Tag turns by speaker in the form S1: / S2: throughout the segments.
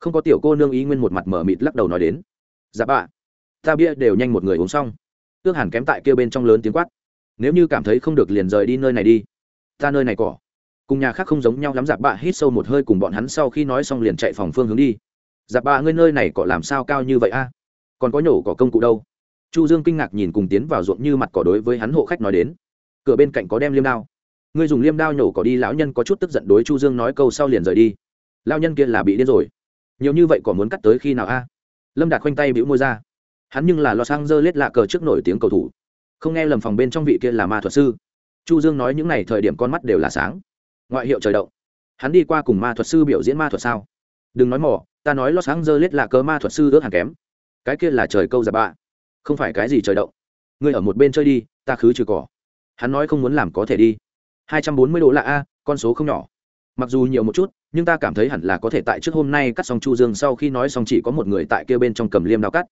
S1: không có tiểu cô nương ý nguyên một mặt mở mịt lắc đầu nói đến. Dạ bạ, ta bia đều nhanh một người uống xong. Ước hàn kém tại kia bên trong lớn tiếng quát. Nếu như cảm thấy không được liền rời đi nơi này đi. Ta nơi này cỏ. Cùng nhà khác không giống nhau lắm giặc bạ hít sâu một hơi cùng bọn hắn sau khi nói xong liền chạy phòng phương hướng đi. Giặc bạ, ngươi nơi này cỏ làm sao cao như vậy a? Còn có nhổ cỏ công cụ đâu? Chu dương kinh ngạc nhìn cùng tiến vào ruộng như mặt cỏ đối với hắn hộ khách nói đến. Cửa bên cạnh có đem liêm đao. Ngươi dùng liêm đao nhổ cỏ đi, lão nhân có chút tức giận đối chu dương nói câu sau liền rời đi. Lão nhân kia là bị điên rồi nhiều như vậy còn muốn cắt tới khi nào a? Lâm đạt khoanh tay bĩu môi ra. Hắn nhưng là lo sang dơ lết lạ cờ trước nổi tiếng cầu thủ. Không nghe lầm phòng bên trong vị kia là ma thuật sư. Chu dương nói những n à y thời điểm con mắt đều là sáng. Ngoại hiệu trời động. Hắn đi qua cùng ma thuật sư biểu diễn ma thuật sao? Đừng nói mỏ ta nói lo sáng dơ lết lạ cờ ma thuật sư ước hàng kém. Cái kia là trời câu giả bạ. Không phải cái gì trời động. Ngươi ở một bên chơi đi, ta khứ trừ cỏ. Hắn nói không muốn làm có thể đi. Hai trăm bốn mươi đô la a, con số không nhỏ mặc dù nhiều một chút, nhưng ta cảm thấy hẳn là có thể tại trước hôm nay cắt xong chu dương sau khi nói xong chỉ có một người tại kia bên trong cầm liêm đao cắt.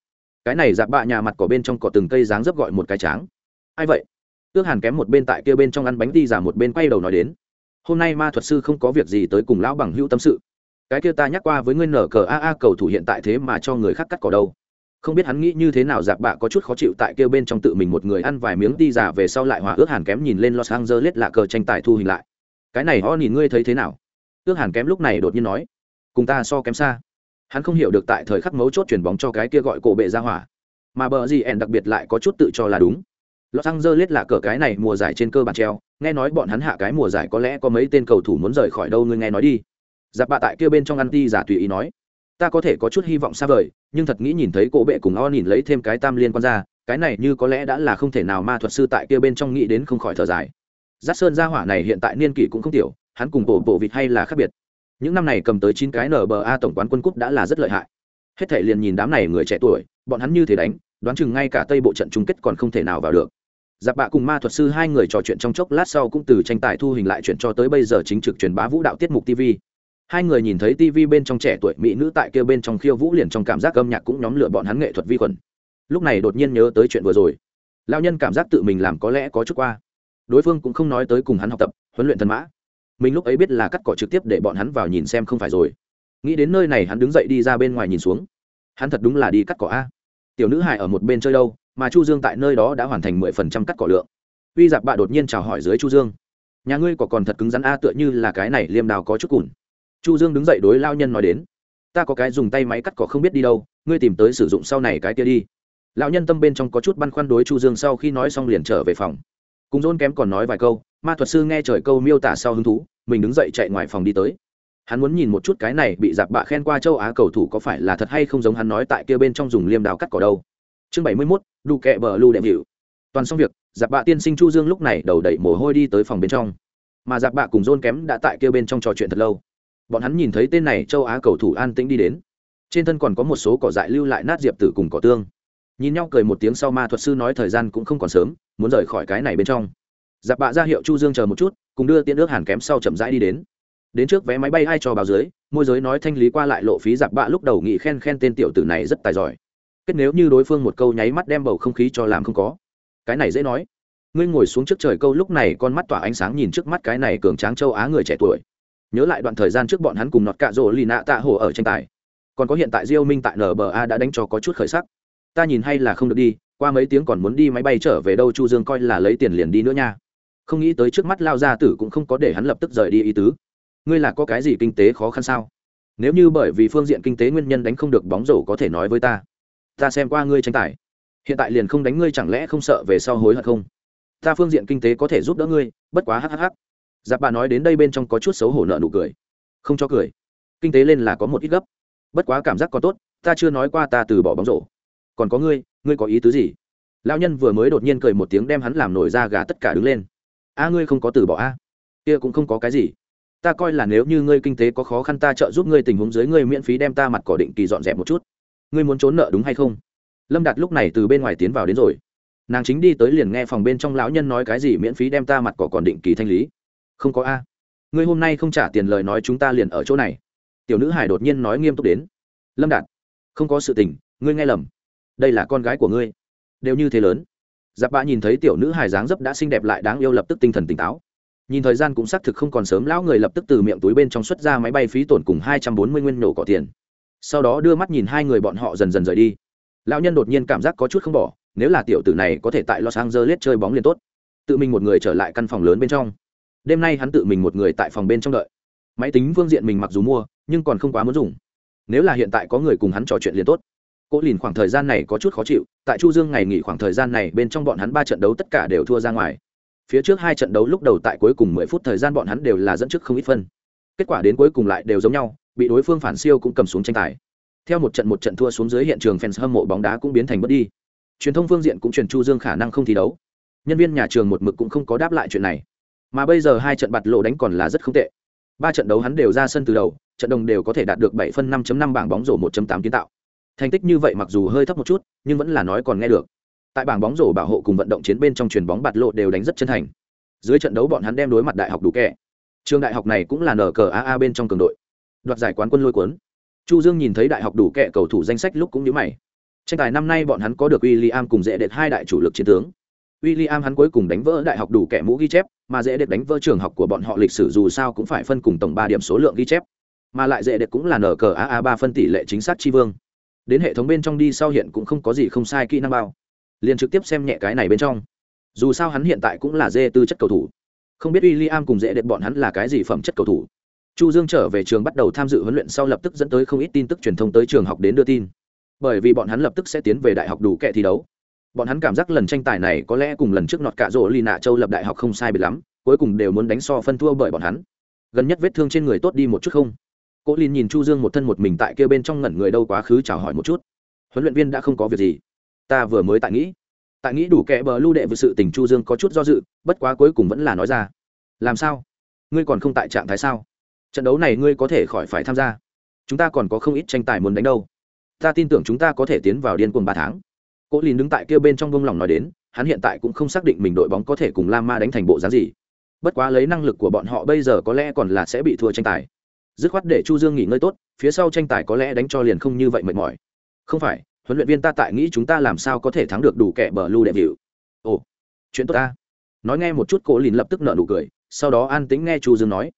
S1: Cái này dạp bạ nhà mặt cỏ bên trong cỏ từng cây dáng dấp gọi một cái tráng. Ai vậy? Ước hàn kém một bên tại kia bên trong ăn bánh đi giả một bên quay đầu nói đến. Hôm nay ma thuật sư không có việc gì tới cùng lão bằng hữu tâm sự. Cái kia ta nhắc qua với ngươi nở cờ a a cầu thủ hiện tại thế mà cho người khác cắt cỏ đâu. Không biết hắn nghĩ như thế nào dạp bạ có chút khó chịu tại kia bên trong tự mình một người ăn vài miếng đi giả về sau lại hòa ước hàn kém nhìn lên los angeles lạ cờ tranh tài thu hình lại cái này o nhìn ngươi thấy thế nào ước hàn kém lúc này đột nhiên nói cùng ta so kém xa hắn không hiểu được tại thời khắc mấu chốt chuyển bóng cho cái kia gọi cổ bệ ra hỏa mà bờ gì ẻn đặc biệt lại có chút tự cho là đúng Los Angeles là cờ cái này mùa giải trên cơ bản treo, nghe nói bọn hắn hạ cái mùa giải có lẽ có mấy tên cầu thủ muốn rời khỏi đâu ngươi nghe nói đi. Giáp bạ tại kia bên trong anti giả tùy ý nói, ta có thể có chút hy vọng xa vời, nhưng thật nghĩ nhìn thấy cổ bệ cùng O nhìn lấy thêm cái tam liên quan ra, cái này như có lẽ đã là không thể nào ma thuật sư tại kia bên trong nghĩ đến không khỏi thở dài. Giác Sơn gia hỏa này hiện tại niên kỷ cũng không tiểu, hắn cùng bộ bộ vịt hay là khác biệt. Những năm này cầm tới chín cái NBA tổng quán quân cúp đã là rất lợi hại. Hết thể liền nhìn đám này người trẻ tuổi, bọn hắn như thế đánh, đoán chừng ngay cả tây bộ trận chung kết còn không thể nào vào được. Giặc bạ cùng ma thuật sư hai người trò chuyện trong chốc lát sau cũng từ tranh tài thu hình lại chuyển cho tới bây giờ chính trực truyền bá vũ đạo tiết mục tv hai người nhìn thấy tv bên trong trẻ tuổi mỹ nữ tại kia bên trong khiêu vũ liền trong cảm giác âm nhạc cũng nhóm lựa bọn hắn nghệ thuật vi khuẩn. Lúc này đột nhiên nhớ tới chuyện vừa rồi. Lao nhân cảm giác tự mình làm có lẽ có chút qua đối phương cũng không nói tới cùng hắn học tập, huấn luyện thần mã. Mình lúc ấy biết là cắt cỏ trực tiếp để bọn hắn vào nhìn xem không phải rồi. Nghĩ đến nơi này hắn đứng dậy đi ra bên ngoài nhìn xuống. Hắn thật đúng là đi cắt cỏ a. Tiểu nữ hải ở một bên chơi đâu, mà chu dương tại nơi đó đã hoàn thành mười phần trăm cắt cỏ lượng. Uy giặc bạ đột nhiên chào hỏi dưới chu dương. Nhà ngươi có còn thật cứng rắn a tựa như là cái này liêm đào có chút cùn. Chu dương đứng dậy đối lao nhân nói đến. Ta có cái dùng tay máy cắt cỏ không biết đi đâu, ngươi tìm tới sử dụng sau này cái kia đi. Lão nhân tâm bên trong có chút băn khoăn đối chu dương sau khi nói xong liền trở về phòng cùng dôn kém còn nói vài câu, ma thuật sư nghe trời câu miêu tả sau hứng thú, mình đứng dậy chạy ngoài phòng đi tới. Hắn muốn nhìn một chút cái này bị giặc bạ khen qua châu á cầu thủ có phải là thật hay không giống hắn nói tại kia bên trong dùng liêm đào cắt cỏ đâu. Chương bảy mươi mốt, đu kẹ bờ lưu đẹp hiệu toàn xong việc, giặc bạ tiên sinh chu dương lúc này đầu đẩy mồ hôi đi tới phòng bên trong. Mà giặc bạ cùng dôn kém đã tại kia bên trong trò chuyện thật lâu. Bọn hắn nhìn thấy tên này châu á cầu thủ an tĩnh đi đến. Trên thân còn có một số cỏ dại lưu lại nát diệp tử cùng cỏ tương. Nhìn nhau cười một tiếng sau ma thuật sư nói thời gian cũng không còn sớm muốn rời khỏi cái này bên trong. Giặc bạ ra hiệu chu dương chờ một chút, cùng đưa tiễn ước hàn kém sau chậm rãi đi đến. Đến trước vé máy bay ai cho báo dưới, môi giới nói thanh lý qua lại lộ phí giặc bạ lúc đầu nghị khen khen tên tiểu tử này rất tài giỏi. Kết nếu như đối phương một câu nháy mắt đem bầu không khí cho làm không có. Cái này dễ nói. Ngươi ngồi xuống trước trời câu lúc này con mắt tỏa ánh sáng nhìn trước mắt cái này cường tráng châu á người trẻ tuổi. Nhớ lại đoạn thời gian trước bọn hắn cùng nọt cạ rỗ lì nạ tạ hồ ở tranh tài. Còn có hiện tại diêu minh tại nba đã đánh cho có chút khởi sắc. Ta nhìn hay là không được đi qua mấy tiếng còn muốn đi máy bay trở về đâu, chu dương coi là lấy tiền liền đi nữa nha. Không nghĩ tới trước mắt lao gia tử cũng không có để hắn lập tức rời đi ý tứ. Ngươi là có cái gì kinh tế khó khăn sao? Nếu như bởi vì phương diện kinh tế nguyên nhân đánh không được bóng rổ có thể nói với ta. Ta xem qua ngươi tranh tài. Hiện tại liền không đánh ngươi chẳng lẽ không sợ về sau hối hận không? Ta phương diện kinh tế có thể giúp đỡ ngươi, bất quá hhh giáp bà nói đến đây bên trong có chút xấu hổ nợ nụ cười. Không cho cười. Kinh tế lên là có một ít gấp. Bất quá cảm giác còn tốt, ta chưa nói qua ta từ bỏ bóng rổ còn có ngươi ngươi có ý tứ gì? Lao nhân vừa mới đột nhiên cười một tiếng đem hắn làm nổi ra gà tất cả đứng lên. A, ngươi không có từ bỏ a. Kia cũng không có cái gì. Ta coi là nếu như ngươi kinh tế có khó khăn ta trợ giúp ngươi tình huống dưới ngươi miễn phí đem ta mặt cỏ định kỳ dọn dẹp một chút. Ngươi muốn trốn nợ đúng hay không? Lâm đạt lúc này từ bên ngoài tiến vào đến rồi. Nàng chính đi tới liền nghe phòng bên trong lão nhân nói cái gì miễn phí đem ta mặt cỏ còn định kỳ thanh lý. Không có a. Ngươi hôm nay không trả tiền lời nói chúng ta liền ở chỗ này. Tiểu nữ hải đột nhiên nói nghiêm túc đến. Lâm đạt, không có sự tình, ngươi nghe lầm đây là con gái của ngươi. Đều như thế lớn. Giáp bạ nhìn thấy tiểu nữ hài dáng dấp đã xinh đẹp lại đáng yêu lập tức tinh thần tỉnh táo. Nhìn thời gian cũng xác thực không còn sớm, lão người lập tức từ miệng túi bên trong xuất ra máy bay phí tổn cùng hai trăm bốn mươi nguyên nổ cỏ tiền. Sau đó đưa mắt nhìn hai người bọn họ dần dần rời đi. Lão nhân đột nhiên cảm giác có chút không bỏ, nếu là tiểu tử này có thể tại los angeles chơi bóng liền tốt. Tự mình một người trở lại căn phòng lớn bên trong. Đêm nay hắn tự mình một người tại phòng bên trong đợi. Máy tính phương diện mình mặc dù mua, nhưng còn không quá muốn dùng. Nếu là hiện tại có người cùng hắn trò chuyện liền tốt. Cố Lìn khoảng thời gian này có chút khó chịu, tại Chu Dương ngày nghỉ khoảng thời gian này bên trong bọn hắn ba trận đấu tất cả đều thua ra ngoài. Phía trước hai trận đấu lúc đầu tại cuối cùng 10 phút thời gian bọn hắn đều là dẫn trước không ít phân. Kết quả đến cuối cùng lại đều giống nhau, bị đối phương phản siêu cũng cầm xuống tranh tài. Theo một trận một trận thua xuống dưới hiện trường fans hâm mộ bóng đá cũng biến thành bất đi. Truyền thông phương diện cũng truyền Chu Dương khả năng không thi đấu. Nhân viên nhà trường một mực cũng không có đáp lại chuyện này. Mà bây giờ hai trận bạt lộ đánh còn là rất không tệ. Ba trận đấu hắn đều ra sân từ đầu, trận đồng đều có thể đạt được 7 phân 5.5 bảng bóng rổ 1.8 kiến tạo thành tích như vậy mặc dù hơi thấp một chút, nhưng vẫn là nói còn nghe được. Tại bảng bóng rổ bảo hộ cùng vận động chiến bên trong truyền bóng bạt lộ đều đánh rất chân thành. Dưới trận đấu bọn hắn đem đối mặt đại học đủ kẻ trường đại học này cũng là nở cờ aa bên trong cường đội. Đoạt giải quán quân lôi cuốn. Chu dương nhìn thấy đại học đủ kẻ cầu thủ danh sách lúc cũng nhớ mày. Tranh tài năm nay bọn hắn có được William cùng dễ đệt hai đại chủ lực chiến tướng. William hắn cuối cùng đánh vỡ đại học đủ kẻ mũ ghi chép, mà dễ đệt đánh vỡ trường học của bọn họ lịch sử dù sao cũng phải phân cùng tổng ba điểm số lượng ghi chép. Mà lại dễ đệt cũng là nở cờ aa ba phân tỷ lệ chính xác chi vương đến hệ thống bên trong đi sau hiện cũng không có gì không sai kỹ năng bao. Liền trực tiếp xem nhẹ cái này bên trong. Dù sao hắn hiện tại cũng là dê tư chất cầu thủ. Không biết w i l l i am cùng dễ đẹp bọn hắn là cái gì phẩm chất cầu thủ. Chu dương trở về trường bắt đầu tham dự huấn luyện sau lập tức dẫn tới không ít tin tức truyền thông tới trường học đến đưa tin. Bởi vì bọn hắn lập tức sẽ tiến về đại học đủ kệ thi đấu. Bọn hắn cảm giác lần tranh tài này có lẽ cùng lần trước nọt cạ rỗ lì nạ châu lập đại học không sai biệt lắm, cuối cùng đều muốn đánh so phân thua bởi bọn hắn. Gần nhất vết thương trên người tốt đi một chút không? Cố Linh nhìn chu dương một thân một mình tại kia bên trong ngẩn người đâu quá khứ chào hỏi một chút. Huấn luyện viên đã không có việc gì. Ta vừa mới tại nghĩ. Tại nghĩ đủ kẻ bờ lưu đệ với sự tình chu dương có chút do dự, bất quá cuối cùng vẫn là nói ra. Làm sao? Ngươi còn không tại trạng thái sao? Trận đấu này ngươi có thể khỏi phải tham gia. Chúng ta còn có không ít tranh tài muốn đánh đâu. Ta tin tưởng chúng ta có thể tiến vào điên cuồng ba tháng. Cố Linh đứng tại kia bên trong vông lòng nói đến, hắn hiện tại cũng không xác định mình đội bóng có thể cùng lam ma đánh thành bộ dáng gì. Bất quá lấy năng lực của bọn họ bây giờ có lẽ còn là sẽ bị thua tranh tài dứt khoát để chu dương nghỉ ngơi tốt, phía sau tranh tài có lẽ đánh cho liền không như vậy mệt mỏi. Không phải, huấn luyện viên ta tại nghĩ chúng ta làm sao có thể thắng được đủ kẻ bờ lưu đẹp hiệu ồ, chuyện tốt ta. Nói nghe một chút cổ lìn lập tức nợ nụ cười, sau đó an tĩnh nghe chu dương nói.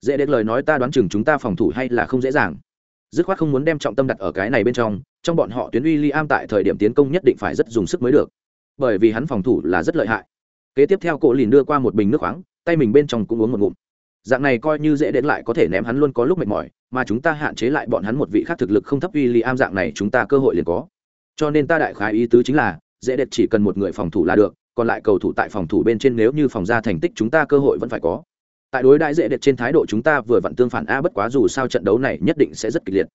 S1: Dễ đến lời nói ta đoán chừng chúng ta phòng thủ hay là không dễ dàng. Dứt khoát không muốn đem trọng tâm đặt ở cái này bên trong trong bọn họ tuyến uy li am tại thời điểm tiến công nhất định phải rất dùng sức mới được. Bởi vì hắn phòng thủ là rất lợi hại. Kế tiếp theo cổ lìn đưa qua một bình nước khoáng, tay mình bên trong cũng uống một ngụm dạng này coi như dễ đến lại có thể ném hắn luôn có lúc mệt mỏi mà chúng ta hạn chế lại bọn hắn một vị khác thực lực không thấp uy li am dạng này chúng ta cơ hội liền có. Cho nên ta đại khái ý tứ chính là dễ đẹp chỉ cần một người phòng thủ là được còn lại cầu thủ tại phòng thủ bên trên nếu như phòng ra thành tích chúng ta cơ hội vẫn phải có. Tại đối đãi dễ đẹp trên thái độ chúng ta vừa vặn tương phản a bất quá dù sao trận đấu này nhất định sẽ rất kịch liệt.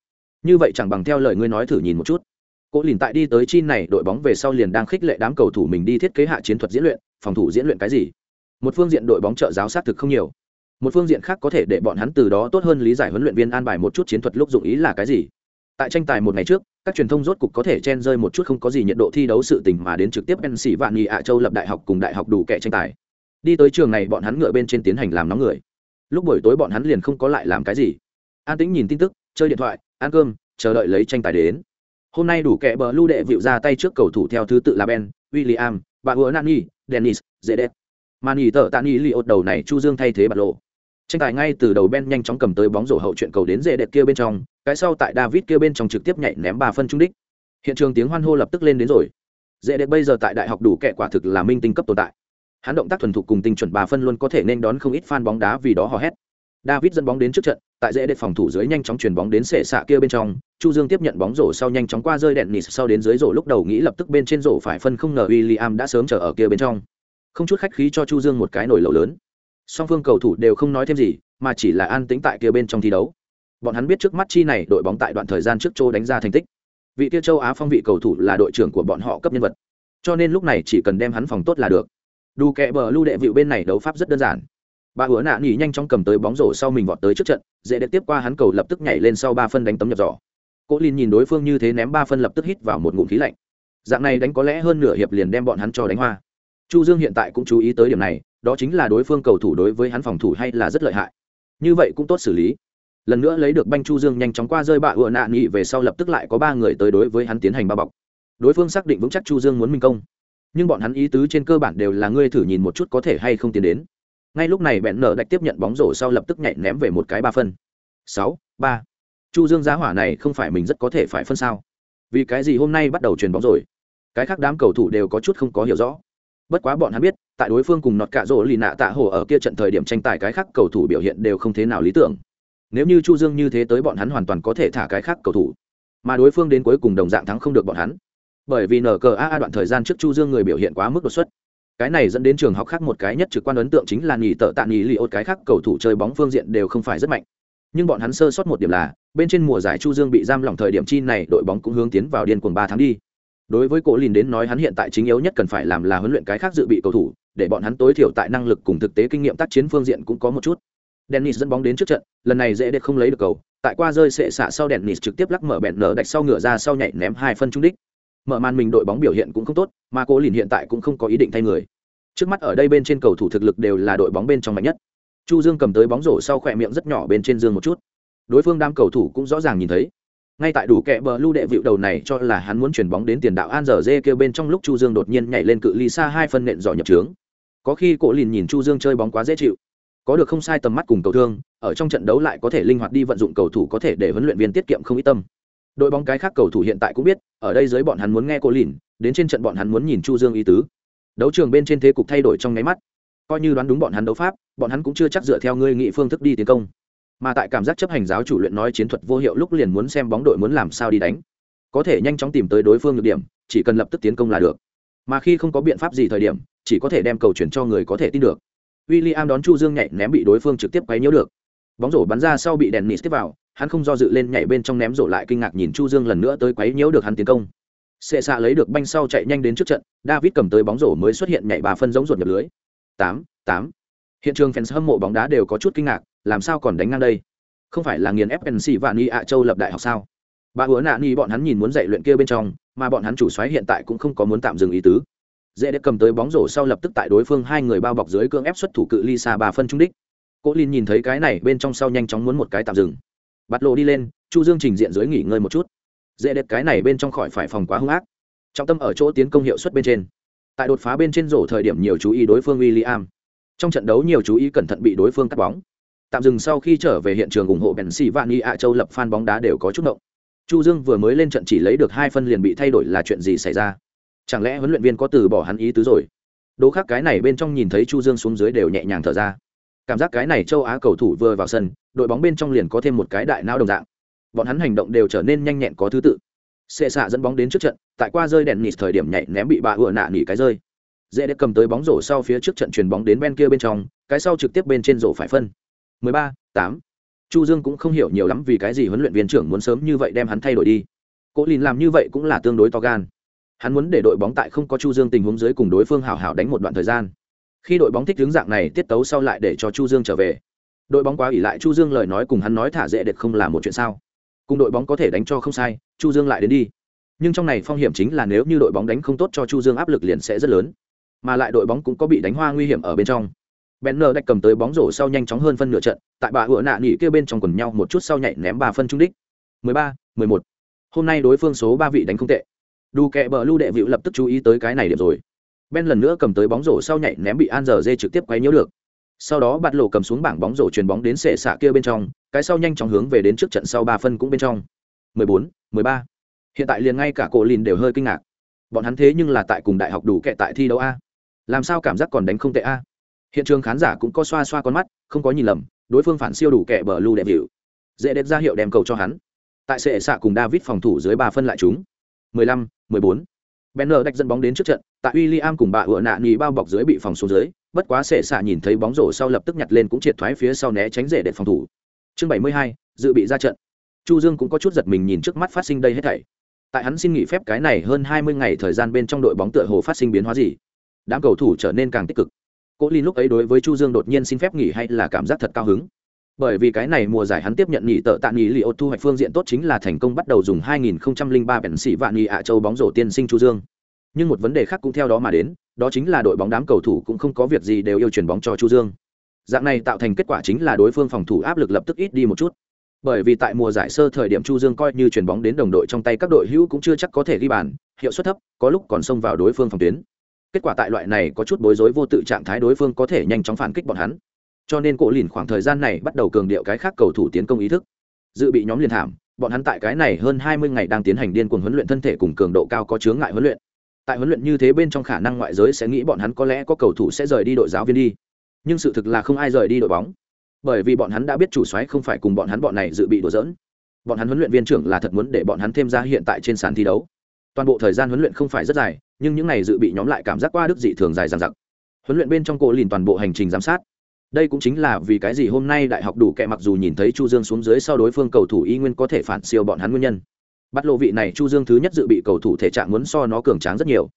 S1: Như vậy chẳng bằng theo lời ngươi nói thử nhìn một chút. Cố Lìn tại đi tới chi này đội bóng về sau liền đang khích lệ đám cầu thủ mình đi thiết kế hạ chiến thuật diễn luyện, phòng thủ diễn luyện cái gì. Một phương diện đội bóng trợ giáo sát thực không nhiều một phương diện khác có thể để bọn hắn từ đó tốt hơn lý giải huấn luyện viên an bài một chút chiến thuật lúc dụng ý là cái gì. Tại tranh tài một ngày trước, các truyền thông rốt cục có thể chen rơi một chút không có gì nhiệt độ thi đấu sự tình mà đến trực tiếp bên sĩ vạn nghị ạ châu lập đại học cùng đại học đủ kẻ tranh tài. Đi tới trường này bọn hắn ngựa bên trên tiến hành làm nóng người. Lúc buổi tối bọn hắn liền không có lại làm cái gì. An tĩnh nhìn tin tức, chơi điện thoại, ăn cơm, chờ đợi lấy tranh tài đến. Hôm nay đủ kẻ bờ lưu đệ vịu ra tay trước cầu thủ theo thứ tự là ben, william bà hứa nani, dennis dễ đẹp mani tờ tani li ột đầu này chu dương thay thế bạt lộ tranh tài ngay từ đầu ben nhanh chóng cầm tới bóng rổ hậu chuyện cầu đến dễ đẹp kia bên trong, cái sau tại david kia bên trong trực tiếp nhảy ném ba phân trung đích. Hiện trường tiếng hoan hô lập tức lên đến rồi. Dễ đẹp bây giờ tại đại học đủ kệ quả thực là minh tinh cấp tồn tại. Hắn động tác thuần thục cùng tinh chuẩn ba phân luôn có thể nên đón không ít fan bóng đá vì đó hò hét. David dẫn bóng đến trước trận, tại dễ đẹp phòng thủ dưới nhanh chóng chuyển bóng đến sệ xạ kia bên trong, chu dương tiếp nhận bóng rổ sau nhanh chóng qua rơi đèn nịt sau đến dưới rổ lúc đầu nghĩ lập tức bên trên rổ phải phân không ngờ William đã sớm chờ ở kia bên trong. Không chút khách khí cho chu dương một cái nổi lầu lớn song phương cầu thủ đều không nói thêm gì, mà chỉ là an tĩnh tại kia bên trong thi đấu. Bọn hắn biết trước mắt chi này đội bóng tại đoạn thời gian trước châu đánh ra thành tích. Vị kia châu á phong vị cầu thủ là đội trưởng của bọn họ cấp nhân vật. Cho nên lúc này chỉ cần đem hắn phòng tốt là được. Đủ kẹ bờ lưu đệ vịu bên này đấu pháp rất đơn giản. Bà hứa nạ nghỉ nhanh chóng cầm tới bóng rổ sau mình vọt tới trước trận, dễ để tiếp qua hắn cầu lập tức nhảy lên sau ba phân đánh tấm nhập giỏ. Cố lin nhìn đối phương như thế ném ba phân lập tức hít vào một ngụm khí lạnh. Dạng này đánh có lẽ hơn nửa hiệp liền đem bọn hắn cho đánh hoa. Chu dương hiện tại cũng chú ý tới điểm này đó chính là đối phương cầu thủ đối với hắn phòng thủ hay là rất lợi hại. Như vậy cũng tốt xử lý. Lần nữa lấy được banh chu dương nhanh chóng qua rơi bạ ựa nạ nghị về sau lập tức lại có ba người tới đối với hắn tiến hành bao bọc. Đối phương xác định vững chắc chu dương muốn minh công. Nhưng bọn hắn ý tứ trên cơ bản đều là ngươi thử nhìn một chút có thể hay không tiến đến. Ngay lúc này bẹn nở đạch tiếp nhận bóng rổ sau lập tức nhảy ném về một cái ba phân. Sáu, ba. Chu dương giá hỏa này không phải mình rất có thể phải phân sao? Vì cái gì hôm nay bắt đầu truyền bóng rồi? Cái khác đám cầu thủ đều có chút không có hiểu rõ bất quá bọn hắn biết, tại đối phương cùng nọt cạ rỗ lì nạ tạ hồ ở kia trận thời điểm tranh tài cái khác cầu thủ biểu hiện đều không thế nào lý tưởng. Nếu như chu dương như thế tới bọn hắn hoàn toàn có thể thả cái khác cầu thủ. Mà đối phương đến cuối cùng đồng dạng thắng không được bọn hắn. Bởi vì nở cờ a đoạn thời gian trước chu dương người biểu hiện quá mức đột xuất. Cái này dẫn đến trường học khác một cái nhất trực quan ấn tượng chính là nghỉ tợ tạ nghỉ li ốt cái khác cầu thủ chơi bóng phương diện đều không phải rất mạnh. Nhưng bọn hắn sơ sót một điểm là, bên trên mùa giải chu dương bị giam lỏng thời điểm chi này đội bóng cũng hướng tiến vào điên cuồng ba tháng đi đối với cổ lìn đến nói hắn hiện tại chính yếu nhất cần phải làm là huấn luyện cái khác dự bị cầu thủ, để bọn hắn tối thiểu tại năng lực cùng thực tế kinh nghiệm tác chiến phương diện cũng có một chút. Dennis dẫn bóng đến trước trận, lần này dễ để không lấy được cầu, tại qua rơi sệ xạ sau dennis trực tiếp lắc mở bẹn nở đạch sau ngựa ra sau nhảy ném hai phân trung đích. Mở màn mình đội bóng biểu hiện cũng không tốt, mà cố lìn hiện tại cũng không có ý định thay người. Trước mắt ở đây bên trên cầu thủ thực lực đều là đội bóng bên trong mạnh nhất. Chu dương cầm tới bóng rổ sau khỏe miệng rất nhỏ bên trên dương một chút. Đối phương đám cầu thủ cũng rõ ràng nhìn thấy ngay tại đủ kẹ bờ lưu đệ vịu đầu này cho là hắn muốn chuyển bóng đến tiền đạo an giờ dê kêu bên trong lúc chu dương đột nhiên nhảy lên cự ly xa hai phân nện giỏ nhập trướng. Có khi cổ lìn nhìn chu dương chơi bóng quá dễ chịu. Có được không sai tầm mắt cùng cầu thương, ở trong trận đấu lại có thể linh hoạt đi vận dụng cầu thủ có thể để huấn luyện viên tiết kiệm không ít tâm. Đội bóng cái khác cầu thủ hiện tại cũng biết, ở đây dưới bọn hắn muốn nghe cổ lìn, đến trên trận bọn hắn muốn nhìn chu dương ý tứ. Đấu trường bên trên thế cục thay đổi trong nháy mắt. Coi như đoán đúng bọn hắn đấu pháp, bọn hắn cũng chưa chắc dựa theo ngươi nghị phương thức đi tiến công mà tại cảm giác chấp hành giáo chủ luyện nói chiến thuật vô hiệu lúc liền muốn xem bóng đội muốn làm sao đi đánh có thể nhanh chóng tìm tới đối phương được điểm chỉ cần lập tức tiến công là được mà khi không có biện pháp gì thời điểm chỉ có thể đem cầu chuyển cho người có thể tin được William đón Chu Dương nhảy ném bị đối phương trực tiếp quấy nhiễu được. Bóng rổ bắn ra sau bị đèn nịt tiếp vào, hắn không do dự lên nhảy bên trong ném rổ lại kinh ngạc nhìn Chu Dương lần nữa tới quấy nhiễu được hắn tiến công. Sệ xạ lấy được banh sau chạy nhanh đến trước trận, David cầm tới bóng rổ mới xuất hiện nhảy bà phân giống ruột nhập lưới. Tám, tám. Hiện trường fans hâm mộ bóng đá đều có chút kinh ngạc, làm sao còn đánh ngang đây? Không phải là nghiền FNC và Ni ạ Châu lập đại học sao? Bà hứa nạ ni bọn hắn nhìn muốn dạy luyện kia bên trong, mà bọn hắn chủ soái hiện tại cũng không có muốn tạm dừng ý tứ. Dễ để cầm tới bóng rổ sau lập tức tại đối phương hai người bao bọc dưới cương ép xuất thủ cự ly xa bà phân trung đích. Cố Linh nhìn thấy cái này bên trong sau nhanh chóng muốn một cái tạm dừng. Bắt lộ đi lên chu dương trình diện dưới nghỉ ngơi một chút. Dễ đẹp cái này bên trong khỏi phải phòng quá hung ác. Trọng tâm ở chỗ tiến công hiệu suất bên trên. Tại đột phá bên trên rổ thời điểm nhiều chú ý đối phương William. Trong trận đấu nhiều chú ý cẩn thận bị đối phương cắt bóng tạm dừng sau khi trở về hiện trường ủng hộ bèn xì vạn y ạ châu lập fan bóng đá đều có chút động chu dương vừa mới lên trận chỉ lấy được hai phân liền bị thay đổi là chuyện gì xảy ra? Chẳng lẽ huấn luyện viên có từ bỏ hắn ý tứ rồi? Đố khác cái này bên trong nhìn thấy chu dương xuống dưới đều nhẹ nhàng thở ra. Cảm giác cái này châu á cầu thủ vừa vào sân, đội bóng bên trong liền có thêm một cái đại não đồng dạng. Bọn hắn hành động đều trở nên nhanh nhẹn có thứ tự. Xệ xạ dẫn bóng đến trước trận, tại qua rơi đèn nịt thời điểm nhảy ném bị bà ựa nạ nỉ cái rơi. Dễ để cầm tới bóng rổ sau phía trước trận chuyền bóng đến bên kia bên trong, cái sau trực tiếp bên trên rổ phải phân. 13, 8. chu dương cũng không hiểu nhiều lắm vì cái gì huấn luyện viên trưởng muốn sớm như vậy đem hắn thay đổi đi. Cố lìn làm như vậy cũng là tương đối to gan. Hắn muốn để đội bóng tại không có chu dương tình huống dưới cùng đối phương hảo hảo đánh một đoạn thời gian. Khi đội bóng thích hướng dạng này tiết tấu sau lại để cho chu dương trở về. Đội bóng quá ỉ lại chu dương lời nói cùng hắn nói thả dễ đệt không là một chuyện sao. Cùng đội bóng có thể đánh cho không sai chu dương lại đến đi. Nhưng trong này phong hiểm chính là nếu như đội bóng đánh không tốt cho chu dương áp lực liền sẽ rất lớn. Mà lại đội bóng cũng có bị đánh hoa nguy hiểm ở bên trong. Benner đạch cầm tới bóng rổ sau nhanh chóng hơn phân nửa trận, tại bà hựa nạ nghỉ kia bên trong quần nhau một chút sau nhảy ném ba phân trung đích. 13, 11. Hôm nay đối phương số ba vị đánh không tệ. Đủ kẹ bờ lưu đệ vịu lập tức chú ý tới cái này điểm rồi. Ben lần nữa cầm tới bóng rổ sau nhảy ném bị an giờ dê trực tiếp quấy nhiễu được. Sau đó bạt lộ cầm xuống bảng bóng rổ chuyền bóng đến sệ xạ kia bên trong cái sau nhanh chóng hướng về đến trước trận sau ba phân cũng bên trong. 14, 13. hiện tại liền ngay cả cổ lìn đều hơi kinh ngạc. Bọn hắn thế nhưng là tại cùng đại học đủ kệ tại thi đấu a. Làm sao cảm giác còn đánh không tệ a? Hiện trường khán giả cũng có xoa xoa con mắt không có nhìn lầm đối phương phản siêu đủ kệ bờ lưu đệ hiệu dễ đẹp ra hiệu đem cầu cho hắn tại sệ xạ cùng david phòng thủ dưới ba phân lại chúng 15, 14. Benner đạch dẫn bóng đến trước trận, tại William cùng bà ựa nạ nhì bao bọc dưới bị phòng xuống dưới, bất quá sệ xạ nhìn thấy bóng rổ sau lập tức nhặt lên cũng triệt thoái phía sau né tránh rể để phòng thủ. Chương 72, dự bị ra trận. Chu Dương cũng có chút giật mình nhìn trước mắt phát sinh đây hết thảy. Tại hắn xin nghỉ phép cái này hơn 20 ngày thời gian bên trong đội bóng tựa hồ phát sinh biến hóa gì? Đám cầu thủ trở nên càng tích cực. Cố Linh lúc ấy đối với Chu Dương đột nhiên xin phép nghỉ hay là cảm giác thật cao hứng. Bởi vì cái này mùa giải hắn tiếp nhận nghỉ tợ tạ nghỉ liệu thu hoạch phương diện tốt chính là thành công bắt đầu dùng 2003 bèn sĩ vạn nghỉ ạ châu bóng rổ tiên sinh chu dương. Nhưng một vấn đề khác cũng theo đó mà đến, đó chính là đội bóng đám cầu thủ cũng không có việc gì đều yêu chuyển bóng cho chu dương. Dạng này tạo thành kết quả chính là đối phương phòng thủ áp lực lập tức ít đi một chút. Bởi vì tại mùa giải sơ thời điểm chu dương coi như chuyển bóng đến đồng đội trong tay các đội hữu cũng chưa chắc có thể ghi bàn, hiệu suất thấp, có lúc còn xông vào đối phương phòng tuyến kết quả tại loại này có chút bối rối vô tự trạng thái đối phương có thể nhanh chóng phản kích bọn hắn. Cho nên cổ lìn khoảng thời gian này bắt đầu cường điệu cái khác cầu thủ tiến công ý thức. Dự bị nhóm liền thảm, bọn hắn tại cái này hơn hai mươi ngày đang tiến hành điên cuồng huấn luyện thân thể cùng cường độ cao có chướng ngại huấn luyện. Tại huấn luyện như thế bên trong khả năng ngoại giới sẽ nghĩ bọn hắn có lẽ có cầu thủ sẽ rời đi đội giáo viên đi. Nhưng sự thực là không ai rời đi đội bóng. Bởi vì bọn hắn đã biết chủ xoáy không phải cùng bọn hắn bọn này dự bị đổ dỡn bọn hắn huấn luyện viên trưởng là thật muốn để bọn hắn thêm ra hiện tại trên sàn thi đấu. Toàn bộ thời gian huấn luyện không phải rất dài nhưng những ngày dự bị nhóm lại cảm giác qua đức dị thường dài dằng dặc. Huấn luyện bên trong cổ lìn toàn bộ hành trình giám sát. Đây cũng chính là vì cái gì hôm nay đại học đủ kệ mặc dù nhìn thấy chu dương xuống dưới sau đối phương cầu thủ y nguyên có thể phản siêu bọn hắn nguyên nhân. Bắt lộ vị này chu dương thứ nhất dự bị cầu thủ thể trạng muốn so nó cường tráng rất nhiều.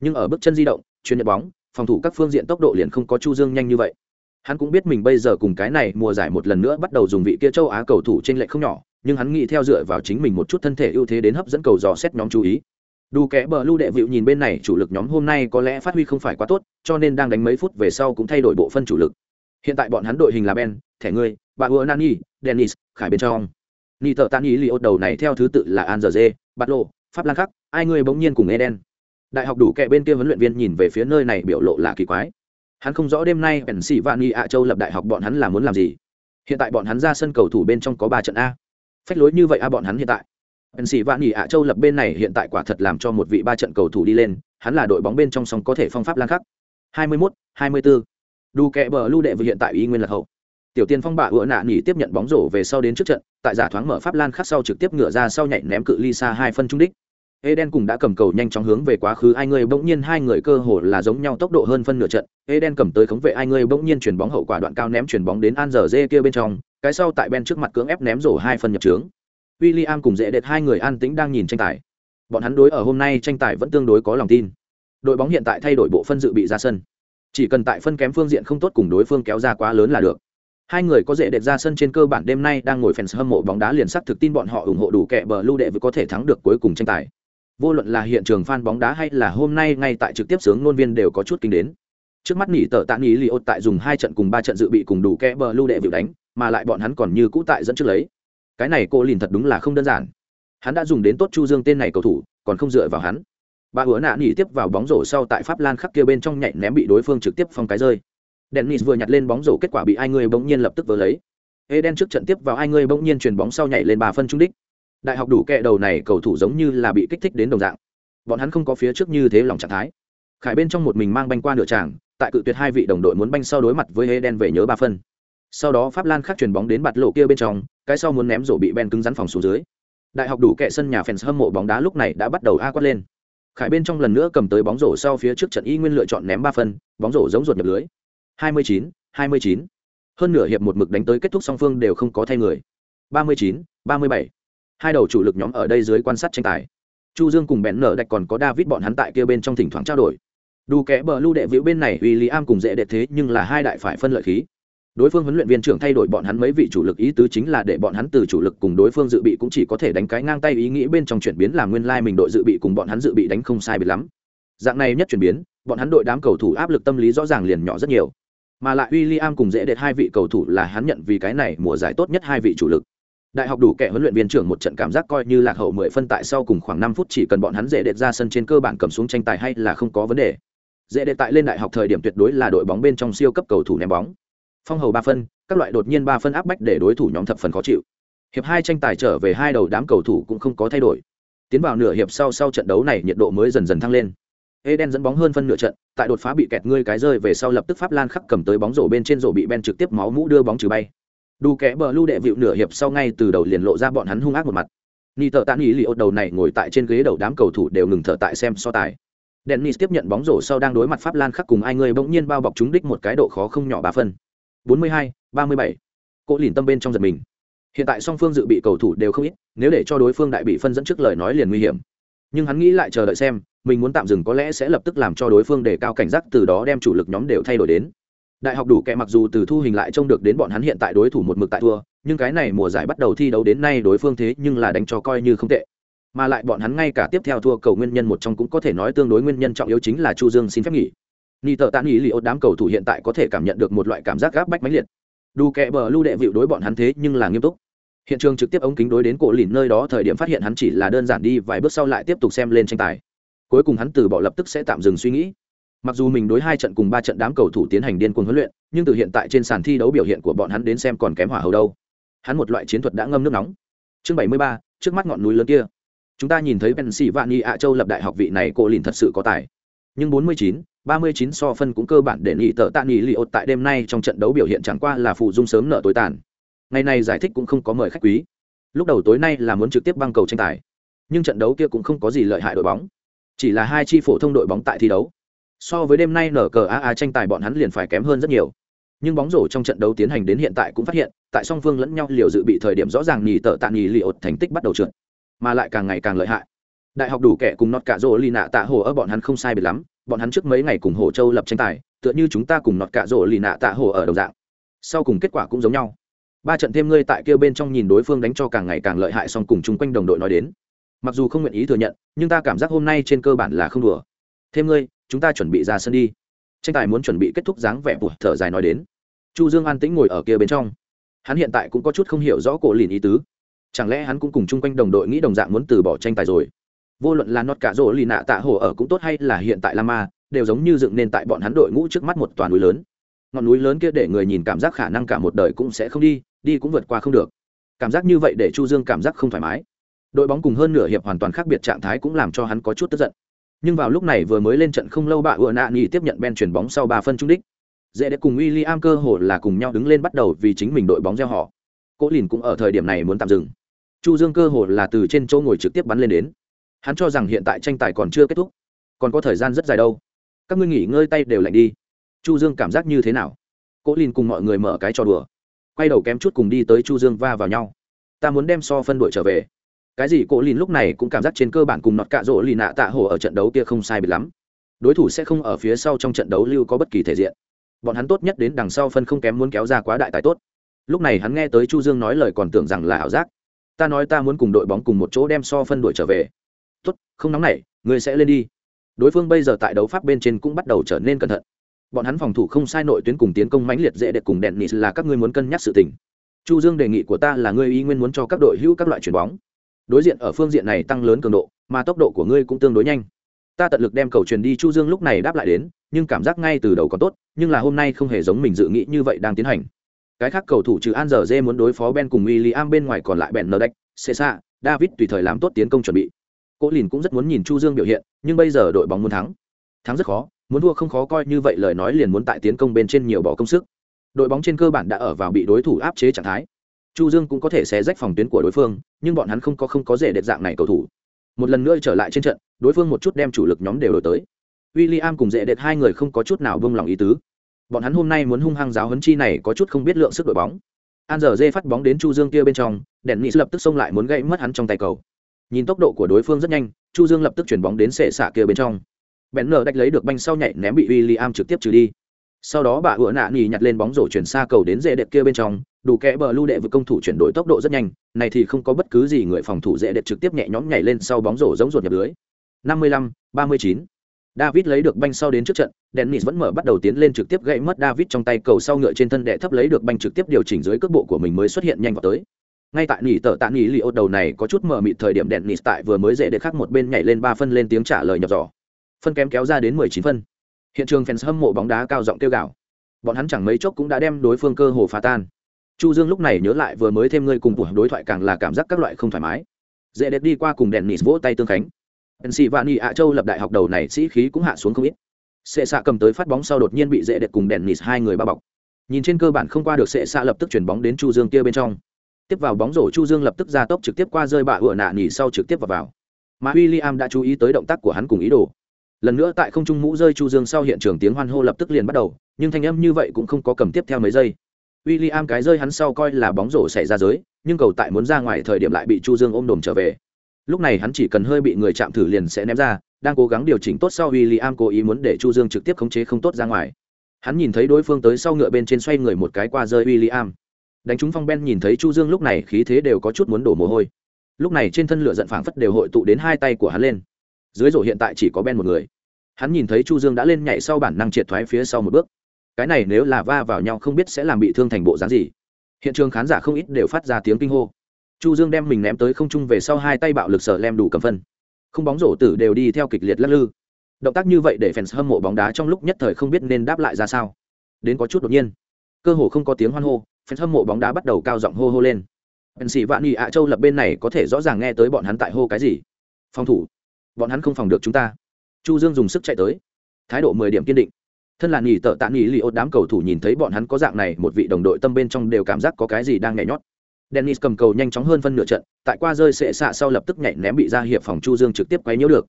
S1: Nhưng ở bước chân di động, chuyên nhận bóng, phòng thủ các phương diện tốc độ liền không có chu dương nhanh như vậy. Hắn cũng biết mình bây giờ cùng cái này mùa giải một lần nữa bắt đầu dùng vị kia châu á cầu thủ trên lệ không nhỏ, nhưng hắn nghĩ theo dựa vào chính mình một chút thân thể ưu thế đến hấp dẫn cầu dò xét nhóm chú ý đủ kẽ bờ lưu đệ vịu nhìn bên này chủ lực nhóm hôm nay có lẽ phát huy không phải quá tốt, cho nên đang đánh mấy phút về sau cũng thay đổi bộ phân chủ lực. Hiện tại bọn hắn đội hình là ben, thẻ người bà ua nani, dennis, khải bên trong. Ni tờ tan ý li ốt đầu này theo thứ tự là an giờ dê bát lộ, pháp lan khắc, ai người bỗng nhiên cùng eden. Đại học đủ kẻ bên kia huấn luyện viên nhìn về phía nơi này biểu lộ là kỳ quái. Hắn không rõ đêm nay ẩn sĩ vạn nghị ạ châu lập đại học bọn hắn là muốn làm gì. Hiện tại bọn hắn ra sân cầu thủ bên trong có ba trận a. Phách lối như vậy a bọn hắn hiện tại. Bên sĩ vạn nghị ạ châu lập bên này hiện tại quả thật làm cho một vị ba trận cầu thủ đi lên hắn là đội bóng bên trong song có thể phong pháp lan khắc 21, 24. Đu kẹ bờ lưu đệ vừa hiện tại ý nguyên là hậu. Tiểu tiên phong bạ ựa nạ nhỉ tiếp nhận bóng rổ về sau đến trước trận, tại giả thoáng mở pháp lan khắc sau trực tiếp ngựa ra sau nhảy ném cự ly xa hai phân trung đích. Eden cùng đã cầm cầu nhanh chóng hướng về quá khứ ai người bỗng nhiên hai người cơ hồ là giống nhau tốc độ hơn phân nửa trận. Eden cầm tới khống vệ ai người bỗng nhiên chuyển bóng hậu quả đoạn cao ném chuyển bóng đến An giờ dê kia bên trong, cái sau tại Ben trước mặt cưỡng ép ném rổ hai phân nhập trướng. William cùng dễ đệt hai người an tĩnh đang nhìn tranh tài. Bọn hắn đối ở hôm nay tranh tài vẫn tương đối có lòng tin. Đội bóng hiện tại thay đổi bộ phân dự bị ra sân. Chỉ cần tại phân kém phương diện không tốt cùng đối phương kéo ra quá lớn là được. Hai người có dễ đệt ra sân trên cơ bản đêm nay đang ngồi fans hâm mộ bóng đá liền sắc thực tin bọn họ ủng hộ đủ kẻ bờ lưu đệ vừa có thể thắng được cuối cùng tranh tài. Vô luận là hiện trường fan bóng đá hay là hôm nay ngay tại trực tiếp sướng ngôn viên đều có chút kinh đến. Trước mắt nỉ tờ tạ nỉ li tại dùng hai trận cùng ba trận dự bị cùng đủ kẻ bờ lưu đệ vừa đánh, mà lại bọn hắn còn như cũ tại dẫn trước lấy cái này cô lìn thật đúng là không đơn giản. Hắn đã dùng đến tốt chu dương tên này cầu thủ, còn không dựa vào hắn. Bà hứa nạ nghỉ tiếp vào bóng rổ sau tại pháp lan khắc kia bên trong nhảy ném bị đối phương trực tiếp phong cái rơi. Dennis vừa nhặt lên bóng rổ kết quả bị ai người bỗng nhiên lập tức vỡ lấy. Eden trước trận tiếp vào ai người bỗng nhiên chuyền bóng sau nhảy lên bà phân trung đích. Đại học đủ kẹ đầu này cầu thủ giống như là bị kích thích đến đồng dạng. Bọn hắn không có phía trước như thế lòng trạng thái. Khải bên trong một mình mang banh qua nửa tràng, tại cự tuyệt hai vị đồng đội muốn banh sau đối mặt với eden về nhớ ba phân. Sau đó pháp lan khắc chuyền bóng đến bạt lộ kia bên trong cái sau muốn ném rổ bị ben cứng rắn phòng xuống dưới. Đại học đủ kệ sân nhà fans hâm mộ bóng đá lúc này đã bắt đầu a quát lên. Khải bên trong lần nữa cầm tới bóng rổ sau phía trước trận y nguyên lựa chọn ném ba phân bóng rổ giống ruột nhập lưới. 29, 29. hơn nửa hiệp một mực đánh tới kết thúc song phương đều không có thay người. 39, 37. hai đầu chủ lực nhóm ở đây dưới quan sát tranh tài. Chu dương cùng bèn nở đạch còn có david bọn hắn tại kia bên trong thỉnh thoảng trao đổi. Đủ kẽ bờ lưu đệ vĩu bên này William cùng dễ đệ thế nhưng là hai đại phải phân lợi khí đối phương huấn luyện viên trưởng thay đổi bọn hắn mấy vị chủ lực ý tứ chính là để bọn hắn từ chủ lực cùng đối phương dự bị cũng chỉ có thể đánh cái ngang tay ý nghĩ bên trong chuyển biến làm nguyên lai mình đội dự bị cùng bọn hắn dự bị đánh không sai biệt lắm. Dạng này nhất chuyển biến, bọn hắn đội đám cầu thủ áp lực tâm lý rõ ràng liền nhỏ rất nhiều. Mà lại William cùng dễ đệt hai vị cầu thủ là hắn nhận vì cái này mùa giải tốt nhất hai vị chủ lực. Đại học đủ kẻ huấn luyện viên trưởng một trận cảm giác coi như lạc hậu mười phân tại sau cùng khoảng năm phút chỉ cần bọn hắn dễ đệt ra sân trên cơ bản cầm xuống tranh tài hay là không có vấn đề. Dễ đệt tại lên đại học thời điểm tuyệt đối là đội bóng bên trong siêu cấp cầu thủ ném bóng phong hầu ba phân các loại đột nhiên ba phân áp bách để đối thủ nhóm thập phần khó chịu hiệp hai tranh tài trở về hai đầu đám cầu thủ cũng không có thay đổi tiến vào nửa hiệp sau sau trận đấu này nhiệt độ mới dần dần thăng lên Eden dẫn bóng hơn phân nửa trận, tại đột phá bị kẹt ngươi cái rơi về sau lập tức Pháp Lan khắc cầm tới bóng rổ bên trên rổ bị Ben trực tiếp máu mũ đưa bóng trừ bay. Đủ kẽ bờ lưu đệ vịu nửa hiệp sau ngay từ đầu liền lộ ra bọn hắn hung ác một mặt. Ni tờ tán ý lì đầu này ngồi tại trên ghế đầu đám cầu thủ đều ngừng thở tại xem so tài. Dennis tiếp nhận bóng rổ sau đang đối mặt Pháp Lan khắc cùng ai người bỗng nhiên bao bọc chúng đích một cái độ khó không nhỏ ba 42, 37. Cố lìn tâm bên trong giật mình. Hiện tại song phương dự bị cầu thủ đều không ít, nếu để cho đối phương đại bị phân dẫn trước lời nói liền nguy hiểm. Nhưng hắn nghĩ lại chờ đợi xem, mình muốn tạm dừng có lẽ sẽ lập tức làm cho đối phương đề cao cảnh giác từ đó đem chủ lực nhóm đều thay đổi đến. Đại học đủ kệ mặc dù từ thu hình lại trông được đến bọn hắn hiện tại đối thủ một mực tại thua, nhưng cái này mùa giải bắt đầu thi đấu đến nay đối phương thế nhưng là đánh cho coi như không tệ. Mà lại bọn hắn ngay cả tiếp theo thua cầu nguyên nhân một trong cũng có thể nói tương đối nguyên nhân trọng yếu chính là Chu Dương xin phép nghỉ ni tờ tạ nghỉ li ốt đám cầu thủ hiện tại có thể cảm nhận được một loại cảm giác gáp bách mãnh liệt. Đủ kẹ bờ lưu đệ vịu đối bọn hắn thế nhưng là nghiêm túc. Hiện trường trực tiếp ống kính đối đến cổ lìn nơi đó thời điểm phát hiện hắn chỉ là đơn giản đi vài bước sau lại tiếp tục xem lên tranh tài. Cuối cùng hắn từ bỏ lập tức sẽ tạm dừng suy nghĩ. Mặc dù mình đối hai trận cùng ba trận đám cầu thủ tiến hành điên cuồng huấn luyện nhưng từ hiện tại trên sàn thi đấu biểu hiện của bọn hắn đến xem còn kém hỏa hầu đâu. Hắn một loại chiến thuật đã ngâm nước nóng. Chương 73, trước mắt ngọn núi lớn kia. Chúng ta nhìn thấy pennsylvania ạ châu lập đại học vị này cô lìn thật sự có tài. Nhưng 49, 39 so phân cũng cơ bản để nghỉ tợ tạ nghỉ li tại đêm nay trong trận đấu biểu hiện chẳng qua là phụ dung sớm nợ tối tàn. Ngày này giải thích cũng không có mời khách quý. Lúc đầu tối nay là muốn trực tiếp băng cầu tranh tài. Nhưng trận đấu kia cũng không có gì lợi hại đội bóng. Chỉ là hai chi phổ thông đội bóng tại thi đấu. So với đêm nay nở cờ aa tranh tài bọn hắn liền phải kém hơn rất nhiều. Nhưng bóng rổ trong trận đấu tiến hành đến hiện tại cũng phát hiện, tại song phương lẫn nhau liều dự bị thời điểm rõ ràng nhì tợ tạ nhì li thành tích bắt đầu trượt, mà lại càng ngày càng lợi hại. Đại học đủ kẻ cùng nọt cả rỗ lina nạ tạ hồ ở bọn hắn không sai biệt lắm bọn hắn trước mấy ngày cùng hồ châu lập tranh tài, tựa như chúng ta cùng nọt cả rổ lì nạ tạ hồ ở đầu dạng. Sau cùng kết quả cũng giống nhau. Ba trận thêm ngươi tại kia bên trong nhìn đối phương đánh cho càng ngày càng lợi hại song cùng chung quanh đồng đội nói đến. Mặc dù không nguyện ý thừa nhận, nhưng ta cảm giác hôm nay trên cơ bản là không đùa. Thêm ngươi, chúng ta chuẩn bị ra sân đi. Tranh tài muốn chuẩn bị kết thúc dáng vẻ buộc thở dài nói đến. Chu dương an tĩnh ngồi ở kia bên trong. Hắn hiện tại cũng có chút không hiểu rõ cổ lìn ý tứ. Chẳng lẽ hắn cũng cùng chung quanh đồng đội nghĩ đồng dạng muốn từ bỏ tranh tài rồi? Vô luận là nót cả rỗ lì nạ tạ hồ ở cũng tốt hay là hiện tại la ma, đều giống như dựng nên tại bọn hắn đội ngũ trước mắt một toàn núi lớn. Ngọn núi lớn kia để người nhìn cảm giác khả năng cả một đời cũng sẽ không đi đi cũng vượt qua không được. Cảm giác như vậy để chu dương cảm giác không thoải mái. Đội bóng cùng hơn nửa hiệp hoàn toàn khác biệt trạng thái cũng làm cho hắn có chút tức giận. Nhưng vào lúc này vừa mới lên trận không lâu bà ựa nạ nghỉ tiếp nhận ben chuyển bóng sau ba phân trung đích. Dễ để cùng w i l l i am cơ hồ là cùng nhau đứng lên bắt đầu vì chính mình đội bóng gieo họ. Cố lìn cũng ở thời điểm này muốn tạm dừng. Chu dương cơ hồ là từ trên chỗ ngồi trực tiếp bắn lên đến hắn cho rằng hiện tại tranh tài còn chưa kết thúc. Còn có thời gian rất dài đâu. Các ngươi nghỉ ngơi tay đều lạnh đi. Chu dương cảm giác như thế nào? Cố lìn cùng mọi người mở cái trò đùa. Quay đầu kém chút cùng đi tới chu dương va vào nhau. Ta muốn đem so phân đội trở về. Cái gì cố lìn lúc này cũng cảm giác trên cơ bản cùng nọt cạ rỗ lì nạ tạ hổ ở trận đấu kia không sai biệt lắm. Đối thủ sẽ không ở phía sau trong trận đấu lưu có bất kỳ thể diện. Bọn hắn tốt nhất đến đằng sau phân không kém muốn kéo ra quá đại tài tốt. Lúc này hắn nghe tới chu dương nói lời còn tưởng rằng là ảo giác. Ta nói ta muốn cùng đội bóng cùng một chỗ đem so phân đội trở về tốt, không nóng nảy ngươi sẽ lên đi. Đối phương bây giờ tại đấu pháp bên trên cũng bắt đầu trở nên cẩn thận. Bọn hắn phòng thủ không sai nội tuyến cùng tiến công mãnh liệt dễ để cùng đèn nịt là các ngươi muốn cân nhắc sự tình. Chu dương đề nghị của ta là ngươi y nguyên muốn cho các đội hữu các loại chuyền bóng. Đối diện ở phương diện này tăng lớn cường độ, mà tốc độ của ngươi cũng tương đối nhanh. Ta tận lực đem cầu truyền đi chu dương lúc này đáp lại đến, nhưng cảm giác ngay từ đầu còn tốt, nhưng là hôm nay không hề giống mình dự nghĩ như vậy đang tiến hành. Cái khác cầu thủ trừ an giờ dê muốn đối phó ben cùng William bên ngoài còn lại bèn nờ đạch xê xa david tùy thời làm tốt tiến công chuẩn bị. Cố Lìn cũng rất muốn nhìn Chu Dương biểu hiện, nhưng bây giờ đội bóng muốn thắng. Thắng rất khó, muốn thua không khó coi như vậy lời nói liền muốn tại tiến công bên trên nhiều bỏ công sức. Đội bóng trên cơ bản đã ở vào bị đối thủ áp chế trạng thái. Chu Dương cũng có thể xé rách phòng tuyến của đối phương, nhưng bọn hắn không có không có dễ đệt dạng này cầu thủ. Một lần nữa trở lại trên trận, đối phương một chút đem chủ lực nhóm đều đổi tới. William cùng dễ đệt hai người không có chút nào buông lòng ý tứ. Bọn hắn hôm nay muốn hung hăng giáo huấn chi này có chút không biết lượng sức đội bóng. An giờ dê phát bóng đến Chu Dương kia bên trong, Dennis lập tức xông lại muốn gãy mất hắn trong tay cầu nhìn tốc độ của đối phương rất nhanh chu dương lập tức chuyển bóng đến sệ xạ kia bên trong. Bèn nở đách lấy được banh sau nhảy ném bị w i l l i am trực tiếp trừ đi. Sau đó bà ựa nạ nhì nhặt lên bóng rổ chuyển xa cầu đến dễ đẹp kia bên trong đủ kẽ bờ lưu đệ vừa công thủ chuyển đổi tốc độ rất nhanh này thì không có bất cứ gì người phòng thủ dễ đẹp trực tiếp nhẹ nhõm nhảy lên sau bóng rổ giống ruột nhập lưới. 55, 39. David lấy được banh sau đến trước trận, Dennis vẫn mở bắt đầu tiến lên trực tiếp gãy mất David trong tay cầu sau ngựa trên thân đệ thấp lấy được banh trực tiếp điều chỉnh dưới cước bộ của mình mới xuất hiện nhanh vào tới ngay tại nỉ tờ tạ nỉ li ô đầu này có chút mờ mịt thời điểm đèn nỉ tại vừa mới dễ để khác một bên nhảy lên ba phân lên tiếng trả lời nhập giỏ. Phân kém kéo ra đến mười chín phân. Hiện trường fans hâm mộ bóng đá cao giọng kêu gào. Bọn hắn chẳng mấy chốc cũng đã đem đối phương cơ hồ phá tan. Chu dương lúc này nhớ lại vừa mới thêm ngươi cùng buổi đối thoại càng là cảm giác các loại không thoải mái. Dễ đẹp đi qua cùng đèn nỉ vỗ tay tương khánh. Pennsylvania ạ châu lập đại học đầu này sĩ khí cũng hạ xuống không ít. Sệ xạ cầm tới phát bóng sau đột nhiên bị dễ đẹp cùng đèn nỉ hai người bao bọc. Nhìn trên cơ bản không qua được sệ xạ lập tức chuyển bóng đến chu dương kia bên trong tiếp vào bóng rổ chu dương lập tức ra tốc trực tiếp qua rơi bạ ựa nạ nhỉ sau trực tiếp vào vào. Mà William đã chú ý tới động tác của hắn cùng ý đồ. Lần nữa tại không trung mũ rơi chu dương sau hiện trường tiếng hoan hô lập tức liền bắt đầu, nhưng thanh âm như vậy cũng không có cầm tiếp theo mấy giây. William cái rơi hắn sau coi là bóng rổ xảy ra giới, nhưng cầu tại muốn ra ngoài thời điểm lại bị chu dương ôm đồm trở về. Lúc này hắn chỉ cần hơi bị người chạm thử liền sẽ ném ra, đang cố gắng điều chỉnh tốt sau William cố ý muốn để chu dương trực tiếp khống chế không tốt ra ngoài. Hắn nhìn thấy đối phương tới sau ngựa bên trên xoay người một cái qua rơi William đánh trúng phong ben nhìn thấy chu dương lúc này khí thế đều có chút muốn đổ mồ hôi. Lúc này trên thân lửa giận phảng phất đều hội tụ đến hai tay của hắn lên. Dưới rổ hiện tại chỉ có ben một người. Hắn nhìn thấy chu dương đã lên nhảy sau bản năng triệt thoái phía sau một bước. Cái này nếu là va vào nhau không biết sẽ làm bị thương thành bộ dáng gì. Hiện trường khán giả không ít đều phát ra tiếng kinh hô. Chu dương đem mình ném tới không trung về sau hai tay bạo lực sở lem đủ cầm phân. Không bóng rổ tử đều đi theo kịch liệt lắc lư. Động tác như vậy để fans hâm mộ bóng đá trong lúc nhất thời không biết nên đáp lại ra sao. Đến có chút đột nhiên. Cơ hồ không có tiếng hoan hô fans hâm mộ bóng đá bắt đầu cao giọng hô hô lên. Bên sĩ vạn nghị ạ châu lập bên này có thể rõ ràng nghe tới bọn hắn tại hô cái gì. Phòng thủ. Bọn hắn không phòng được chúng ta. Chu dương dùng sức chạy tới. Thái độ mười điểm kiên định. Thân là nghỉ tợ tạ nghỉ li ốt đám cầu thủ nhìn thấy bọn hắn có dạng này, một vị đồng đội tâm bên trong đều cảm giác có cái gì đang nhảy nhót. Dennis cầm cầu nhanh chóng hơn phân nửa trận, tại qua rơi sệ xạ sau lập tức nhảy ném bị ra hiệp phòng chu dương trực tiếp quấy nhiễu được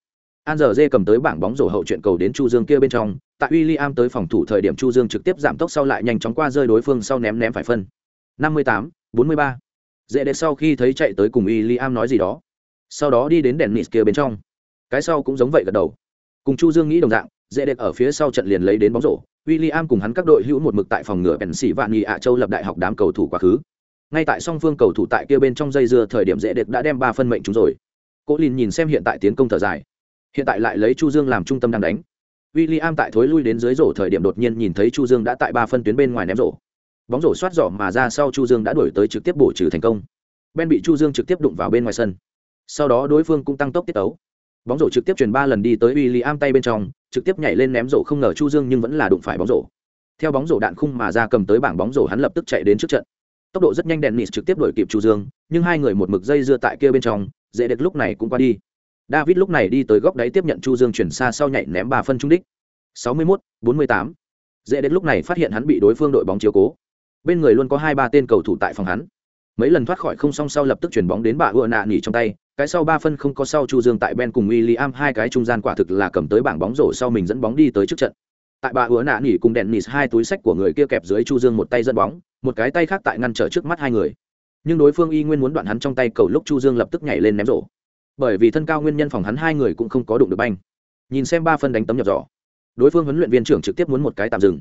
S1: an giờ dê cầm tới bảng bóng rổ hậu chuyện cầu đến chu dương kia bên trong tại William tới phòng thủ thời điểm chu dương trực tiếp giảm tốc sau lại nhanh chóng qua rơi đối phương sau ném ném phải phân. 58, 43. dễ đệ sau khi thấy chạy tới cùng William nói gì đó. Sau đó đi đến đèn nịt kia bên trong. Cái sau cũng giống vậy gật đầu. Cùng chu dương nghĩ đồng dạng dễ đẹp ở phía sau trận liền lấy đến bóng rổ. William cùng hắn các đội hữu một mực tại phòng ngựa bèn sĩ vạn nghị ạ châu lập đại học đám cầu thủ quá khứ. Ngay tại song phương cầu thủ tại kia bên trong dây dưa thời điểm dễ đẹp đã đem ba phân mệnh chúng rồi. Cố lìn nhìn xem hiện tại tiến công thở dài hiện tại lại lấy chu dương làm trung tâm đang đánh. William tại thối lui đến dưới rổ thời điểm đột nhiên nhìn thấy chu dương đã tại ba phân tuyến bên ngoài ném rổ. Bóng rổ xoát rổ mà ra sau chu dương đã đuổi tới trực tiếp bổ trừ thành công. Ben bị chu dương trực tiếp đụng vào bên ngoài sân. Sau đó đối phương cũng tăng tốc tiết tấu. Bóng rổ trực tiếp truyền ba lần đi tới William tay bên trong, trực tiếp nhảy lên ném rổ không ngờ chu dương nhưng vẫn là đụng phải bóng rổ. Theo bóng rổ đạn khung mà ra cầm tới bảng bóng rổ hắn lập tức chạy đến trước trận. Tốc độ rất nhanh đèn nịt trực tiếp đuổi kịp chu dương, nhưng hai người một mực dây dưa tại kia bên trong, dễ được lúc này cũng qua đi david lúc này đi tới góc đáy tiếp nhận chu dương chuyển xa sau nhảy ném ba phân trung đích. 61, 48. dễ đến lúc này phát hiện hắn bị đối phương đội bóng chiếu cố. Bên người luôn có hai ba tên cầu thủ tại phòng hắn. Mấy lần thoát khỏi không song sau lập tức chuyển bóng đến bà Ua nạ nghỉ trong tay. Cái sau ba phân không có sau chu dương tại ben cùng William hai cái trung gian quả thực là cầm tới bảng bóng rổ sau mình dẫn bóng đi tới trước trận. Tại bà Ua nạ nghỉ cùng đèn nịt hai túi sách của người kia kẹp dưới chu dương một tay dẫn bóng một cái tay khác tại ngăn trở trước mắt hai người. Nhưng đối phương y nguyên muốn đoạn hắn trong tay cầu lúc chu dương lập tức nhảy lên ném rổ bởi vì thân cao nguyên nhân phòng hắn hai người cũng không có đụng được banh. Nhìn xem ba phân đánh tấm nhập giỏ đối phương huấn luyện viên trưởng trực tiếp muốn một cái tạm dừng.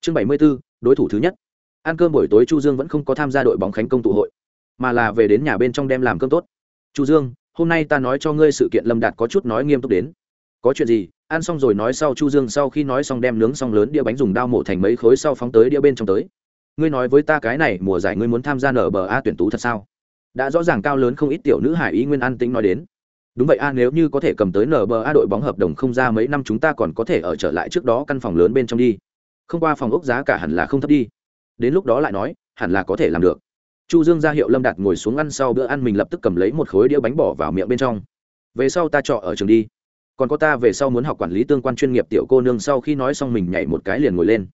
S1: Chương 74, đối thủ thứ nhất. Ăn cơm buổi tối chu dương vẫn không có tham gia đội bóng khánh công tụ hội mà là về đến nhà bên trong đem làm cơm tốt. Chu dương hôm nay ta nói cho ngươi sự kiện lâm đạt có chút nói nghiêm túc đến. Có chuyện gì ăn xong rồi nói sau chu dương sau khi nói xong đem nướng xong lớn đĩa bánh dùng dao mổ thành mấy khối sau phóng tới đĩa bên trong tới. Ngươi nói với ta cái này mùa giải ngươi muốn tham gia nở bờ a tuyển tú thật sao? Đã rõ ràng cao lớn không ít tiểu nữ hải ý nguyên an tĩnh nói đến đúng vậy a, nếu như có thể cầm tới nở bờ a đội bóng hợp đồng không ra mấy năm chúng ta còn có thể ở trở lại trước đó căn phòng lớn bên trong đi. Không qua phòng ốc giá cả hẳn là không thấp đi. Đến lúc đó lại nói, hẳn là có thể làm được. Chu dương ra hiệu lâm đạt ngồi xuống ăn sau bữa ăn mình lập tức cầm lấy một khối đĩa bánh bỏ vào miệng bên trong. Về sau ta trọ ở trường đi. Còn có ta về sau muốn học quản lý tương quan chuyên nghiệp tiểu cô nương sau khi nói xong mình nhảy một cái liền ngồi lên.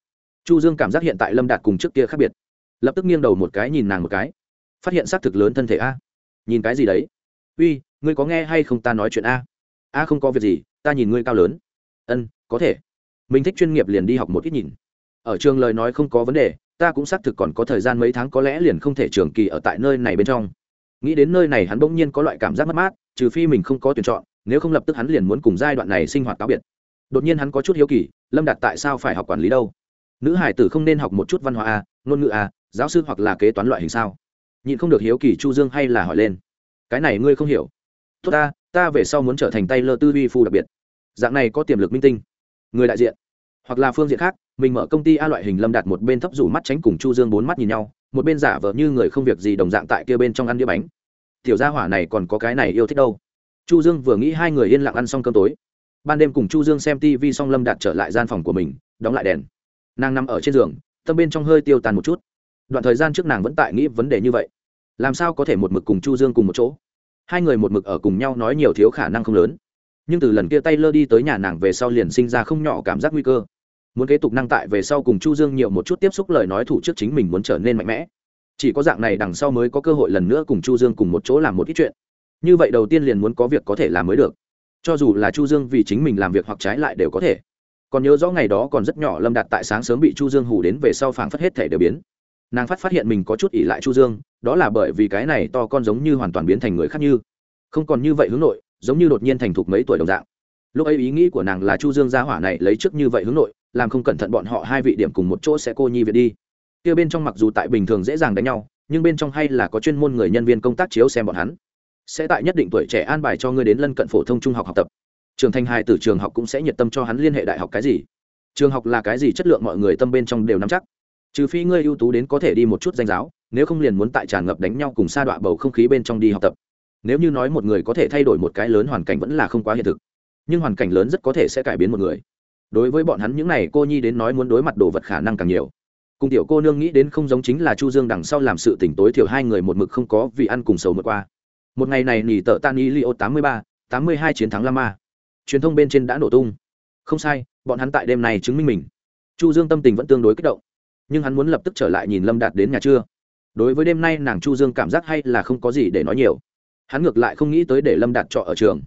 S1: Chu dương cảm giác hiện tại lâm đạt cùng trước kia khác biệt. Lập tức nghiêng đầu một cái nhìn nàng một cái. Phát hiện xác thực lớn thân thể a. Nhìn cái gì đấy? Uy ngươi có nghe hay không ta nói chuyện a? A không có việc gì, ta nhìn ngươi cao lớn. Ân, có thể. Mình thích chuyên nghiệp liền đi học một ít nhìn. Ở trường lời nói không có vấn đề, ta cũng xác thực còn có thời gian mấy tháng có lẽ liền không thể trường kỳ ở tại nơi này bên trong. Nghĩ đến nơi này hắn bỗng nhiên có loại cảm giác mất mát, trừ phi mình không có tuyển chọn, nếu không lập tức hắn liền muốn cùng giai đoạn này sinh hoạt cáo biệt. Đột nhiên hắn có chút hiếu kỳ, lâm đạt tại sao phải học quản lý đâu? Nữ hải tử không nên học một chút văn hóa a, ngôn ngữ a, giáo sư hoặc là kế toán loại hình sao? Nhịn không được hiếu kỳ chu dương hay là hỏi lên. Cái này ngươi không hiểu tốt ta ta về sau muốn trở thành tay lơ tư vi phu đặc biệt. Dạng này có tiềm lực minh tinh. Người đại diện. Hoặc là phương diện khác, mình mở công ty a loại hình lâm đạt một bên thấp rủ mắt tránh cùng chu dương bốn mắt nhìn nhau, một bên giả vờ như người không việc gì đồng dạng tại kia bên trong ăn đĩa bánh. Tiểu gia hỏa này còn có cái này yêu thích đâu. Chu dương vừa nghĩ hai người yên lặng ăn xong cơm tối. Ban đêm cùng chu dương xem tv xong lâm đạt trở lại gian phòng của mình, đóng lại đèn. Nàng nằm ở trên giường, tâm bên trong hơi tiêu tàn một chút. Đoạn thời gian trước nàng vẫn tại nghĩ vấn đề như vậy. Làm sao có thể một mực cùng chu dương cùng một chỗ? Hai người một mực ở cùng nhau nói nhiều thiếu khả năng không lớn. Nhưng từ lần kia tay lơ đi tới nhà nàng về sau liền sinh ra không nhỏ cảm giác nguy cơ. Muốn kế tục năng tại về sau cùng chu dương nhiều một chút tiếp xúc lời nói thủ trước chính mình muốn trở nên mạnh mẽ. Chỉ có dạng này đằng sau mới có cơ hội lần nữa cùng chu dương cùng một chỗ làm một ít chuyện. Như vậy đầu tiên liền muốn có việc có thể làm mới được. Cho dù là chu dương vì chính mình làm việc hoặc trái lại đều có thể. Còn nhớ rõ ngày đó còn rất nhỏ lâm đạt tại sáng sớm bị chu dương hủ đến về sau phảng phất hết thể đều biến. Nàng phát phát hiện mình có chút ỉ lại chu dương đó là bởi vì cái này to con giống như hoàn toàn biến thành người khác như. Không còn như vậy hướng nội, giống như đột nhiên thành thục mấy tuổi đồng dạng. Lúc ấy ý nghĩ của nàng là chu dương gia hỏa này lấy trước như vậy hướng nội, làm không cẩn thận bọn họ hai vị điểm cùng một chỗ sẽ cô nhi viện đi. Kia bên trong mặc dù tại bình thường dễ dàng đánh nhau, nhưng bên trong hay là có chuyên môn người nhân viên công tác chiếu xem bọn hắn. Sẽ tại nhất định tuổi trẻ an bài cho ngươi đến lân cận phổ thông trung học học tập. Trường thành hai từ trường học cũng sẽ nhiệt tâm cho hắn liên hệ đại học cái gì. Trường học là cái gì chất lượng mọi người tâm bên trong đều nắm chắc. Trừ phi ngươi ưu tú đến có thể đi một chút danh giáo nếu không liền muốn tại tràn ngập đánh nhau cùng sa đọa bầu không khí bên trong đi học tập. Nếu như nói một người có thể thay đổi một cái lớn hoàn cảnh vẫn là không quá hiện thực. Nhưng hoàn cảnh lớn rất có thể sẽ cải biến một người. Đối với bọn hắn những n à y cô nhi đến nói muốn đối mặt đồ vật khả năng càng nhiều. Cùng tiểu cô nương nghĩ đến không giống chính là chu dương đằng sau làm sự tỉnh tối thiểu hai người một mực không có vì ăn cùng sầu vượt qua. Một ngày này nỉ tợ tan y li tám mươi ba, tám mươi hai chiến thắng la ma truyền thông bên trên đã nổ tung. Không sai, bọn hắn tại đêm này chứng minh mình. Chu dương tâm tình vẫn tương đối kích động. Nhưng hắn muốn lập tức trở lại nhìn lâm đạt đến nhà trưa đối với đêm nay nàng chu dương cảm giác hay là không có gì để nói nhiều. Hắn ngược lại không nghĩ tới để lâm đạt trọ ở trường.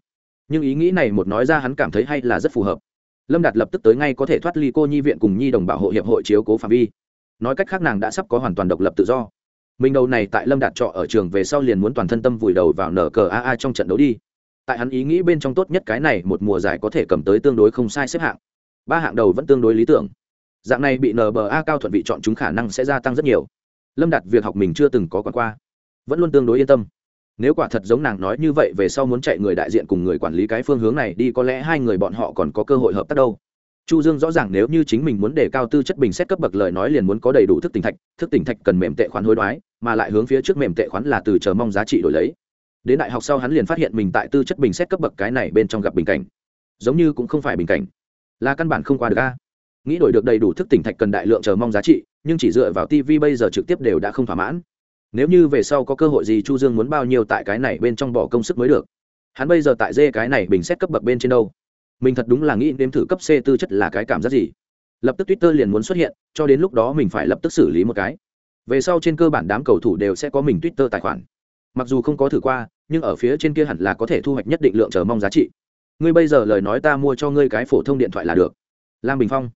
S1: Nhưng ý nghĩ này một nói ra hắn cảm thấy hay là rất phù hợp. Lâm đạt lập tức tới ngay có thể thoát ly cô nhi viện cùng nhi đồng bảo hộ hiệp hội chiếu cố phạm vi. Nói cách khác nàng đã sắp có hoàn toàn độc lập tự do. Mình đầu này tại lâm đạt trọ ở trường về sau liền muốn toàn thân tâm vùi đầu vào nở cờ aa trong trận đấu đi. Tại hắn ý nghĩ bên trong tốt nhất cái này một mùa giải có thể cầm tới tương đối không sai xếp hạng. Ba hạng đầu vẫn tương đối lý tưởng. Dạng này bị nba cao thuận vị chọn chúng khả năng sẽ gia tăng rất nhiều lâm đạt việc học mình chưa từng có quản qua, vẫn luôn tương đối yên tâm. Nếu quả thật giống nàng nói như vậy về sau muốn chạy người đại diện cùng người quản lý cái phương hướng này đi, có lẽ hai người bọn họ còn có cơ hội hợp tác đâu. Chu dương rõ ràng nếu như chính mình muốn đề cao tư chất bình xét cấp bậc lời nói liền muốn có đầy đủ thức tỉnh thạch, thức tỉnh thạch cần mềm tệ khoán hối đoái, mà lại hướng phía trước mềm tệ khoán là từ chờ mong giá trị đổi lấy. Đến đại học sau hắn liền phát hiện mình tại tư chất bình xét cấp bậc cái này bên trong gặp bình cảnh. Giống như cũng không phải bình cảnh. Là căn bản không qua được a nghĩ đổi được đầy đủ thức tỉnh thạch cần đại lượng chờ mong giá trị, nhưng chỉ dựa vào tv bây giờ trực tiếp đều đã không thỏa mãn. Nếu như về sau có cơ hội gì chu dương muốn bao nhiêu tại cái này bên trong bỏ công sức mới được. Hắn bây giờ tại dê cái này bình xét cấp bậc bên trên đâu? Mình thật đúng là nghĩ đếm thử cấp c tư chất là cái cảm giác gì? Lập tức twitter liền muốn xuất hiện, cho đến lúc đó mình phải lập tức xử lý một cái. Về sau trên cơ bản đám cầu thủ đều sẽ có mình twitter tài khoản. Mặc dù không có thử qua, nhưng ở phía trên kia hẳn là có thể thu hoạch nhất định lượng chờ mong giá trị. Ngươi bây giờ lời nói ta mua cho ngươi cái phổ thông điện thoại là được. Lam bình phong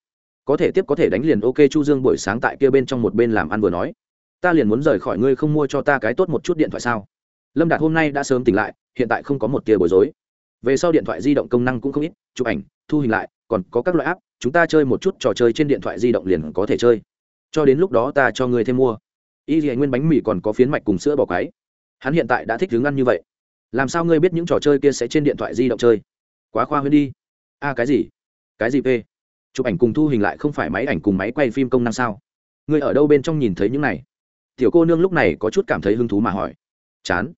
S1: có thể tiếp có thể đánh liền ok chu dương buổi sáng tại kia bên trong một bên làm ăn vừa nói ta liền muốn rời khỏi ngươi không mua cho ta cái tốt một chút điện thoại sao lâm đạt hôm nay đã sớm tỉnh lại hiện tại không có một tia bối rối về sau điện thoại di động công năng cũng không ít chụp ảnh thu hình lại còn có các loại app chúng ta chơi một chút trò chơi trên điện thoại di động liền có thể chơi cho đến lúc đó ta cho ngươi thêm mua y dì nguyên bánh mì còn có phiến mạch cùng sữa bỏ cái hắn hiện tại đã thích hướng ăn như vậy làm sao ngươi biết những trò chơi kia sẽ trên điện thoại di động chơi quá khoa huyên đi a à, cái gì cái gì p chụp ảnh cùng thu hình lại không phải máy ảnh cùng máy quay phim công năng sao? Người ở đâu bên trong nhìn thấy những này? Tiểu cô nương lúc này có chút cảm thấy hứng thú mà hỏi. Chán.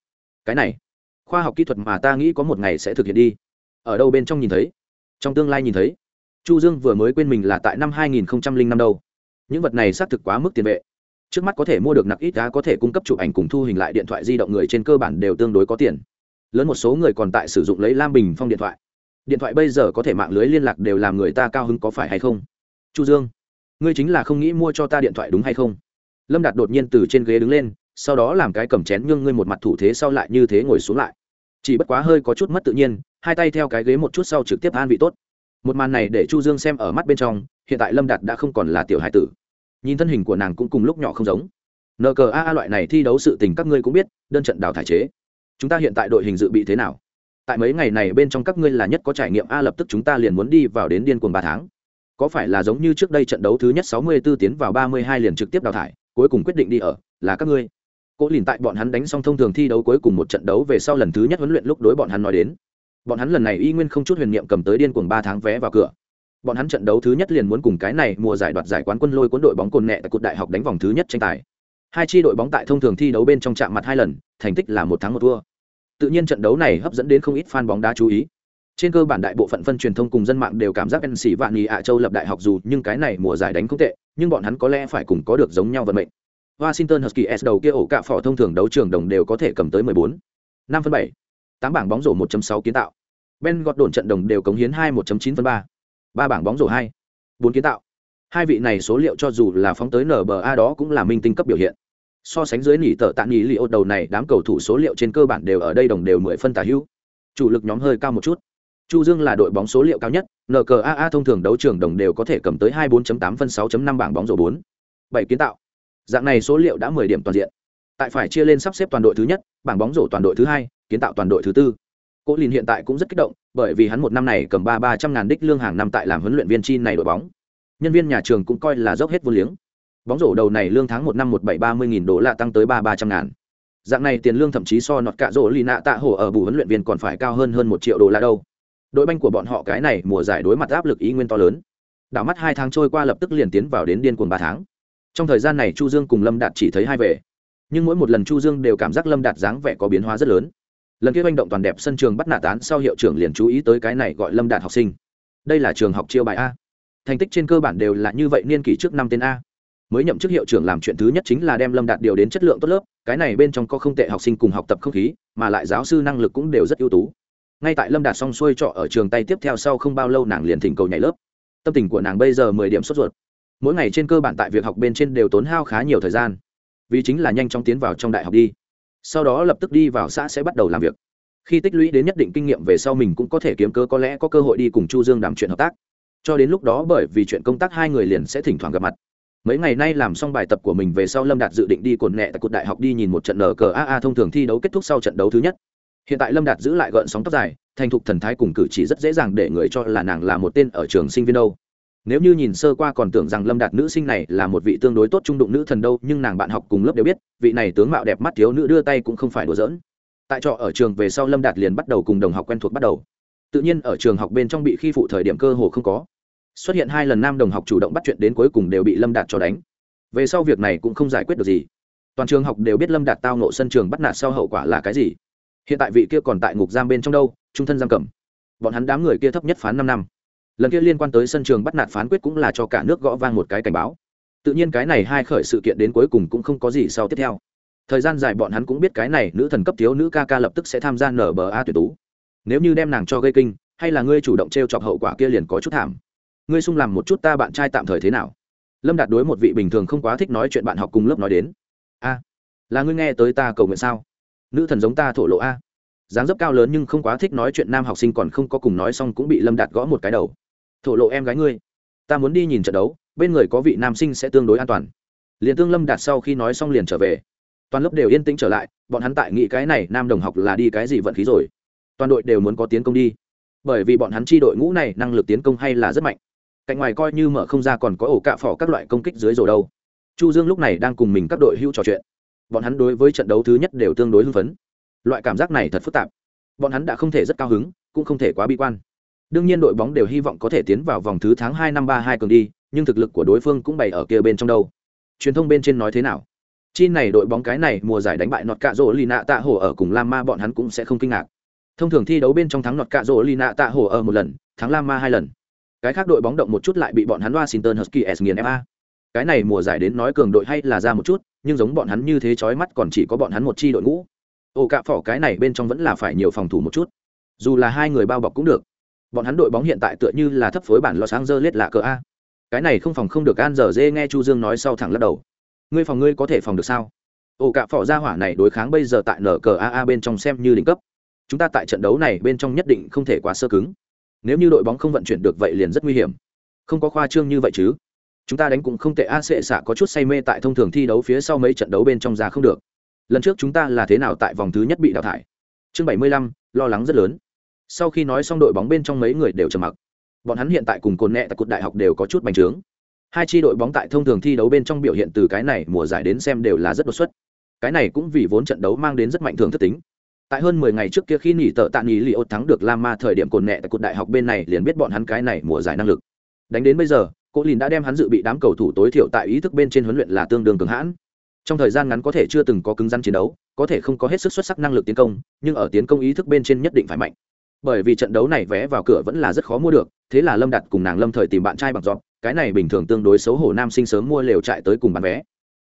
S1: Cái này, khoa học kỹ thuật mà ta nghĩ có một ngày sẽ thực hiện đi. Ở đâu bên trong nhìn thấy? Trong tương lai nhìn thấy. Chu dương vừa mới quên mình là tại năm 2005 đâu. Những vật này xác thực quá mức tiền vệ. Trước mắt có thể mua được nặc ít, giá có thể cung cấp chụp ảnh cùng thu hình lại điện thoại di động người trên cơ bản đều tương đối có tiền. Lớn một số người còn tại sử dụng lấy lam bình phong điện thoại điện thoại bây giờ có thể mạng lưới liên lạc đều làm người ta cao hứng có phải hay không? Chu dương, ngươi chính là không nghĩ mua cho ta điện thoại đúng hay không? Lâm đạt đột nhiên từ trên ghế đứng lên, sau đó làm cái cầm chén nhưng ngươi một mặt thủ thế sau lại như thế ngồi xuống lại. Chỉ bất quá hơi có chút mất tự nhiên, hai tay theo cái ghế một chút sau trực tiếp an vị tốt. Một màn này để chu dương xem ở mắt bên trong, hiện tại lâm đạt đã không còn là tiểu hải tử. Nhìn thân hình của nàng cũng cùng lúc nhỏ không giống. Nờ cờ a loại này thi đấu sự tình các ngươi cũng biết, đơn trận đào thải chế. Chúng ta hiện tại đội hình dự bị thế nào? Tại mấy ngày này bên trong các ngươi là nhất có trải nghiệm a, lập tức chúng ta liền muốn đi vào đến điên cuồng ba tháng. Có phải là giống như trước đây trận đấu thứ nhất sáu mươi 64 tiến vào ba mươi hai liền trực tiếp đào thải, cuối cùng quyết định đi ở, là các ngươi. Cố lìn tại bọn hắn đánh xong thông thường thi đấu cuối cùng một trận đấu về sau lần thứ nhất huấn luyện lúc đối bọn hắn nói đến. Bọn hắn lần này y nguyên không chút huyền niệm cầm tới điên cuồng ba tháng vé vào cửa. Bọn hắn trận đấu thứ nhất liền muốn cùng cái này mùa giải đoạt giải quán quân lôi cuốn đội bóng cồn nẹ tại cột đại học đánh vòng thứ nhất tranh tài. Hai chi đội bóng tại thông thường thi đấu bên trong chạm mặt hai lần, thành tích là một thắng một thua tự nhiên trận đấu này hấp dẫn đến không ít fan bóng đá chú ý trên cơ bản đại bộ phận phân truyền thông cùng dân mạng đều cảm giác NC Vạn Nghị ạ châu lập đại học dù nhưng cái này mùa giải đánh không tệ, nhưng bọn hắn có lẽ phải cùng có được giống nhau vận mệnh. Washington Huskies đầu kia ổ cạ phỏ thông thường đấu trường đồng đều có thể cầm tới 14. 5 phân 7. 8 bảng bóng rổ 1.6 kiến tạo. Ben gọt đồn trận đồng đều cống hiến 2 1.9 phân 3. 3 bảng bóng rổ 2. 4 kiến tạo. Hai vị này số liệu cho dù là phóng tới NBA đó cũng là minh tinh cấp biểu hiện. So sánh dưới nỉ tợ tạ nỉ li đầu này đám cầu thủ số liệu trên cơ bản đều ở đây đồng đều 10 phân tả hữu. Chủ lực nhóm hơi cao một chút. Chu Dương là đội bóng số liệu cao nhất, NCAA thông thường đấu trường đồng đều có thể cầm tới 24.8 phân 6.5 bảng bóng rổ 4. 7 kiến tạo. Dạng này số liệu đã 10 điểm toàn diện. Tại phải chia lên sắp xếp toàn đội thứ nhất, bảng bóng rổ toàn đội thứ hai, kiến tạo toàn đội thứ tư. Cố Lìn hiện tại cũng rất kích động, bởi vì hắn một năm này cầm ba ba trăm ngàn đích lương hàng năm tại làm huấn luyện viên chi này đội bóng. Nhân viên nhà trường cũng coi là dốc hết vô liếng. Bóng rổ đầu này lương tháng một năm một bảy ba mươi nghìn đô la tăng tới ba ba trăm ngàn. Dạng này tiền lương thậm chí so nọt cả rổ lì nạ tạ hổ ở bù huấn luyện viên còn phải cao hơn hơn một triệu đô la đâu. Đội banh của bọn họ cái này mùa giải đối mặt áp lực ý nguyên to lớn. Đảo mắt hai tháng trôi qua lập tức liền tiến vào đến điên cuồng ba tháng. Trong thời gian này chu dương cùng lâm đạt chỉ thấy hai về nhưng mỗi một lần chu dương đều cảm giác lâm đạt dáng vẻ có biến hóa rất lớn. Lần kia manh động toàn đẹp sân trường bắt nạt tán sau hiệu trưởng liền chú ý tới cái này gọi lâm đạt học sinh. Đây là trường học chiêu bài a. Thành tích trên cơ bản đều là như vậy niên kỷ trước năm tên a mới nhậm chức hiệu trưởng làm chuyện thứ nhất chính là đem lâm đạt điều đến chất lượng tốt lớp, cái này bên trong có không tệ học sinh cùng học tập không khí, mà lại giáo sư năng lực cũng đều rất ưu tú. Ngay tại lâm đạt xong xuôi trọ ở trường tay tiếp theo sau không bao lâu nàng liền thỉnh cầu nhảy lớp. Tâm tình của nàng bây giờ mười điểm sốt ruột. Mỗi ngày trên cơ bản tại việc học bên trên đều tốn hao khá nhiều thời gian. Vì chính là nhanh chóng tiến vào trong đại học đi. Sau đó lập tức đi vào xã sẽ bắt đầu làm việc. Khi tích lũy đến nhất định kinh nghiệm về sau mình cũng có thể kiếm cơ, có lẽ có cơ hội đi cùng chu dương đàm chuyện hợp tác. Cho đến lúc đó bởi vì chuyện công tác hai người liền sẽ thỉnh thoảng gặp mặt mấy ngày nay làm xong bài tập của mình về sau lâm đạt dự định đi cồn nẹ tại cột đại học đi nhìn một trận nở cờ aa thông thường thi đấu kết thúc sau trận đấu thứ nhất. Hiện tại lâm đạt giữ lại gợn sóng tóc dài, thành thục thần thái cùng cử chỉ rất dễ dàng để người cho là nàng là một tên ở trường sinh viên đâu. Nếu như nhìn sơ qua còn tưởng rằng lâm đạt nữ sinh này là một vị tương đối tốt trung đụng nữ thần đâu, nhưng nàng bạn học cùng lớp đều biết, vị này tướng mạo đẹp mắt thiếu nữ đưa tay cũng không phải đùa giỡn. Tại trọ ở trường về sau lâm đạt liền bắt đầu cùng đồng học quen thuộc bắt đầu. Tự nhiên ở trường học bên trong bị khi phụ thời điểm cơ hồ không có xuất hiện hai lần nam đồng học chủ động bắt chuyện đến cuối cùng đều bị lâm đạt cho đánh. Về sau việc này cũng không giải quyết được gì. Toàn trường học đều biết lâm đạt tao nộ sân trường bắt nạt sau hậu quả là cái gì. Hiện tại vị kia còn tại ngục giam bên trong đâu, trung thân giam cầm. Bọn hắn đám người kia thấp nhất phán năm năm. Lần kia liên quan tới sân trường bắt nạt phán quyết cũng là cho cả nước gõ vang một cái cảnh báo. Tự nhiên cái này hai khởi sự kiện đến cuối cùng cũng không có gì sau tiếp theo. Thời gian dài bọn hắn cũng biết cái này nữ thần cấp thiếu nữ ca ca lập tức sẽ tham gia nở bờ a tuyển tú. Nếu như đem nàng cho gây kinh, hay là ngươi chủ động t r e o chọc hậu quả kia liền có chút thảm ngươi sung làm một chút ta bạn trai tạm thời thế nào? Lâm đạt đối một vị bình thường không quá thích nói chuyện bạn học cùng lớp nói đến. A, là ngươi nghe tới ta cầu nguyện sao? Nữ thần giống ta thổ lộ a. Dáng dấp cao lớn nhưng không quá thích nói chuyện nam học sinh còn không có cùng nói xong cũng bị lâm đạt gõ một cái đầu. Thổ lộ em gái ngươi, ta muốn đi nhìn trận đấu, bên người có vị nam sinh sẽ tương đối an toàn. Liền tương lâm đạt sau khi nói xong liền trở về. Toàn lớp đều yên tĩnh trở lại, bọn hắn tại nghĩ cái này nam đồng học là đi cái gì vận khí rồi. Toàn đội đều muốn có tiến công đi. Bởi vì bọn hắn chi đội ngũ này năng lực tiến công hay là rất mạnh cạnh ngoài coi như mở không ra còn có ổ cạ phỏ các loại công kích dưới rổ đâu. Chu dương lúc này đang cùng mình các đội hữu trò chuyện. Bọn hắn đối với trận đấu thứ nhất đều tương đối hưng phấn. Loại cảm giác này thật phức tạp. Bọn hắn đã không thể rất cao hứng, cũng không thể quá bi quan. Đương nhiên đội bóng đều hy vọng có thể tiến vào vòng thứ tháng hai năm ba hai cường đi, nhưng thực lực của đối phương cũng bày ở kia bên trong đâu. Truyền thông bên trên nói thế nào? Chi này đội bóng cái này mùa giải đánh bại nọt cạ rỗ lì nạ tạ hồ ở cùng lam ma bọn hắn cũng sẽ không kinh ngạc. Thông thường thi đấu bên trong thắng nọt cạ rỗ lì nạ tạ hồ ở một lần, thắng lam ma hai lần cái khác đội bóng động một chút lại bị bọn hắn washington huskies nghiền fa cái này mùa giải đến nói cường đội hay là ra một chút, nhưng giống bọn hắn như thế chói mắt còn chỉ có bọn hắn một chi đội ngũ. Ồ cạ phỏ cái này bên trong vẫn là phải nhiều phòng thủ một chút. Dù là hai người bao bọc cũng được. Bọn hắn đội bóng hiện tại tựa như là thấp phối bản los angeles lạ cờ a. Cái này không phòng không được an giờ dê nghe chu dương nói sau thẳng lắc đầu. Ngươi phòng ngươi có thể phòng được sao? Ổ cạ phỏ ra hỏa này đối kháng bây giờ tại nở cờ a bên trong xem như đỉnh cấp. Chúng ta tại trận đấu này bên trong nhất định không thể quá sơ cứng nếu như đội bóng không vận chuyển được vậy liền rất nguy hiểm. Không có khoa trương như vậy chứ. Chúng ta đánh cũng không tệ, a sệ xạ có chút say mê tại thông thường thi đấu phía sau mấy trận đấu bên trong ra không được. Lần trước chúng ta là thế nào tại vòng thứ nhất bị đào thải? Chương bảy mươi lăm, lo lắng rất lớn. Sau khi nói xong đội bóng bên trong mấy người đều trầm mặc. Bọn hắn hiện tại cùng cồn nẹ tại cột đại học đều có chút bành trướng. Hai tri đội bóng tại thông thường thi đấu bên trong biểu hiện từ cái này mùa giải đến xem đều là rất đột xuất. Cái này cũng vì vốn trận đấu mang đến rất mạnh thường thất tính tại hơn mười ngày trước kia khi nghỉ tợ tạ nghỉ li ốt thắng được la ma thời điểm cồn nẹ tại cột đại học bên này liền biết bọn hắn cái này mùa giải năng lực. Đánh đến bây giờ, cô lìn đã đem hắn dự bị đám cầu thủ tối thiểu tại ý thức bên trên huấn luyện là tương đương cường hãn. Trong thời gian ngắn có thể chưa từng có cứng rắn chiến đấu, có thể không có hết sức xuất sắc năng lực tiến công, nhưng ở tiến công ý thức bên trên nhất định phải mạnh. Bởi vì trận đấu này vé vào cửa vẫn là rất khó mua được, thế là lâm đặt cùng nàng lâm thời tìm bạn trai bằng dọn cái này bình thường tương đối xấu hổ nam sinh sớm mua lều trại tới cùng bán vé.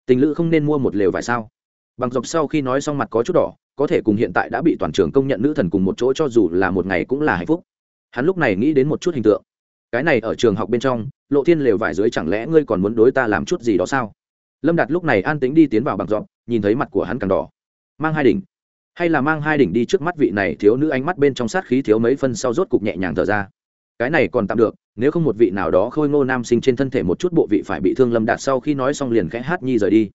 S1: Tình lữ không nên mua một lều vải sao? Bằng dọc sau khi nói xong mặt có chút đỏ có thể cùng hiện tại đã bị toàn trường công nhận nữ thần cùng một chỗ cho dù là một ngày cũng là hạnh phúc. Hắn lúc này nghĩ đến một chút hình tượng. Cái này ở trường học bên trong, lộ thiên lều vải dưới chẳng lẽ ngươi còn muốn đối ta làm chút gì đó sao? Lâm đạt lúc này an tính đi tiến vào bằng dọn nhìn thấy mặt của hắn càng đỏ. Mang hai đỉnh. Hay là mang hai đỉnh đi trước mắt vị này thiếu nữ ánh mắt bên trong sát khí thiếu mấy phân sau rốt cục nhẹ nhàng thở ra. Cái này còn tạm được, nếu không một vị nào đó khôi ngô nam sinh trên thân thể một chút bộ vị phải bị thương lâm đạt sau khi nói xong liền khẽ hát nhi rời đi.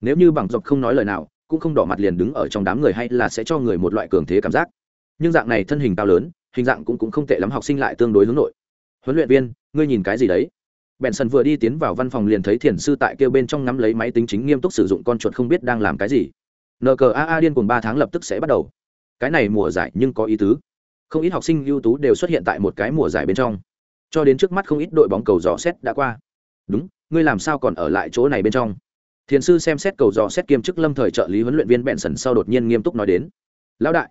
S1: Nếu như bằng dọc không nói lời nào cũng không đỏ mặt liền đứng ở trong đám người hay là sẽ cho người một loại cường thế cảm giác. Nhưng dạng này thân hình cao lớn hình dạng cũng, cũng không tệ lắm học sinh lại tương đối hướng nội. Huấn luyện viên ngươi nhìn cái gì đấy? Bèn sần vừa đi tiến vào văn phòng liền thấy thiền sư tại kêu bên trong ngắm lấy máy tính chính nghiêm túc sử dụng con chuột không biết đang làm cái gì. Nờ cờ a điên cùng ba tháng lập tức sẽ bắt đầu. Cái này mùa giải nhưng có ý tứ. Không ít học sinh ưu tú đều xuất hiện tại một cái mùa giải bên trong. Cho đến trước mắt không ít đội bóng cầu dò xét đã qua. Đúng ngươi làm sao còn ở lại chỗ này bên trong? Thiền sư xem xét cầu dò xét kiêm chức lâm thời trợ lý huấn luyện viên bẹn sần sau đột nhiên nghiêm túc nói đến. Lão đại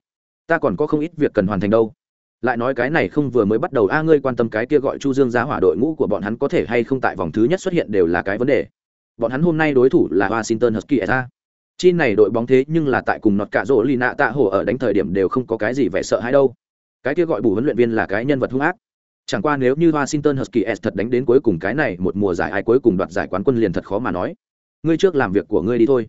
S1: ta còn có không ít việc cần hoàn thành đâu. Lại nói cái này không vừa mới bắt đầu a ngươi quan tâm cái kia gọi chu dương giá hỏa đội ngũ của bọn hắn có thể hay không tại vòng thứ nhất xuất hiện đều là cái vấn đề. Bọn hắn hôm nay đối thủ là washington husky à, chi này đội bóng thế nhưng là tại cùng nọt cả rỗ lì nạ tạ hổ ở đánh thời điểm đều không có cái gì vẻ sợ hãi đâu. Cái kia gọi bù huấn luyện viên là cái nhân vật hung ác. Chẳng qua nếu như washington husky s thật đánh đến cuối cùng cái này một mùa giải ai cuối cùng đoạt giải quán quân liền thật khó mà nói ngươi trước làm việc của ngươi đi thôi.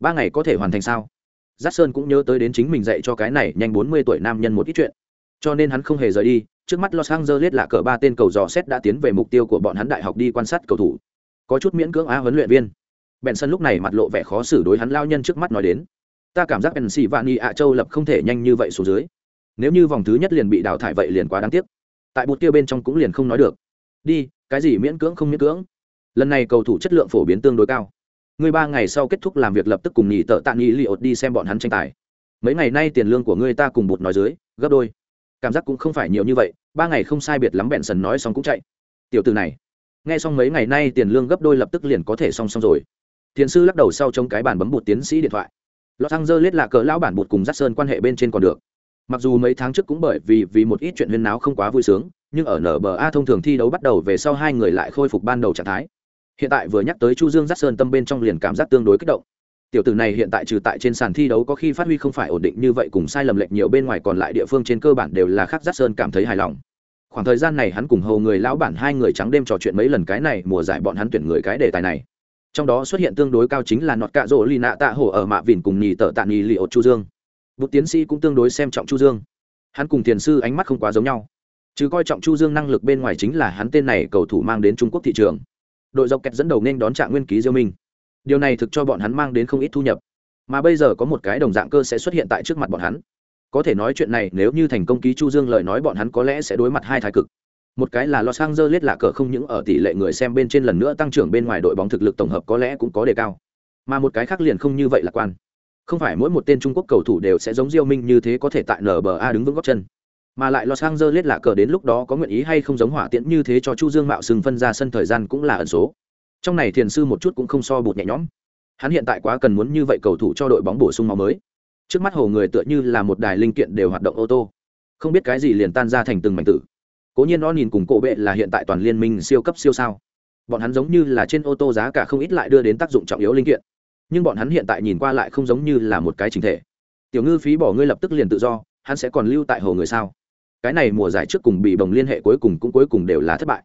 S1: Ba ngày có thể hoàn thành sao? Giác sơn cũng nhớ tới đến chính mình dạy cho cái này nhanh bốn mươi tuổi nam nhân một ít chuyện. Cho nên hắn không hề rời đi, trước mắt los angeles là cờ ba tên cầu dò xét đã tiến về mục tiêu của bọn hắn đại học đi quan sát cầu thủ. Có chút miễn cưỡng á huấn luyện viên. Bèn sân lúc này mặt lộ vẻ khó xử đối hắn lao nhân trước mắt nói đến. Ta cảm giác bèn xì vạn y ạ châu lập không thể nhanh như vậy xuống dưới. Nếu như vòng thứ nhất liền bị đào thải vậy liền quá đáng tiếc. Tại bột kia bên trong cũng liền không nói được. Đi, cái gì miễn cưỡng không miễn cưỡng. Lần này cầu thủ chất lượng phổ biến tương đối cao ngươi ba ngày sau kết thúc làm việc lập tức cùng nhị tợ tạ nghỉ li ột đi xem bọn hắn tranh tài. Mấy ngày nay tiền lương của ngươi ta cùng bột nói dưới, gấp đôi. Cảm giác cũng không phải nhiều như vậy, ba ngày không sai biệt lắm bẹn sần nói xong cũng chạy. Tiểu từ này, nghe xong mấy ngày nay tiền lương gấp đôi lập tức liền có thể song song rồi. Thiền sư lắc đầu sau trong cái bàn bấm bột tiến sĩ điện thoại. Los angeles là cỡ lão bản bột cùng dắt sơn quan hệ bên trên còn được. Mặc dù mấy tháng trước cũng bởi vì vì một ít chuyện huyên náo không quá vui sướng, nhưng ở nba thông thường thi đấu bắt đầu về sau hai người lại khôi phục ban đầu trạng thái hiện tại vừa nhắc tới chu dương giắt sơn tâm bên trong liền cảm giác tương đối kích động. Tiểu tử này hiện tại trừ tại trên sàn thi đấu có khi phát huy không phải ổn định như vậy, cùng sai lầm lệch nhiều bên ngoài còn lại địa phương trên cơ bản đều là khác giắt sơn cảm thấy hài lòng. Khoảng thời gian này hắn cùng hầu người lão bản hai người trắng đêm trò chuyện mấy lần cái này, mùa giải bọn hắn tuyển người cái đề tài này. Trong đó xuất hiện tương đối cao chính là nọt cạ rỗ lì nạ tạ hổ ở mạ vìn cùng nhì tợ tạ nhì lì ột chu dương. Một tiến sĩ cũng tương đối xem trọng chu dương. Hắn cùng thiền sư ánh mắt không quá giống nhau. Chứ coi trọng chu dương năng lực bên ngoài chính là hắn tên này cầu thủ mang đến trung quốc thị trường đội dọc kẹt dẫn đầu nên đón trạng nguyên ký diêu minh. Điều này thực cho bọn hắn mang đến không ít thu nhập. Mà bây giờ có một cái đồng dạng cơ sẽ xuất hiện tại trước mặt bọn hắn. Có thể nói chuyện này nếu như thành công ký chu dương lời nói bọn hắn có lẽ sẽ đối mặt hai thái cực. Một cái là los angeles lạ cờ không những ở tỷ lệ người xem bên trên lần nữa tăng trưởng bên ngoài đội bóng thực lực tổng hợp có lẽ cũng có đề cao. Mà một cái khác liền không như vậy lạc quan. Không phải mỗi một tên trung quốc cầu thủ đều sẽ giống diêu minh như thế có thể tại nba đứng vững góc chân mà lại los angeles lạ cờ đến lúc đó có nguyện ý hay không giống hỏa tiễn như thế cho chu dương mạo sừng phân ra sân thời gian cũng là ẩn số. Trong này thiền sư một chút cũng không so bụt nhẹ nhõm. Hắn hiện tại quá cần muốn như vậy cầu thủ cho đội bóng bổ sung máu mới. Trước mắt hồ người tựa như là một đài linh kiện đều hoạt động ô tô. Không biết cái gì liền tan ra thành từng mảnh tử. Cố nhiên nó nhìn cùng cổ bệ là hiện tại toàn liên minh siêu cấp siêu sao. Bọn hắn giống như là trên ô tô giá cả không ít lại đưa đến tác dụng trọng yếu linh kiện. Nhưng bọn hắn hiện tại nhìn qua lại không giống như là một cái chính thể. Tiểu ngư phí bỏ ngươi lập tức liền tự do, hắn sẽ còn lưu tại hồ người sao? Cái này mùa giải trước cùng bị bồng liên hệ cuối cùng cũng cuối cùng đều là thất bại.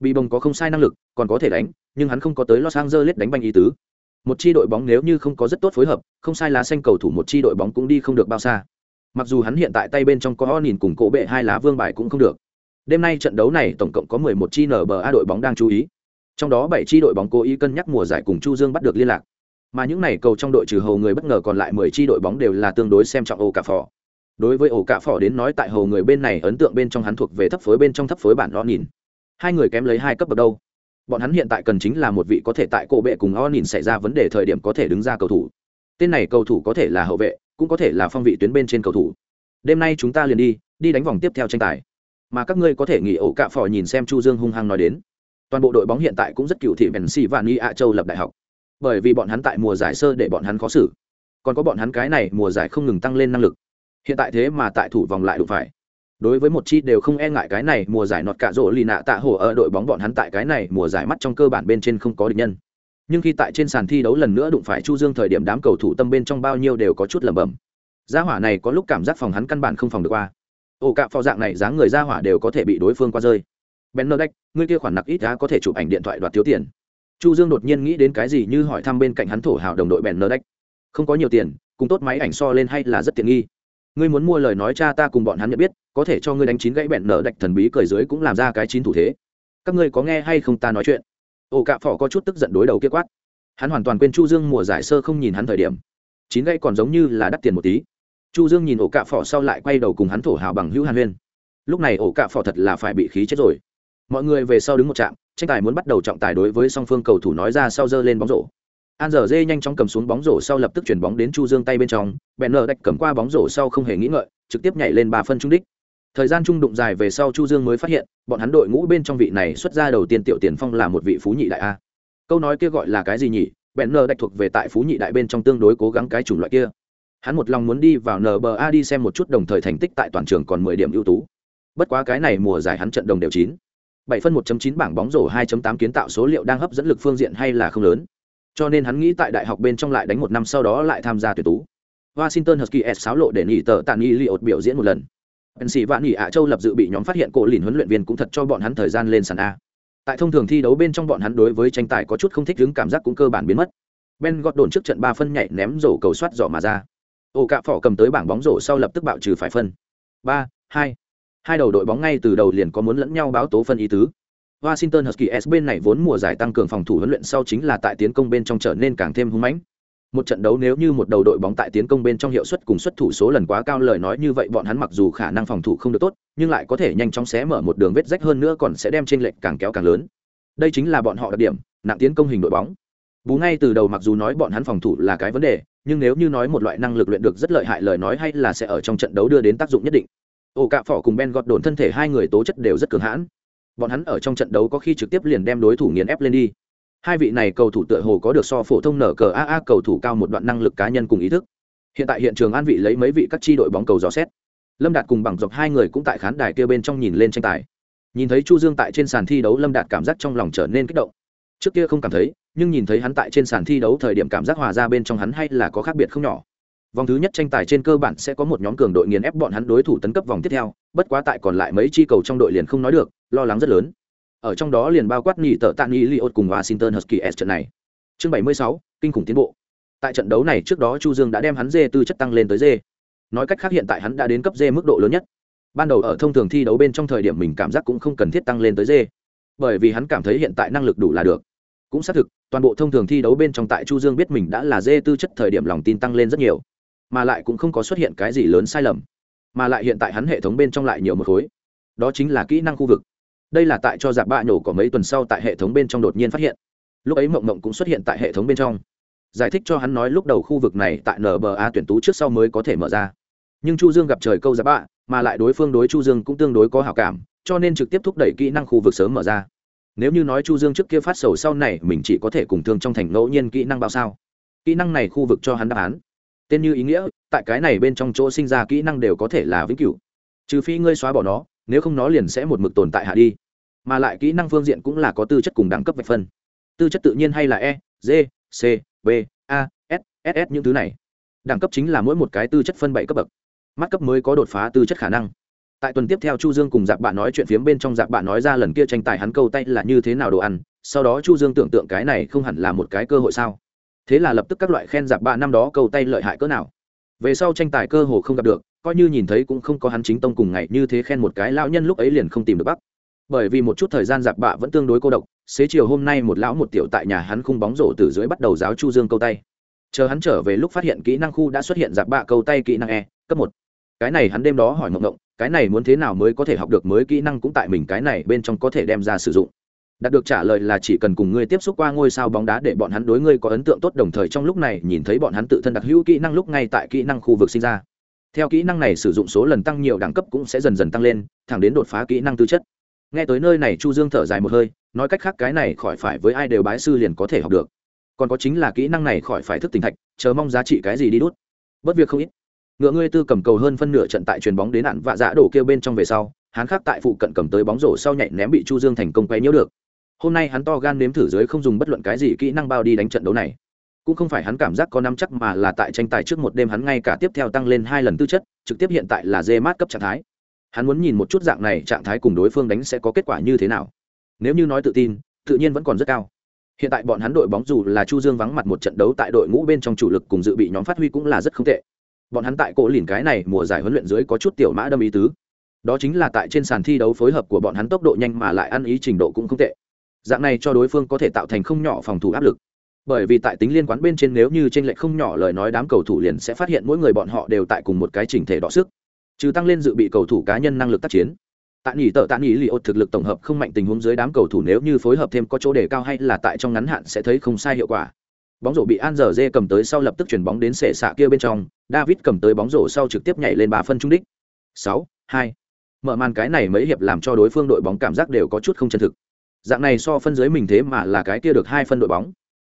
S1: Bị bồng có không sai năng lực, còn có thể đánh, nhưng hắn không có tới los angeles đánh banh ý tứ. Một chi đội bóng nếu như không có rất tốt phối hợp, không sai lá xanh cầu thủ một chi đội bóng cũng đi không được bao xa. Mặc dù hắn hiện tại tay bên trong có nhìn cùng cổ bệ hai lá vương bài cũng không được. Đêm nay trận đấu này tổng cộng có 11 chi nba đội bóng đang chú ý. Trong đó bảy chi đội bóng cố ý cân nhắc mùa giải cùng chu dương bắt được liên lạc. Mà những này cầu trong đội trừ hầu người bất ngờ còn lại 10 chi đội bóng đều là tương đối xem trọng ô cả phò đối với ổ cạ phỏ đến nói tại hầu người bên này, ấn tượng bên trong hắn thuộc về thấp phối bên trong thấp phối bản lo nhìn hai người kém lấy hai cấp bậc đâu? Bọn hắn hiện tại cần chính là một vị có thể tại cổ bệ cùng o nhìn xảy ra vấn đề thời điểm có thể đứng ra cầu thủ. Tên này cầu thủ có thể là hậu vệ, cũng có thể là phong vị tuyến bên trên cầu thủ. Đêm nay chúng ta liền đi đi đánh vòng tiếp theo tranh tài. Mà các ngươi có thể nghỉ ổ cạ phò nhìn xem chu dương hung hăng nói đến. Toàn bộ đội bóng hiện tại cũng rất cựu thị vẹn xì và ni ạ châu lập đại học. Bởi vì bọn hắn tại mùa giải sơ để bọn hắn khó xử. Còn có bọn hắn cái này mùa giải không ngừng tăng lên năng lực hiện tại thế mà tại thủ vòng lại đụng phải. Đối với một chi đều không e ngại cái này mùa giải nọt cả rổ lì nạ tạ hổ ở đội bóng bọn hắn tại cái này mùa giải mắt trong cơ bản bên trên không có địch nhân. Nhưng khi tại trên sàn thi đấu lần nữa đụng phải chu dương thời điểm đám cầu thủ tâm bên trong bao nhiêu đều có chút lẩm bẩm. Gia hỏa này có lúc cảm giác phòng hắn căn bản không phòng được qua. Ổ cạ phò dạng này dáng người gia hỏa đều có thể bị đối phương qua rơi. Ben nơ đách người kia khoản nặc ít đã có thể chụp ảnh điện thoại đoạt thiếu tiền. Chu dương đột nhiên nghĩ đến cái gì như hỏi thăm bên cạnh hắn thổ hào đồng đội ben nơ đách không có nhiều tiền, cùng tốt máy ảnh so lên hay là rất tiện nghi ngươi muốn mua lời nói cha ta cùng bọn hắn nhận biết, có thể cho ngươi đánh chín gãy bẹn nở đạch thần bí cười dưới cũng làm ra cái chín thủ thế. Các ngươi có nghe hay không ta nói chuyện? Ổ cạ phỏ có chút tức giận đối đầu kia quát. Hắn hoàn toàn quên chu dương mùa giải sơ không nhìn hắn thời điểm. Chín gãy còn giống như là đắt tiền một tí. Chu dương nhìn ổ cạ phỏ sau lại quay đầu cùng hắn thổ hào bằng hữu hàn huyên. Lúc này ổ cạ phỏ thật là phải bị khí chết rồi. Mọi người về sau đứng một trạm, tranh tài muốn bắt đầu trọng tài đối với song phương cầu thủ nói ra sau giơ lên bóng rổ an giờ dê nhanh chóng cầm xuống bóng rổ sau lập tức chuyển bóng đến chu dương tay bên trong bèn nở đạch cầm qua bóng rổ sau không hề nghĩ ngợi, trực tiếp nhảy lên ba phân trung đích. Thời gian trung đụng dài về sau chu dương mới phát hiện, bọn hắn đội ngũ bên trong vị này xuất ra đầu tiên tiểu tiền phong là một vị phú nhị đại a. Câu nói kia gọi là cái gì nhỉ? Bèn nở đạch thuộc về tại phú nhị đại bên trong tương đối cố gắng cái chủng loại kia. Hắn một lòng muốn đi vào nba đi xem một chút đồng thời thành tích tại toàn trường còn mười điểm ưu tú. Bất quá cái này mùa giải hắn trận đồng đều chín. Bảy phân 1 chín bảng bóng rổ 2 tám kiến tạo số liệu đang hấp dẫn lực phương diện hay là không lớn cho nên hắn nghĩ tại đại học bên trong lại đánh một năm sau đó lại tham gia tuyển tú. Washington husky s sáo lộ để nghỉ tờ tàn nghi li ột biểu diễn một lần. Ẩn sĩ vạn nghỉ ạ châu lập dự bị nhóm phát hiện cổ lìn huấn luyện viên cũng thật cho bọn hắn thời gian lên sàn a. Tại thông thường thi đấu bên trong bọn hắn đối với tranh tài có chút không thích đứng cảm giác cũng cơ bản biến mất. Ben gọt đồn trước trận ba phân nhảy ném rổ cầu soát giỏ mà ra. Ổ cạ phỏ cầm tới bảng bóng rổ sau lập tức bạo trừ phải phân. Ba, hai. Hai đầu đội bóng ngay từ đầu liền có muốn lẫn nhau báo tố phân ý tứ washington huskies bên này vốn mùa giải tăng cường phòng thủ huấn luyện sau chính là tại tiến công bên trong trở nên càng thêm hung mãnh. Một trận đấu nếu như một đầu đội bóng tại tiến công bên trong hiệu suất cùng xuất thủ số lần quá cao, lời nói như vậy bọn hắn mặc dù khả năng phòng thủ không được tốt, nhưng lại có thể nhanh chóng xé mở một đường vết rách hơn nữa còn sẽ đem trên lệch càng kéo càng lớn. Đây chính là bọn họ đặc điểm, nặng tiến công hình đội bóng. Bú ngay từ đầu mặc dù nói bọn hắn phòng thủ là cái vấn đề, nhưng nếu như nói một loại năng lực luyện được rất lợi hại lời nói hay là sẽ ở trong trận đấu đưa đến tác dụng nhất định. Ổ cạ phỏ cùng ben gọt đồn thân thể hai người tố chất đều rất cường hãn bọn hắn ở trong trận đấu có khi trực tiếp liền đem đối thủ nghiền ép lên đi. Hai vị này cầu thủ tựa hồ có được so phổ thông nở cờ aa cầu thủ cao một đoạn năng lực cá nhân cùng ý thức. Hiện tại hiện trường an vị lấy mấy vị các tri đội bóng cầu dò xét. Lâm đạt cùng bằng dọc hai người cũng tại khán đài kia bên trong nhìn lên tranh tài. Nhìn thấy chu dương tại trên sàn thi đấu, lâm đạt cảm giác trong lòng trở nên kích động. Trước kia không cảm thấy, nhưng nhìn thấy hắn tại trên sàn thi đấu thời điểm cảm giác hòa ra bên trong hắn hay là có khác biệt không nhỏ vòng thứ nhất tranh tài trên cơ bản sẽ có một nhóm cường đội nghiền ép bọn hắn đối thủ tấn cấp vòng tiếp theo bất quá tại còn lại mấy chi cầu trong đội liền không nói được lo lắng rất lớn. Ở trong đó liền bao quát nhị tợ tạ nghi liot cùng washington huskies trận này. Chương 76, kinh khủng tiến bộ. Tại trận đấu này trước đó chu dương đã đem hắn dê tư chất tăng lên tới dê. Nói cách khác hiện tại hắn đã đến cấp dê mức độ lớn nhất. Ban đầu ở thông thường thi đấu bên trong thời điểm mình cảm giác cũng không cần thiết tăng lên tới dê. Bởi vì hắn cảm thấy hiện tại năng lực đủ là được. Cũng xác thực toàn bộ thông thường thi đấu bên trong tại chu dương biết mình đã là dê tư chất thời điểm lòng tin tăng lên rất nhiều mà lại cũng không có xuất hiện cái gì lớn sai lầm, mà lại hiện tại hắn hệ thống bên trong lại nhiều một khối. Đó chính là kỹ năng khu vực. Đây là tại cho giặc bạ nhổ có mấy tuần sau tại hệ thống bên trong đột nhiên phát hiện. Lúc ấy mộng mộng cũng xuất hiện tại hệ thống bên trong. Giải thích cho hắn nói lúc đầu khu vực này tại nba tuyển tú trước sau mới có thể mở ra. Nhưng chu dương gặp trời câu giặc bạ, mà lại đối phương đối chu dương cũng tương đối có hảo cảm, cho nên trực tiếp thúc đẩy kỹ năng khu vực sớm mở ra. Nếu như nói chu dương trước kia phát sầu sau này mình chỉ có thể cùng thương trong thành ngẫu nhiên kỹ năng bao sao? Kỹ năng này khu vực cho hắn đáp án tên như ý nghĩa, tại cái này bên trong chỗ sinh ra kỹ năng đều có thể là vĩnh cửu. Trừ phi ngươi xóa bỏ nó, nếu không nó liền sẽ một mực tồn tại hạ đi. Mà lại kỹ năng phương diện cũng là có tư chất cùng đẳng cấp vạch phân. Tư chất tự nhiên hay là e g, c, b, a, s s những thứ này. Đẳng cấp chính là mỗi một cái tư chất phân bảy cấp bậc. Mắt cấp mới có đột phá tư chất khả năng. Tại tuần tiếp theo chu dương cùng dạp bạn nói chuyện phiếm bên trong dạp bạn nói ra lần kia tranh tài hắn câu tay là như thế nào đồ ăn, sau đó chu dương tưởng tượng cái này không hẳn là một cái cơ hội sao? Thế là lập tức các loại khen giặc ba năm đó câu tay lợi hại cỡ nào. Về sau tranh tài cơ hồ không gặp được, coi như nhìn thấy cũng không có hắn chính tông cùng ngày như thế khen một cái lão nhân lúc ấy liền không tìm được bắc bởi vì một chút thời gian giặc bạ vẫn tương đối cô độc, xế chiều hôm nay một lão một tiểu tại nhà hắn khung bóng rổ từ dưới bắt đầu giáo chu dương câu tay. Chờ hắn trở về lúc phát hiện kỹ năng khu đã xuất hiện giặc bạ câu tay kỹ năng e cấp một. Cái này hắn đêm đó hỏi mộng ngộng, cái này muốn thế nào mới có thể học được mới kỹ năng cũng tại mình cái này bên trong có thể đem ra sử dụng đạt được trả lời là chỉ cần cùng ngươi tiếp xúc qua ngôi sao bóng đá để bọn hắn đối ngươi có ấn tượng tốt đồng thời trong lúc này nhìn thấy bọn hắn tự thân đặc hữu kỹ năng lúc ngay tại kỹ năng khu vực sinh ra. Theo kỹ năng này sử dụng số lần tăng nhiều đẳng cấp cũng sẽ dần dần tăng lên, thẳng đến đột phá kỹ năng tư chất. Nghe tới nơi này chu dương thở dài một hơi, nói cách khác cái này khỏi phải với ai đều bái sư liền có thể học được. Còn có chính là kỹ năng này khỏi phải thức tỉnh thạch, chờ mong giá trị cái gì đi đút. Bất việc không ít. Ngựa ngươi tư cầm cầu hơn phân nửa trận tại chuyền bóng đến nạn vạ dã đổ kêu bên trong về sau, hắn khác tại phụ cận cầm tới bóng rổ sau nhảy ném bị chu dương thành công quay nhiễu được hôm nay hắn to gan nếm thử dưới không dùng bất luận cái gì kỹ năng bao đi đánh trận đấu này. Cũng không phải hắn cảm giác có năm chắc mà là tại tranh tài trước một đêm hắn ngay cả tiếp theo tăng lên hai lần tư chất, trực tiếp hiện tại là dê mát cấp trạng thái. Hắn muốn nhìn một chút dạng này trạng thái cùng đối phương đánh sẽ có kết quả như thế nào. Nếu như nói tự tin, tự nhiên vẫn còn rất cao. Hiện tại bọn hắn đội bóng dù là chu dương vắng mặt một trận đấu tại đội ngũ bên trong chủ lực cùng dự bị nhóm phát huy cũng là rất không tệ. Bọn hắn tại cổ lìn cái này mùa giải huấn luyện dưới có chút tiểu mã đâm ý tứ. Đó chính là tại trên sàn thi đấu phối hợp của bọn hắn tốc độ nhanh mà lại ăn ý trình độ cũng không tệ dạng này cho đối phương có thể tạo thành không nhỏ phòng thủ áp lực. Bởi vì tại tính liên quan bên trên nếu như t r ê n lệch không nhỏ lời nói đám cầu thủ liền sẽ phát hiện mỗi người bọn họ đều tại cùng một cái chỉnh thể đọ sức. Trừ tăng lên dự bị cầu thủ cá nhân năng lực tác chiến. Tạ nghỉ tợ tạ nghỉ li ột thực lực tổng hợp không mạnh tình huống dưới đám cầu thủ nếu như phối hợp thêm có chỗ đề cao hay là tại trong ngắn hạn sẽ thấy không sai hiệu quả. Bóng rổ bị an giờ dê cầm tới sau lập tức chuyển bóng đến sệ xạ kia bên trong. David cầm tới bóng rổ sau trực tiếp nhảy lên ba phân trung đích. Sáu, hai. Mở màn cái này mấy hiệp làm cho đối phương đội bóng cảm giác đều có chút không chân thực dạng này so phân dưới mình thế mà là cái kia được hai phân đội bóng.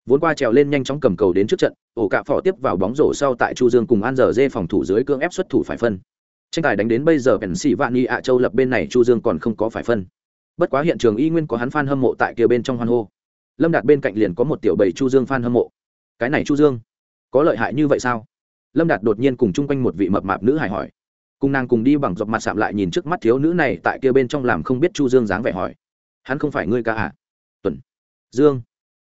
S1: Vốn qua trèo lên nhanh chóng cầm cầu đến trước trận, ổ cạ phỏ tiếp vào bóng rổ sau tại chu dương cùng an giờ dê phòng thủ dưới cưỡng ép xuất thủ phải phân. Tranh tài đánh đến bây giờ bèn xỉ vạn nghi ạ châu lập bên này chu dương còn không có phải phân. Bất quá hiện trường y nguyên có hắn fan hâm mộ tại kia bên trong hoan hô. Lâm đạt bên cạnh liền có một tiểu bầy chu dương phan hâm mộ. Cái này chu dương, có lợi hại như vậy sao? Lâm đạt đột nhiên cùng chung quanh một vị mập mạp nữ hài hỏi. Cùng nàng cùng đi bằng dọc mặt sạm lại nhìn trước mắt thiếu nữ này tại kia bên trong làm không biết chu dương dáng vẻ hỏi hắn không phải ngươi ca à? Tuần. Dương.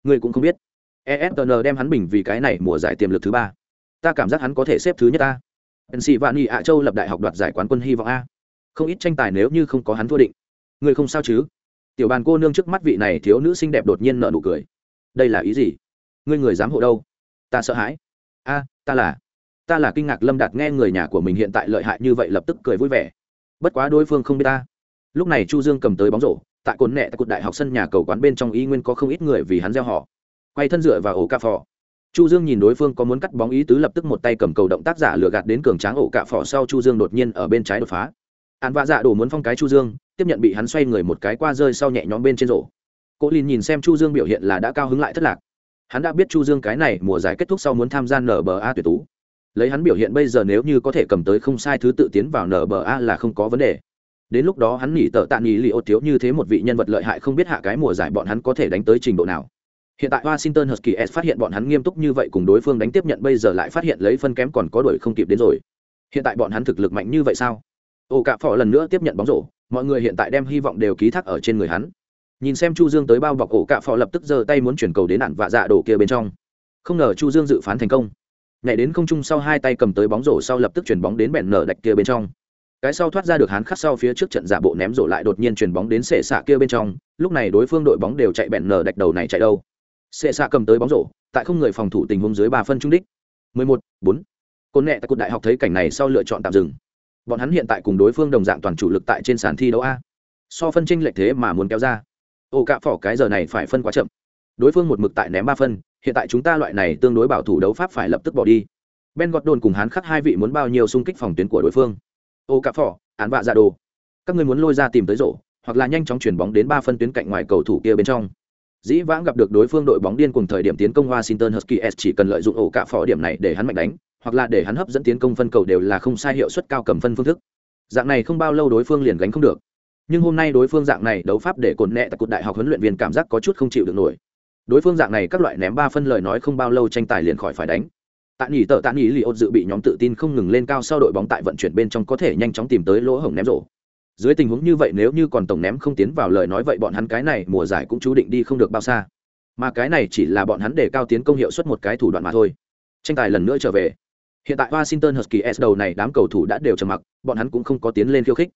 S1: Ngươi cũng không biết. Esn đem hắn bình vì cái này mùa giải tiềm lực thứ ba. Ta cảm giác hắn có thể xếp thứ nhất ta. Pennsylvania ạ châu lập đại học đoạt giải quán quân hy vọng a. Không ít tranh tài nếu như không có hắn thua định. Ngươi không sao chứ? Tiểu bàn cô nương trước mắt vị này thiếu nữ xinh đẹp đột nhiên nợ nụ cười. Đây là ý gì? Ngươi người dám hộ đâu? Ta sợ hãi. A, ta là. Ta là kinh ngạc lâm đạt nghe người nhà của mình hiện tại lợi hại như vậy lập tức cười vui vẻ. Bất quá đối phương không biết ta. Lúc này chu dương cầm tới bóng rổ tại cồn nẹ tại cột đại học sân nhà cầu quán bên trong y nguyên có không ít người vì hắn gieo họ. Quay thân dựa vào ổ cà phò. Chu dương nhìn đối phương có muốn cắt bóng ý tứ lập tức một tay cầm cầu động tác giả lừa gạt đến cường tráng ổ cà phò sau chu dương đột nhiên ở bên trái đột phá. An vạ dạ đổ muốn phong cái chu dương, tiếp nhận bị hắn xoay người một cái qua rơi sau nhẹ nhõm bên trên rổ. Cố lìn nhìn xem chu dương biểu hiện là đã cao hứng lại thất lạc. Hắn đã biết chu dương cái này mùa giải kết thúc sau muốn tham gia nba tuyển tú. Lấy hắn biểu hiện bây giờ nếu như có thể cầm tới không sai thứ tự tiến vào nba là không có vấn đề đến lúc đó hắn nghỉ tợ tạ nghỉ li ô thiếu như thế một vị nhân vật lợi hại không biết hạ cái mùa giải bọn hắn có thể đánh tới trình độ nào. Hiện tại washington huskies phát hiện bọn hắn nghiêm túc như vậy cùng đối phương đánh tiếp nhận bây giờ lại phát hiện lấy phân kém còn có đuổi không kịp đến rồi. Hiện tại bọn hắn thực lực mạnh như vậy sao? Ô cạ phỏ lần nữa tiếp nhận bóng rổ, mọi người hiện tại đem hy vọng đều ký thác ở trên người hắn. Nhìn xem chu dương tới bao bọc ổ cạ phò lập tức giơ tay muốn chuyển cầu đến ạn vạ dạ đổ kia bên trong. Không ngờ chu dương dự phán thành công. Nhảy đến không trung sau hai tay cầm tới bóng rổ sau lập tức chuyển bóng đến bẹn nở đạch kia bên trong cái sau thoát ra được hắn khắc sau phía trước trận giả bộ ném rổ lại đột nhiên chuyền bóng đến sệ xạ kia bên trong lúc này đối phương đội bóng đều chạy bẹn nở đạch đầu này chạy đâu. Sệ xạ cầm tới bóng rổ tại không người phòng thủ tình huống dưới ba phân trung đích. 11, 4. Côn nẹ tại cột đại học thấy cảnh này sau lựa chọn tạm dừng. Bọn hắn hiện tại cùng đối phương đồng dạng toàn chủ lực tại trên sàn thi đấu a. So phân tranh lệch thế mà muốn kéo ra. Ô cạ phỏ cái giờ này phải phân quá chậm. Đối phương một mực tại ném ba phân hiện tại chúng ta loại này tương đối bảo thủ đấu pháp phải lập tức bỏ đi. Ben gọt đồn cùng hắn khắc hai vị muốn bao nhiêu xung kích phòng tuyến của đối phương? Ô cà phỏ, án vạ ra đồ. Các người muốn lôi ra tìm tới rổ, hoặc là nhanh chóng chuyển bóng đến ba phân tuyến cạnh ngoài cầu thủ kia bên trong. Dĩ vãng gặp được đối phương đội bóng điên cùng thời điểm tiến công washington huskies chỉ cần lợi dụng ổ cạ phỏ điểm này để hắn mạnh đánh, hoặc là để hắn hấp dẫn tiến công phân cầu đều là không sai hiệu suất cao cầm phân phương thức. Dạng này không bao lâu đối phương liền gánh không được. Nhưng hôm nay đối phương dạng này đấu pháp để cồn nẹ tại cột đại học huấn luyện viên cảm giác có chút không chịu được nổi. Đối phương dạng này các loại ném ba phân lời nói không bao lâu tranh tài liền khỏi phải đánh tạ nghỉ tợ tạ nghỉ li ốt dự bị nhóm tự tin không ngừng lên cao sau đội bóng tại vận chuyển bên trong có thể nhanh chóng tìm tới lỗ hổng ném rổ. Dưới tình huống như vậy nếu như còn tổng ném không tiến vào lời nói vậy bọn hắn cái này mùa giải cũng chú định đi không được bao xa. Mà cái này chỉ là bọn hắn để cao tiến công hiệu suất một cái thủ đoạn mà thôi. Tranh tài lần nữa trở về. Hiện tại washington huskies đầu này đám cầu thủ đã đều trầm mặc, bọn hắn cũng không có tiến lên khiêu khích.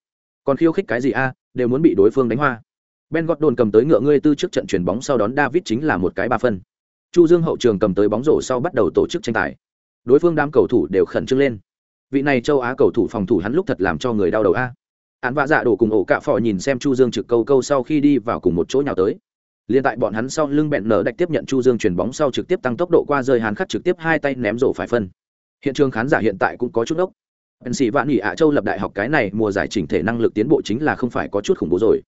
S1: Còn khiêu khích cái gì a? Đều muốn bị đối phương đánh hoa. Ben gordon cầm tới ngựa ngươi tư trước trận chuyển bóng sau đón david chính là một cái ba phân. Chu dương hậu trường cầm tới bóng rổ sau bắt đầu tổ chức tranh tài đối phương đám cầu thủ đều khẩn trương lên. Vị này châu á cầu thủ phòng thủ hắn lúc thật làm cho người đau đầu a. Hắn vạ dạ đổ cùng ổ cạ phò nhìn xem chu dương trực câu câu sau khi đi vào cùng một chỗ nhào tới. Liên tại bọn hắn sau lưng bẹn nở đạch tiếp nhận chu dương chuyển bóng sau trực tiếp tăng tốc độ qua rơi hắn khắc trực tiếp hai tay ném rổ phải phân. Hiện trường khán giả hiện tại cũng có chút ốc. Bèn sĩ vạn nghỉ ạ châu lập đại học cái này mùa giải chỉnh thể năng lực tiến bộ chính là không phải có chút khủng bố rồi.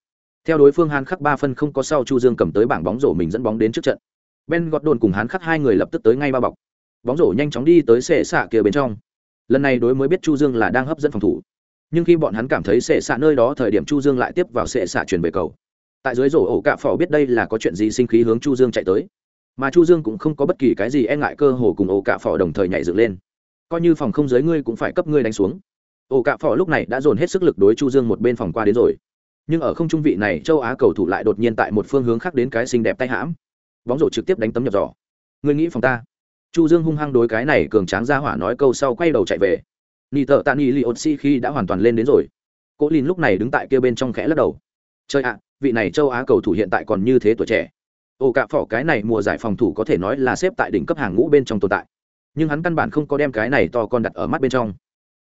S1: Theo đối phương hắn khắc ba phân không có sau chu dương cầm tới bảng bóng rổ mình dẫn bóng đến trước trận. Ben gọt đồn cùng hắn khắc hai người lập tức tới ngay ba bọc bóng rổ nhanh chóng đi tới sệ xạ kia bên trong. Lần này đối mới biết chu dương là đang hấp dẫn phòng thủ. Nhưng khi bọn hắn cảm thấy sệ xạ nơi đó thời điểm chu dương lại tiếp vào sệ xạ chuyển về cầu. Tại dưới rổ ổ cạ phỏ biết đây là có chuyện gì sinh khí hướng chu dương chạy tới. Mà chu dương cũng không có bất kỳ cái gì e ngại cơ hồ cùng ổ cạ phỏ đồng thời nhảy dựng lên. Coi như phòng không giới ngươi cũng phải cấp ngươi đánh xuống. Ổ cạ phỏ lúc này đã dồn hết sức lực đối chu dương một bên phòng qua đến rồi. Nhưng ở không trung vị này, châu á cầu thủ lại đột nhiên tại một phương hướng khác đến cái xinh đẹp tay hãm. Bóng rổ trực tiếp đánh tấm nhập giỏ. Ngươi nghĩ phòng ta? Chu dương hung hăng đối cái này cường tráng ra hỏa nói câu sau quay đầu chạy về. Nị thợ tạ nị li ột si khi đã hoàn toàn lên đến rồi. Cố lìn lúc này đứng tại kia bên trong khẽ lắc đầu. Chơi ạ vị này châu á cầu thủ hiện tại còn như thế tuổi trẻ. Ô cạ phỏ cái này mùa giải phòng thủ có thể nói là xếp tại đỉnh cấp hàng ngũ bên trong tồn tại. Nhưng hắn căn bản không có đem cái này to con đặt ở mắt bên trong.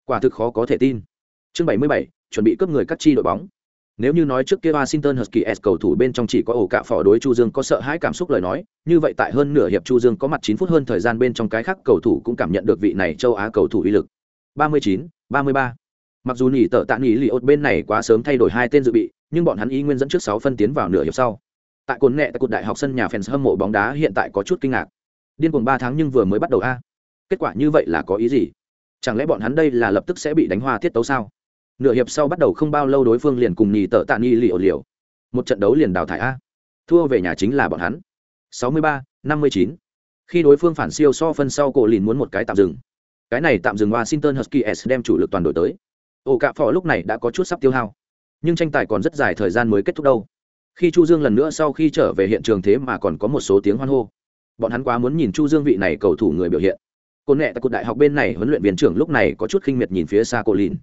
S1: Quả thực khó có thể tin. Chương 77, chuẩn bị cướp người cắt chi đội bóng nếu như nói trước kia Washington Huskies cầu thủ bên trong chỉ có ổ cạ phỏ đối Chu Dương có sợ hãi cảm xúc lời nói, như vậy tại hơn nửa hiệp Chu Dương có mặt 9 phút hơn thời gian bên trong cái khác cầu thủ cũng cảm nhận được vị này châu Á cầu thủ uy lực. 39, 33. Mặc dù nhỉ tợ tạ nhỉ lì ột bên này quá sớm thay đổi hai tên dự bị, nhưng bọn hắn ý nguyên dẫn trước 6 phân tiến vào nửa hiệp sau. Tại cồn nẹ tại cột đại học sân nhà fans hâm mộ bóng đá hiện tại có chút kinh ngạc. Điên cuồng 3 tháng nhưng vừa mới bắt đầu a. Kết quả như vậy là có ý gì? Chẳng lẽ bọn hắn đây là lập tức sẽ bị đánh hoa tiết tấu sao? Nửa hiệp sau bắt đầu không bao lâu đối phương liền cùng nhì tợ tạ nghi liều liều một trận đấu liền đào thải a thua về nhà chính là bọn hắn 63, 59. Khi đối phương phản siêu so phân sau cổ lìn muốn một cái tạm dừng. Cái này tạm dừng Washington Huskies đem chủ lực toàn đội tới. Ổ cạ phỏ lúc này đã có chút sắp tiêu hao. Nhưng tranh tài còn rất dài thời gian mới kết thúc đâu. Khi Chu Dương lần nữa sau khi trở về hiện trường thế mà còn có một số tiếng hoan hô. Bọn hắn quá muốn nhìn Chu Dương vị này cầu thủ người biểu hiện. Côn nệ tại cuộc đại học bên này huấn luyện viên trưởng lúc này có chút khinh miệt nhìn phía xa cổ lìn.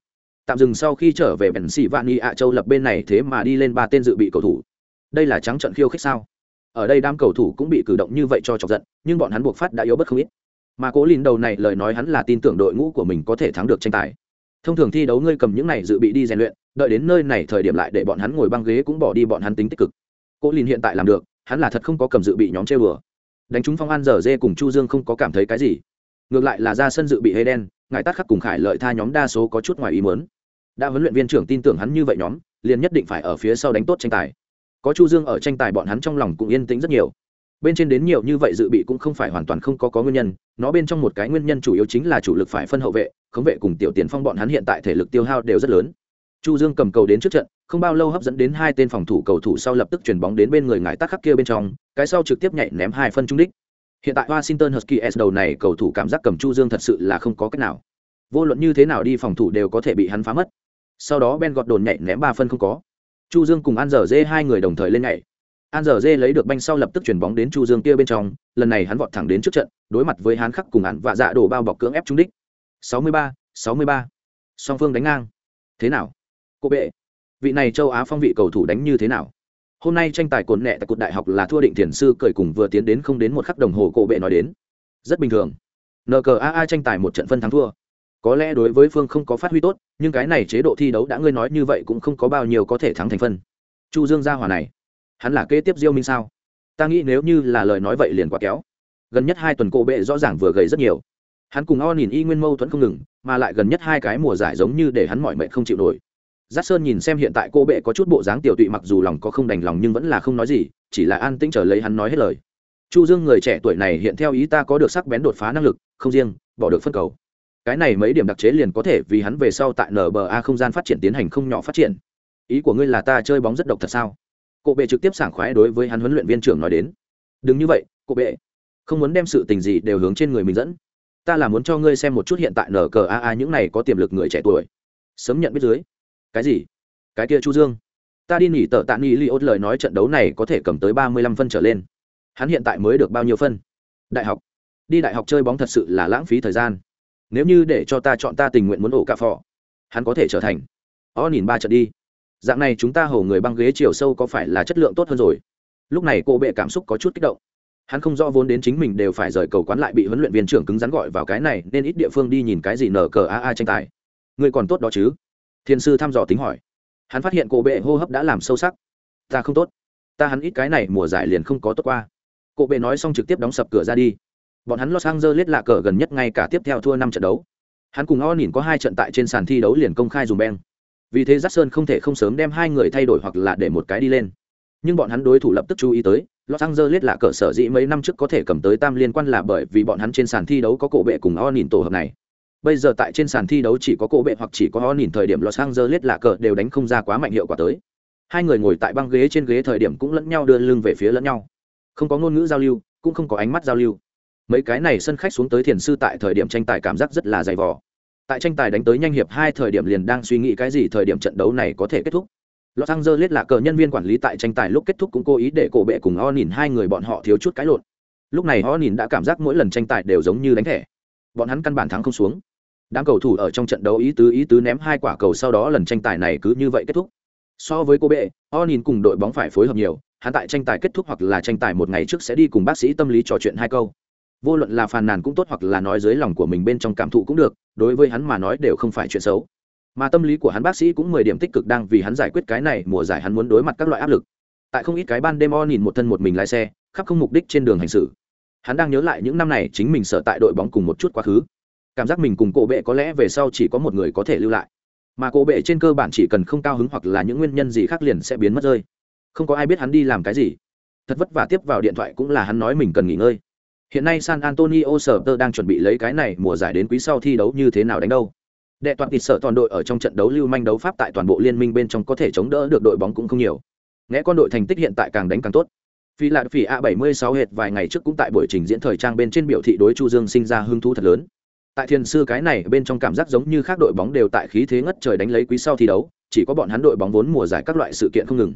S1: Tạm dừng sau khi trở về Bèn Sĩ Vạn Nghị ạ Châu lập bên này thế mà đi lên ba tên dự bị cầu thủ. Đây là trắng trận khiêu khích sao? ở đây đám cầu thủ cũng bị cử động như vậy cho chọc giận, nhưng bọn hắn buộc phát đã yếu bất không ít. Mà cố lìn đầu này lời nói hắn là tin tưởng đội ngũ của mình có thể thắng được tranh tài. Thông thường thi đấu ngươi cầm những này dự bị đi rèn luyện, đợi đến nơi này thời điểm lại để bọn hắn ngồi băng ghế cũng bỏ đi bọn hắn tính tích cực. Cố lìn hiện tại làm được, hắn là thật không có cầm dự bị nhóm chơi bừa đánh chúng phong an giờ dê cùng chu dương không có cảm thấy cái gì. Ngược lại là ra sân dự bị hay đen ngài tắt khắc cùng khải lợi tha nhóm đa số có chút ngoài ý muốn đã huấn luyện viên trưởng tin tưởng hắn như vậy nhóm, liền nhất định phải ở phía sau đánh tốt tranh tài. Có chu dương ở tranh tài bọn hắn trong lòng cũng yên tĩnh rất nhiều. Bên trên đến nhiều như vậy dự bị cũng không phải hoàn toàn không có có nguyên nhân, nó bên trong một cái nguyên nhân chủ yếu chính là chủ lực phải phân hậu vệ, khống vệ cùng tiểu tiền phong bọn hắn hiện tại thể lực tiêu hao đều rất lớn. Chu dương cầm cầu đến trước trận, không bao lâu hấp dẫn đến hai tên phòng thủ cầu thủ sau lập tức chuyển bóng đến bên người ngải tắc khắc kia bên trong, cái sau trực tiếp nhảy ném hai phân trung đích. Hiện tại washington huskies đầu này cầu thủ cảm giác cầm chu dương thật sự là không có cách nào. Vô luận như thế nào đi phòng thủ đều có thể bị hắn phá mất sau đó ben gọt đồn nhảy ném ba phân không có. Chu dương cùng an dở dê hai người đồng thời lên nhảy. An dở dê lấy được banh sau lập tức chuyển bóng đến chu dương kia bên trong lần này hắn vọt thẳng đến trước trận đối mặt với hán khắc cùng hắn và dạ đổ bao bọc cưỡng ép trúng đích. 63, 63. song phương đánh ngang. Thế nào? Cô bệ vị này châu á phong vị cầu thủ đánh như thế nào? Hôm nay tranh tài cồn nẹ tại cột đại học là thua định thiền sư cười cùng vừa tiến đến không đến một khắc đồng hồ cô bệ nói đến. Rất bình thường. Nkaa tranh tài một trận phân thắng thua có lẽ đối với phương không có phát huy tốt, nhưng cái này chế độ thi đấu đã ngươi nói như vậy cũng không có bao nhiêu có thể thắng thành phân. Chu dương gia hòa này, hắn là kế tiếp diêu minh sao? Ta nghĩ nếu như là lời nói vậy liền quá kéo. Gần nhất hai tuần cô bệ rõ ràng vừa gầy rất nhiều. Hắn cùng o nhìn y nguyên mâu thuẫn không ngừng, mà lại gần nhất hai cái mùa giải giống như để hắn mọi mệnh không chịu nổi. Giác sơn nhìn xem hiện tại cô bệ có chút bộ dáng tiểu tụy mặc dù lòng có không đành lòng nhưng vẫn là không nói gì, chỉ là an tĩnh chờ lấy hắn nói hết lời. Chu dương người trẻ tuổi này hiện theo ý ta có được sắc bén đột phá năng lực, không riêng, bỏ được phân cầu cái này mấy điểm đặc chế liền có thể vì hắn về sau tại nba không gian phát triển tiến hành không nhỏ phát triển. Ý của ngươi là ta chơi bóng rất độc thật sao? Cộ bệ trực tiếp sảng khoái đối với hắn huấn luyện viên trưởng nói đến. Đừng như vậy cộ bệ. Không muốn đem sự tình gì đều hướng trên người mình dẫn. Ta là muốn cho ngươi xem một chút hiện tại nkaa những này có tiềm lực người trẻ tuổi. Sớm nhận biết dưới. Cái gì? Cái kia chu dương. Ta đi nghỉ tờ tạ nghỉ li ốt lời nói trận đấu này có thể cầm tới ba mươi lăm phân trở lên. Hắn hiện tại mới được bao nhiêu phân? Đại học. Đi đại học chơi bóng thật sự là lãng phí thời gian nếu như để cho ta chọn ta tình nguyện muốn ổ cà phò, hắn có thể trở thành. O nhìn ba trận đi. Dạng này chúng ta hầu người băng ghế chiều sâu có phải là chất lượng tốt hơn rồi? Lúc này cô bệ cảm xúc có chút kích động. Hắn không rõ vốn đến chính mình đều phải rời cầu quán lại bị huấn luyện viên trưởng cứng rắn gọi vào cái này, nên ít địa phương đi nhìn cái gì nở cờ a a tranh tài. Người còn tốt đó chứ? Thiên sư thăm dò tính hỏi. Hắn phát hiện cô bệ hô hấp đã làm sâu sắc. Ta không tốt. Ta hắn ít cái này mùa giải liền không có tốt qua. Cô bệ nói xong trực tiếp đóng sập cửa ra đi bọn hắn los angeles lạ cờ gần nhất ngay cả tiếp theo thua năm trận đấu. Hắn cùng o nhìn có hai trận tại trên sàn thi đấu liền công khai dùng beng. Vì thế Jackson không thể không sớm đem hai người thay đổi hoặc là để một cái đi lên. Nhưng bọn hắn đối thủ lập tức chú ý tới, los angeles lạ cờ sở dĩ mấy năm trước có thể cầm tới tam liên quan là bởi vì bọn hắn trên sàn thi đấu có cổ bệ cùng o nhìn tổ hợp này. Bây giờ tại trên sàn thi đấu chỉ có cổ bệ hoặc chỉ có o nhìn thời điểm los angeles lạ cờ đều đánh không ra quá mạnh hiệu quả tới. Hai người ngồi tại băng ghế trên ghế thời điểm cũng lẫn nhau đưa lưng về phía lẫn nhau. Không có ngôn ngữ giao lưu, cũng không có ánh mắt giao lưu mấy cái này sân khách xuống tới thiền sư tại thời điểm tranh tài cảm giác rất là dày vò tại tranh tài đánh tới nhanh hiệp hai thời điểm liền đang suy nghĩ cái gì thời điểm trận đấu này có thể kết thúc Los Angeles là cờ nhân viên quản lý tại tranh tài lúc kết thúc cũng cố ý để cổ bệ cùng Onin hai người bọn họ thiếu chút cái lộn. Lúc này Onin đã cảm giác mỗi lần tranh tài đều giống như đánh thẻ. Bọn hắn căn bản thắng không xuống. Đám cầu thủ ở trong trận đấu ý tứ ý tứ ném hai quả cầu sau đó lần tranh tài này cứ như vậy kết thúc. So với cô bệ, Onin cùng đội bóng phải phối hợp nhiều, hắn tại tranh tài kết thúc hoặc là tranh tài một ngày trước sẽ đi cùng bác sĩ tâm lý trò chuyện hai câu vô luận là phàn nàn cũng tốt hoặc là nói dưới lòng của mình bên trong cảm thụ cũng được, đối với hắn mà nói đều không phải chuyện xấu. Mà tâm lý của hắn bác sĩ cũng mười điểm tích cực đang vì hắn giải quyết cái này, mùa giải hắn muốn đối mặt các loại áp lực. Tại không ít cái ban đêm o nhìn một thân một mình lái xe, khắp không mục đích trên đường hành xử. Hắn đang nhớ lại những năm này chính mình sợ tại đội bóng cùng một chút quá khứ. Cảm giác mình cùng cổ bệ có lẽ về sau chỉ có một người có thể lưu lại. Mà cổ bệ trên cơ bản chỉ cần không cao hứng hoặc là những nguyên nhân gì khác liền sẽ biến mất rơi. Không có ai biết hắn đi làm cái gì. Thật vất vả tiếp vào điện thoại cũng là hắn nói mình cần nghỉ ngơi. Hiện nay San Antonio Spurs đang chuẩn bị lấy cái này mùa giải đến quý sau thi đấu như thế nào đánh đâu. Đệ toàn tịt sợ toàn đội ở trong trận đấu lưu manh đấu pháp tại toàn bộ liên minh bên trong có thể chống đỡ được đội bóng cũng không nhiều. Nghe con đội thành tích hiện tại càng đánh càng tốt. phi Lạc phỉ a 76 hệt vài ngày trước cũng tại buổi trình diễn thời trang bên trên biểu thị đối chu dương sinh ra hứng thú thật lớn tại thiền sư cái này bên trong cảm giác giống như khác đội bóng đều tại khí thế ngất trời đánh lấy quý sau thi đấu chỉ có bọn hắn đội bóng vốn mùa giải các loại sự kiện không ngừng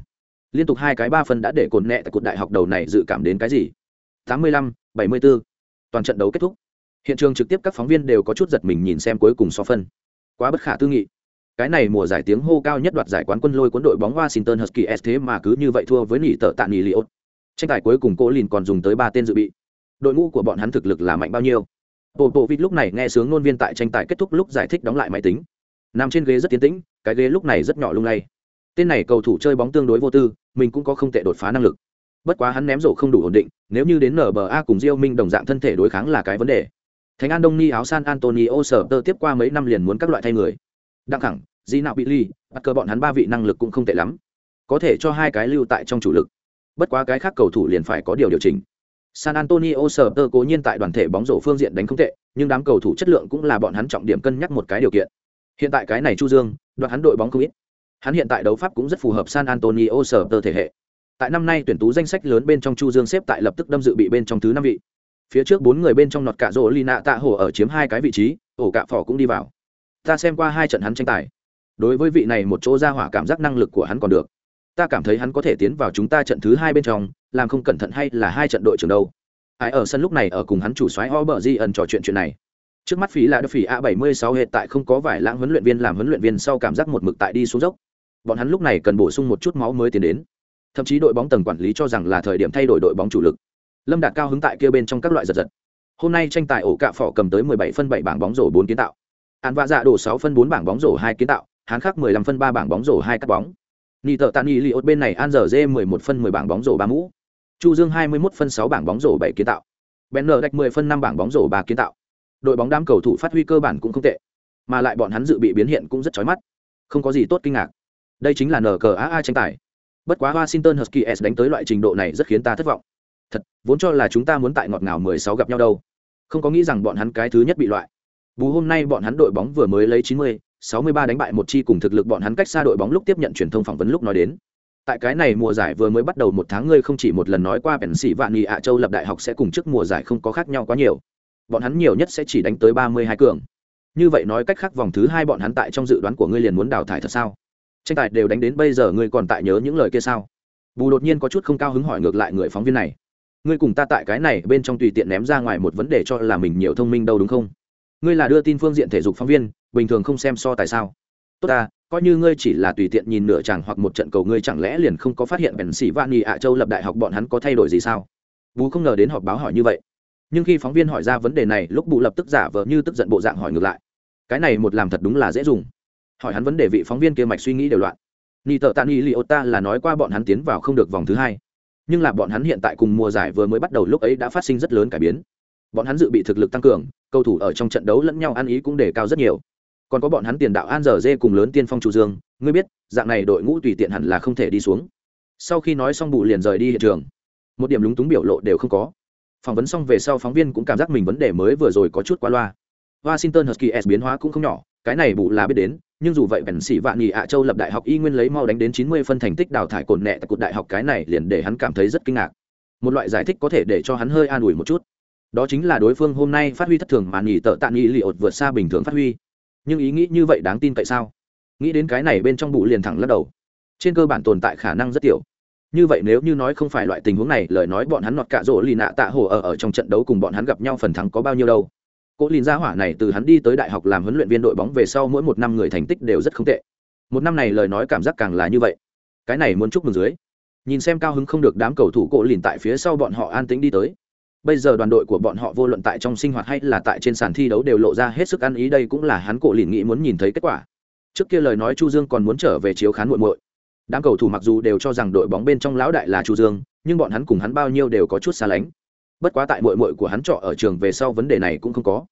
S1: liên tục hai cái ba phân đã để cồn nẹ tại cột đại học đầu này dự cảm đến cái gì 85, 74. toàn trận đấu kết thúc. Hiện trường trực tiếp các phóng viên đều có chút giật mình nhìn xem cuối cùng so phân. Quá bất khả tư nghị. Cái này mùa giải tiếng hô cao nhất đoạt giải quán quân lôi cuốn đội bóng Washington Huskies thế mà cứ như vậy thua với nỉ tợ tạ nỉ liot tranh tài cuối cùng cô lìn còn dùng tới ba tên dự bị. Đội ngũ của bọn hắn thực lực là mạnh bao nhiêu? Bộ bộ vịt lúc này nghe sướng ngôn viên tại tranh tài kết thúc lúc giải thích đóng lại máy tính. Nằm trên ghế rất tiến tĩnh, cái ghế lúc này rất nhỏ lung lay. Tên này cầu thủ chơi bóng tương đối vô tư, mình cũng có không tệ đột phá năng lực bất quá hắn ném rổ không đủ ổn định nếu như đến nba cùng diêu minh đồng dạng thân thể đối kháng là cái vấn đề Thánh An Đông Ni áo San Antonio sở tơ tiếp qua mấy năm liền muốn các loại thay người. Đặng thẳng, Di nào bị ly, bắt cơ bọn hắn ba vị năng lực cũng không tệ lắm. Có thể cho hai cái lưu tại trong chủ lực. Bất quá cái khác cầu thủ liền phải có điều điều chỉnh. San Antonio sở tơ cố nhiên tại đoàn thể bóng rổ phương diện đánh không tệ, nhưng đám cầu thủ chất lượng cũng là bọn hắn trọng điểm cân nhắc một cái điều kiện. Hiện tại cái này Chu Dương, đoạt hắn đội bóng không ít. Hắn hiện tại đấu pháp cũng rất phù hợp San Antonio sở tơ thể hệ. Tại năm nay tuyển tú danh sách lớn bên trong Chu Dương xếp tại lập tức đâm dự bị bên trong thứ năm vị. Phía trước bốn người bên trong nọt cả rỗ lì nạ tạ hổ ở chiếm hai cái vị trí, ổ cạ phỏ cũng đi vào. Ta xem qua hai trận hắn tranh tài. Đối với vị này một chỗ ra hỏa cảm giác năng lực của hắn còn được. Ta cảm thấy hắn có thể tiến vào chúng ta trận thứ hai bên trong, làm không cẩn thận hay là hai trận đội trưởng đâu. Ai ở sân lúc này ở cùng hắn chủ xoáy ho bờ di ẩn trò chuyện chuyện này. Trước mắt phí là đất phí a bảy mươi tại không có vài lãng huấn luyện viên làm huấn luyện viên sau cảm giác một mực tại đi xuống dốc. Bọn hắn lúc này cần bổ sung một chút máu mới tiến đến thậm chí đội bóng tầng quản lý cho rằng là thời điểm thay đổi đội bóng chủ lực. Lâm đạt cao hứng tại kia bên trong các loại giật giật. Hôm nay tranh tài ổ cạ phỏ cầm tới 17 phân 7 bảng bóng rổ 4 kiến tạo. Án vạ dạ đổ 6 phân 4 bảng bóng rổ 2 kiến tạo, hán khắc 15 phân 3 bảng bóng rổ 2 cắt bóng. Nị tợ tàn nị li bên này an giờ dê 11 phân 10 bảng bóng rổ 3 mũ. Chu dương 21 phân 6 bảng bóng rổ 7 kiến tạo. Bèn nở đạch 10 phân 5 bảng bóng rổ 3 kiến tạo. Đội bóng đám cầu thủ phát huy cơ bản cũng không tệ, mà lại bọn hắn dự bị biến hiện cũng rất chói mắt. Không có gì tốt kinh ngạc. Đây chính là nkaa tranh tài bất quá washington huskies đánh tới loại trình độ này rất khiến ta thất vọng. Thật, vốn cho là chúng ta muốn tại ngọt ngào mười sáu gặp nhau đâu. Không có nghĩ rằng bọn hắn cái thứ nhất bị loại. Bù hôm nay bọn hắn đội bóng vừa mới lấy chín mươi, sáu mươi ba đánh bại một chi cùng thực lực bọn hắn cách xa đội bóng lúc tiếp nhận truyền thông phỏng vấn lúc nói đến. Tại cái này mùa giải vừa mới bắt đầu một tháng ngươi không chỉ một lần nói qua bèn sĩ vạn nghị ạ châu lập đại học sẽ cùng trước mùa giải không có khác nhau quá nhiều. Bọn hắn nhiều nhất sẽ chỉ đánh tới ba mươi hai cường. Như vậy nói cách khác vòng thứ hai bọn hắn tại trong dự đoán của ngươi liền muốn đào thải thật sao? Tranh tài đều đánh đến bây giờ ngươi còn tại nhớ những lời kia sao? Bù đột nhiên có chút không cao hứng hỏi ngược lại người phóng viên này. Ngươi cùng ta tại cái này bên trong tùy tiện ném ra ngoài một vấn đề cho là mình nhiều thông minh đâu đúng không? Ngươi là đưa tin phương diện thể dục phóng viên, bình thường không xem so tại sao? Tốt ta, coi như ngươi chỉ là tùy tiện nhìn nửa chàng hoặc một trận cầu ngươi chẳng lẽ liền không có phát hiện bèn sĩ vạn nghị ạ châu lập đại học bọn hắn có thay đổi gì sao? Bú không ngờ đến họp báo hỏi như vậy. Nhưng khi phóng viên hỏi ra vấn đề này, lúc bù lập tức giả vờ như tức giận bộ dạng hỏi ngược lại. Cái này một làm thật đúng là dễ dùng hỏi hắn vấn đề vị phóng viên kia mạch suy nghĩ đều loạn. Ni tờ tạ ni li ô ta là nói qua bọn hắn tiến vào không được vòng thứ hai. Nhưng là bọn hắn hiện tại cùng mùa giải vừa mới bắt đầu lúc ấy đã phát sinh rất lớn cải biến. Bọn hắn dự bị thực lực tăng cường, cầu thủ ở trong trận đấu lẫn nhau ăn ý cũng đề cao rất nhiều. Còn có bọn hắn tiền đạo an giờ dê cùng lớn tiên phong chủ dương, ngươi biết, dạng này đội ngũ tùy tiện hẳn là không thể đi xuống. Sau khi nói xong bụ liền rời đi hiện trường. Một điểm lúng túng biểu lộ đều không có. Phỏng vấn xong về sau phóng viên cũng cảm giác mình vấn đề mới vừa rồi có chút quá loa. Washington huskies biến hóa cũng không nhỏ, cái này bụ là biết đến nhưng dù vậy bèn sĩ vạn nghị ạ châu lập đại học y nguyên lấy mau đánh đến chín mươi phân thành tích đào thải cồn nẹ tại cột đại học cái này liền để hắn cảm thấy rất kinh ngạc. Một loại giải thích có thể để cho hắn hơi an ủi một chút. Đó chính là đối phương hôm nay phát huy thất thường mà nghỉ tợ tạ nghị li ột vượt xa bình thường phát huy. Nhưng ý nghĩ như vậy đáng tin tại sao? Nghĩ đến cái này bên trong bụ liền thẳng lắc đầu. Trên cơ bản tồn tại khả năng rất tiểu. Như vậy nếu như nói không phải loại tình huống này, lời nói bọn hắn nọt cả rỗ lì nạ tạ hồ ở ở trong trận đấu cùng bọn hắn gặp nhau phần thắng có bao nhiêu đâu? Cố Lìn gia hỏa này từ hắn đi tới đại học làm huấn luyện viên đội bóng về sau mỗi một năm người thành tích đều rất không tệ. Một năm này lời nói cảm giác càng là như vậy. Cái này muốn chúc mừng dưới. Nhìn xem cao hứng không được đám cầu thủ Cố Lìn tại phía sau bọn họ an tĩnh đi tới. Bây giờ đoàn đội của bọn họ vô luận tại trong sinh hoạt hay là tại trên sàn thi đấu đều lộ ra hết sức ăn ý đây cũng là hắn Cố Lìn nghĩ muốn nhìn thấy kết quả. Trước kia lời nói Chu Dương còn muốn trở về chiếu khán muội muội. Đám cầu thủ mặc dù đều cho rằng đội bóng bên trong lão đại là Chu Dương, nhưng bọn hắn cùng hắn bao nhiêu đều có chút xa lánh bất quá tại mội mội của hắn trọ ở trường về sau vấn đề này cũng không có.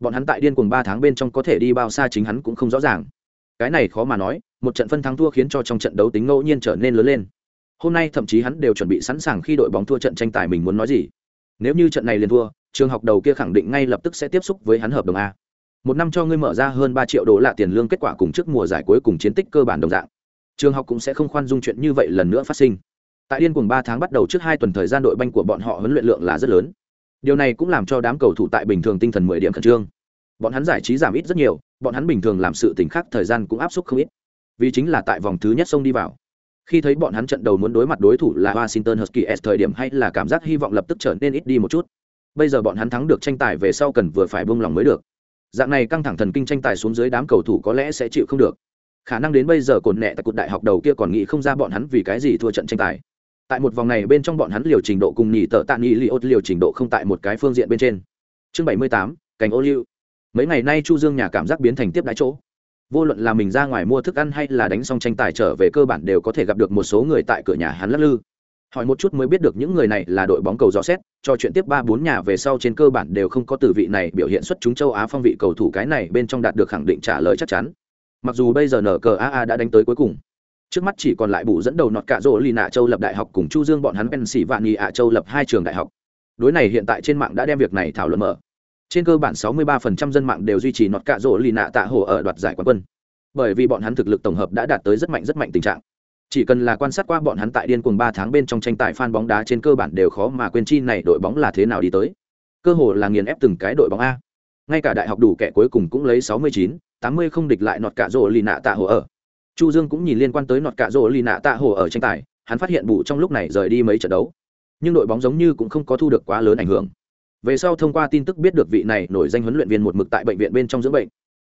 S1: Bọn hắn tại điên cuồng ba tháng bên trong có thể đi bao xa chính hắn cũng không rõ ràng. Cái này khó mà nói, một trận phân thắng thua khiến cho trong trận đấu tính ngẫu nhiên trở nên lớn lên. Hôm nay thậm chí hắn đều chuẩn bị sẵn sàng khi đội bóng thua trận tranh tài mình muốn nói gì. Nếu như trận này liền thua, trường học đầu kia khẳng định ngay lập tức sẽ tiếp xúc với hắn hợp đồng a. Một năm cho ngươi mở ra hơn ba triệu đô la tiền lương kết quả cùng trước mùa giải cuối cùng chiến tích cơ bản đồng dạng. Trường học cũng sẽ không khoan dung chuyện như vậy lần nữa phát sinh tại điên cuồng ba tháng bắt đầu trước hai tuần thời gian đội banh của bọn họ huấn luyện lượng là rất lớn. Điều này cũng làm cho đám cầu thủ tại bình thường tinh thần mười điểm khẩn trương. Bọn hắn giải trí giảm ít rất nhiều, bọn hắn bình thường làm sự tình khác thời gian cũng áp suất không ít. Vì chính là tại vòng thứ nhất sông đi vào. Khi thấy bọn hắn trận đầu muốn đối mặt đối thủ là washington huskies, thời điểm hay là cảm giác hy vọng lập tức trở nên ít đi một chút. Bây giờ bọn hắn thắng được tranh tài về sau cần vừa phải bông lòng mới được. Dạng này căng thẳng thần kinh tranh tài xuống dưới đám cầu thủ có lẽ sẽ chịu không được. Khả năng đến bây giờ cồn nẹ tại cột đại học đầu kia còn nghĩ không ra bọn hắn vì cái gì thua trận tranh tài tại một vòng này bên trong bọn hắn liều trình độ cùng nhì tợ tạ nhì li ốt liều trình độ không tại một cái phương diện bên trên. Chương bảy mươi tám, cành ô liu. Mấy ngày nay chu dương nhà cảm giác biến thành tiếp đái chỗ. Vô luận là mình ra ngoài mua thức ăn hay là đánh xong tranh tài trở về cơ bản đều có thể gặp được một số người tại cửa nhà hắn lắc lư. Hỏi một chút mới biết được những người này là đội bóng cầu rõ xét, cho chuyện tiếp ba bốn nhà về sau trên cơ bản đều không có từ vị này biểu hiện xuất chúng châu á phong vị cầu thủ cái này bên trong đạt được khẳng định trả lời chắc chắn. Mặc dù bây giờ nở cờ aa đã đánh tới cuối cùng trước mắt chỉ còn lại bù dẫn đầu nọt cạ rỗ lì nạ châu lập đại học cùng chu dương bọn hắn pensi vạn nghị ạ châu lập hai trường đại học. Đối này hiện tại trên mạng đã đem việc này thảo luận mở. Trên cơ bản 63% dân mạng đều duy trì nọt cạ rỗ lì nạ tạ hồ ở đoạt giải quán quân. Bởi vì bọn hắn thực lực tổng hợp đã đạt tới rất mạnh rất mạnh tình trạng. Chỉ cần là quan sát qua bọn hắn tại điên cuồng ba tháng bên trong tranh tài fan bóng đá trên cơ bản đều khó mà quên chi này đội bóng là thế nào đi tới. Cơ hồ là nghiền ép từng cái đội bóng a. Ngay cả đại học đủ kẻ cuối cùng cũng lấy 69, 80 không địch lại nọt cạ rỗ lì nạ tạ hồ ở chu dương cũng nhìn liên quan tới nọt cạ rỗ lì nạ tạ hồ ở tranh tài, hắn phát hiện bù trong lúc này rời đi mấy trận đấu. Nhưng đội bóng giống như cũng không có thu được quá lớn ảnh hưởng. Về sau thông qua tin tức biết được vị này nổi danh huấn luyện viên một mực tại bệnh viện bên trong dưỡng bệnh.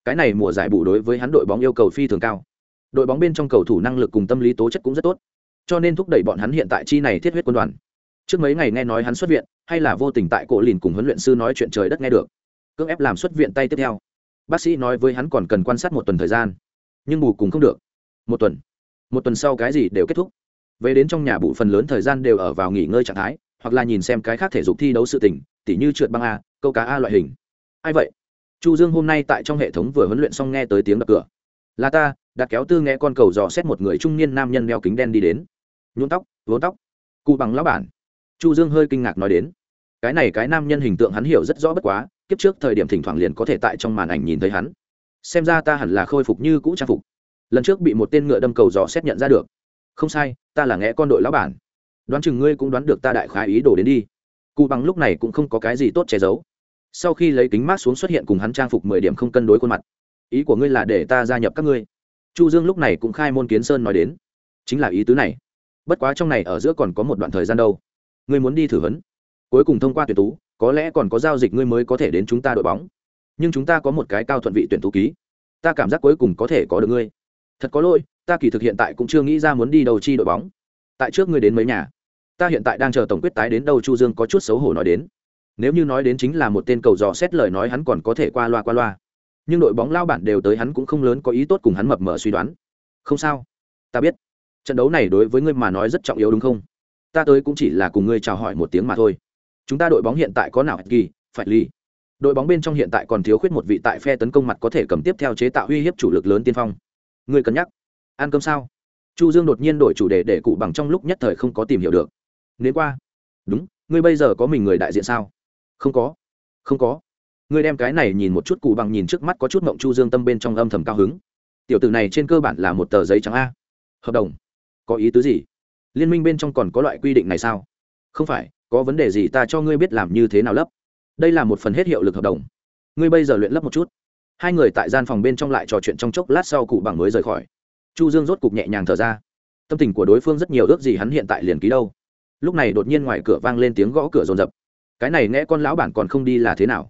S1: Cái này mùa giải bù đối với hắn đội bóng yêu cầu phi thường cao. Đội bóng bên trong cầu thủ năng lực cùng tâm lý tố chất cũng rất tốt. Cho nên thúc đẩy bọn hắn hiện tại chi này thiết huyết quân đoàn. Trước mấy ngày nghe nói hắn xuất viện, hay là vô tình tại cổ lìn cùng huấn luyện sư nói chuyện trời đất nghe được. Cưỡng ép làm xuất viện tay tiếp theo. Bác sĩ nói với hắn còn cần quan sát một tuần thời gian. Nhưng bù cùng không được một tuần. Một tuần sau cái gì đều kết thúc. Về đến trong nhà bụ phần lớn thời gian đều ở vào nghỉ ngơi trạng thái, hoặc là nhìn xem cái khác thể dục thi đấu sự tình, tỉ như trượt băng a, câu cá a loại hình. Ai vậy? Chu dương hôm nay tại trong hệ thống vừa huấn luyện xong nghe tới tiếng đập cửa. Là ta đặt kéo tư nghe con cầu dò xét một người trung niên nam nhân đeo kính đen đi đến. Nhuộm tóc, vốn tóc. Cụ bằng lão bản. Chu dương hơi kinh ngạc nói đến. Cái này cái nam nhân hình tượng hắn hiểu rất rõ bất quá, kiếp trước thời điểm thỉnh thoảng liền có thể tại trong màn ảnh nhìn thấy hắn. Xem ra ta hẳn là khôi phục như cũ trang phục lần trước bị một tên ngựa đâm cầu dò xét nhận ra được. Không sai, ta là nghe con đội lão bản. Đoán chừng ngươi cũng đoán được ta đại khái ý đồ đến đi. Cụ bằng lúc này cũng không có cái gì tốt che giấu. Sau khi lấy kính mát xuống xuất hiện cùng hắn trang phục mười điểm không cân đối khuôn mặt. Ý của ngươi là để ta gia nhập các ngươi. Chu dương lúc này cũng khai môn kiến sơn nói đến. Chính là ý tứ này. Bất quá trong này ở giữa còn có một đoạn thời gian đâu. Ngươi muốn đi thử vấn cuối cùng thông qua tuyển tú, có lẽ còn có giao dịch ngươi mới có thể đến chúng ta đội bóng. Nhưng chúng ta có một cái cao thuận vị tuyển tú ký. Ta cảm giác cuối cùng có thể có được ngươi thật có lỗi, ta kỳ thực hiện tại cũng chưa nghĩ ra muốn đi đầu chi đội bóng. Tại trước ngươi đến mấy nhà, ta hiện tại đang chờ tổng quyết tái đến đâu chu dương có chút xấu hổ nói đến. Nếu như nói đến chính là một tên cầu dò xét lời nói hắn còn có thể qua loa qua loa. Nhưng đội bóng lao bản đều tới hắn cũng không lớn có ý tốt cùng hắn mập mờ suy đoán. Không sao. Ta biết. Trận đấu này đối với ngươi mà nói rất trọng yếu đúng không? Ta tới cũng chỉ là cùng ngươi chào hỏi một tiếng mà thôi. Chúng ta đội bóng hiện tại có nào kỳ phải ly đội bóng bên trong hiện tại còn thiếu khuyết một vị tại phe tấn công mặt có thể cầm tiếp theo chế tạo uy hiếp chủ lực lớn tiên phong ngươi cân nhắc. Ăn cơm sao? Chu dương đột nhiên đổi chủ đề để cụ bằng trong lúc nhất thời không có tìm hiểu được. Nếu qua. Đúng, ngươi bây giờ có mình người đại diện sao? Không có. Không có. Ngươi đem cái này nhìn một chút, cụ bằng nhìn trước mắt có chút mộng chu dương tâm bên trong âm thầm cao hứng. Tiểu tử này trên cơ bản là một tờ giấy trắng a. Hợp đồng. Có ý tứ gì? Liên minh bên trong còn có loại quy định này sao? Không phải, có vấn đề gì ta cho ngươi biết làm như thế nào lấp. Đây là một phần hết hiệu lực hợp đồng. Ngươi bây giờ luyện lấp một chút hai người tại gian phòng bên trong lại trò chuyện trong chốc lát sau cụ bằng mới rời khỏi. Chu dương rốt cục nhẹ nhàng thở ra. Tâm tình của đối phương rất nhiều ước gì hắn hiện tại liền ký đâu. Lúc này đột nhiên ngoài cửa vang lên tiếng gõ cửa rồn rập cái này nghe con lão bản còn không đi là thế nào?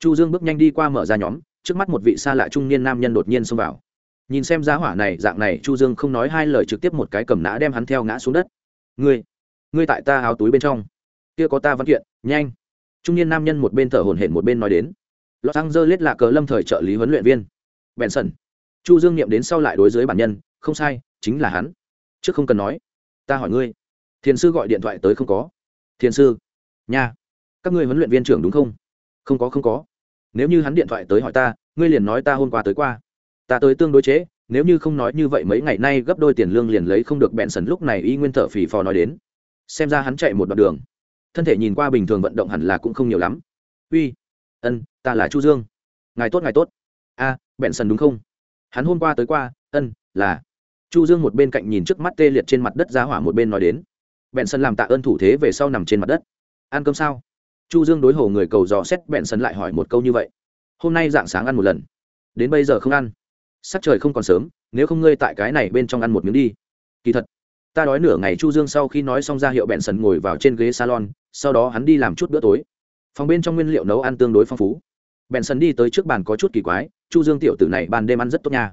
S1: Chu dương bước nhanh đi qua mở ra nhóm, trước mắt một vị xa lạ trung niên nam nhân đột nhiên xông vào. Nhìn xem giá hỏa này, dạng này, chu dương không nói hai lời trực tiếp một cái cầm nã đem hắn theo ngã xuống đất. Ngươi ngươi tại ta áo túi bên trong. Kia có ta văn kiện, nhanh. Trung niên nam nhân một bên thở hổn hển một bên nói đến. Los Angeles là lết cờ lâm thời trợ lý huấn luyện viên. Benson. Chu dương niệm đến sau lại đối dưới bản nhân, không sai, chính là hắn. Trước không cần nói, ta hỏi ngươi, thiền sư gọi điện thoại tới không có? Thiền sư. Nha. Các ngươi huấn luyện viên trưởng đúng không? Không có không có. Nếu như hắn điện thoại tới hỏi ta, ngươi liền nói ta hôm qua tới qua. Ta tới tương đối chế, nếu như không nói như vậy mấy ngày nay gấp đôi tiền lương liền lấy không được Benson lúc này y nguyên thở phì phò nói đến. Xem ra hắn chạy một đoạn đường. Thân thể nhìn qua bình thường vận động hẳn là cũng không nhiều lắm. Uy ân ta là chu dương. Ngài tốt ngài tốt. A à, bẹn sần đúng không? Hắn hôm qua tới qua ân là. Chu dương một bên cạnh nhìn trước mắt tê liệt trên mặt đất ra hỏa một bên nói đến. Bẹn sân làm tạ ơn thủ thế về sau nằm trên mặt đất. Ăn cơm sao? Chu dương đối hồ người cầu dò xét bẹn sân lại hỏi một câu như vậy. Hôm nay dạng sáng ăn một lần. Đến bây giờ không ăn. Sắc trời không còn sớm nếu không ngươi tại cái này bên trong ăn một miếng đi. Kỳ thật ta đói nửa ngày chu dương sau khi nói xong ra hiệu bẹn sần ngồi vào trên ghế salon sau đó hắn đi làm chút bữa tối phòng bên trong nguyên liệu nấu ăn tương đối phong phú. Bèn sân đi tới trước bàn có chút kỳ quái, chu dương tiểu tử này ban đêm ăn rất tốt nha.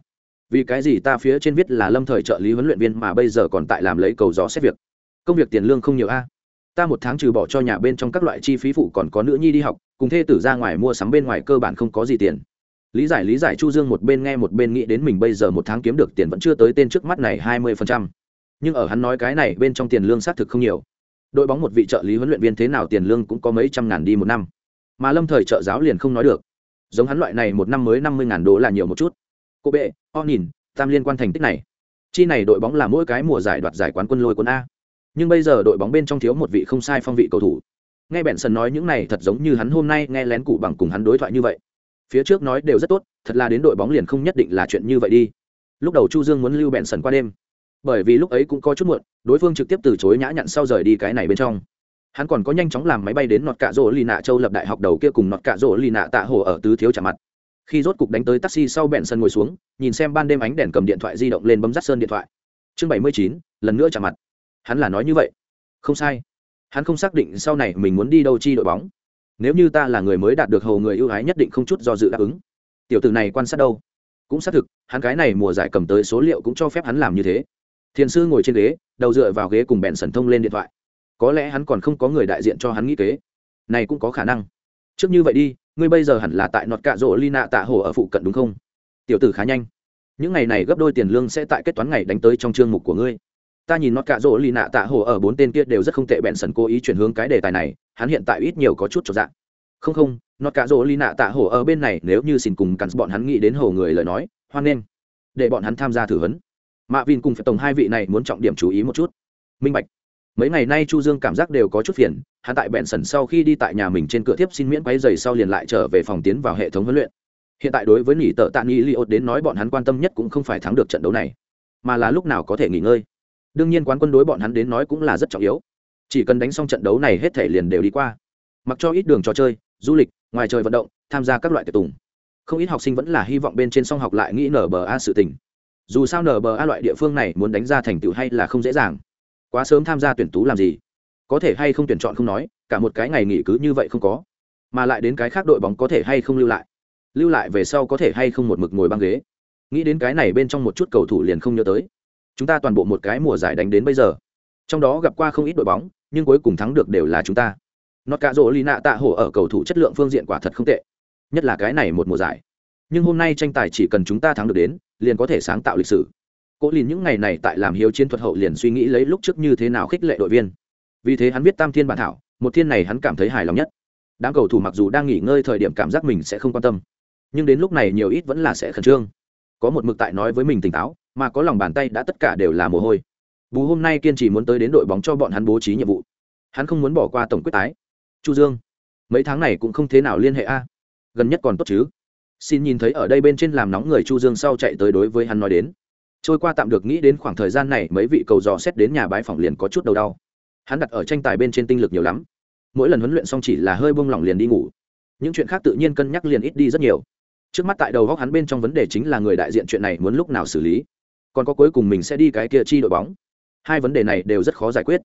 S1: Vì cái gì ta phía trên viết là lâm thời trợ lý huấn luyện viên mà bây giờ còn tại làm lấy cầu gió xét việc? Công việc tiền lương không nhiều a. Ta một tháng trừ bỏ cho nhà bên trong các loại chi phí phụ còn có nữ nhi đi học, cùng thê tử ra ngoài mua sắm bên ngoài cơ bản không có gì tiền. Lý giải lý giải, chu dương một bên nghe một bên nghĩ đến mình bây giờ một tháng kiếm được tiền vẫn chưa tới tên trước mắt này hai mươi phần trăm. Nhưng ở hắn nói cái này bên trong tiền lương xác thực không nhiều đội bóng một vị trợ lý huấn luyện viên thế nào tiền lương cũng có mấy trăm ngàn đi một năm. Mà lâm thời trợ giáo liền không nói được. Giống hắn loại này một năm mới năm mươi ngàn đô là nhiều một chút. Cô bệ, o nhìn, tam liên quan thành tích này. Chi này đội bóng là mỗi cái mùa giải đoạt giải quán quân lôi quân a. Nhưng bây giờ đội bóng bên trong thiếu một vị không sai phong vị cầu thủ. Nghe bẹn sần nói những này thật giống như hắn hôm nay nghe lén cụ bằng cùng hắn đối thoại như vậy. Phía trước nói đều rất tốt, thật là đến đội bóng liền không nhất định là chuyện như vậy đi. Lúc đầu chu dương muốn lưu bẹn sần qua đêm bởi vì lúc ấy cũng có chút muộn, đối phương trực tiếp từ chối nhã nhặn sau rời đi cái này bên trong. Hắn còn có nhanh chóng làm máy bay đến nọt cạ rỗ lì nạ châu lập đại học đầu kia cùng nọt cạ rỗ lì nạ tạ hồ ở tứ thiếu trả mặt. Khi rốt cục đánh tới taxi sau bẹn sân ngồi xuống, nhìn xem ban đêm ánh đèn cầm điện thoại di động lên bấm rắt sơn điện thoại. Chương bảy mươi chín, lần nữa trả mặt. Hắn là nói như vậy. Không sai. Hắn không xác định sau này mình muốn đi đâu chi đội bóng. Nếu như ta là người mới đạt được hầu người ưu ái nhất định không chút do dự đáp ứng. Tiểu tử này quan sát đâu? Cũng xác thực, hắn cái này mùa giải cầm tới số liệu cũng cho phép hắn làm như thế thiền sư ngồi trên ghế, đầu dựa vào ghế cùng bèn sần thông lên điện thoại. Có lẽ hắn còn không có người đại diện cho hắn nghĩ kế. Này cũng có khả năng. Trước như vậy đi, ngươi bây giờ hẳn là tại nọt cạ rỗ lina tạ hồ ở phụ cận đúng không? Tiểu tử khá nhanh. Những ngày này gấp đôi tiền lương sẽ tại kết toán ngày đánh tới trong chương mục của ngươi. Ta nhìn nọt cạ rỗ lina tạ hồ ở bốn tên kia đều rất không tệ bèn sần cố ý chuyển hướng cái đề tài này, hắn hiện tại ít nhiều có chút cho dạng không không, nọt cạ rỗ lina tạ hồ ở bên này nếu như xin cùng cắn bọn hắn nghĩ đến hồ người lời nói, hoan nghênh. Để bọn hắn tham gia thử vấn mạ vin cùng phải tổng hai vị này muốn trọng điểm chú ý một chút. Minh bạch. Mấy ngày nay chu dương cảm giác đều có chút phiền, hắn tại bẹn sần sau khi đi tại nhà mình trên cửa tiếp xin miễn quay giày sau liền lại trở về phòng tiến vào hệ thống huấn luyện. Hiện tại đối với nỉ tợ tạ nghi liot đến nói bọn hắn quan tâm nhất cũng không phải thắng được trận đấu này, mà là lúc nào có thể nghỉ ngơi. Đương nhiên quán quân đối bọn hắn đến nói cũng là rất trọng yếu. Chỉ cần đánh xong trận đấu này hết thể liền đều đi qua. Mặc cho ít đường trò chơi, du lịch, ngoài trời vận động, tham gia các loại tiệc tùng. Không ít học sinh vẫn là hy vọng bên trên song học lại nghĩ nở bờ a sự tình dù sao nở bờ a loại địa phương này muốn đánh ra thành tựu hay là không dễ dàng. Quá sớm tham gia tuyển tú làm gì? Có thể hay không tuyển chọn không nói, cả một cái ngày nghỉ cứ như vậy không có. Mà lại đến cái khác đội bóng có thể hay không lưu lại? Lưu lại về sau có thể hay không một mực ngồi băng ghế? Nghĩ đến cái này bên trong một chút cầu thủ liền không nhớ tới. Chúng ta toàn bộ một cái mùa giải đánh đến bây giờ. Trong đó gặp qua không ít đội bóng, nhưng cuối cùng thắng được đều là chúng ta. Nó cả rỗ lì nạ tạ hổ ở cầu thủ chất lượng phương diện quả thật không tệ. Nhất là cái này một mùa giải nhưng hôm nay tranh tài chỉ cần chúng ta thắng được đến, liền có thể sáng tạo lịch sử. Cố lìn những ngày này tại làm hiếu chiến thuật hậu liền suy nghĩ lấy lúc trước như thế nào khích lệ đội viên. Vì thế hắn biết tam thiên bản thảo, một thiên này hắn cảm thấy hài lòng nhất. Đám cầu thủ mặc dù đang nghỉ ngơi thời điểm cảm giác mình sẽ không quan tâm, nhưng đến lúc này nhiều ít vẫn là sẽ khẩn trương. Có một mực tại nói với mình tỉnh táo, mà có lòng bàn tay đã tất cả đều là mồ hôi. Bù hôm nay kiên trì muốn tới đến đội bóng cho bọn hắn bố trí nhiệm vụ. Hắn không muốn bỏ qua tổng quyết tái. Chu dương, mấy tháng này cũng không thế nào liên hệ a. Gần nhất còn tốt chứ? Xin nhìn thấy ở đây bên trên làm nóng người chu dương sau chạy tới đối với hắn nói đến. Trôi qua tạm được nghĩ đến khoảng thời gian này, mấy vị cầu dò xét đến nhà bái phòng liền có chút đầu đau. Hắn đặt ở tranh tài bên trên tinh lực nhiều lắm. Mỗi lần huấn luyện xong chỉ là hơi bông lỏng liền đi ngủ. Những chuyện khác tự nhiên cân nhắc liền ít đi rất nhiều. Trước mắt tại đầu góc hắn bên trong vấn đề chính là người đại diện chuyện này muốn lúc nào xử lý. Còn có cuối cùng mình sẽ đi cái kia chi đội bóng. Hai vấn đề này đều rất khó giải quyết.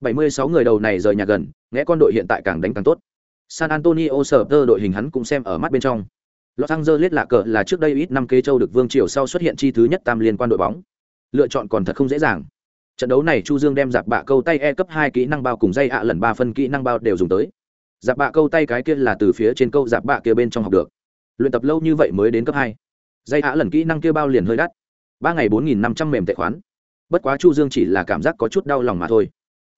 S1: 76 người đầu này rời nhà gần, nghe con đội hiện tại càng đánh càng tốt. San antonio sở tơ đội hình hắn cũng xem ở mắt bên trong. Los Angeles lạ cờ là trước đây ít năm kế châu được vương triều sau xuất hiện chi thứ nhất tam liên quan đội bóng. Lựa chọn còn thật không dễ dàng. Trận đấu này Chu Dương đem giặc bạ câu tay E cấp hai kỹ năng bao cùng dây ạ lần ba phân kỹ năng bao đều dùng tới. Giặc bạ câu tay cái kia là từ phía trên câu giặc bạ kia bên trong học được. Luyện tập lâu như vậy mới đến cấp hai. Dây ạ lần kỹ năng kia bao liền hơi đắt. ba ngày bốn nghìn năm trăm mềm tệ khoán. Bất quá Chu Dương chỉ là cảm giác có chút đau lòng mà thôi.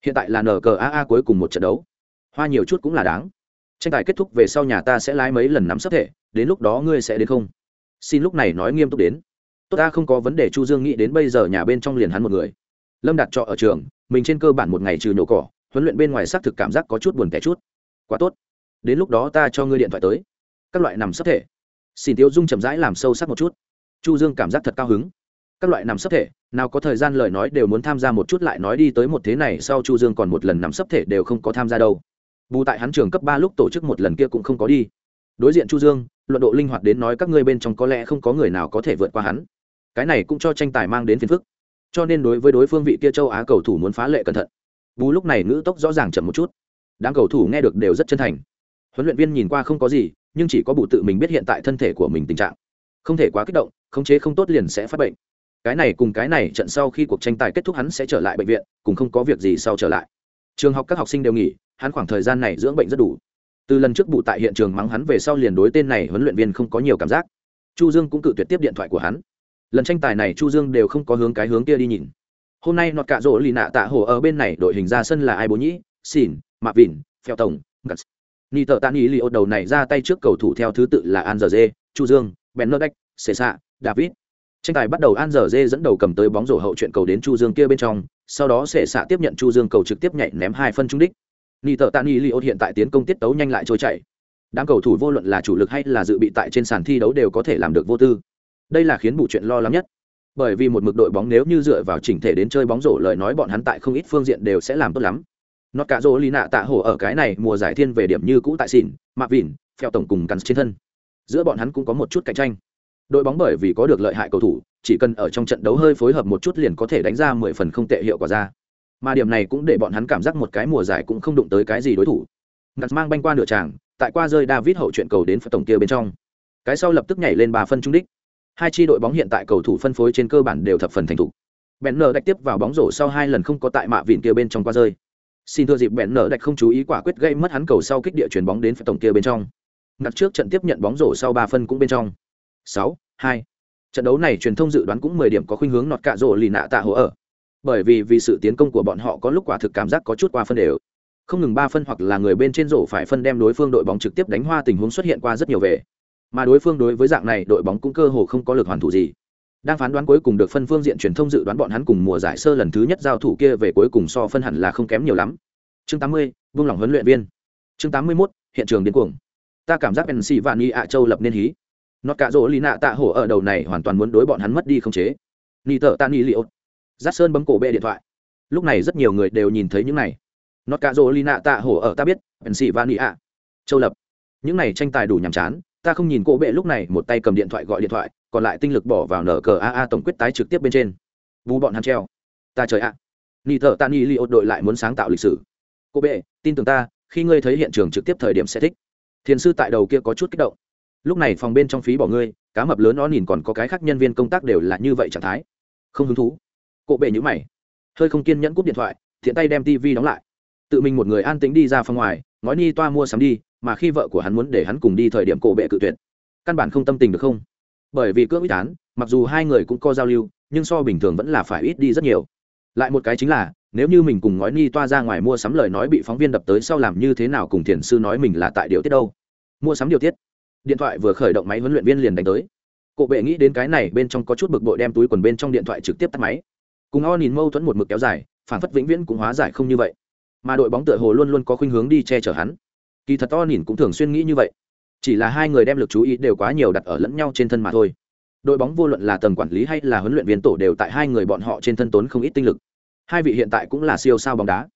S1: Hiện tại là NCAA cuối cùng một trận đấu. Hoa nhiều chút cũng là đáng tranh tài kết thúc về sau nhà ta sẽ lái mấy lần nắm sắp thể, đến lúc đó ngươi sẽ đến không? Xin lúc này nói nghiêm túc đến. Tốt ta không có vấn đề, chu dương nghĩ đến bây giờ nhà bên trong liền hắn một người. Lâm đặt trọ ở trường, mình trên cơ bản một ngày trừ nhổ cỏ, huấn luyện bên ngoài xác thực cảm giác có chút buồn tẻ chút. Quá tốt. Đến lúc đó ta cho ngươi điện thoại tới. Các loại nằm sắp thể. Xin tiêu dung chậm rãi làm sâu sắc một chút. Chu dương cảm giác thật cao hứng. Các loại nằm sấp thể, nào có thời gian lời nói đều muốn tham gia một chút lại nói đi tới một thế này, sau chu dương còn một lần nằm sấp thể đều không có tham gia đâu bù tại hắn trường cấp ba lúc tổ chức một lần kia cũng không có đi. Đối diện chu dương, luận độ linh hoạt đến nói các ngươi bên trong có lẽ không có người nào có thể vượt qua hắn. Cái này cũng cho tranh tài mang đến phiền phức. Cho nên đối với đối phương vị kia châu á cầu thủ muốn phá lệ cẩn thận. Bù lúc này ngữ tốc rõ ràng chậm một chút. Đám cầu thủ nghe được đều rất chân thành. Huấn luyện viên nhìn qua không có gì, nhưng chỉ có bù tự mình biết hiện tại thân thể của mình tình trạng. Không thể quá kích động, khống chế không tốt liền sẽ phát bệnh. Cái này cùng cái này trận sau khi cuộc tranh tài kết thúc hắn sẽ trở lại bệnh viện, cùng không có việc gì sau trở lại trường học các học sinh đều nghỉ, hắn khoảng thời gian này dưỡng bệnh rất đủ. Từ lần trước bụ tại hiện trường mắng hắn về sau liền đối tên này huấn luyện viên không có nhiều cảm giác. Chu dương cũng cự tuyệt tiếp điện thoại của hắn. Lần tranh tài này chu dương đều không có hướng cái hướng kia đi nhìn. Hôm nay nọt cạ rỗ lì nạ tạ hồ ở bên này đội hình ra sân là ai bố nhĩ? Xỉn mạ vỉn phèo tổng gats ni tờ tạ ni li ô đầu này ra tay trước cầu thủ theo thứ tự là an giờ dê, chu dương ben nơ đách xê xạ david tranh tài bắt đầu an giờ dê dẫn đầu cầm tới bóng rổ hậu chuyện cầu đến chu dương kia bên trong, sau đó sẽ xạ tiếp nhận chu dương cầu trực tiếp nhảy ném hai phân trúng đích. Ni tờ tani li hiện tại tiến công tiết tấu nhanh lại trôi chảy. Đám cầu thủ vô luận là chủ lực hay là dự bị tại trên sàn thi đấu đều có thể làm được vô tư. Đây là khiến bù chuyện lo lắng nhất. Bởi vì một mực đội bóng nếu như dựa vào chỉnh thể đến chơi bóng rổ, lời nói bọn hắn tại không ít phương diện đều sẽ làm tốt lắm. Nó cả rô lì nạ tạ hổ ở cái này mùa giải thiên về điểm như cũ tại xỉn mạ vỉn phèo tổng cùng cắn trên thân. Giữa bọn hắn cũng có một chút cạnh tranh đội bóng bởi vì có được lợi hại cầu thủ, chỉ cần ở trong trận đấu hơi phối hợp một chút liền có thể đánh ra mười phần không tệ hiệu quả ra. Mà điểm này cũng để bọn hắn cảm giác một cái mùa giải cũng không đụng tới cái gì đối thủ. Ngặt mang banh qua nửa tràng, tại qua rơi david hậu chuyện cầu đến tổng kia bên trong. Cái sau lập tức nhảy lên ba phân trung đích. Hai chi đội bóng hiện tại cầu thủ phân phối trên cơ bản đều thập phần thành thục. Bèn nở đạch tiếp vào bóng rổ sau hai lần không có tại mạ vịn kia bên trong qua rơi. Xin thưa dịp bèn nở đạch không chú ý quả quyết gây mất hắn cầu sau kích địa chuyền bóng đến phần tổng kia bên trong. Ngặt trước trận tiếp nhận bóng rổ sau ba phân cũng bên trong sáu hai. Trận đấu này truyền thông dự đoán cũng mười điểm có khuynh hướng nọt cạ rổ lì nạ tạ hồ ở. Bởi vì vì sự tiến công của bọn họ có lúc quả thực cảm giác có chút qua phân đều. Không ngừng ba phân hoặc là người bên trên rổ phải phân đem đối phương đội bóng trực tiếp đánh hoa tình huống xuất hiện qua rất nhiều về. Mà đối phương đối với dạng này đội bóng cũng cơ hồ không có lực hoàn thủ gì. Đang phán đoán cuối cùng được phân phương diện truyền thông dự đoán bọn hắn cùng mùa giải sơ lần thứ nhất giao thủ kia về cuối cùng so phân hẳn là không kém nhiều lắm. Chương 80, buông lòng huấn luyện viên. Chương 81, hiện trường điên cuồng. Ta cảm giác nc và ni ạ châu lập nên hí nó cả rỗ lý nạ tạ hổ ở đầu này hoàn toàn muốn đối bọn hắn mất đi không chế. Ni tờ ta ni liệu giắt sơn bấm cổ bệ điện thoại. Lúc này rất nhiều người đều nhìn thấy những này. Nó cả rỗ lý nạ tạ hổ ở ta biết nc và nị ạ. Châu lập. Những này tranh tài đủ nhàm chán, ta không nhìn cổ bệ lúc này một tay cầm điện thoại gọi điện thoại, còn lại tinh lực bỏ vào nở cờ aa tổng quyết tái trực tiếp bên trên. Bù bọn hắn treo. Ta trời ạ. Ni thợ ta ni li đội lại muốn sáng tạo lịch sử. Cô bệ, tin tưởng ta, khi ngươi thấy hiện trường trực tiếp thời điểm sẽ thích. Thiền sư tại đầu kia có chút kích động lúc này phòng bên trong phí bỏ ngươi, cá mập lớn nó nhìn còn có cái khác nhân viên công tác đều là như vậy trạng thái. Không hứng thú. Cộ bệ nhữ mày. Hơi không kiên nhẫn cúp điện thoại, thiện tay đem tv đóng lại. Tự mình một người an tính đi ra phòng ngoài, ngói ni toa mua sắm đi, mà khi vợ của hắn muốn để hắn cùng đi thời điểm cổ bệ cự tuyệt. Căn bản không tâm tình được không? Bởi vì cưỡng ít án, mặc dù hai người cũng có giao lưu, nhưng so bình thường vẫn là phải ít đi rất nhiều. Lại một cái chính là, nếu như mình cùng ngói ni toa ra ngoài mua sắm lời nói bị phóng viên đập tới sau làm như thế nào cùng thiền sư nói mình là tại điều tiết đâu? Mua sắm điều tiết điện thoại vừa khởi động máy huấn luyện viên liền đánh tới. Cổ bệ nghĩ đến cái này bên trong có chút bực bội đem túi quần bên trong điện thoại trực tiếp tắt máy. Cùng o nhìn mâu thuẫn một mực kéo dài, phản phất vĩnh viễn cũng hóa giải không như vậy. Mà đội bóng tựa hồ luôn luôn có khuynh hướng đi che chở hắn. Kỳ thật to nhìn cũng thường xuyên nghĩ như vậy. Chỉ là hai người đem lực chú ý đều quá nhiều đặt ở lẫn nhau trên thân mà thôi. Đội bóng vô luận là tầng quản lý hay là huấn luyện viên tổ đều tại hai người bọn họ trên thân tốn không ít tinh lực. Hai vị hiện tại cũng là siêu sao bóng đá.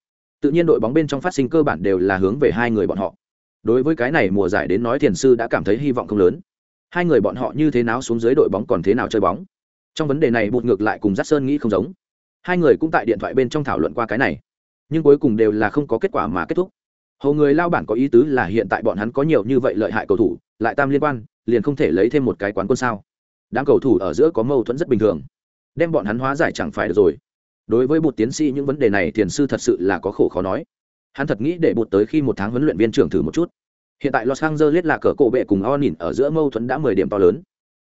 S1: Tự nhiên đội bóng bên trong phát sinh cơ bản đều là hướng về hai người bọn họ đối với cái này mùa giải đến nói thiền sư đã cảm thấy hy vọng không lớn. Hai người bọn họ như thế nào xuống dưới đội bóng còn thế nào chơi bóng? Trong vấn đề này bụt ngược lại cùng giác sơn nghĩ không giống. Hai người cũng tại điện thoại bên trong thảo luận qua cái này, nhưng cuối cùng đều là không có kết quả mà kết thúc. Hầu người lao bản có ý tứ là hiện tại bọn hắn có nhiều như vậy lợi hại cầu thủ, lại tam liên quan, liền không thể lấy thêm một cái quán quân sao? Đám cầu thủ ở giữa có mâu thuẫn rất bình thường. Đem bọn hắn hóa giải chẳng phải được rồi. Đối với một tiến sĩ những vấn đề này, thiền sư thật sự là có khổ khó nói hắn thật nghĩ để bột tới khi một tháng huấn luyện viên trưởng thử một chút. Hiện tại los angeles là cờ cổ bệ cùng o nhìn ở giữa mâu thuẫn đã mười điểm to lớn.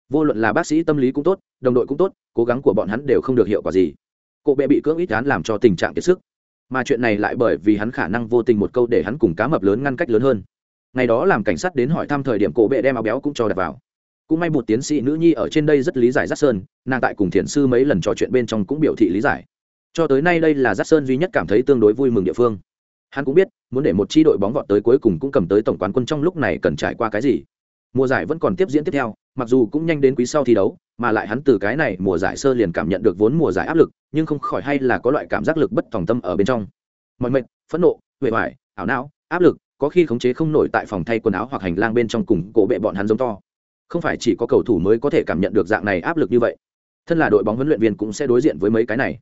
S1: Vô luận là bác sĩ tâm lý cũng tốt, đồng đội cũng tốt, cố gắng của bọn hắn đều không được hiệu quả gì. Cổ bệ bị cưỡng ít án làm cho tình trạng kiệt sức. Mà chuyện này lại bởi vì hắn khả năng vô tình một câu để hắn cùng cá mập lớn ngăn cách lớn hơn. Ngày đó làm cảnh sát đến hỏi thăm thời điểm cổ bệ đem áo béo cũng cho đặt vào. Cũng may một tiến sĩ nữ nhi ở trên đây rất lý giải giác sơn nàng tại cùng thiền sư mấy lần trò chuyện bên trong cũng biểu thị lý giải. Cho tới nay đây là giác sơn duy nhất cảm thấy tương đối vui mừng địa phương hắn cũng biết, muốn để một chi đội bóng vọt tới cuối cùng cũng cầm tới tổng quán quân trong lúc này cần trải qua cái gì. Mùa giải vẫn còn tiếp diễn tiếp theo, mặc dù cũng nhanh đến quý sau thi đấu, mà lại hắn từ cái này mùa giải sơ liền cảm nhận được vốn mùa giải áp lực, nhưng không khỏi hay là có loại cảm giác lực bất tòng tâm ở bên trong. Mọi mệnh, phẫn nộ huệ hoài ảo não, áp lực, có khi khống chế không nổi tại phòng thay quần áo hoặc hành lang bên trong cùng cổ bệ bọn hắn giống to. Không phải chỉ có cầu thủ mới có thể cảm nhận được dạng này áp lực như vậy. Thân là đội bóng huấn luyện viên cũng sẽ đối diện với mấy cái này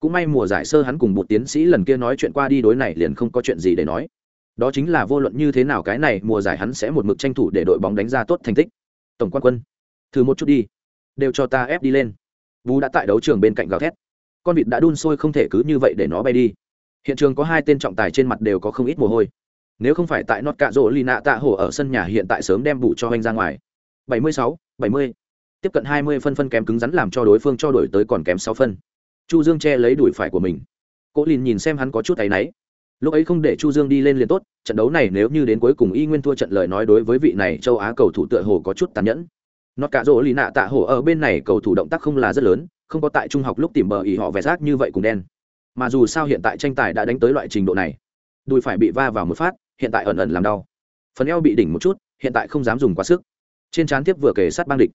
S1: cũng may mùa giải sơ hắn cùng một tiến sĩ lần kia nói chuyện qua đi đối này liền không có chuyện gì để nói. Đó chính là vô luận như thế nào cái này mùa giải hắn sẽ một mực tranh thủ để đội bóng đánh ra tốt thành tích. Tổng quan quân thử một chút đi. Đều cho ta ép đi lên. Vũ đã tại đấu trường bên cạnh gào thét. Con vịt đã đun sôi không thể cứ như vậy để nó bay đi. Hiện trường có hai tên trọng tài trên mặt đều có không ít mồ hôi. Nếu không phải tại nọt cạ rỗ lì nạ tạ hổ ở sân nhà hiện tại sớm đem bụ cho anh ra ngoài. 76, 70. tiếp cận 20 phân phân kém cứng rắn làm cho đối phương cho đổi tới còn kém 6 phân chu dương che lấy đuổi phải của mình. Cố lìn nhìn xem hắn có chút áy náy. Lúc ấy không để chu dương đi lên liền tốt, trận đấu này nếu như đến cuối cùng y nguyên thua trận lời nói đối với vị này châu á cầu thủ tựa hồ có chút tàn nhẫn. Nó cả rỗ lì nạ tạ hồ ở bên này cầu thủ động tác không là rất lớn, không có tại trung học lúc tìm bờ ý họ vẻ rác như vậy cùng đen. Mà dù sao hiện tại tranh tài đã đánh tới loại trình độ này, đùi phải bị va vào một phát, hiện tại ẩn ẩn làm đau. Phần eo bị đỉnh một chút, hiện tại không dám dùng quá sức. Trên trán tiếp vừa kề sát băng địch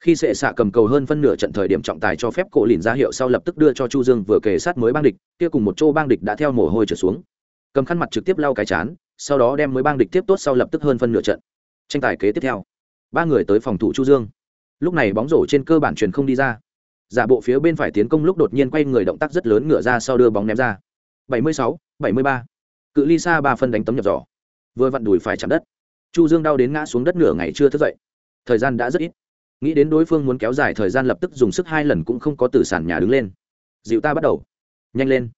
S1: khi sệ xạ cầm cầu hơn phân nửa trận thời điểm trọng tài cho phép cổ lìn ra hiệu sau lập tức đưa cho chu dương vừa kề sát mới bang địch kia cùng một chỗ bang địch đã theo mồ hôi trở xuống. Cầm khăn mặt trực tiếp lau cái chán sau đó đem mới bang địch tiếp tốt sau lập tức hơn phân nửa trận. Tranh tài kế tiếp theo ba người tới phòng thủ chu dương. Lúc này bóng rổ trên cơ bản truyền không đi ra. Giả bộ phía bên phải tiến công lúc đột nhiên quay người động tác rất lớn ngựa ra sau đưa bóng ném ra. 76, 73. cự ly xa ba phân đánh tấm nhập giỏ. Vừa vặn đùi phải chạm đất. Chu dương đau đến ngã xuống đất nửa ngày chưa thức dậy. Thời gian đã rất ít nghĩ đến đối phương muốn kéo dài thời gian lập tức dùng sức hai lần cũng không có từ sàn nhà đứng lên. Dịu ta bắt đầu. Nhanh lên.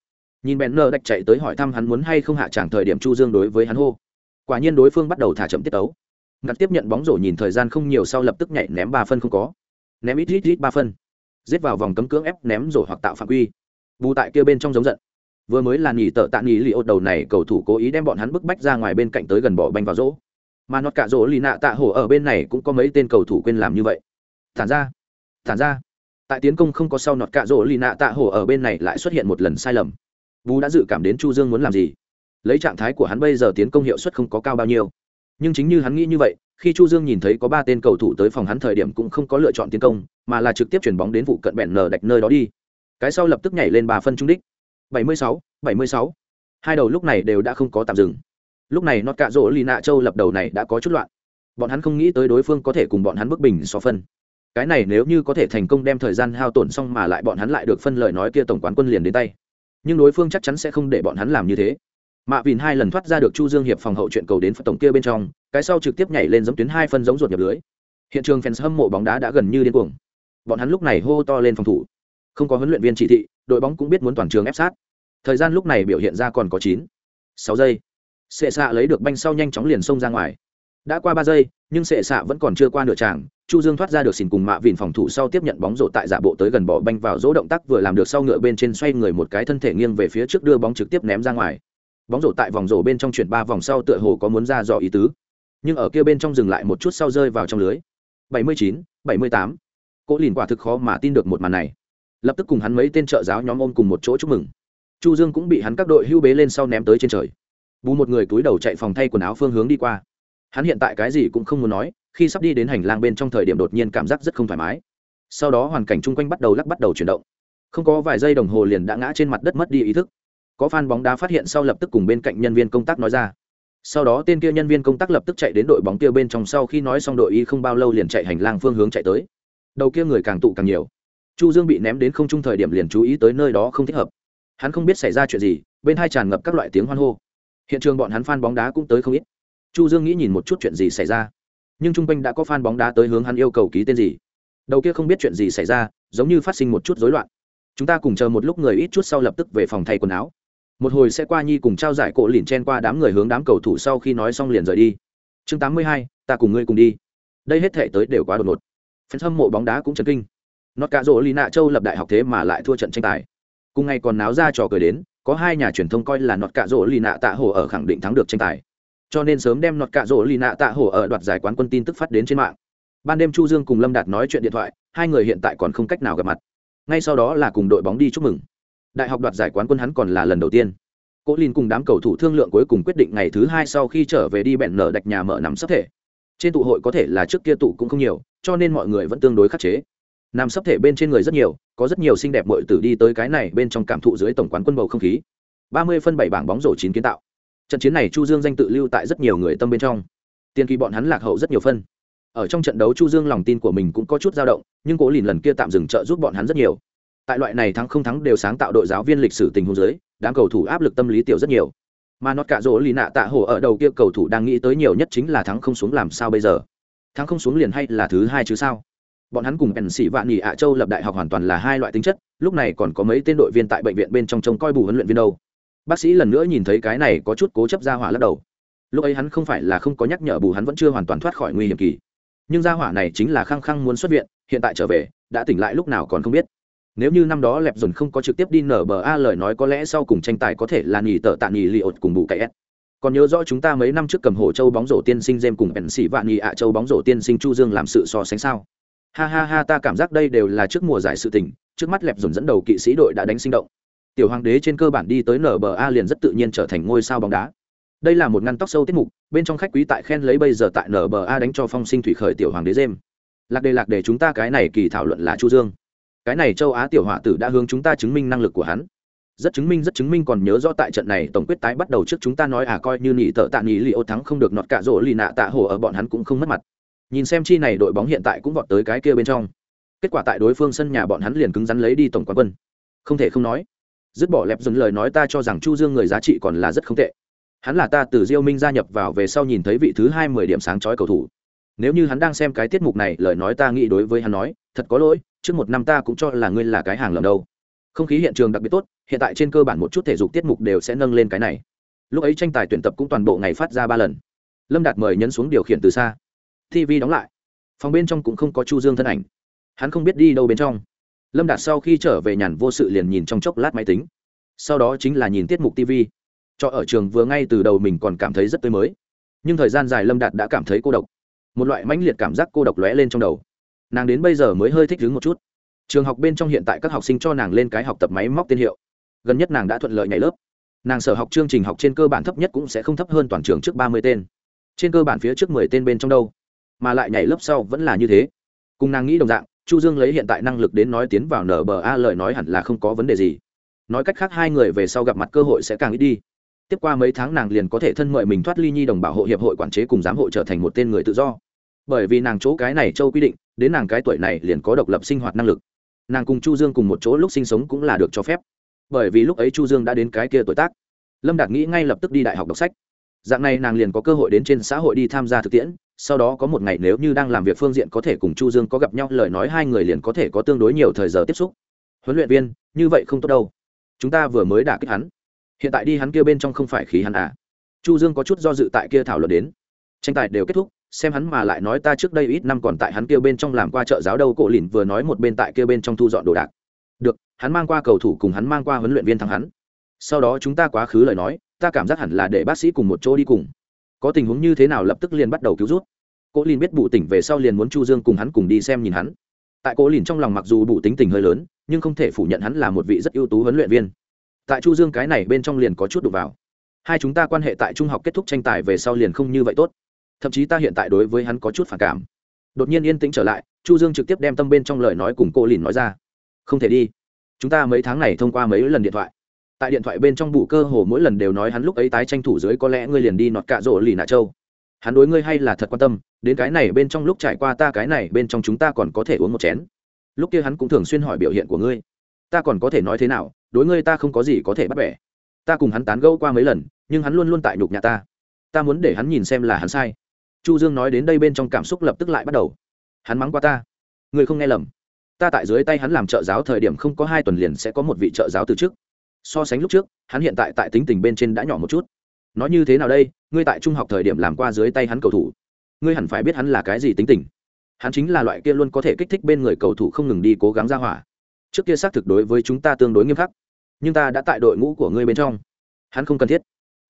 S1: Nhìn bèn nơ đạch chạy tới hỏi thăm hắn muốn hay không hạ tràng thời điểm chu dương đối với hắn hô. Quả nhiên đối phương bắt đầu thả chậm tiết tấu. Ngặt tiếp nhận bóng rổ nhìn thời gian không nhiều sau lập tức nhảy ném ba phân không có. Ném ít ít ít ba phân. Giết vào vòng cấm cưỡng ép ném rổ hoặc tạo phạm quy. Bù tại kia bên trong giống giận. Vừa mới là nghỉ tợ tạ nghỉ li ô đầu này cầu thủ cố ý đem bọn hắn bức bách ra ngoài bên cạnh tới gần bỏ banh vào rỗ mà nó cả rỗ lì nạ tạ hổ ở bên này cũng có mấy tên cầu thủ quên làm như vậy tản ra. Tản ra. Tại tiến công không có sau nọt cạ rỗ lì nạ tạ hổ ở bên này lại xuất hiện một lần sai lầm. Bú đã dự cảm đến chu dương muốn làm gì? Lấy trạng thái của hắn bây giờ tiến công hiệu suất không có cao bao nhiêu. Nhưng chính như hắn nghĩ như vậy khi chu dương nhìn thấy có ba tên cầu thủ tới phòng hắn thời điểm cũng không có lựa chọn tiến công mà là trực tiếp chuyển bóng đến vụ cận bẹn nờ đạch nơi đó đi. Cái sau lập tức nhảy lên bà phân trung đích. 76, 76. hai đầu lúc này đều đã không có tạm dừng. Lúc này nọt cạ rỗ lì nạ châu lập đầu này đã có chút loạn. Bọn hắn không nghĩ tới đối phương có thể cùng bọn hắn bức bình so phân cái này nếu như có thể thành công đem thời gian hao tổn xong mà lại bọn hắn lại được phân lời nói kia tổng quán quân liền đến tay. Nhưng đối phương chắc chắn sẽ không để bọn hắn làm như thế. Mạ vìn hai lần thoát ra được chu dương hiệp phòng hậu chuyện cầu đến tổng kia bên trong, cái sau trực tiếp nhảy lên giống tuyến hai phân giống ruột nhập lưới. Hiện trường fans hâm mộ bóng đá đã gần như điên cuồng. Bọn hắn lúc này hô to lên phòng thủ. Không có huấn luyện viên chỉ thị, đội bóng cũng biết muốn toàn trường ép sát. Thời gian lúc này biểu hiện ra còn có chín, sáu giây. Sệ xạ lấy được banh sau nhanh chóng liền xông ra ngoài đã qua ba giây nhưng sệ xạ vẫn còn chưa qua nửa tràng chu dương thoát ra được xìn cùng mạ vìn phòng thủ sau tiếp nhận bóng rổ tại giả bộ tới gần bỏ banh vào dỗ động tác vừa làm được sau ngựa bên trên xoay người một cái thân thể nghiêng về phía trước đưa bóng trực tiếp ném ra ngoài bóng rổ tại vòng rổ bên trong chuyển ba vòng sau tựa hồ có muốn ra dò ý tứ nhưng ở kia bên trong dừng lại một chút sau rơi vào trong lưới 79, 78. Cố Lìn quả thực khó mà tin được một màn này. Lập tức cùng hắn mấy tên trợ giáo nhóm ôm cùng một chỗ chúc mừng. Chu Dương cũng bị hắn các đội hưu bế lên sau ném tới trên trời. Bù một người túi đầu chạy phòng thay quần áo phương hướng đi qua. Hắn hiện tại cái gì cũng không muốn nói, khi sắp đi đến hành lang bên trong thời điểm đột nhiên cảm giác rất không thoải mái. Sau đó hoàn cảnh chung quanh bắt đầu lắc bắt đầu chuyển động. Không có vài giây đồng hồ liền đã ngã trên mặt đất mất đi ý thức. Có fan bóng đá phát hiện sau lập tức cùng bên cạnh nhân viên công tác nói ra. Sau đó tên kia nhân viên công tác lập tức chạy đến đội bóng kia bên trong sau khi nói xong đội y không bao lâu liền chạy hành lang phương hướng chạy tới. Đầu kia người càng tụ càng nhiều. Chu dương bị ném đến không trung thời điểm liền chú ý tới nơi đó không thích hợp. Hắn không biết xảy ra chuyện gì bên hai tràn ngập các loại tiếng hoan hô. Hiện trường bọn hắn fan bóng đá cũng tới không ít chu dương nghĩ nhìn một chút chuyện gì xảy ra. Nhưng trung quanh đã có fan bóng đá tới hướng hắn yêu cầu ký tên gì. Đầu kia không biết chuyện gì xảy ra, giống như phát sinh một chút rối loạn. Chúng ta cùng chờ một lúc người ít chút sau lập tức về phòng thay quần áo. Một hồi sẽ qua nhi cùng trao giải cổ lìn chen qua đám người hướng đám cầu thủ sau khi nói xong liền rời đi. Chương tám mươi hai, ta cùng ngươi cùng đi. Đây hết thể tới đều quá đột ngột. Phần hâm mộ bóng đá cũng chấn kinh. Nót Cả rỗ lì nạ châu lập đại học thế mà lại thua trận tranh tài. Cùng ngày còn náo ra trò cười đến, có hai nhà truyền thông coi là nọt Cả rỗ lì nạ tạ hồ ở khẳng định thắng được tranh tài cho nên sớm đem nọt cạ rỗ lì nạ tạ hổ ở đoạt giải quán quân tin tức phát đến trên mạng. Ban đêm chu dương cùng lâm đạt nói chuyện điện thoại, hai người hiện tại còn không cách nào gặp mặt. Ngay sau đó là cùng đội bóng đi chúc mừng. Đại học đoạt giải quán quân hắn còn là lần đầu tiên. Cố Linh cùng đám cầu thủ thương lượng cuối cùng quyết định ngày thứ hai sau khi trở về đi bẹn nở đạch nhà mở nắm sắp thể. Trên tụ hội có thể là trước kia tụ cũng không nhiều, cho nên mọi người vẫn tương đối khắc chế. Nằm sắp thể bên trên người rất nhiều, có rất nhiều xinh đẹp mọi tử đi tới cái này bên trong cảm thụ dưới tổng quán quân bầu không khí. ba mươi phân bảy bảng bóng rổ chín kiến tạo trận chiến này chu dương danh tự lưu tại rất nhiều người tâm bên trong. Tiên kỳ bọn hắn lạc hậu rất nhiều phân. Ở trong trận đấu chu dương lòng tin của mình cũng có chút dao động, nhưng cố lìn lần kia tạm dừng trợ giúp bọn hắn rất nhiều. Tại loại này thắng không thắng đều sáng tạo đội giáo viên lịch sử tình huống dưới, đám cầu thủ áp lực tâm lý tiểu rất nhiều. Mà nót cả rỗ lì nạ tạ hồ ở đầu kia cầu thủ đang nghĩ tới nhiều nhất chính là thắng không xuống làm sao bây giờ? Thắng không xuống liền hay là thứ hai chứ sao? Bọn hắn cùng bèn sĩ vạn nhị ạ châu lập đại học hoàn toàn là hai loại tính chất, lúc này còn có mấy tên đội viên tại bệnh viện bên trong trông coi bù huấn luyện viên đâu bác sĩ lần nữa nhìn thấy cái này có chút cố chấp ra hỏa lắc đầu. Lúc ấy hắn không phải là không có nhắc nhở bù hắn vẫn chưa hoàn toàn thoát khỏi nguy hiểm kỳ. Nhưng ra hỏa này chính là khăng khăng muốn xuất viện, hiện tại trở về, đã tỉnh lại lúc nào còn không biết. Nếu như năm đó lẹp dồn không có trực tiếp đi nở bờ a lời nói có lẽ sau cùng tranh tài có thể là nghỉ tợ tạ nghỉ li ột cùng bù cậy s còn nhớ rõ chúng ta mấy năm trước cầm hồ châu bóng rổ tiên sinh jem cùng bèn xỉ vạn nghỉ ạ châu bóng rổ tiên sinh chu dương làm sự so sánh sao? Ha ha ha, ta cảm giác đây đều là trước mùa giải sự tình, trước mắt lẹp dồn dẫn đầu kỵ sĩ đội đã đánh sinh động tiểu hoàng đế trên cơ bản đi tới nở bờ a liền rất tự nhiên trở thành ngôi sao bóng đá. Đây là một ngăn tóc sâu tiết mục, bên trong khách quý tại khen lấy bây giờ tại nở bờ a đánh cho phong sinh thủy khởi tiểu hoàng đế dêm lạc đề lạc đề chúng ta cái này kỳ thảo luận là chu dương. Cái này châu á tiểu họa tử đã hướng chúng ta chứng minh năng lực của hắn. Rất chứng minh, rất chứng minh còn nhớ rõ tại trận này tổng quyết tái bắt đầu trước chúng ta nói à coi như nỉ tợ tạ nỉ li ô thắng không được nọt cạ rỗ lì nạ tạ hồ ở bọn hắn cũng không mất mặt. Nhìn xem chi này đội bóng hiện tại cũng vọt tới cái kia bên trong. Kết quả tại đối phương sân nhà bọn hắn liền cứng rắn lấy đi tổng quán quân. Không thể không nói dứt bỏ lẹp dần lời nói ta cho rằng chu dương người giá trị còn là rất không tệ. Hắn là ta từ diêu minh gia nhập vào về sau nhìn thấy vị thứ hai mười điểm sáng chói cầu thủ. Nếu như hắn đang xem cái tiết mục này, lời nói ta nghĩ đối với hắn nói, thật có lỗi, trước một năm ta cũng cho là ngươi là cái hàng lầm đâu. Không khí hiện trường đặc biệt tốt, hiện tại trên cơ bản một chút thể dục tiết mục đều sẽ nâng lên cái này. Lúc ấy tranh tài tuyển tập cũng toàn bộ ngày phát ra ba lần. Lâm đạt mời nhấn xuống điều khiển từ xa. Tv đóng lại. Phòng bên trong cũng không có chu dương thân ảnh. Hắn không biết đi đâu bên trong lâm đạt sau khi trở về nhàn vô sự liền nhìn trong chốc lát máy tính. Sau đó chính là nhìn tiết mục tv cho ở trường vừa ngay từ đầu mình còn cảm thấy rất tươi mới. Nhưng thời gian dài lâm đạt đã cảm thấy cô độc. Một loại mãnh liệt cảm giác cô độc lóe lên trong đầu. Nàng đến bây giờ mới hơi thích đứng một chút. Trường học bên trong hiện tại các học sinh cho nàng lên cái học tập máy móc tiên hiệu. Gần nhất nàng đã thuận lợi nhảy lớp. Nàng sở học chương trình học trên cơ bản thấp nhất cũng sẽ không thấp hơn toàn trường trước ba mươi tên. Trên cơ bản phía trước mười tên bên trong đâu. Mà lại nhảy lớp sau vẫn là như thế. Cùng nàng nghĩ đồng dạng chu dương lấy hiện tại năng lực đến nói tiến vào nở bờ a lời nói hẳn là không có vấn đề gì. Nói cách khác hai người về sau gặp mặt cơ hội sẽ càng ít đi. Tiếp qua mấy tháng nàng liền có thể thân mời mình thoát ly nhi đồng bảo hộ hiệp hội quản chế cùng giám hộ trở thành một tên người tự do. Bởi vì nàng chỗ cái này châu quy định, đến nàng cái tuổi này liền có độc lập sinh hoạt năng lực. Nàng cùng chu dương cùng một chỗ lúc sinh sống cũng là được cho phép. Bởi vì lúc ấy chu dương đã đến cái kia tuổi tác. Lâm đạt nghĩ ngay lập tức đi đại học đọc sách. Dạng này nàng liền có cơ hội đến trên xã hội đi tham gia thực tiễn sau đó có một ngày nếu như đang làm việc phương diện có thể cùng chu dương có gặp nhau, lời nói hai người liền có thể có tương đối nhiều thời giờ tiếp xúc. Huấn luyện viên, như vậy không tốt đâu. Chúng ta vừa mới đả kích hắn. Hiện tại đi hắn kia bên trong không phải khí hắn à? Chu dương có chút do dự tại kia thảo luận đến. Tranh tài đều kết thúc, xem hắn mà lại nói ta trước đây ít năm còn tại hắn kia bên trong làm qua trợ giáo đâu, cổ lìn vừa nói một bên tại kia bên trong thu dọn đồ đạc. Được, hắn mang qua cầu thủ cùng hắn mang qua huấn luyện viên thắng hắn. Sau đó chúng ta quá khứ lời nói, ta cảm giác hẳn là để bác sĩ cùng một chỗ đi cùng có tình huống như thế nào lập tức liền bắt đầu cứu rút. Cố lìn biết bụ tỉnh về sau liền muốn chu dương cùng hắn cùng đi xem nhìn hắn. Tại cố lìn trong lòng mặc dù bụ tính tình hơi lớn, nhưng không thể phủ nhận hắn là một vị rất ưu tú huấn luyện viên. Tại chu dương cái này bên trong liền có chút đụng vào. Hai chúng ta quan hệ tại trung học kết thúc tranh tài về sau liền không như vậy tốt. Thậm chí ta hiện tại đối với hắn có chút phản cảm. Đột nhiên yên tĩnh trở lại, chu dương trực tiếp đem tâm bên trong lời nói cùng cô lìn nói ra. Không thể đi. Chúng ta mấy tháng này thông qua mấy lần điện thoại tại điện thoại bên trong bù cơ hồ mỗi lần đều nói hắn lúc ấy tái tranh thủ dưới có lẽ ngươi liền đi nọt cạ rỗ lì nạ châu. Hắn đối ngươi hay là thật quan tâm, đến cái này bên trong lúc trải qua ta cái này bên trong chúng ta còn có thể uống một chén. Lúc kia hắn cũng thường xuyên hỏi biểu hiện của ngươi. Ta còn có thể nói thế nào, đối ngươi ta không có gì có thể bắt bẻ. Ta cùng hắn tán gẫu qua mấy lần, nhưng hắn luôn luôn tại nhục nhà ta. Ta muốn để hắn nhìn xem là hắn sai. Chu dương nói đến đây bên trong cảm xúc lập tức lại bắt đầu. Hắn mắng qua ta. Ngươi không nghe lầm. Ta tại dưới tay hắn làm trợ giáo thời điểm không có hai tuần liền sẽ có một vị trợ giáo từ trước so sánh lúc trước, hắn hiện tại tại tính tình bên trên đã nhỏ một chút. Nói như thế nào đây, ngươi tại trung học thời điểm làm qua dưới tay hắn cầu thủ. Ngươi hẳn phải biết hắn là cái gì tính tình. Hắn chính là loại kia luôn có thể kích thích bên người cầu thủ không ngừng đi cố gắng ra hỏa. Trước kia xác thực đối với chúng ta tương đối nghiêm khắc, nhưng ta đã tại đội ngũ của ngươi bên trong. Hắn không cần thiết.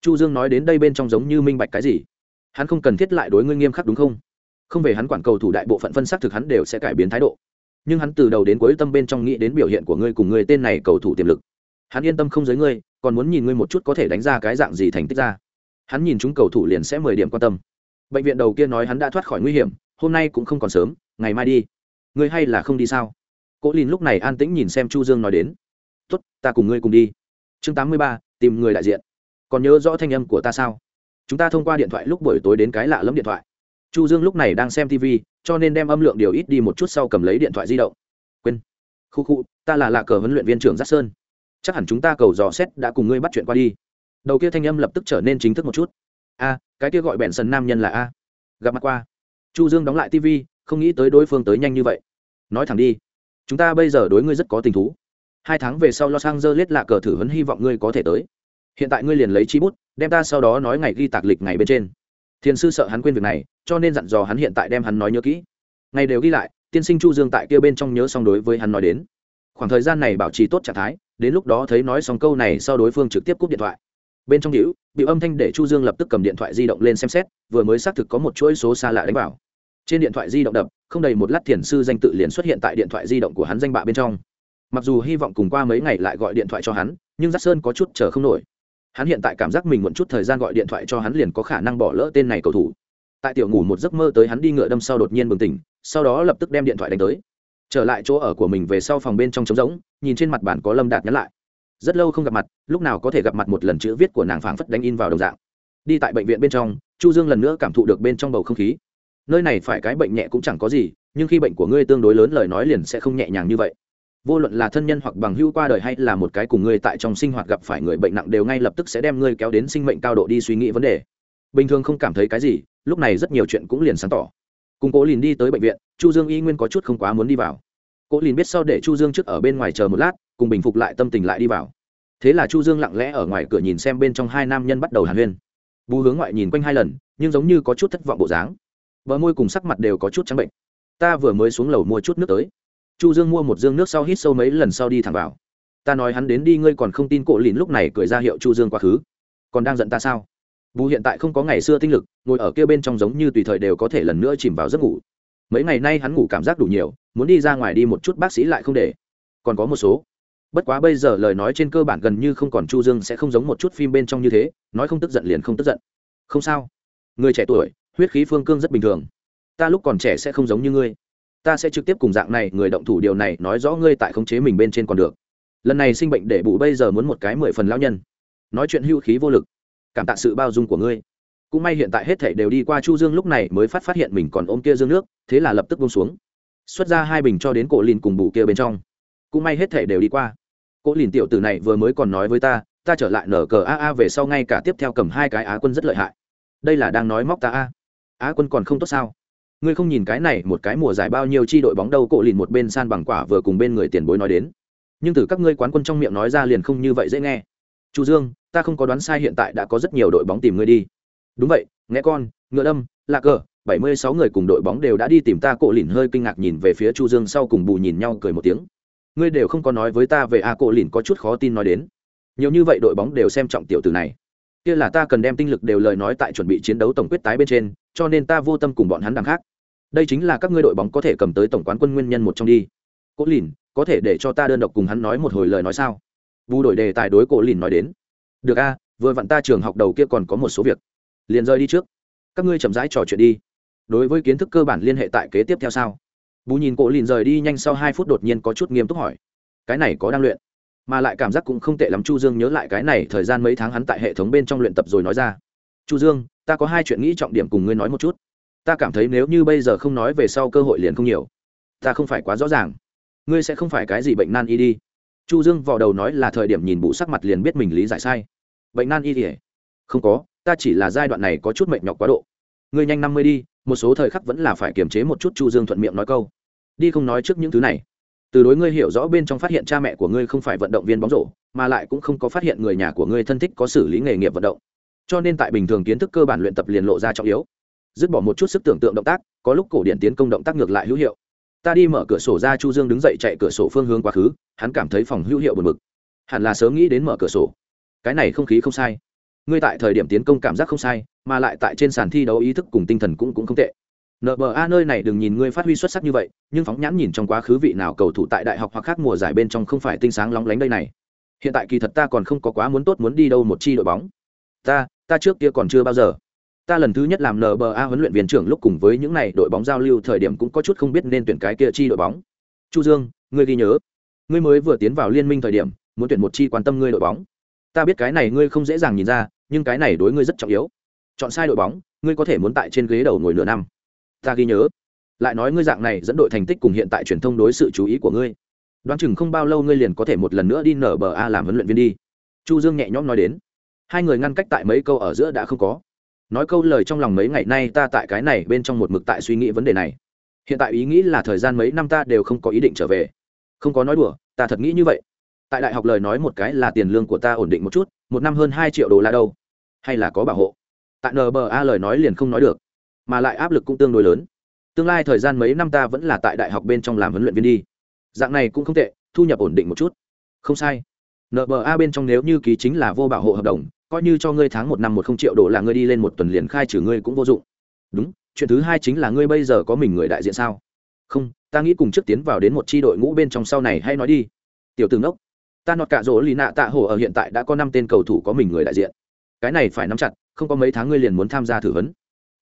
S1: Chu dương nói đến đây bên trong giống như minh bạch cái gì. Hắn không cần thiết lại đối ngươi nghiêm khắc đúng không? Không về hắn quản cầu thủ đại bộ phận phân xác thực hắn đều sẽ cải biến thái độ. Nhưng hắn từ đầu đến cuối tâm bên trong nghĩ đến biểu hiện của ngươi cùng người tên này cầu thủ tiềm lực hắn yên tâm không giới ngươi còn muốn nhìn ngươi một chút có thể đánh ra cái dạng gì thành tích ra. Hắn nhìn chúng cầu thủ liền sẽ mười điểm quan tâm. Bệnh viện đầu kia nói hắn đã thoát khỏi nguy hiểm hôm nay cũng không còn sớm ngày mai đi. Ngươi hay là không đi sao? Cố lìn lúc này an tĩnh nhìn xem chu dương nói đến. Tốt ta cùng ngươi cùng đi. Chương 83, tìm người đại diện. Còn nhớ rõ thanh âm của ta sao? Chúng ta thông qua điện thoại lúc buổi tối đến cái lạ lẫm điện thoại. Chu dương lúc này đang xem tv cho nên đem âm lượng điều ít đi một chút sau cầm lấy điện thoại di động. Quên. Khu khu ta là lạ cờ huấn luyện viên trưởng giác sơn chắc hẳn chúng ta cầu dò xét đã cùng ngươi bắt chuyện qua đi. Đầu kia thanh âm lập tức trở nên chính thức một chút. A, cái kia gọi bèn sần nam nhân là a. Gặp mặt qua. Chu dương đóng lại tv không nghĩ tới đối phương tới nhanh như vậy. Nói thẳng đi, chúng ta bây giờ đối ngươi rất có tình thú. Hai tháng về sau los angeles lạ cờ thử hấn hy vọng ngươi có thể tới. Hiện tại ngươi liền lấy chi bút, đem ta sau đó nói ngày ghi tạc lịch ngày bên trên. Thiền sư sợ hắn quên việc này, cho nên dặn dò hắn hiện tại đem hắn nói nhớ kỹ. Ngày đều ghi lại, tiên sinh chu dương tại kia bên trong nhớ xong đối với hắn nói đến khoảng thời gian này bảo trì tốt trạng thái, đến lúc đó thấy nói xong câu này sau đối phương trực tiếp cúp điện thoại. Bên trong hữu, bị âm thanh để chu dương lập tức cầm điện thoại di động lên xem xét, vừa mới xác thực có một chuỗi số xa lạ đánh vào. Trên điện thoại di động đập, không đầy một lát thiền sư danh tự liền xuất hiện tại điện thoại di động của hắn danh bạ bên trong. Mặc dù hy vọng cùng qua mấy ngày lại gọi điện thoại cho hắn, nhưng giác sơn có chút chờ không nổi. Hắn hiện tại cảm giác mình muộn chút thời gian gọi điện thoại cho hắn liền có khả năng bỏ lỡ tên này cầu thủ. Tại tiểu ngủ một giấc mơ tới hắn đi ngựa đâm sau đột nhiên bừng tỉnh, sau đó lập tức đem điện thoại đánh tới trở lại chỗ ở của mình về sau phòng bên trong trống rỗng, nhìn trên mặt bản có lâm đạt nhắn lại. Rất lâu không gặp mặt, lúc nào có thể gặp mặt một lần chữ viết của nàng phảng phất đánh in vào đồng dạng. Đi tại bệnh viện bên trong, chu dương lần nữa cảm thụ được bên trong bầu không khí. Nơi này phải cái bệnh nhẹ cũng chẳng có gì, nhưng khi bệnh của ngươi tương đối lớn lời nói liền sẽ không nhẹ nhàng như vậy. Vô luận là thân nhân hoặc bằng hữu qua đời hay là một cái cùng ngươi tại trong sinh hoạt gặp phải người bệnh nặng đều ngay lập tức sẽ đem ngươi kéo đến sinh mệnh cao độ đi suy nghĩ vấn đề. Bình thường không cảm thấy cái gì, lúc này rất nhiều chuyện cũng liền sáng tỏ cùng cố lìn đi tới bệnh viện, chu dương y nguyên có chút không quá muốn đi vào. Cố lìn biết sau để chu dương trước ở bên ngoài chờ một lát, cùng bình phục lại tâm tình lại đi vào. Thế là chu dương lặng lẽ ở ngoài cửa nhìn xem bên trong hai nam nhân bắt đầu hàn huyên. Bù hướng ngoại nhìn quanh hai lần, nhưng giống như có chút thất vọng bộ dáng. Bờ môi cùng sắc mặt đều có chút trắng bệnh. Ta vừa mới xuống lầu mua chút nước tới. Chu dương mua một dương nước sau hít sâu mấy lần sau đi thẳng vào. Ta nói hắn đến đi, ngươi còn không tin cổ lìn lúc này cười ra hiệu chu dương quá khứ. Còn đang giận ta sao? Bù hiện tại không có ngày xưa tinh lực, ngồi ở kia bên trong giống như tùy thời đều có thể lần nữa chìm vào giấc ngủ. Mấy ngày nay hắn ngủ cảm giác đủ nhiều, muốn đi ra ngoài đi một chút bác sĩ lại không để. Còn có một số. Bất quá bây giờ lời nói trên cơ bản gần như không còn chu dương sẽ không giống một chút phim bên trong như thế, nói không tức giận liền không tức giận. Không sao. Người trẻ tuổi, huyết khí phương cương rất bình thường. Ta lúc còn trẻ sẽ không giống như ngươi. Ta sẽ trực tiếp cùng dạng này người động thủ, điều này nói rõ ngươi tại khống chế mình bên trên còn được. Lần này sinh bệnh để bù bây giờ muốn một cái mười phần lão nhân. Nói chuyện hưu khí vô lực cảm tạ sự bao dung của ngươi. Cũng may hiện tại hết thảy đều đi qua chu dương lúc này mới phát phát hiện mình còn ôm kia dương nước, thế là lập tức buông xuống. Xuất ra hai bình cho đến cổ lìn cùng bù kia bên trong. Cũng may hết thảy đều đi qua. Cổ lìn tiểu tử này vừa mới còn nói với ta ta trở lại nở cờ a a về sau ngay cả tiếp theo cầm hai cái á quân rất lợi hại. Đây là đang nói móc ta a. Á quân còn không tốt sao? Ngươi không nhìn cái này một cái mùa giải bao nhiêu chi đội bóng đâu, cổ lìn một bên san bằng quả vừa cùng bên người tiền bối nói đến. Nhưng từ các ngươi quán quân trong miệng nói ra liền không như vậy dễ nghe chu dương, ta không có đoán sai hiện tại đã có rất nhiều đội bóng tìm ngươi đi. Đúng vậy, nghe con, ngựa đâm, lạc cờ, bảy mươi sáu người cùng đội bóng đều đã đi tìm ta, cổ lìn hơi kinh ngạc nhìn về phía chu dương sau cùng bù nhìn nhau cười một tiếng. Ngươi đều không có nói với ta về a cổ lìn có chút khó tin nói đến. Nhiều như vậy đội bóng đều xem trọng tiểu tử này. Kia là ta cần đem tinh lực đều lời nói tại chuẩn bị chiến đấu tổng quyết tái bên trên, cho nên ta vô tâm cùng bọn hắn đằng khác. Đây chính là các ngươi đội bóng có thể cầm tới tổng quán quân nguyên nhân một trong đi. Cố lìn có thể để cho ta đơn độc cùng hắn nói một hồi lời nói sao? Vu đổi đề tài đối cổ lìn nói đến. Được a, vừa vặn ta trường học đầu kia còn có một số việc. Liền rơi đi trước. Các ngươi chậm rãi trò chuyện đi. Đối với kiến thức cơ bản liên hệ tại kế tiếp theo sao? Bù nhìn cổ lìn rời đi nhanh sau hai phút đột nhiên có chút nghiêm túc hỏi. Cái này có đang luyện? Mà lại cảm giác cũng không tệ lắm, chu dương nhớ lại cái này thời gian mấy tháng hắn tại hệ thống bên trong luyện tập rồi nói ra. Chu dương, ta có hai chuyện nghĩ trọng điểm cùng ngươi nói một chút. Ta cảm thấy nếu như bây giờ không nói về sau cơ hội liền không nhiều. Ta không phải quá rõ ràng. Ngươi sẽ không phải cái gì bệnh nan y đi chu dương vò đầu nói là thời điểm nhìn bụ sắc mặt liền biết mình lý giải sai. Bệnh nan y thì không có, ta chỉ là giai đoạn này có chút mệt nhọc quá độ. Ngươi nhanh năm mươi đi, một số thời khắc vẫn là phải kiềm chế một chút chu dương thuận miệng nói câu. Đi không nói trước những thứ này. Từ đối ngươi hiểu rõ bên trong phát hiện cha mẹ của ngươi không phải vận động viên bóng rổ, mà lại cũng không có phát hiện người nhà của ngươi thân thích có xử lý nghề nghiệp vận động. Cho nên tại bình thường kiến thức cơ bản luyện tập liền lộ ra trọng yếu. Dứt bỏ một chút sức tưởng tượng động tác, có lúc cổ điện tiến công động tác ngược lại hữu hiệu ta đi mở cửa sổ ra chu dương đứng dậy chạy cửa sổ phương hướng quá khứ, hắn cảm thấy phòng hữu hiệu buồn bực. Hẳn là sớm nghĩ đến mở cửa sổ. Cái này không khí không sai. Ngươi tại thời điểm tiến công cảm giác không sai, mà lại tại trên sàn thi đấu ý thức cùng tinh thần cũng cũng không tệ. Nba nơi này đừng nhìn ngươi phát huy xuất sắc như vậy, nhưng phóng nhãn nhìn trong quá khứ vị nào cầu thủ tại đại học hoặc khác mùa giải bên trong không phải tinh sáng lóng lánh đây này. Hiện tại kỳ thật ta còn không có quá muốn tốt muốn đi đâu một chi đội bóng. Ta ta trước kia còn chưa bao giờ ta lần thứ nhất làm nba huấn luyện viên trưởng lúc cùng với những n à y đội bóng giao lưu thời điểm cũng có chút không biết nên tuyển cái kia chi đội bóng. Chu dương, ngươi ghi nhớ, ngươi mới vừa tiến vào liên minh thời điểm, muốn tuyển một chi quan tâm ngươi đội bóng. Ta biết cái này ngươi không dễ dàng nhìn ra, nhưng cái này đối ngươi rất trọng yếu. Chọn sai đội bóng, ngươi có thể muốn tại trên ghế đầu ngồi nửa năm. Ta ghi nhớ, lại nói ngươi dạng này dẫn đội thành tích cùng hiện tại truyền thông đối sự chú ý của ngươi. Đoán chừng không bao lâu ngươi liền có thể một lần nữa đi nở bờ a làm huấn luyện viên đi. Chu dương nhẹ nhõm nói đến. Hai người ngăn cách tại mấy câu ở giữa đã không có nói câu lời trong lòng mấy ngày nay ta tại cái này bên trong một mực tại suy nghĩ vấn đề này. Hiện tại ý nghĩ là thời gian mấy năm ta đều không có ý định trở về. Không có nói đùa, ta thật nghĩ như vậy. Tại đại học lời nói một cái là tiền lương của ta ổn định một chút, một năm hơn hai triệu đô la đâu. Hay là có bảo hộ. Tại nba lời nói liền không nói được, mà lại áp lực cũng tương đối lớn. Tương lai thời gian mấy năm ta vẫn là tại đại học bên trong làm huấn luyện viên đi. Dạng này cũng không tệ, thu nhập ổn định một chút. Không sai. Nba bên trong nếu như ký chính là vô bảo hộ hợp đồng coi như cho ngươi tháng một năm một không triệu đô là ngươi đi lên một tuần liền khai trừ ngươi cũng vô dụng. Đúng, chuyện thứ hai chính là ngươi bây giờ có mình người đại diện sao? Không, ta nghĩ cùng trước tiến vào đến một tri đội ngũ bên trong sau này hay nói đi. Tiểu tướng đốc ta nọt cả rỗ lì nạ tạ hồ ở hiện tại đã có năm tên cầu thủ có mình người đại diện. Cái này phải nắm chặt, không có mấy tháng ngươi liền muốn tham gia thử vấn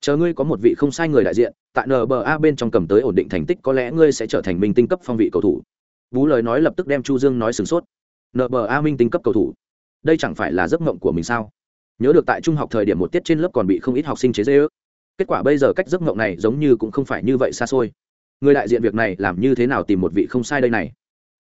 S1: chờ ngươi có một vị không sai người đại diện, tại nba bên trong cầm tới ổn định thành tích có lẽ ngươi sẽ trở thành minh tinh cấp phong vị cầu thủ. Bú lời nói lập tức đem chu dương nói sửng sốt. Nba minh tinh cấp cầu thủ đây chẳng phải là giấc mộng của mình sao? Nhớ được tại trung học thời điểm một tiết trên lớp còn bị không ít học sinh chế dễ ước kết quả bây giờ cách giấc mộng này giống như cũng không phải như vậy xa xôi. Người đại diện việc này làm như thế nào tìm một vị không sai đây này?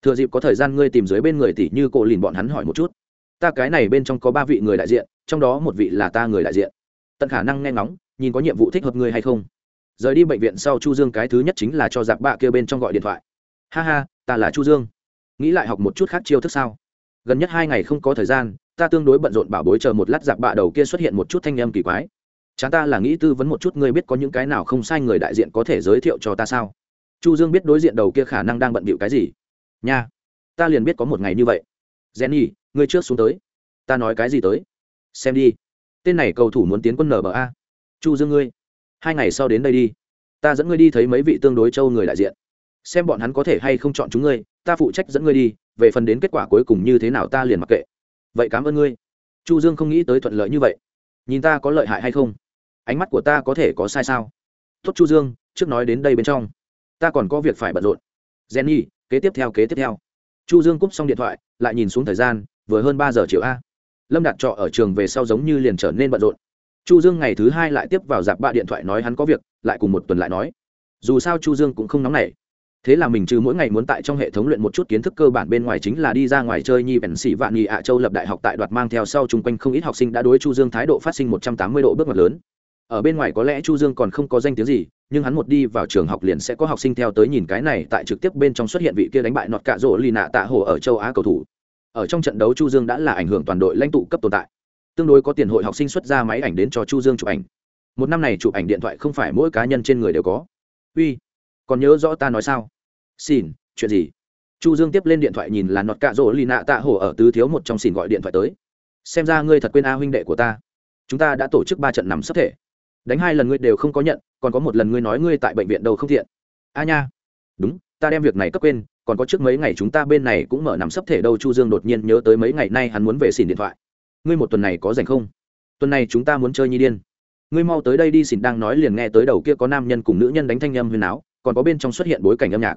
S1: Thừa dịp có thời gian ngươi tìm dưới bên người tỷ như cô lìn bọn hắn hỏi một chút. Ta cái này bên trong có ba vị người đại diện, trong đó một vị là ta người đại diện. Tận khả năng nghe ngóng, nhìn có nhiệm vụ thích hợp ngươi hay không. Rời đi bệnh viện sau chu dương cái thứ nhất chính là cho giặc bạ kia bên trong gọi điện thoại. Ha ha, ta là chu dương. Nghĩ lại học một chút khác chiêu thức sao? Gần nhất hai ngày không có thời gian, ta tương đối bận rộn bảo bối chờ một lát giặc bạ đầu kia xuất hiện một chút thanh âm kỳ quái. Chán ta là nghĩ tư vấn một chút ngươi biết có những cái nào không sai người đại diện có thể giới thiệu cho ta sao? Chu dương biết đối diện đầu kia khả năng đang bận bịu cái gì. Nha, ta liền biết có một ngày như vậy. Jenny, ngươi trước xuống tới. Ta nói cái gì tới? Xem đi. Tên này cầu thủ muốn tiến quân nba chu dương ngươi, hai ngày sau đến đây đi. Ta dẫn ngươi đi thấy mấy vị tương đối châu người đại diện. Xem bọn hắn có thể hay không chọn chúng ngươi, ta phụ trách dẫn ngươi đi về phần đến kết quả cuối cùng như thế nào ta liền mặc kệ. Vậy cảm ơn ngươi. Chu dương không nghĩ tới thuận lợi như vậy. Nhìn ta có lợi hại hay không? Ánh mắt của ta có thể có sai sao? Tốt chu dương, trước nói đến đây bên trong. Ta còn có việc phải bận rộn. Jenny, kế tiếp theo, kế tiếp theo. Chu dương cúp xong điện thoại, lại nhìn xuống thời gian, vừa hơn ba giờ chiều a. Lâm đạt trọ ở trường về sau giống như liền trở nên bận rộn. Chu dương ngày thứ hai lại tiếp vào dạp bạ điện thoại nói hắn có việc, lại cùng một tuần lại nói. Dù sao chu dương cũng không nóng nảy thế là mình trừ mỗi ngày muốn tại trong hệ thống luyện một chút kiến thức cơ bản bên ngoài chính là đi ra ngoài chơi nhi bèn sĩ vạn nhị ạ châu lập đại học tại đoạt mang theo sau chung quanh không ít học sinh đã đối chu dương thái độ phát sinh một trăm tám mươi độ bước ngoặt lớn. Ở bên ngoài có lẽ chu dương còn không có danh tiếng gì, nhưng hắn một đi vào trường học liền sẽ có học sinh theo tới nhìn cái này tại trực tiếp bên trong xuất hiện vị kia đánh bại nọt cạ rỗ lì nạ tạ hồ ở châu á cầu thủ. Ở trong trận đấu chu dương đã là ảnh hưởng toàn đội lãnh tụ cấp tồn tại. Tương đối có tiền hội học sinh xuất ra máy ảnh đến cho chu dương chụp ảnh. Một năm này chụp ảnh điện thoại không phải mỗi cá nhân trên người đều có. Uy, còn nhớ rõ ta nói sao? Xin, chuyện gì? Chu dương tiếp lên điện thoại nhìn là nọt cạ rỗ lì nạ tạ hổ ở tứ thiếu một trong xin gọi điện thoại tới. Xem ra ngươi thật quên a huynh đệ của ta. Chúng ta đã tổ chức ba trận nằm sắp thể. Đánh hai lần ngươi đều không có nhận, còn có một lần ngươi nói ngươi tại bệnh viện đâu không thiện. A nha. Đúng, ta đem việc này cấp quên, còn có trước mấy ngày chúng ta bên này cũng mở nằm sắp thể đâu, chu dương đột nhiên nhớ tới mấy ngày nay hắn muốn về xỉn điện thoại. Ngươi một tuần này có rảnh không? Tuần này chúng ta muốn chơi nhi điên. Ngươi mau tới đây đi xỉn đang nói liền nghe tới đầu kia có nam nhân cùng nữ nhân đánh thanh âm huyền áo, còn có bên trong xuất hiện bối cảnh âm nhạc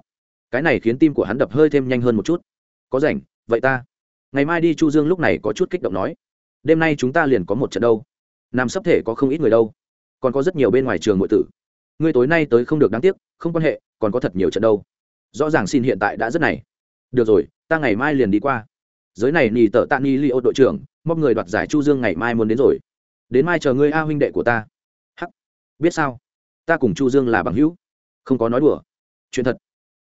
S1: cái này khiến tim của hắn đập hơi thêm nhanh hơn một chút. Có rảnh, vậy ta. Ngày mai đi chu dương lúc này có chút kích động nói. Đêm nay chúng ta liền có một trận đâu. Nằm sắp thể có không ít người đâu. Còn có rất nhiều bên ngoài trường nội tử. Ngươi tối nay tới không được đáng tiếc, không quan hệ, còn có thật nhiều trận đâu. Rõ ràng xin hiện tại đã rất này. Được rồi, ta ngày mai liền đi qua. Giới này nì tợ tạ ni li ô đội trưởng mong người đoạt giải chu dương ngày mai muốn đến rồi. Đến mai chờ ngươi a huynh đệ của ta. Hắc. Biết sao? Ta cùng chu dương là bằng hữu. Không có nói đùa. Chuyện thật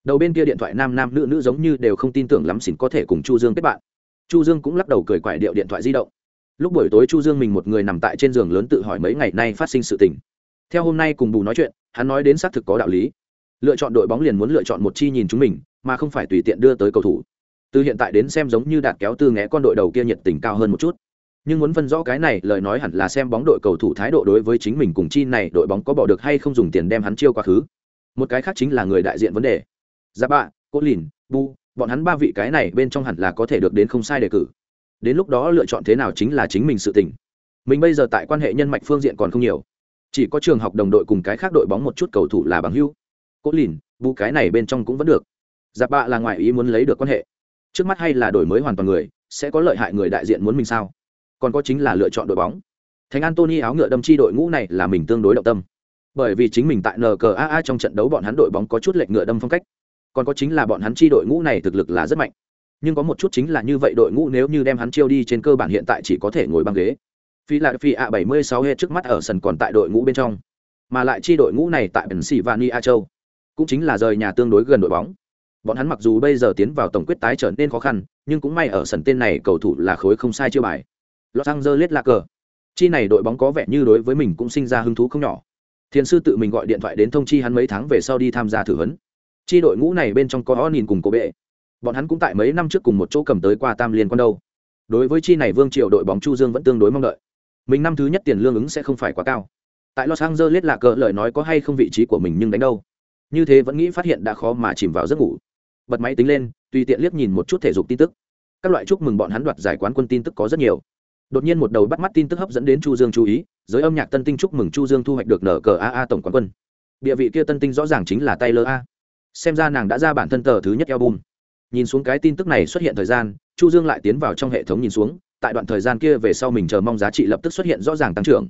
S1: đầu bên kia điện thoại nam nam nữ nữ giống như đều không tin tưởng lắm xỉn có thể cùng chu dương kết bạn. Chu dương cũng lắc đầu cười quải điệu điện thoại di động. Lúc buổi tối chu dương mình một người nằm tại trên giường lớn tự hỏi mấy ngày nay phát sinh sự tình. Theo hôm nay cùng bù nói chuyện, hắn nói đến xác thực có đạo lý. Lựa chọn đội bóng liền muốn lựa chọn một chi nhìn chúng mình, mà không phải tùy tiện đưa tới cầu thủ. Từ hiện tại đến xem giống như đạt kéo tư nghé con đội đầu kia nhiệt tình cao hơn một chút. Nhưng muốn phân rõ cái này, lời nói hẳn là xem bóng đội cầu thủ thái độ đối với chính mình cùng chi này đội bóng có bỏ được hay không dùng tiền đem hắn chiêu quá khứ. Một cái khác chính là người đại diện vấn đề giá bạ cốt lìn, bu, bọn hắn ba vị cái này bên trong hẳn là có thể được đến không sai đề cử. Đến lúc đó lựa chọn thế nào chính là chính mình sự tình. Mình bây giờ tại quan hệ nhân mạch phương diện còn không nhiều. Chỉ có trường học đồng đội cùng cái khác đội bóng một chút cầu thủ là bằng hữu. Cốt lìn, bu cái này bên trong cũng vẫn được. Giá bạ là ngoại ý muốn lấy được quan hệ. Trước mắt hay là đổi mới hoàn toàn người, sẽ có lợi hại người đại diện muốn mình sao? Còn có chính là lựa chọn đội bóng. Thành antony áo ngựa đâm chi đội ngũ này là mình tương đối động tâm. Bởi vì chính mình tại nkaa trong trận đấu bọn hắn đội bóng có chút lệch ngựa đâm phong cách còn có chính là bọn hắn chi đội ngũ này thực lực là rất mạnh. Nhưng có một chút chính là như vậy đội ngũ nếu như đem hắn chiêu đi trên cơ bản hiện tại chỉ có thể ngồi băng ghế. Phi là phi a bảy mươi sáu hết trước mắt ở sân còn tại đội ngũ bên trong. Mà lại chi đội ngũ này tại pennsylvania châu, cũng chính là rời nhà tương đối gần đội bóng. Bọn hắn mặc dù bây giờ tiến vào tổng quyết tái trở nên khó khăn, nhưng cũng may ở sân tên này cầu thủ là khối không sai chưa bài. Los angeles là cờ chi này đội bóng có vẻ như đối với mình cũng sinh ra hứng thú không nhỏ. Thiền sư tự mình gọi điện thoại đến thông chi hắn mấy tháng về sau đi tham gia thử huấn chi đội ngũ này bên trong có o nhìn cùng cổ bệ bọn hắn cũng tại mấy năm trước cùng một chỗ cầm tới qua tam liên quan đâu. Đối với chi này vương triều đội bóng chu dương vẫn tương đối mong đợi. Mình năm thứ nhất tiền lương ứng sẽ không phải quá cao. Tại los angeles là cờ lời nói có hay không vị trí của mình nhưng đánh đâu. Như thế vẫn nghĩ phát hiện đã khó mà chìm vào giấc ngủ. Bật máy tính lên, tùy tiện liếc nhìn một chút thể dục tin tức. Các loại chúc mừng bọn hắn đoạt giải quán quân tin tức có rất nhiều. Đột nhiên một đầu bắt mắt tin tức hấp dẫn đến chu dương chú ý, giới âm nhạc tân tinh chúc mừng chu dương thu hoạch được nở cờ aa tổng quán quân. Địa vị kia tân tinh rõ ràng chính là taylor a xem ra nàng đã ra bản thân tờ thứ nhất album. Nhìn xuống cái tin tức này xuất hiện thời gian chu dương lại tiến vào trong hệ thống nhìn xuống tại đoạn thời gian kia về sau mình chờ mong giá trị lập tức xuất hiện rõ ràng tăng trưởng.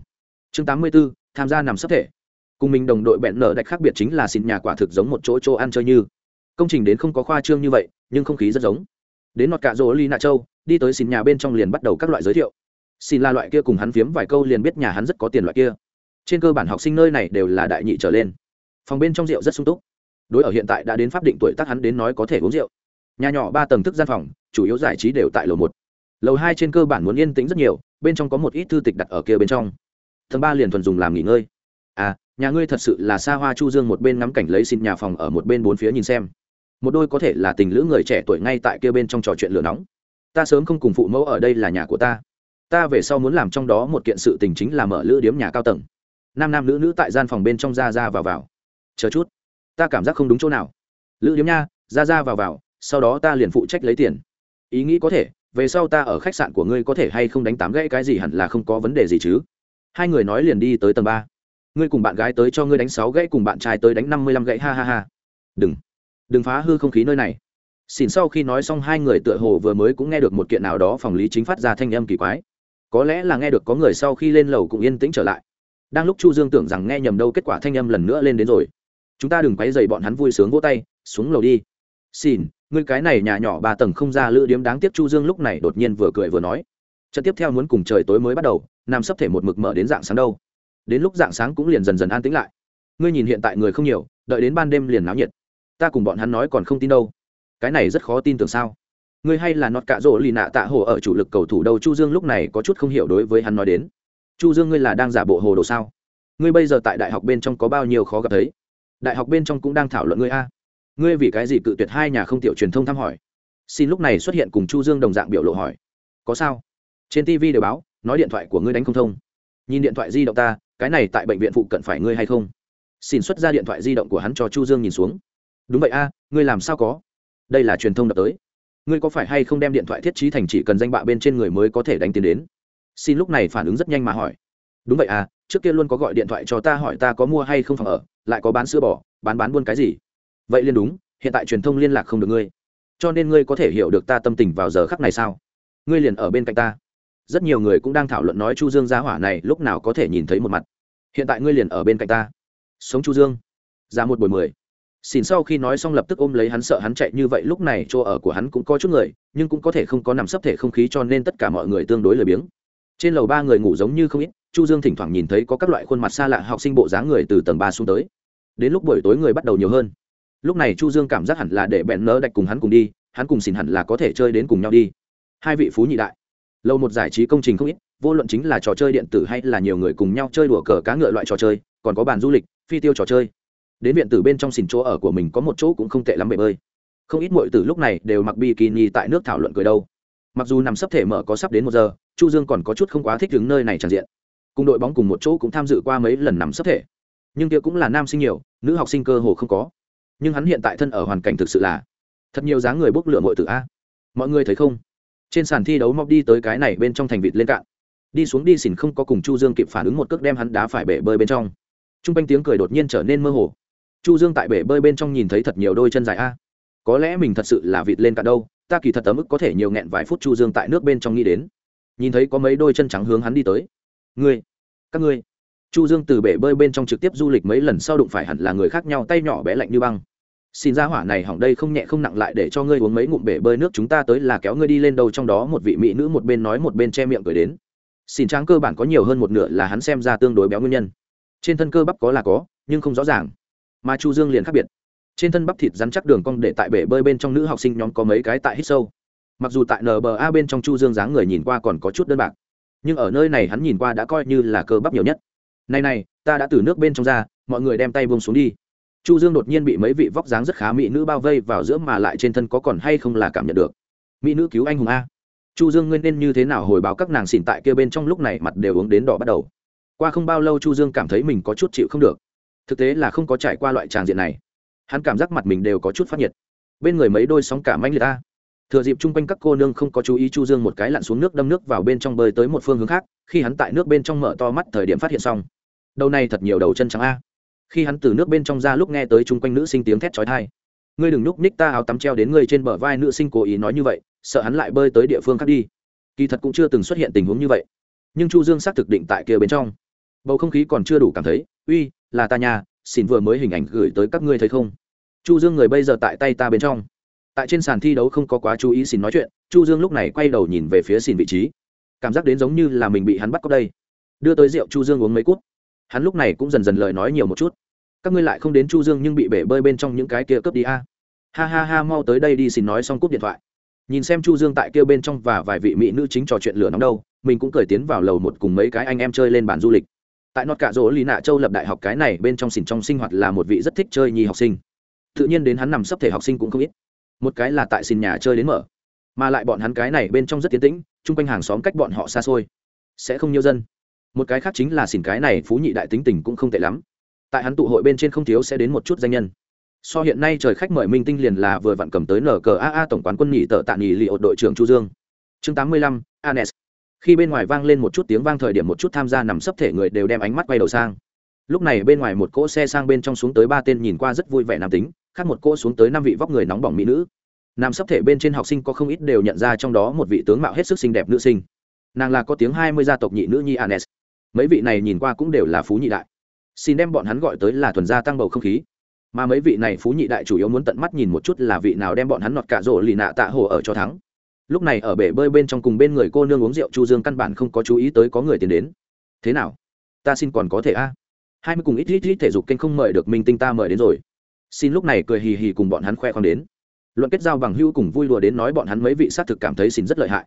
S1: Chương 84, tham gia nằm sắp thể. Cùng mình đồng đội bẹn nở đạch khác biệt chính là xin nhà quả thực giống một chỗ chỗ ăn chơi như. Công trình đến không có khoa trương như vậy nhưng không khí rất giống. Đến nọt cạ rỗ ly nạ châu đi tới xin nhà bên trong liền bắt đầu các loại giới thiệu. Xin là loại kia cùng hắn phiếm vài câu liền biết nhà hắn rất có tiền loại kia. Trên cơ bản học sinh nơi này đều là đại nhị trở lên. Phòng bên trong rượu rất sung túc đối ở hiện tại đã đến pháp định tuổi tác hắn đến nói có thể uống rượu. Nhà nhỏ ba tầng thức gian phòng, chủ yếu giải trí đều tại lầu một. Lầu hai trên cơ bản muốn yên tĩnh rất nhiều, bên trong có một ít thư tịch đặt ở kia bên trong. Tầng ba liền thuần dùng làm nghỉ ngơi. À nhà ngươi thật sự là xa hoa chu dương một bên ngắm cảnh lấy xin nhà phòng ở một bên bốn phía nhìn xem. Một đôi có thể là tình lữ người trẻ tuổi ngay tại kia bên trong trò chuyện lửa nóng. Ta sớm không cùng phụ mẫu ở đây là nhà của ta. Ta về sau muốn làm trong đó một kiện sự tình chính là mở lữ điếm nhà cao tầng. Nam nam nữ nữ tại gian phòng bên trong ra ra vào vào. Chờ chút ta cảm giác không đúng chỗ nào. Lữ điếm nha, ra ra vào vào, sau đó ta liền phụ trách lấy tiền. Ý nghĩ có thể, về sau ta ở khách sạn của ngươi có thể hay không đánh tám gãy cái gì hẳn là không có vấn đề gì chứ. Hai người nói liền đi tới tầng ba. Ngươi cùng bạn gái tới cho ngươi đánh sáu gãy cùng bạn trai tới đánh năm mươi lăm gãy, ha ha ha. Đừng đừng phá hư không khí nơi này. Xỉn sau khi nói xong hai người tựa hồ vừa mới cũng nghe được một kiện nào đó phòng lý chính phát ra thanh âm kỳ quái. Có lẽ là nghe được có người sau khi lên lầu cũng yên tĩnh trở lại. Đang lúc chu dương tưởng rằng nghe nhầm đâu kết quả thanh âm lần nữa lên đến rồi chúng ta đừng quấy dày bọn hắn vui sướng vỗ tay, xuống lầu đi. Xin, ngươi cái này nhà nhỏ ba tầng không ra lữ điếm đáng tiếc chu dương lúc này đột nhiên vừa cười vừa nói. Trận tiếp theo muốn cùng trời tối mới bắt đầu, nam sắp thể một mực mở đến dạng sáng đâu. Đến lúc dạng sáng cũng liền dần dần an tĩnh lại. Ngươi nhìn hiện tại người không nhiều, đợi đến ban đêm liền náo nhiệt. Ta cùng bọn hắn nói còn không tin đâu. Cái này rất khó tin tưởng sao? Ngươi hay là nọt cạ rỗ lì nạ tạ hồ ở chủ lực cầu thủ đâu? Chu dương lúc này có chút không hiểu đối với hắn nói đến. Chu dương ngươi là đang giả bộ hồ đồ sao? Ngươi bây giờ tại đại học bên trong có bao nhiêu khó gặp thấy? Đại học bên trong cũng đang thảo luận ngươi a. Ngươi vì cái gì cự tuyệt hai nhà không tiểu truyền thông thăm hỏi? Xin lúc này xuất hiện cùng chu dương đồng dạng biểu lộ hỏi. Có sao? Trên tv đều báo, nói điện thoại của ngươi đánh không thông. Nhìn điện thoại di động ta, cái này tại bệnh viện phụ cận phải ngươi hay không? Xin xuất ra điện thoại di động của hắn cho chu dương nhìn xuống. Đúng vậy a, ngươi làm sao có? Đây là truyền thông đập tới. Ngươi có phải hay không đem điện thoại thiết trí thành chỉ cần danh bạ bên trên người mới có thể đánh tiền đến? Xin lúc này phản ứng rất nhanh mà hỏi. Đúng vậy à trước kia luôn có gọi điện thoại cho ta hỏi ta có mua hay không phòng ở, lại có bán sữa bò, bán bán buôn cái gì? Vậy liên đúng, hiện tại truyền thông liên lạc không được ngươi. Cho nên ngươi có thể hiểu được ta tâm tình vào giờ khắc này sao? Ngươi liền ở bên cạnh ta. Rất nhiều người cũng đang thảo luận nói chu dương gia hỏa này lúc nào có thể nhìn thấy một mặt. Hiện tại ngươi liền ở bên cạnh ta. Sống chu dương. Ra một buổi mười. Xin sau khi nói xong lập tức ôm lấy hắn sợ hắn chạy như vậy, lúc này chỗ ở của hắn cũng có chút người, nhưng cũng có thể không có nằm sấp thể không khí cho nên tất cả mọi người tương đối lười biếng. Trên lầu ba người ngủ giống như không ít chu dương thỉnh thoảng nhìn thấy có các loại khuôn mặt xa lạ học sinh bộ dáng người từ tầng ba xuống tới. Đến lúc buổi tối người bắt đầu nhiều hơn. Lúc này chu dương cảm giác hẳn là để bẹn nỡ đạch cùng hắn cùng đi, hắn cùng xin hẳn là có thể chơi đến cùng nhau đi. Hai vị phú nhị đại. Lâu một giải trí công trình không ít, vô luận chính là trò chơi điện tử hay là nhiều người cùng nhau chơi đùa cờ cá ngựa loại trò chơi, còn có bàn du lịch, phi tiêu trò chơi. Đến viện tử bên trong xìn chỗ ở của mình có một chỗ cũng không tệ lắm bể bơi. Không ít mọi tử lúc này đều mặc bikini tại nước thảo luận cười đâu. Mặc dù nằm sắp thể mở có sắp đến một giờ, chu dương còn có chút không quá thích đứng nơi này tràn diện cùng đội bóng cùng một chỗ cũng tham dự qua mấy lần nằm sấp thể. Nhưng kia cũng là nam sinh nhiều, nữ học sinh cơ hồ không có. Nhưng hắn hiện tại thân ở hoàn cảnh thực sự là thật nhiều dáng người bốc lửa mọi tử a. Mọi người thấy không? Trên sàn thi đấu móc đi tới cái này bên trong thành vịt lên cạn. Đi xuống đi xỉn không có cùng chu dương kịp phản ứng một cước đem hắn đá phải bể bơi bên trong. T r u n g quanh tiếng cười đột nhiên trở nên mơ hồ. Chu dương tại bể bơi bên trong nhìn thấy thật nhiều đôi chân dài a. Có lẽ mình thật sự là vịt lên cả đâu, ta kỳ thật tấm ức có thể nhiều nghẹn vài phút chu dương tại nước bên trong nghĩ đến. Nhìn thấy có mấy đôi chân trắng hướng hắn đi tới ngươi, các ngươi. Chu dương từ bể bơi bên trong trực tiếp du lịch mấy lần sau đụng phải hẳn là người khác nhau, tay nhỏ bé lạnh như băng. Xin ra hỏa này hỏng đây không nhẹ không nặng lại để cho ngươi uống mấy ngụm bể bơi nước chúng ta tới là kéo ngươi đi lên đâu trong đó một vị mỹ nữ một bên nói một bên che miệng cười đến. Xin tráng cơ bản có nhiều hơn một nửa là hắn xem ra tương đối béo nguyên nhân. Trên thân cơ bắp có là có, nhưng không rõ ràng. Mà chu dương liền khác biệt. Trên thân bắp thịt rắn chắc đường cong để tại bể bơi bên trong nữ học sinh nhóm có mấy cái tại hít sâu. Mặc dù tại nba bên trong chu dương dáng người nhìn qua còn có chút đơn bạc nhưng ở nơi này hắn nhìn qua đã coi như là cơ bắp nhiều nhất. Này này, ta đã từ nước bên trong ra, mọi người đem tay buông xuống đi. Chu dương đột nhiên bị mấy vị vóc dáng rất khá mỹ nữ bao vây vào giữa mà lại trên thân có còn hay không là cảm nhận được. Mỹ nữ cứu anh hùng a. Chu dương nguyên nên như thế nào hồi báo các nàng xỉn tại kia bên trong lúc này mặt đều uống đến đỏ bắt đầu. Qua không bao lâu chu dương cảm thấy mình có chút chịu không được. Thực tế là không có trải qua loại tràng diện này. Hắn cảm giác mặt mình đều có chút phát nhiệt. Bên người mấy đôi sóng cả manh liệt ta thừa dịp chung quanh các cô nương không có chú ý chu dương một cái lặn xuống nước đâm nước vào bên trong bơi tới một phương hướng khác, khi hắn tại nước bên trong mở to mắt thời điểm phát hiện xong. Đầu này thật nhiều đầu chân trắng a. Khi hắn từ nước bên trong ra lúc nghe tới chung quanh nữ sinh tiếng thét chói tai. Ngươi đừng núp ních ta áo tắm treo đến ngươi trên bờ vai nữ sinh cố ý nói như vậy, sợ hắn lại bơi tới địa phương khác đi. Kỳ thật cũng chưa từng xuất hiện tình huống như vậy. Nhưng chu dương xác thực định tại kia bên trong. Bầu không khí còn chưa đủ cảm thấy, uy, là ta nhà xin vừa mới hình ảnh gửi tới các ngươi thấy không? Chu dương người bây giờ tại tay ta bên trong tại trên sàn thi đấu không có quá chú ý xin nói chuyện, chu dương lúc này quay đầu nhìn về phía xin vị trí. Cảm giác đến giống như là mình bị hắn bắt cóc đây. Đưa tới rượu chu dương uống mấy cút. Hắn lúc này cũng dần dần lời nói nhiều một chút. Các ngươi lại không đến chu dương nhưng bị bể bơi bên trong những cái kia cướp đi a. Ha ha ha, mau tới đây đi xin nói xong cúp điện thoại. Nhìn xem chu dương tại kia bên trong và vài vị mỹ nữ chính trò chuyện lửa nóng đâu, mình cũng cởi tiến vào lầu một cùng mấy cái anh em chơi lên bàn du lịch. Tại nọt cạ rỗ lý nạ châu lập đại học cái này bên trong xỉn trong sinh hoạt là một vị rất thích chơi nhi học sinh. Tự nhiên đến hắn nằm sấp thể học sinh cũng không ít một cái là tại xin nhà chơi đến mở mà lại bọn hắn cái này bên trong rất tiến tĩnh chung quanh hàng xóm cách bọn họ xa xôi sẽ không nhiều dân. Một cái khác chính là xin cái này phú nhị đại tính tình cũng không tệ lắm. Tại hắn tụ hội bên trên không thiếu sẽ đến một chút danh nhân. So hiện nay trời khách mời minh tinh liền là vừa vặn cầm tới nqaa tổng quán quân nhị tợ tạ nghỉ liệu đội trưởng chu dương. Chương 85, anes. Khi bên ngoài vang lên một chút tiếng vang thời điểm một chút tham gia nằm sấp thể người đều đem ánh mắt quay đầu sang. Lúc này bên ngoài một cỗ xe sang bên trong xuống tới ba tên nhìn qua rất vui vẻ nam tính khác một cô xuống tới năm vị vóc người nóng bỏng mỹ nữ. Nằm sắp thể bên trên học sinh có không ít đều nhận ra trong đó một vị tướng mạo hết sức xinh đẹp nữ sinh. Nàng là có tiếng hai mươi gia tộc nhị nữ nhi anes. Mấy vị này nhìn qua cũng đều là phú nhị đại. Xin đem bọn hắn gọi tới là thuần gia tăng bầu không khí. Mà mấy vị này phú nhị đại chủ yếu muốn tận mắt nhìn một chút là vị nào đem bọn hắn nọt cả rổ lì nạ tạ hồ ở cho thắng. Lúc này ở bể bơi bên trong cùng bên người cô nương uống rượu chu dương căn bản không có chú ý tới có người tiến đến. Thế nào? Ta xin còn có thể a? Hai mươi cùng ít ít ít thể dục kênh không mời được minh tinh ta mời đến rồi xin lúc này cười hì hì cùng bọn hắn khoe khoang đến. Luận kết giao bằng hữu cùng vui đùa đến nói bọn hắn mấy vị xác thực cảm thấy xin rất lợi hại.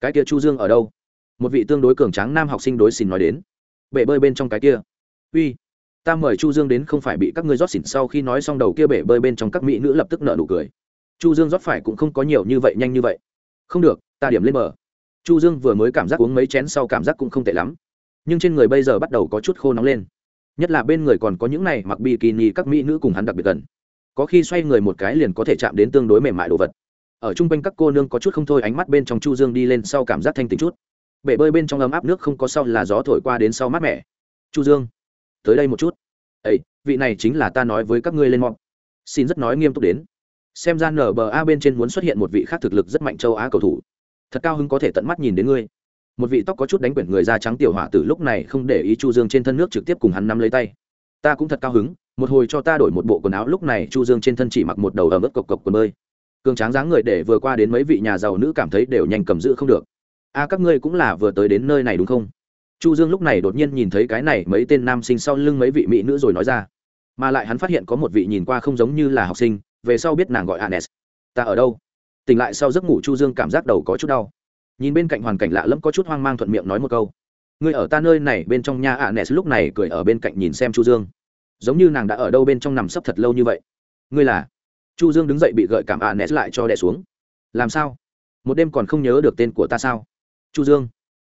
S1: Cái kia chu dương ở đâu? Một vị tương đối cường tráng nam học sinh đối xin nói đến. Bể bơi bên trong cái kia. Uy, ta mời chu dương đến không phải bị các ngươi rót xỉn sau khi nói xong đầu kia bể bơi bên trong các mỹ nữ lập tức nợ nụ cười. Chu dương rót phải cũng không có nhiều như vậy nhanh như vậy. Không được, ta điểm lên bờ. Chu dương vừa mới cảm giác uống mấy chén sau cảm giác cũng không tệ lắm. Nhưng trên người bây giờ bắt đầu có chút khô nóng lên nhất là bên người còn có những này mặc bikini các mỹ nữ cùng hắn đặc biệt gần. Có khi xoay người một cái liền có thể chạm đến tương đối mềm mại đồ vật. Ở chung quanh các cô nương có chút không thôi, ánh mắt bên trong chu dương đi lên sau cảm giác thanh tính chút. Bể bơi bên trong ấm áp nước không có sau là gió thổi qua đến sau mát mẻ. Chu dương, tới đây một chút. Ấy vị này chính là ta nói với các ngươi lên mọc xin rất nói nghiêm túc đến. Xem ra nở bờ a bên trên muốn xuất hiện một vị khác thực lực rất mạnh châu á cầu thủ. Thật cao hứng có thể tận mắt nhìn đến ngươi một vị tóc có chút đánh quyển người da trắng tiểu hỏa tử lúc này không để ý chu dương trên thân nước trực tiếp cùng hắn nắm lấy tay. Ta cũng thật cao hứng, một hồi cho ta đổi một bộ quần áo lúc này chu dương trên thân chỉ mặc một đầu ở mức cộc cộc quần bơi. Cường tráng dáng người để vừa qua đến mấy vị nhà giàu nữ cảm thấy đều nhanh cầm giữ không được. A, các ngươi cũng là vừa tới đến nơi này đúng không? Chu dương lúc này đột nhiên nhìn thấy cái này mấy tên nam sinh sau lưng mấy vị mỹ nữ rồi nói ra. Mà lại hắn phát hiện có một vị nhìn qua không giống như là học sinh, về sau biết nàng gọi anes. Ta ở đâu? Tỉnh lại sau giấc ngủ chu dương cảm giác đầu có chút đau nhìn bên cạnh hoàn cảnh lạ lẫm có chút hoang mang thuận miệng nói một câu. Ngươi ở ta nơi này bên trong nhà anes lúc này cười ở bên cạnh nhìn xem chu dương. Giống như nàng đã ở đâu bên trong nằm sấp thật lâu như vậy. Ngươi là? Chu dương đứng dậy bị gợi cảm ạ nè lại cho đè xuống. Làm sao? Một đêm còn không nhớ được tên của ta sao? Chu dương.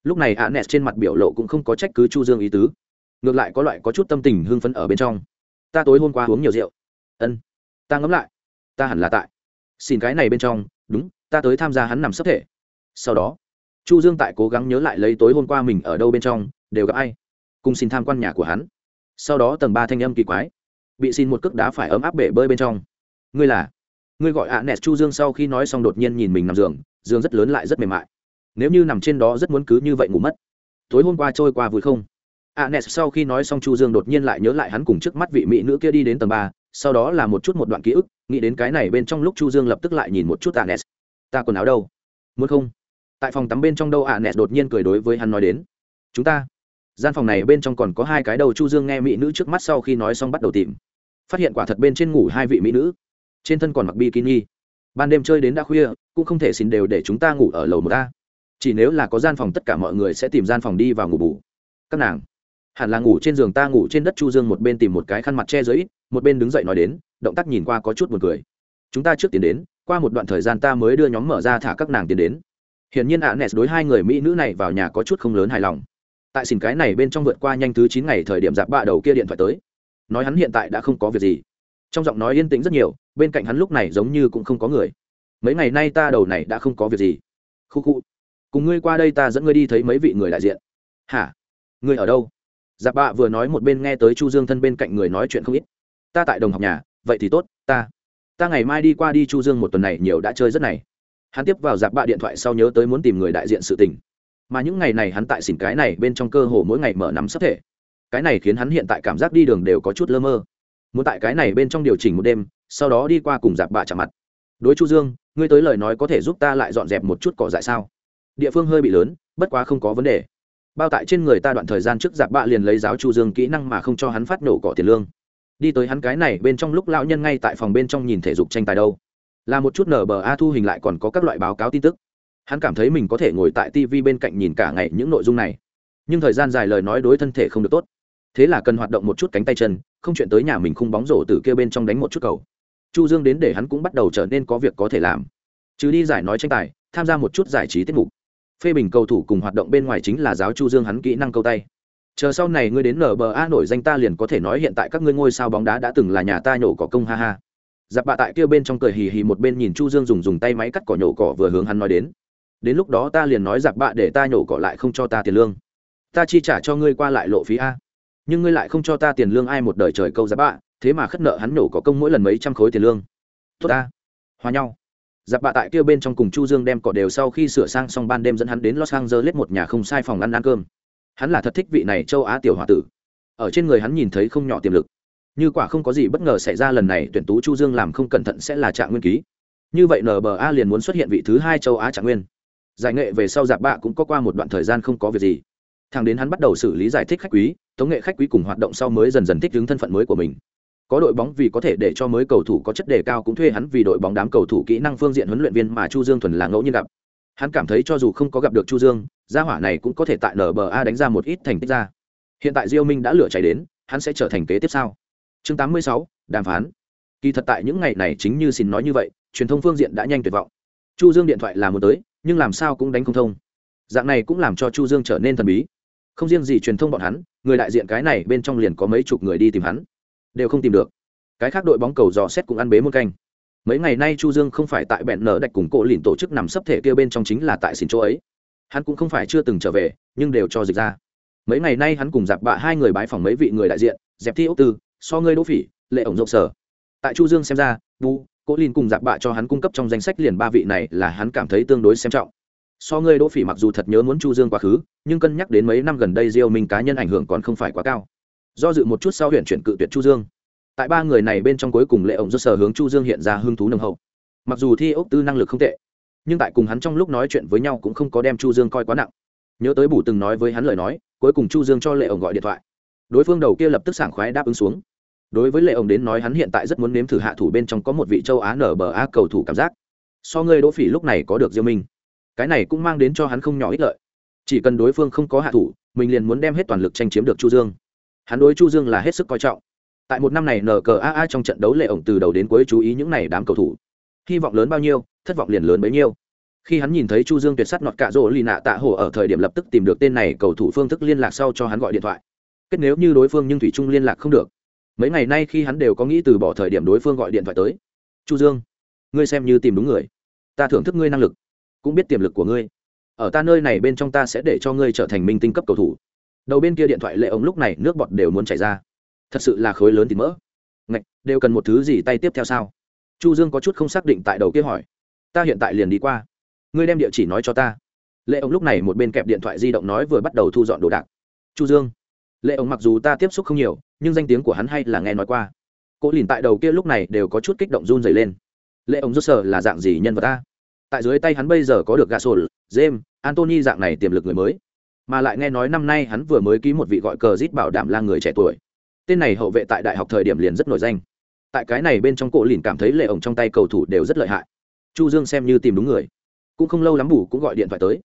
S1: Lúc này ạ nè trên mặt biểu lộ cũng không có trách cứ chu dương ý tứ. Ngược lại có loại có chút tâm tình hưng phấn ở bên trong. Ta tối hôm qua uống nhiều rượu. Ân. Ta ngẫm lại. Ta hẳn là tại. Xin cái này bên trong. Đúng, ta tới tham gia hắn nằm sấp thể sau đó, chu dương tại cố gắng nhớ lại lấy tối hôm qua mình ở đâu bên trong, đều gặp ai, cùng xin tham quan nhà của hắn. Sau đó tầng ba thanh âm kỳ quái, bị xin một cước đá phải ấm áp bể bơi bên trong. Ngươi là? Ngươi gọi ạ nẹt chu dương sau khi nói xong đột nhiên nhìn mình nằm giường giường rất lớn lại rất mềm mại. Nếu như nằm trên đó rất muốn cứ như vậy ngủ mất. Tối hôm qua trôi qua vui không? ạ nẹt sau khi nói xong chu dương đột nhiên lại nhớ lại hắn cùng trước mắt vị mỹ nữ kia đi đến tầng ba, sau đó là một chút một đoạn ký ức, nghĩ đến cái này bên trong lúc chu dương lập tức lại nhìn một chút ạ nẹt. Ta quần áo đâu? Muốn không? Tại phòng tắm bên trong đâu ạ, nẹt đột nhiên cười đối với hắn nói đến. Chúng ta. Gian phòng này bên trong còn có hai cái đầu chu dương nghe mỹ nữ trước mắt sau khi nói xong bắt đầu tìm. Phát hiện quả thật bên trên ngủ hai vị mỹ nữ. Trên thân còn mặc bikini. Ban đêm chơi đến đã khuya, cũng không thể xin đều để chúng ta ngủ ở lầu một ta chỉ nếu là có gian phòng tất cả mọi người sẽ tìm gian phòng đi vào ngủ bù. Các nàng. Hẳn là ngủ trên giường ta ngủ trên đất chu dương một bên tìm một cái khăn mặt che dưới một bên đứng dậy nói đến, động tác nhìn qua có chút buồn cười. Chúng ta trước tiến đến, qua một đoạn thời gian ta mới đưa nhóm mở ra thả các nàng tiến đến hiển nhiên anes đối hai người mỹ nữ này vào nhà có chút không lớn hài lòng. Tại xin cái này bên trong vượt qua nhanh thứ chín ngày thời điểm dạp bạ đầu kia điện thoại tới. Nói hắn hiện tại đã không có việc gì. Trong giọng nói yên tĩnh rất nhiều, bên cạnh hắn lúc này giống như cũng không có người. Mấy ngày nay ta đầu này đã không có việc gì. Khu khu. Cùng ngươi qua đây ta dẫn ngươi đi thấy mấy vị người đại diện. Hả? Ngươi ở đâu? Giáp bạ vừa nói một bên nghe tới chu dương thân bên cạnh người nói chuyện không ít. Ta tại đồng học nhà, vậy thì tốt, ta. Ta ngày mai đi qua đi chu dương một tuần này nhiều đã chơi rất này hắn tiếp vào dạp bạ điện thoại sau nhớ tới muốn tìm người đại diện sự tình. Mà những ngày này hắn tại xỉn cái này bên trong cơ hồ mỗi ngày mở nắm sắp thể. Cái này khiến hắn hiện tại cảm giác đi đường đều có chút lơ mơ. Muốn tại cái này bên trong điều chỉnh một đêm, sau đó đi qua cùng dạp bạ chạm mặt. Đối chu dương, ngươi tới lời nói có thể giúp ta lại dọn dẹp một chút cỏ dại sao? Địa phương hơi bị lớn, bất quá không có vấn đề. Bao tại trên người ta đoạn thời gian trước giặc bạ liền lấy giáo chu dương kỹ năng mà không cho hắn phát nổ cỏ tiền lương. Đi tới hắn cái này bên trong lúc lão nhân ngay tại phòng bên trong nhìn thể dục tranh tài đâu là một chút nở bờ a thu hình lại còn có các loại báo cáo tin tức. Hắn cảm thấy mình có thể ngồi tại tv bên cạnh nhìn cả ngày những nội dung này. Nhưng thời gian dài lời nói đối thân thể không được tốt. Thế là cần hoạt động một chút cánh tay chân, không chuyện tới nhà mình khung bóng rổ từ kia bên trong đánh một chút cầu. Chu dương đến để hắn cũng bắt đầu trở nên có việc có thể làm. Chứ đi giải nói tranh tài, tham gia một chút giải trí tiết mục. Phê bình cầu thủ cùng hoạt động bên ngoài chính là giáo chu dương hắn kỹ năng câu tay. Chờ sau này ngươi đến nba nổi danh ta liền có thể nói hiện tại các ngươi ngôi sao bóng đá đã từng là nhà ta nhổ cỏ công, ha ha giặc bạ tại kia bên trong cười hì hì một bên nhìn chu dương dùng dùng tay máy cắt cỏ nhổ cỏ vừa hướng hắn nói đến. Đến lúc đó ta liền nói giặc bạ để ta nhổ cỏ lại không cho ta tiền lương. Ta chi trả cho ngươi qua lại lộ phí a. Nhưng ngươi lại không cho ta tiền lương ai một đời trời câu giặc bạ, thế mà khất nợ hắn nhổ cỏ công mỗi lần mấy trăm khối tiền lương. Tốt ta. Hòa nhau. Giặc bạ tại kia bên trong cùng chu dương đem cỏ đều sau khi sửa sang xong ban đêm dẫn hắn đến los angeles một nhà không sai phòng ăn ăn cơm. Hắn là thật thích vị này châu á tiểu hòa tử. Ở trên người hắn nhìn thấy không nhỏ tiềm lực như quả không có gì bất ngờ xảy ra lần này, tuyển tú chu dương làm không cẩn thận sẽ là trạng nguyên ký. Như vậy nba liền muốn xuất hiện vị thứ hai châu á trạng nguyên. Giải nghệ về sau giạp bạ cũng có qua một đoạn thời gian không có việc gì. Thằng đến hắn bắt đầu xử lý giải thích khách quý, tống nghệ khách quý cùng hoạt động sau mới dần dần thích ứng thân phận mới của mình. Có đội bóng vì có thể để cho mới cầu thủ có chất đề cao cũng thuê hắn vì đội bóng đám cầu thủ kỹ năng phương diện huấn luyện viên mà chu dương thuần là ngẫu nhiên gặp. Hắn cảm thấy cho dù không có gặp được chu dương, gia hỏa này cũng có thể tại nba đánh ra một ít thành tích ra. Hiện tại diêu minh đã lửa cháy đến, hắn sẽ trở thành kế tiếp sau chương 86, đàm phán. Kỳ thật tại những ngày này chính như xin nói như vậy truyền thông phương diện đã nhanh tuyệt vọng. Chu dương điện thoại là một tới nhưng làm sao cũng đánh không thông. Dạng này cũng làm cho chu dương trở nên thần bí. Không riêng gì truyền thông bọn hắn người đại diện cái này bên trong liền có mấy chục người đi tìm hắn. Đều không tìm được. Cái khác đội bóng cầu dò xét cũng ăn bế một canh. Mấy ngày nay chu dương không phải tại bẹn nở đạch cùng cổ lìn tổ chức nằm sấp thể kia bên trong chính là tại xin chỗ ấy. Hắn cũng không phải chưa từng trở về nhưng đều cho dịch ra. Mấy ngày nay hắn cùng giặc bạ hai người bái phòng mấy vị người đại diện dẹp thi ốc tư so ngươi đỗ phỉ, lệ ổng rộng sở. Tại chu dương xem ra, vu, cố linh cùng giặc bạ cho hắn cung cấp trong danh sách liền ba vị này là hắn cảm thấy tương đối xem trọng. So ngươi đỗ phỉ mặc dù thật nhớ muốn chu dương quá khứ, nhưng cân nhắc đến mấy năm gần đây diêu minh cá nhân ảnh hưởng còn không phải quá cao. Do dự một chút sau huyện chuyển cự tuyệt chu dương. Tại ba người này bên trong cuối cùng lệ ổng do sở hướng chu dương hiện ra hứng thú nồng hậu. Mặc dù thi ốc tư năng lực không tệ, nhưng tại cùng hắn trong lúc nói chuyện với nhau cũng không có đem chu dương coi quá nặng. Nhớ tới bù từng nói với hắn lời nói, cuối cùng chu dương cho lệ ổng gọi điện thoại đối phương đầu kia lập tức sảng khoái đáp ứng xuống. Đối với lệ ổng đến nói hắn hiện tại rất muốn nếm thử hạ thủ bên trong có một vị châu á nở bờ á cầu thủ cảm giác. So ngươi đỗ phỉ lúc này có được diêu minh. Cái này cũng mang đến cho hắn không nhỏ ích lợi. Chỉ cần đối phương không có hạ thủ, mình liền muốn đem hết toàn lực tranh chiếm được chu dương. Hắn đối chu dương là hết sức coi trọng. Tại một năm này nkaa trong trận đấu lệ ổng từ đầu đến cuối chú ý những này đám cầu thủ. Hy vọng lớn bao nhiêu, thất vọng liền lớn bấy nhiêu. Khi hắn nhìn thấy chu dương tuyệt sắt nọt cạ rỗ lì nạ tạ hồ ở thời điểm lập tức tìm được tên này, cầu thủ phương thức liên lạc sau cho hắn gọi điện thoại kết nếu như đối phương nhưng thủy trung liên lạc không được. Mấy ngày nay khi hắn đều có nghĩ từ bỏ thời điểm đối phương gọi điện thoại tới. Chu dương, ngươi xem như tìm đúng người. Ta thưởng thức ngươi năng lực, cũng biết tiềm lực của ngươi. Ở ta nơi này bên trong ta sẽ để cho ngươi trở thành minh tinh cấp cầu thủ. Đầu bên kia điện thoại lệ ống lúc này nước bọt đều muốn chảy ra. Thật sự là khối lớn thì mỡ. Ngạch, đều cần một thứ gì tay tiếp theo sao? Chu dương có chút không xác định tại đầu kia hỏi. Ta hiện tại liền đi qua. Ngươi đem địa chỉ nói cho ta. Lệ ống lúc này một bên kẹp điện thoại di động nói vừa bắt đầu thu dọn đồ đạc. Chu dương lệ ống mặc dù ta tiếp xúc không nhiều, nhưng danh tiếng của hắn hay là nghe nói qua. Cỗ lìn tại đầu kia lúc này đều có chút kích động run dày lên. Lệ ống rốt sở là dạng gì nhân vật ta? Tại dưới tay hắn bây giờ có được gà sổ james antony dạng này tiềm lực người mới. Mà lại nghe nói năm nay hắn vừa mới ký một vị gọi cờ rít bảo đảm là người trẻ tuổi. Tên này hậu vệ tại đại học thời điểm liền rất nổi danh. Tại cái này bên trong cổ lìn cảm thấy lệ ổng trong tay cầu thủ đều rất lợi hại. Chu dương xem như tìm đúng người. Cũng không lâu lắm bù cũng gọi điện thoại tới.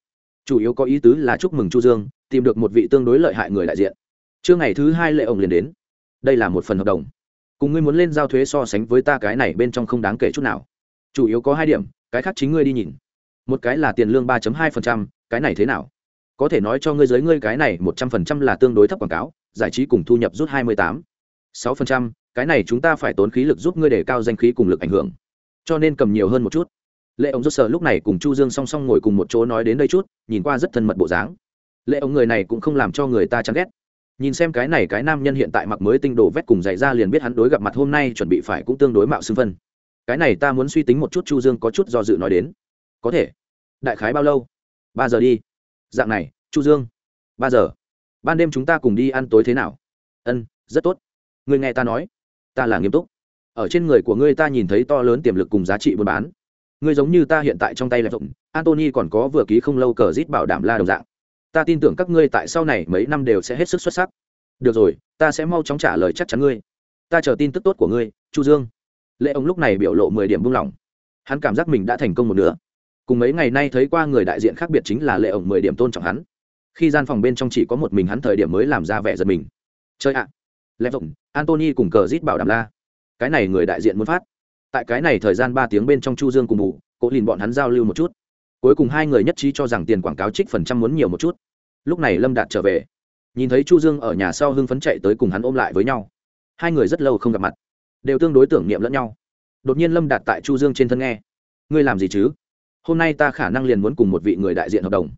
S1: Chủ yếu có ý tứ là chúc mừng chu dương, tìm được một vị tương đối lợi hại người đại diện trưa ngày thứ hai lệ ổng liền đến. Đây là một phần hợp đồng. Cùng ngươi muốn lên giao thuế so sánh với ta cái này bên trong không đáng kể chút nào. Chủ yếu có hai điểm cái khác chính ngươi đi nhìn. Một cái là tiền lương 3.2%, cái này thế nào? Có thể nói cho ngươi dưới ngươi cái này 100% là tương đối thấp quảng cáo giải trí cùng thu nhập rút 28. 6%, cái này chúng ta phải tốn khí lực giúp ngươi để cao danh khí cùng lực ảnh hưởng. Cho nên cầm nhiều hơn một chút. Lệ ông rốt sở lúc này cùng chu dương song song ngồi cùng một chỗ nói đến đây chút nhìn qua rất thân mật bộ dáng. Lệ ông người này cũng không làm cho người ta chán ghét nhìn xem cái này cái nam nhân hiện tại mặc mới tinh đồ vét cùng dạy ra liền biết hắn đối gặp mặt hôm nay chuẩn bị phải cũng tương đối mạo xưng phân. Cái này ta muốn suy tính một chút chu dương có chút do dự nói đến. Có thể. Đại khái bao lâu? Ba giờ đi. Dạng này, chu dương. Ba giờ. Ban đêm chúng ta cùng đi ăn tối thế nào? Ân, rất tốt. Người nghe ta nói. Ta là nghiêm túc. Ở trên người của ngươi ta nhìn thấy to lớn tiềm lực cùng giá trị buôn bán. Ngươi giống như ta hiện tại trong tay là rộng. Antony còn có vừa ký không lâu cờ rít bảo đảm la đồng dạng ta tin tưởng các ngươi tại sau này mấy năm đều sẽ hết sức xuất sắc. Được rồi, ta sẽ mau chóng trả lời chắc chắn ngươi. Ta chờ tin tức tốt của ngươi, chu dương. Lệ ông lúc này biểu lộ mười điểm buông lỏng. Hắn cảm giác mình đã thành công một nửa. Cùng mấy ngày nay thấy qua người đại diện khác biệt chính là lệ ổng mười điểm tôn trọng hắn. Khi gian phòng bên trong chỉ có một mình hắn thời điểm mới làm ra vẻ giật mình. Chơi ạ. À. lệ rộng antony cùng cờ rít bảo đảm la. Cái này người đại diện muốn phát. Tại cái này thời gian ba tiếng bên trong chu dương cùng ngủ, cố lìn bọn hắn giao lưu một chút cuối cùng hai người nhất trí cho rằng tiền quảng cáo trích phần trăm muốn nhiều một chút. Lúc này lâm đạt trở về. Nhìn thấy chu dương ở nhà sau hưng phấn chạy tới cùng hắn ôm lại với nhau. Hai người rất lâu không gặp mặt. Đều tương đối tưởng niệm lẫn nhau. Đột nhiên lâm đạt tại chu dương trên thân nghe. Ngươi làm gì chứ? Hôm nay ta khả năng liền muốn cùng một vị người đại diện hợp đồng.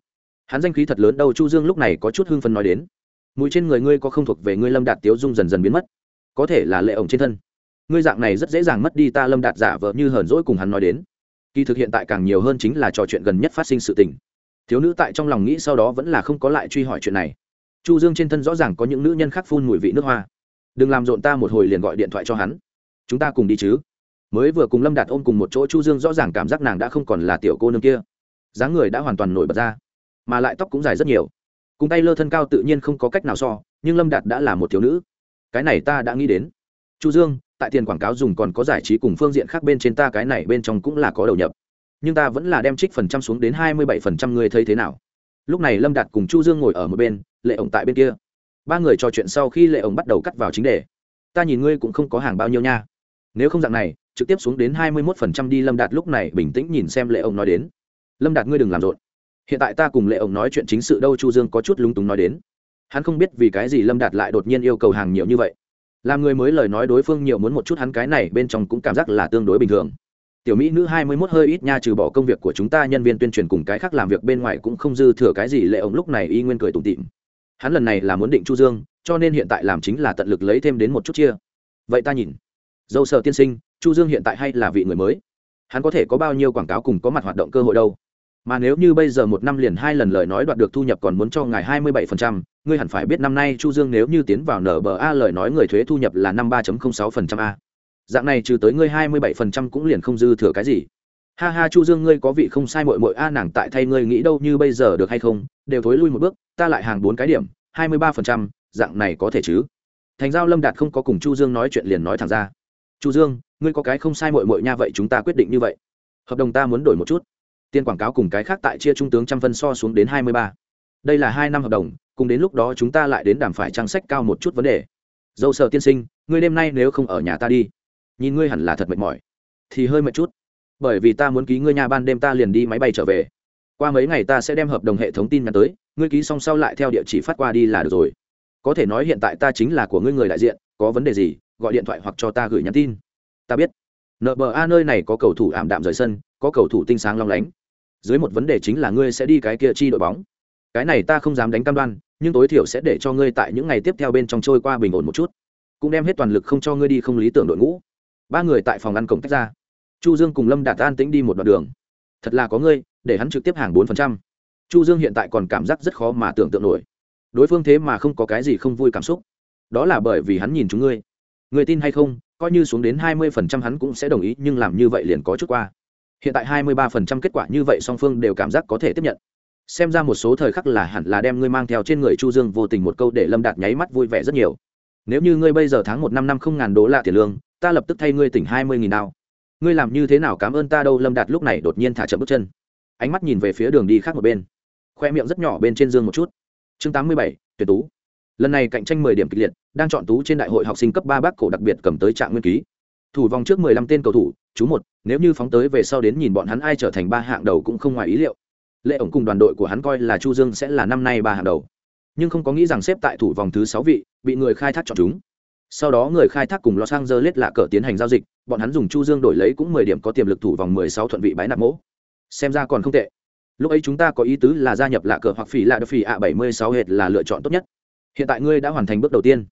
S1: Hắn danh khí thật lớn đâu, chu dương lúc này có chút hưng phấn nói đến. Mùi trên người ngươi có không thuộc về ngươi lâm đạt tiếu dung dần dần biến mất. Có thể là lệ ổng trên thân. Ngươi dạng này rất dễ dàng mất đi ta lâm đạt giả vợ như hờn dỗi cùng hắn nói đến kỳ thực hiện tại càng nhiều hơn chính là trò chuyện gần nhất phát sinh sự tình. Thiếu nữ tại trong lòng nghĩ sau đó vẫn là không có lại truy hỏi chuyện này. Chu dương trên thân rõ ràng có những nữ nhân khác phun mùi vị nước hoa. Đừng làm rộn ta một hồi liền gọi điện thoại cho hắn. Chúng ta cùng đi chứ. Mới vừa cùng lâm đạt ôm cùng một chỗ, chu dương rõ ràng cảm giác nàng đã không còn là tiểu cô nương kia. Dáng người đã hoàn toàn nổi bật ra, mà lại tóc cũng dài rất nhiều. Cùng tay lơ thân cao tự nhiên không có cách nào so, nhưng lâm đạt đã là một thiếu nữ. Cái này ta đã nghĩ đến. Chu dương tại tiền quảng cáo dùng còn có giải trí cùng phương diện khác bên trên ta, cái này bên trong cũng là có đầu nhập. Nhưng ta vẫn là đem trích phần trăm xuống đến hai mươi bảy phần trăm người thấy thế nào? Lúc này lâm đạt cùng chu dương ngồi ở một bên, lệ ổng tại bên kia. Ba người trò chuyện sau khi lệ ổng bắt đầu cắt vào chính đề. Ta nhìn ngươi cũng không có hàng bao nhiêu nha. Nếu không dạng này, trực tiếp xuống đến hai mươi mốt phần trăm đi, lâm đạt lúc này bình tĩnh nhìn xem lệ ổng nói đến. Lâm đạt ngươi đừng làm rộn. Hiện tại ta cùng lệ ổng nói chuyện chính sự đâu, chu dương có chút lúng túng nói đến. Hắn không biết vì cái gì lâm đạt lại đột nhiên yêu cầu hàng nhiều như vậy làm người mới lời nói đối phương nhiều muốn một chút hắn cái này bên trong cũng cảm giác là tương đối bình thường. Tiểu mỹ nữ hai mươi 21 hơi ít nha trừ bỏ công việc của chúng ta, nhân viên tuyên truyền cùng cái khác làm việc bên ngoài cũng không dư thừa cái gì lệ ông lúc này y nguyên cười tủm tỉm. Hắn lần này là muốn định chu dương, cho nên hiện tại làm chính là tận lực lấy thêm đến một chút chia. Vậy ta nhìn. Dâu sợ tiên sinh, chu dương hiện tại hay là vị người mới? Hắn có thể có bao nhiêu quảng cáo cùng có mặt hoạt động cơ hội đâu? Mà nếu như bây giờ một năm liền hai lần lời nói đoạt được thu nhập còn muốn cho ngài hai mươi bảy phần trăm ngươi hẳn phải biết năm nay chu dương nếu như tiến vào nba lời nói người thuế thu nhập là năm ba sáu phần trăm a. Dạng này trừ tới ngươi hai mươi bảy phần trăm cũng liền không dư thừa cái gì. Ha ha chu dương ngươi có vị không sai mội mội a nàng tại thay ngươi nghĩ đâu như bây giờ được hay không, đều thối lui một bước, ta lại hàng bốn cái điểm, hai mươi ba phần trăm, dạng này có thể chứ? Thành giao lâm đạt không có cùng chu dương nói chuyện liền nói thẳng ra. Chu dương, ngươi có cái không sai mội mội nha vậy chúng ta quyết định như vậy. Hợp đồng ta muốn đổi một chút. Tiền quảng cáo cùng cái khác tại chia trung tướng trăm phân so xuống đến hai mươi ba. Đây là hai năm hợp đồng cùng đến lúc đó chúng ta lại đến đàm phải trang sách cao một chút vấn đề. Dâu sợ tiên sinh, ngươi đêm nay nếu không ở nhà ta đi. Nhìn ngươi hẳn là thật mệt mỏi. Thì hơi mệt chút. Bởi vì ta muốn ký ngươi nhà ban đêm ta liền đi máy bay trở về. Qua mấy ngày ta sẽ đem hợp đồng hệ thống tin nhắn tới, ngươi ký xong sau lại theo địa chỉ phát qua đi là được rồi. Có thể nói hiện tại ta chính là của ngươi người đại diện, có vấn đề gì, gọi điện thoại hoặc cho ta gửi nhắn tin. Ta biết. Nợ bờ a nơi này có cầu thủ ảm đạm rời sân, có cầu thủ tinh sáng long lánh. Dưới một vấn đề chính là ngươi sẽ đi cái kia chi đội bóng. Cái này ta không dám đánh cam đoan nhưng tối thiểu sẽ để cho ngươi tại những ngày tiếp theo bên trong trôi qua bình ổn một chút, cũng đem hết toàn lực không cho ngươi đi không lý tưởng đội ngũ. Ba người tại phòng ăn cổng tách ra. Chu dương cùng lâm đạt an tĩnh đi một đoạn đường. Thật là có ngươi, để hắn trực tiếp hàng bốn phần trăm. Chu dương hiện tại còn cảm giác rất khó mà tưởng tượng nổi. Đối phương thế mà không có cái gì không vui cảm xúc. Đó là bởi vì hắn nhìn chúng ngươi. Người tin hay không, coi như xuống đến hai mươi phần trăm hắn cũng sẽ đồng ý, nhưng làm như vậy liền có chút qua. Hiện tại hai mươi ba phần trăm kết quả như vậy song phương đều cảm giác có thể tiếp nhận xem ra một số thời khắc là hẳn là đem ngươi mang theo trên người chu dương vô tình một câu để lâm đạt nháy mắt vui vẻ rất nhiều. Nếu như ngươi bây giờ tháng một năm năm không ngàn đô la tiền lương, ta lập tức thay ngươi tỉnh hai mươi nghìn đao. Ngươi làm như thế nào cảm ơn ta đâu? Lâm đạt lúc này đột nhiên thả chậm bước chân. Ánh mắt nhìn về phía đường đi khác một bên. Khoe miệng rất nhỏ bên trên dương một chút. Chương tám mươi bảy, tuyển tú. Lần này cạnh tranh mười điểm kịch liệt, đang chọn tú trên đại hội học sinh cấp ba bác cổ đặc biệt cầm tới trạng nguyên ký. Thủ vòng trước mười lăm tên cầu thủ, chú một, nếu như phóng tới về sau đến nhìn bọn hắn ai trở thành ba hạng đầu cũng không ngoài ý liệu lệ ổng cùng đoàn đội của hắn coi là chu dương sẽ là năm nay ba hàng đầu. Nhưng không có nghĩ rằng xếp tại thủ vòng thứ sáu vị, bị người khai thác chọn chúng. Sau đó người khai thác cùng los angeles lạ cờ tiến hành giao dịch, bọn hắn dùng chu dương đổi lấy cũng mười điểm có tiềm lực thủ vòng mười sáu thuận vị bãi nạp mỗ. Xem ra còn không tệ. Lúc ấy chúng ta có ý tứ là gia nhập lạ cờ hoặc phỉ lạ đ phỉ ạ bảy mươi sáu hệt là lựa chọn tốt nhất. Hiện tại ngươi đã hoàn thành bước đầu tiên.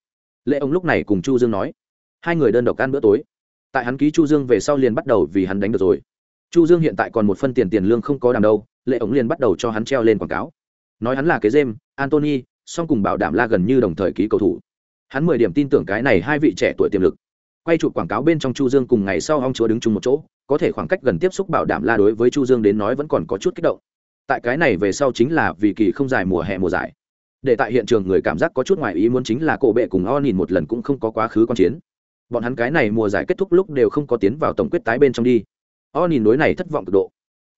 S1: Lệ ông lúc này cùng chu dương nói. Hai người đơn độc ăn bữa tối. Tại hắn ký chu dương về sau liền bắt đầu vì hắn đánh được rồi. Chu dương hiện tại còn một phân tiền tiền lương không có đàm đâu lệ ống liền bắt đầu cho hắn treo lên quảng cáo. Nói hắn là cái dêm antony song cùng bảo đảm la gần như đồng thời ký cầu thủ. Hắn mười điểm tin tưởng cái này hai vị trẻ tuổi tiềm lực. Quay chụp quảng cáo bên trong chu dương cùng ngày sau ông chúa đứng chung một chỗ, có thể khoảng cách gần tiếp xúc bảo đảm la đối với chu dương đến nói vẫn còn có chút kích động. Tại cái này về sau chính là vì kỳ không dài mùa hè mùa giải. Để tại hiện trường người cảm giác có chút ngoài ý muốn chính là cổ bệ cùng o nhìn một lần cũng không có quá khứ quan chiến. Bọn hắn cái này mùa giải kết thúc lúc đều không có tiến vào tổng quyết tái bên trong đi. O nhìn đối này thất vọng cực độ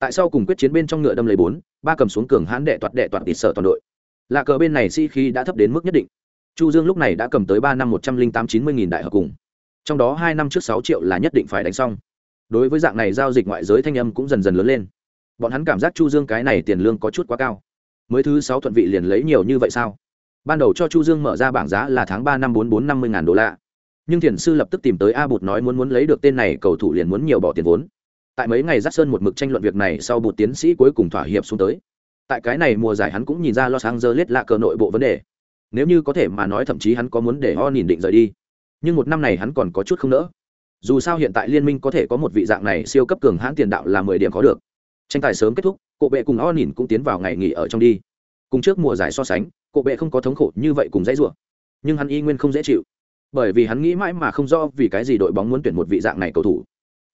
S1: tại sao cùng quyết chiến bên trong ngựa đâm lấy bốn, ba cầm xuống cường hãn đệ toạt đệ toạt tịt sở toàn đội. Là cờ bên này si khi đã thấp đến mức nhất định. Chu dương lúc này đã cầm tới ba năm một trăm linh tám chín mươi nghìn đại hợp cùng. Trong đó hai năm trước sáu triệu là nhất định phải đánh xong. Đối với dạng này giao dịch ngoại giới thanh âm cũng dần dần lớn lên. Bọn hắn cảm giác chu dương cái này tiền lương có chút quá cao. Mới thứ sáu thuận vị liền lấy nhiều như vậy sao? Ban đầu cho chu dương mở ra bảng giá là tháng ba năm bốn bốn năm mươi ngàn đô la. Nhưng thiền sư lập tức tìm tới a bụt nói muốn muốn lấy được tên này, cầu thủ liền muốn nhiều bỏ tiền vốn tại mấy ngày giác sơn một mực tranh luận việc này sau bụt tiến sĩ cuối cùng thỏa hiệp xuống tới. Tại cái này mùa giải hắn cũng nhìn ra los angeles lạ cờ nội bộ vấn đề. Nếu như có thể mà nói thậm chí hắn có muốn để ho nhìn định rời đi. Nhưng một năm này hắn còn có chút không nỡ. Dù sao hiện tại liên minh có thể có một vị dạng này siêu cấp cường hãn tiền đạo là mười điểm có được. Tranh tài sớm kết thúc cộ bệ cùng o nhìn cũng tiến vào ngày nghỉ ở trong đi. Cùng trước mùa giải so sánh cộ bệ không có thống khổ như vậy cùng dãy rủa. Nhưng hắn y nguyên không dễ chịu. Bởi vì hắn nghĩ mãi mà không rõ vì cái gì đội bóng muốn tuyển một vị dạng này cầu thủ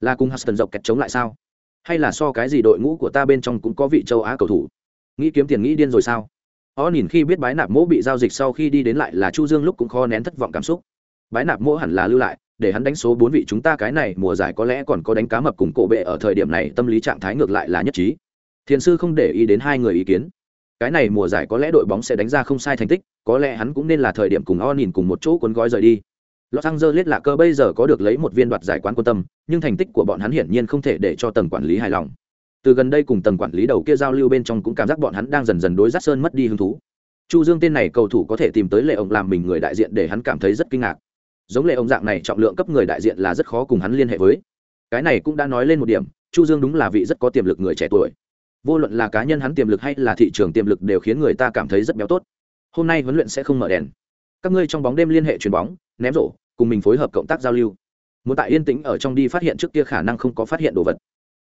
S1: là cùng Huston dọc kẹt chống lại sao? Hay là so cái gì đội ngũ của ta bên trong cũng có vị châu á cầu thủ? Nghĩ kiếm tiền nghĩ điên rồi sao? Ó, nhìn khi biết bái nạp mỗ bị giao dịch sau khi đi đến lại là chu dương lúc cũng khó nén thất vọng cảm xúc. Bái nạp mỗ hẳn là lưu lại, để hắn đánh số bốn vị chúng ta cái này mùa giải có lẽ còn có đánh cá mập cùng cổ bệ ở thời điểm này, tâm lý trạng thái ngược lại là nhất trí. Thiền sư không để ý đến hai người ý kiến. Cái này mùa giải có lẽ đội bóng sẽ đánh ra không sai thành tích, có lẽ hắn cũng nên là thời điểm cùng o nhìn cùng một chỗ cuốn gói rời đi. Los Angeles là cơ bây giờ có được lấy một viên đoạt giải quán quân tâm, nhưng thành tích của bọn hắn hiển nhiên không thể để cho tầng quản lý hài lòng. Từ gần đây cùng tầng quản lý đầu kia giao lưu bên trong cũng cảm giác bọn hắn đang dần dần đối dắt sơn mất đi hứng thú. Chu Dương tên này cầu thủ có thể tìm tới Lệ ông làm mình người đại diện để hắn cảm thấy rất kinh ngạc. Giống Lệ ông dạng này trọng lượng cấp người đại diện là rất khó cùng hắn liên hệ với. Cái này cũng đã nói lên một điểm, Chu Dương đúng là vị rất có tiềm lực người trẻ tuổi. Vô luận là cá nhân hắn tiềm lực hay là thị trường tiềm lực đều khiến người ta cảm thấy rất béo tốt. Hôm nay huấn luyện sẽ không mở đèn. Các ngươi trong bóng đêm liên hệ chuyền bóng, ném rổ, cùng mình phối hợp cộng tác giao lưu muốn tại yên tĩnh ở trong đi phát hiện trước kia khả năng không có phát hiện đồ vật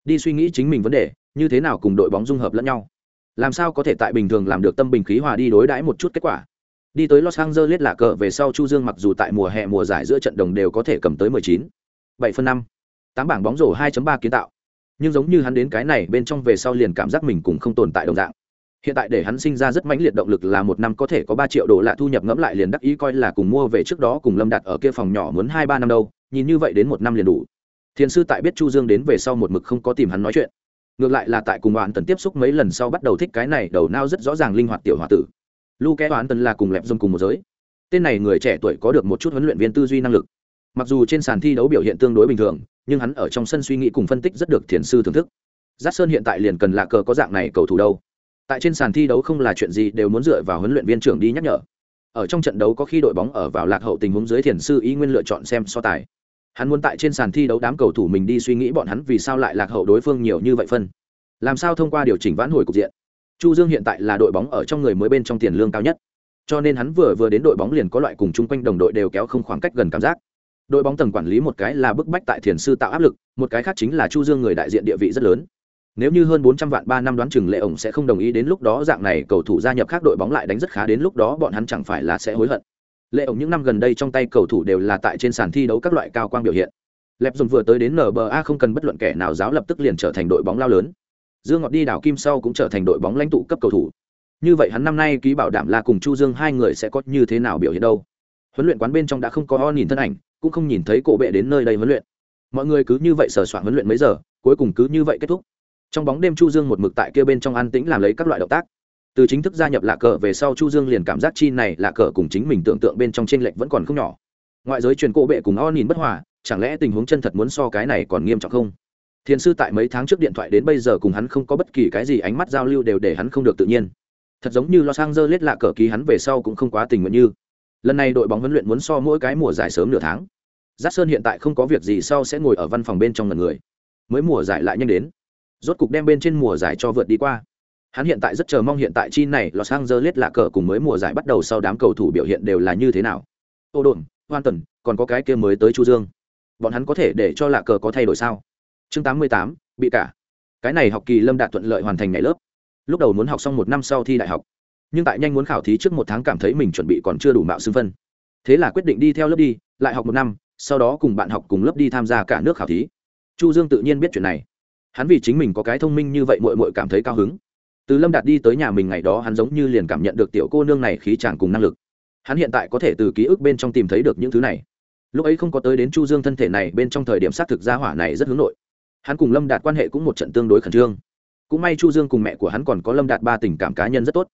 S1: đi suy nghĩ chính mình vấn đề như thế nào cùng đội bóng dung hợp lẫn nhau làm sao có thể tại bình thường làm được tâm bình khí hòa đi đối đãi một chút kết quả đi tới los angeles là cờ về sau chu dương mặc dù tại mùa hè mùa giải giữa trận đồng đều có thể cầm tới 19. 7 phân 5. 8 bảng bóng rổ 2.3 kiến tạo nhưng giống như hắn đến cái này bên trong về sau liền cảm giác mình cũng không tồn tại đồng dạng hiện tại để hắn sinh ra rất mãnh liệt động lực là một năm có thể có ba triệu đô la thu nhập ngẫm lại liền đắc ý coi là cùng mua về trước đó cùng lâm đặt ở kia phòng nhỏ muốn hai ba năm đâu, nhìn như vậy đến một năm liền đủ. Thiền sư tại biết chu dương đến về sau một mực không có tìm hắn nói chuyện. Ngược lại là tại cùng đoán tần tiếp xúc mấy lần sau bắt đầu thích cái này đầu nao rất rõ ràng linh hoạt tiểu hòa tử. Lu kẽ đoán tần là cùng lẹp dùng cùng một giới. Tên này người trẻ tuổi có được một chút huấn luyện viên tư duy năng lực. Mặc dù trên sàn thi đấu biểu hiện tương đối bình thường, nhưng hắn ở trong sân suy nghĩ cùng phân tích rất được thiền sư thưởng thức. Giác sơn hiện tại liền cần lạ cờ có dạng này cầu thủ đâu tại trên sàn thi đấu không là chuyện gì đều muốn dựa vào huấn luyện viên trưởng đi nhắc nhở. Ở trong trận đấu có khi đội bóng ở vào lạc hậu tình huống dưới thiền sư ý nguyên lựa chọn xem so tài. Hắn muốn tại trên sàn thi đấu đám cầu thủ mình đi suy nghĩ bọn hắn vì sao lại lạc hậu đối phương nhiều như vậy phân. Làm sao thông qua điều chỉnh vãn hồi cục diện. Chu dương hiện tại là đội bóng ở trong người mới bên trong tiền lương cao nhất. Cho nên hắn vừa vừa đến đội bóng liền có loại cùng chung quanh đồng đội đều kéo không khoảng cách gần cảm giác. Đội bóng tầng quản lý một cái là bức bách tại thiền sư tạo áp lực, một cái khác chính là chu dương người đại diện địa vị rất lớn nếu như hơn bốn trăm vạn ba năm đoán chừng lệ ổng sẽ không đồng ý đến lúc đó dạng này, cầu thủ gia nhập khác đội bóng lại đánh rất khá, đến lúc đó bọn hắn chẳng phải là sẽ hối hận. Lệ ổng những năm gần đây trong tay cầu thủ đều là tại trên sàn thi đấu các loại cao quang biểu hiện. Lẹp dùng vừa tới đến nba không cần bất luận kẻ nào giáo lập tức liền trở thành đội bóng lao lớn. Dương ngọt đi đảo kim sau cũng trở thành đội bóng lãnh tụ cấp cầu thủ. Như vậy hắn năm nay ký bảo đảm là cùng chu dương hai người sẽ có như thế nào biểu hiện đâu. Huấn luyện quán bên trong đã không có o nhìn thân ảnh, cũng không nhìn thấy cổ bệ đến nơi đây huấn luyện. Mọi người cứ như vậy sờ soạn huấn luyện mấy giờ, cuối cùng cứ như vậy kết thúc trong bóng đêm chu dương một mực tại kia bên trong an tĩnh làm lấy các loại động tác. Từ chính thức gia nhập lạ cờ về sau chu dương liền cảm giác chi này lạ cờ cùng chính mình tưởng tượng bên trong trên lệch vẫn còn không nhỏ. Ngoại giới truyền cổ bệ cùng o nhìn bất hòa, chẳng lẽ tình huống chân thật muốn so cái này còn nghiêm trọng không? Thiền sư tại mấy tháng trước điện thoại đến bây giờ cùng hắn không có bất kỳ cái gì ánh mắt giao lưu đều để hắn không được tự nhiên. Thật giống như los angeles lạ cờ ký hắn về sau cũng không quá tình nguyện như. Lần này đội bóng huấn luyện muốn so mỗi cái mùa giải sớm nửa tháng. Giác sơn hiện tại không có việc gì sau sẽ ngồi ở văn phòng bên trong lần người. Mới mùa giải lại nhanh đến rốt cục đem bên trên mùa giải cho vượt đi qua. Hắn hiện tại rất chờ mong hiện tại chi này los angeles lạ cờ cùng mới mùa giải bắt đầu sau đám cầu thủ biểu hiện đều là như thế nào. Ô đồn hoan tần còn có cái kia mới tới chu dương. Bọn hắn có thể để cho lạ cờ có thay đổi sao? Chương 88, bị cả. Cái này học kỳ lâm đạt thuận lợi hoàn thành ngày lớp. Lúc đầu muốn học xong một năm sau thi đại học. Nhưng tại nhanh muốn khảo thí trước một tháng cảm thấy mình chuẩn bị còn chưa đủ mạo xưng phân. Thế là quyết định đi theo lớp đi lại học một năm sau đó cùng bạn học cùng lớp đi tham gia cả nước khảo thí. Chu dương tự nhiên biết chuyện này hắn vì chính mình có cái thông minh như vậy mội mội cảm thấy cao hứng. Từ lâm đạt đi tới nhà mình ngày đó hắn giống như liền cảm nhận được tiểu cô nương này khí chàng cùng năng lực. Hắn hiện tại có thể từ ký ức bên trong tìm thấy được những thứ này. Lúc ấy không có tới đến chu dương thân thể này, bên trong thời điểm xác thực gia hỏa này rất hướng nội. Hắn cùng lâm đạt quan hệ cũng một trận tương đối khẩn trương. Cũng may chu dương cùng mẹ của hắn còn có lâm đạt ba tình cảm cá nhân rất tốt.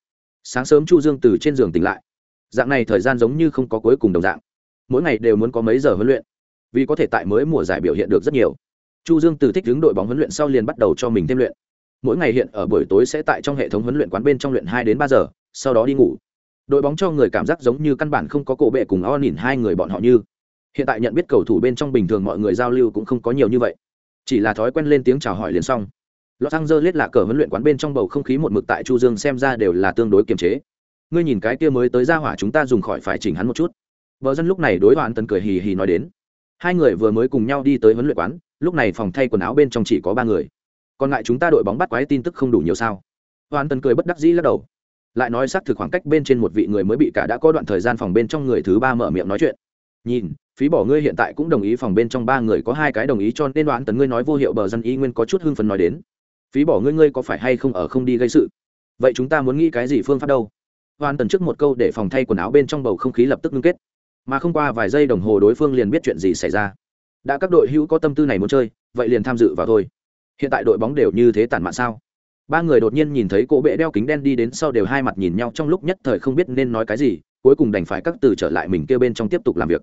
S1: Sáng sớm chu dương từ trên giường tỉnh lại. Dạng này thời gian giống như không có cuối cùng đồng dạng. Mỗi ngày đều muốn có mấy giờ huấn luyện. Vì có thể tại mới mùa giải biểu hiện được rất nhiều chu dương từ thích đứng đội bóng huấn luyện sau liền bắt đầu cho mình thêm luyện mỗi ngày hiện ở buổi tối sẽ tại trong hệ thống huấn luyện quán bên trong luyện hai đến ba giờ sau đó đi ngủ đội bóng cho người cảm giác giống như căn bản không có cổ bệ cùng o nhìn hai người bọn họ như hiện tại nhận biết cầu thủ bên trong bình thường mọi người giao lưu cũng không có nhiều như vậy chỉ là thói quen lên tiếng chào hỏi liền xong Los Angeles là cờ huấn luyện quán bên trong bầu không khí một mực tại Chu Dương xem ra đều là tương đối kiềm chế. Ngươi nhìn cái kia mới tới ra hỏa chúng ta dùng khỏi phải chỉnh hắn một chút. Vợ dân lúc này đối Hoàn Tần cười hì hì nói đến. Hai người vừa mới cùng nhau đi tới huấn luyện quán, lúc này phòng thay quần áo bên trong chỉ có ba người. Còn lại chúng ta đội bóng bắt quái tin tức không đủ nhiều sao? Hoàn Tần cười bất đắc dĩ lắc đầu. Lại nói xác thực khoảng cách bên trên một vị người mới bị cả đã có đoạn thời gian phòng bên trong người thứ ba mở miệng nói chuyện. Nhìn, phí bỏ ngươi hiện tại cũng đồng ý phòng bên trong ba người có hai cái đồng ý cho nên đoán tấn ngươi nói vô hiệu bờ dân y nguyên có chút hưng phấn nói đến phí bỏ ngươi ngươi có phải hay không ở không đi gây sự vậy chúng ta muốn nghĩ cái gì phương pháp đâu hoàn tần trước một câu để phòng thay quần áo bên trong bầu không khí lập tức ngưng kết mà không qua vài giây đồng hồ đối phương liền biết chuyện gì xảy ra đã các đội hữu có tâm tư này muốn chơi, vậy liền tham dự vào thôi. Hiện tại đội bóng đều như thế tản mạn sao? Ba người đột nhiên nhìn thấy cỗ bệ đeo kính đen đi đến sau đều hai mặt nhìn nhau trong lúc nhất thời không biết nên nói cái gì, cuối cùng đành phải các từ trở lại mình kêu bên trong tiếp tục làm việc.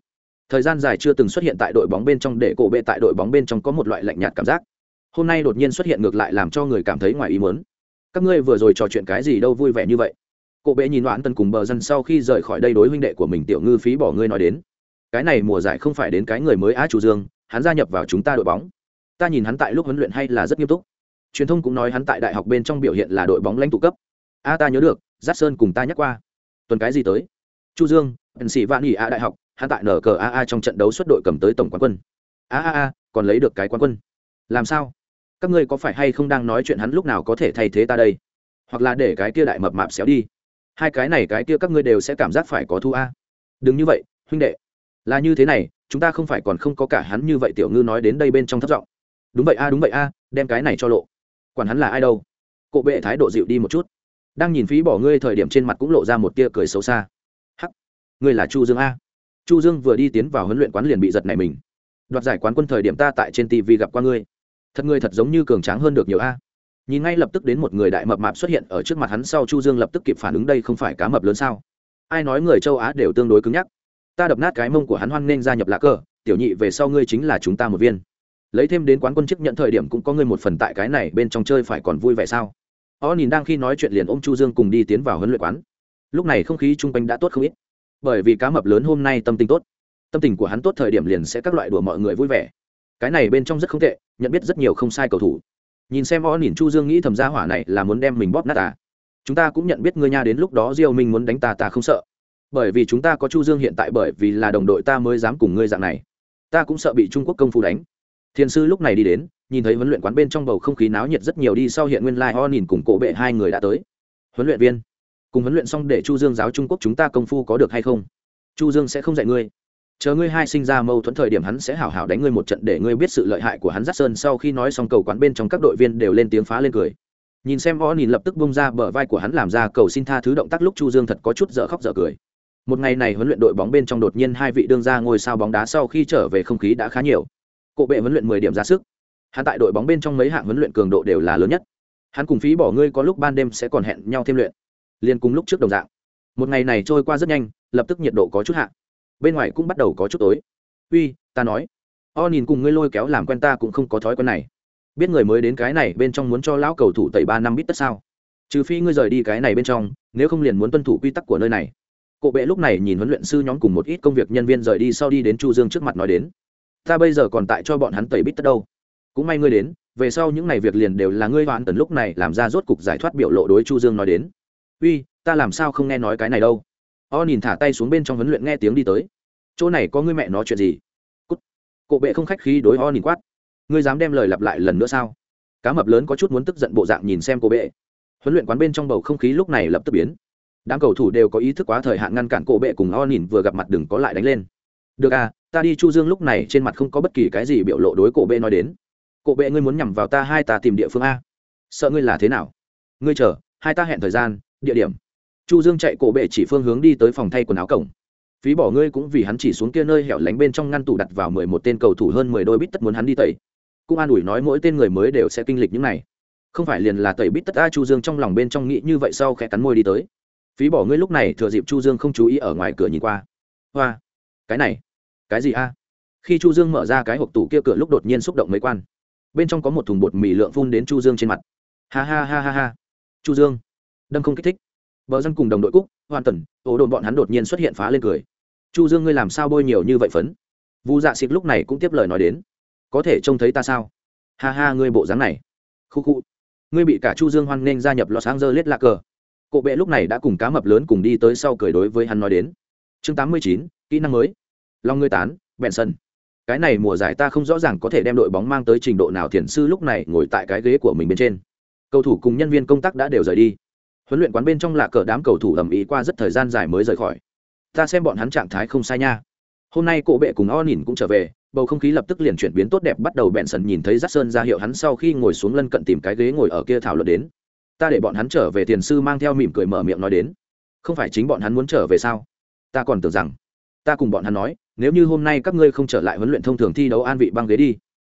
S1: Thời gian dài chưa từng xuất hiện tại đội bóng bên trong để cổ bệ tại đội bóng bên trong có một loại lạnh nhạt cảm giác. Hôm nay đột nhiên xuất hiện ngược lại làm cho người cảm thấy ngoài ý muốn. Các ngươi vừa rồi trò chuyện cái gì đâu vui vẻ như vậy? Cổ bệ nhìn đoán tân cùng bờ dân sau khi rời khỏi đây đối huynh đệ của mình tiểu ngư phí bỏ ngươi nói đến cái này mùa giải không phải đến cái người mới á chủ dương, hắn gia nhập vào chúng ta đội bóng. Ta nhìn hắn tại lúc huấn luyện hay là rất nghiêm túc. Truyền thông cũng nói hắn tại đại học bên trong biểu hiện là đội bóng lãnh tụ cấp. A, ta nhớ được, giáp sơn cùng ta nhắc qua. Tuần cái gì tới? Chu dương ẩn sĩ vạn nghỉ a đại học, hắn tại nở cờ a trong trận đấu xuất đội cầm tới tổng quán quân. A a a, còn lấy được cái quán quân. Làm sao? Các ngươi có phải hay không đang nói chuyện hắn lúc nào có thể thay thế ta đây? Hoặc là để cái kia đại mập mạp xéo đi. Hai cái này cái kia các ngươi đều sẽ cảm giác phải có thu a. Đừng như vậy, huynh đệ là như thế này chúng ta không phải còn không có cả hắn như vậy tiểu ngư nói đến đây bên trong thất giọng. Đúng vậy a, đúng vậy a, đem cái này cho lộ. Quản hắn là ai đâu. Cộ bệ thái độ dịu đi một chút. Đang nhìn phí bỏ ngươi thời điểm trên mặt cũng lộ ra một tia cười xấu xa. Hắc, ngươi là chu dương a. Chu dương vừa đi tiến vào huấn luyện quán liền bị giật này mình. Đoạt giải quán quân thời điểm ta tại trên tv gặp qua ngươi. Thật ngươi thật giống như cường tráng hơn được nhiều a. Nhìn ngay lập tức đến một người đại mập mạp xuất hiện ở trước mặt hắn sau chu dương lập tức kịp phản ứng đây không phải cá mập lớn sao? Ai nói người châu á đều tương đối cứng nhắc? Ta đập nát cái mông của hắn hoan nên gia nhập lạ cờ, tiểu nhị về sau ngươi chính là chúng ta một viên. Lấy thêm đến quán quân chức nhận thời điểm cũng có ngươi một phần tại cái này bên trong chơi phải còn vui vẻ sao? O nhìn đang khi nói chuyện liền ôm chu dương cùng đi tiến vào huấn luyện quán. Lúc này không khí chung quanh đã tốt không ít. Bởi vì cá mập lớn hôm nay tâm tình tốt. Tâm tình của hắn tốt thời điểm liền sẽ các loại đùa mọi người vui vẻ. Cái này bên trong rất không tệ, nhận biết rất nhiều không sai cầu thủ. Nhìn xem o nhìn chu dương nghĩ thầm gia hỏa này là muốn đem mình bóp nát à? Chúng ta cũng nhận biết ngươi nha, đến lúc đó diêu minh muốn đánh ta ta không sợ bởi vì chúng ta có chu dương hiện tại bởi vì là đồng đội ta mới dám cùng ngươi dạng này. Ta cũng sợ bị trung quốc công phu đánh. Thiền sư lúc này đi đến nhìn thấy huấn luyện quán bên trong bầu không khí náo nhiệt rất nhiều đi sau hiện nguyên lai like, nhìn cùng cổ bệ hai người đã tới. Huấn luyện viên cùng huấn luyện xong để chu dương giáo trung quốc chúng ta công phu có được hay không? Chu dương sẽ không dạy ngươi. Chờ ngươi hai sinh ra mâu thuẫn thời điểm hắn sẽ hảo hảo đánh ngươi một trận để ngươi biết sự lợi hại của hắn dắt sơn sau khi nói xong cầu quán bên trong các đội viên đều lên tiếng phá lên cười. Nhìn xem o nhìn lập tức bông ra bờ vai của hắn làm ra cầu xin tha thứ động tác lúc chu dương thật có chút dở khóc dở cười một ngày này huấn luyện đội bóng bên trong đột nhiên hai vị đương ra ngôi sao bóng đá sau khi trở về không khí đã khá nhiều. Cộ bệ huấn luyện mười điểm ra sức. Hắn tại đội bóng bên trong mấy hạng huấn luyện cường độ đều là lớn nhất. Hắn cùng phí bỏ ngươi có lúc ban đêm sẽ còn hẹn nhau thêm luyện. Liền cùng lúc trước đồng dạng. Một ngày này trôi qua rất nhanh, lập tức nhiệt độ có chút hạ. Bên ngoài cũng bắt đầu có chút tối. Uy, ta nói, o nhìn cùng ngươi lôi kéo làm quen ta cũng không có thói quen này. Biết người mới đến cái này bên trong muốn cho lão cầu thủ tẩy ba năm bít tất sao? Trừ phi ngươi rời đi cái này bên trong, nếu không liền muốn tuân thủ quy tắc của nơi này cổ bệ lúc này nhìn huấn luyện sư nhóm cùng một ít công việc nhân viên rời đi sau đi đến chu dương trước mặt nói đến, ta bây giờ còn tại cho bọn hắn tẩy bít tất đâu. Cũng may ngươi đến, về sau những ngày việc liền đều là ngươi hoãn tần lúc này làm ra rốt cục giải thoát biểu lộ đối chu dương nói đến. Uy, ta làm sao không nghe nói cái này đâu? O nhìn thả tay xuống bên trong huấn luyện nghe tiếng đi tới. Chỗ này có ngươi mẹ nói chuyện gì? Cút. Cổ bệ không khách khí đối o nhìn quát. Ngươi dám đem lời lặp lại lần nữa sao? Cá mập lớn có chút muốn tức giận bộ dạng nhìn xem cô bệ. Huấn luyện quán bên trong bầu không khí lúc này lập tức biến đám cầu thủ đều có ý thức quá thời hạn ngăn cản cổ bệ cùng o nhìn vừa gặp mặt đừng có lại đánh lên. Được à ta đi chu dương lúc này trên mặt không có bất kỳ cái gì biểu lộ đối cổ bệ nói đến. Cổ bệ ngươi muốn nhằm vào ta hai ta tìm địa phương a? Sợ ngươi là thế nào? Ngươi chờ, hai ta hẹn thời gian, địa điểm. Chu dương chạy cổ bệ chỉ phương hướng đi tới phòng thay quần áo cổng. Phí bỏ ngươi cũng vì hắn chỉ xuống kia nơi hẻo lánh bên trong ngăn tủ đặt vào mười một tên cầu thủ hơn mười đôi bít tất muốn hắn đi tẩy. Cũng an ủi nói mỗi tên người mới đều sẽ kinh lịch những này. Không phải liền là tẩy bít tất a chu dương trong lòng bên trong nghĩ như vậy sau khẽ cắn môi đi tới phí bỏ ngươi lúc này, thừa dịp chu dương không chú ý ở ngoài cửa nhìn qua. Hoa, cái này, cái gì a? Khi chu dương mở ra cái hộp tủ kia cửa lúc đột nhiên xúc động mấy quan. Bên trong có một thùng bột mì lượng phun đến chu dương trên mặt. Ha ha ha ha ha. Chu dương, đâm không kích thích. Vợ dân cùng đồng đội cúc, hoàn tần ổ đồn bọn hắn đột nhiên xuất hiện phá lên cười. Chu dương ngươi làm sao bôi nhiều như vậy phấn? Vu dạ xịt lúc này cũng tiếp lời nói đến. Có thể trông thấy ta sao? Ha ha, ngươi bộ dáng này. Khu khu. Ngươi bị cả chu dương hoan nghênh gia nhập lò sáng dơ lết lạc cờ cổ bệ lúc này đã cùng cá mập lớn cùng đi tới sau cười đối với hắn nói đến. Chương tám mươi chín, kỹ năng mới. Long ngươi tán bẹn sân. Cái này mùa giải ta không rõ ràng có thể đem đội bóng mang tới trình độ nào thiền sư lúc này ngồi tại cái ghế của mình bên trên. Cầu thủ cùng nhân viên công tác đã đều rời đi. Huấn luyện quán bên trong là cờ đám cầu thủ ầm ĩ qua rất thời gian dài mới rời khỏi. Ta xem bọn hắn trạng thái không sai nha. Hôm nay cổ bệ cùng o nhìn cũng trở về, bầu không khí lập tức liền chuyển biến tốt đẹp bắt đầu bẹn sần nhìn thấy rát sơn ra hiệu hắn sau khi ngồi xuống lân cận tìm cái ghế ngồi ở kia thảo luận đến ta để bọn hắn trở về tiền sư mang theo mỉm cười mở miệng nói đến. Không phải chính bọn hắn muốn trở về sao? Ta còn tưởng rằng, ta cùng bọn hắn nói, nếu như hôm nay các ngươi không trở lại huấn luyện thông thường thi đấu an vị băng ghế đi,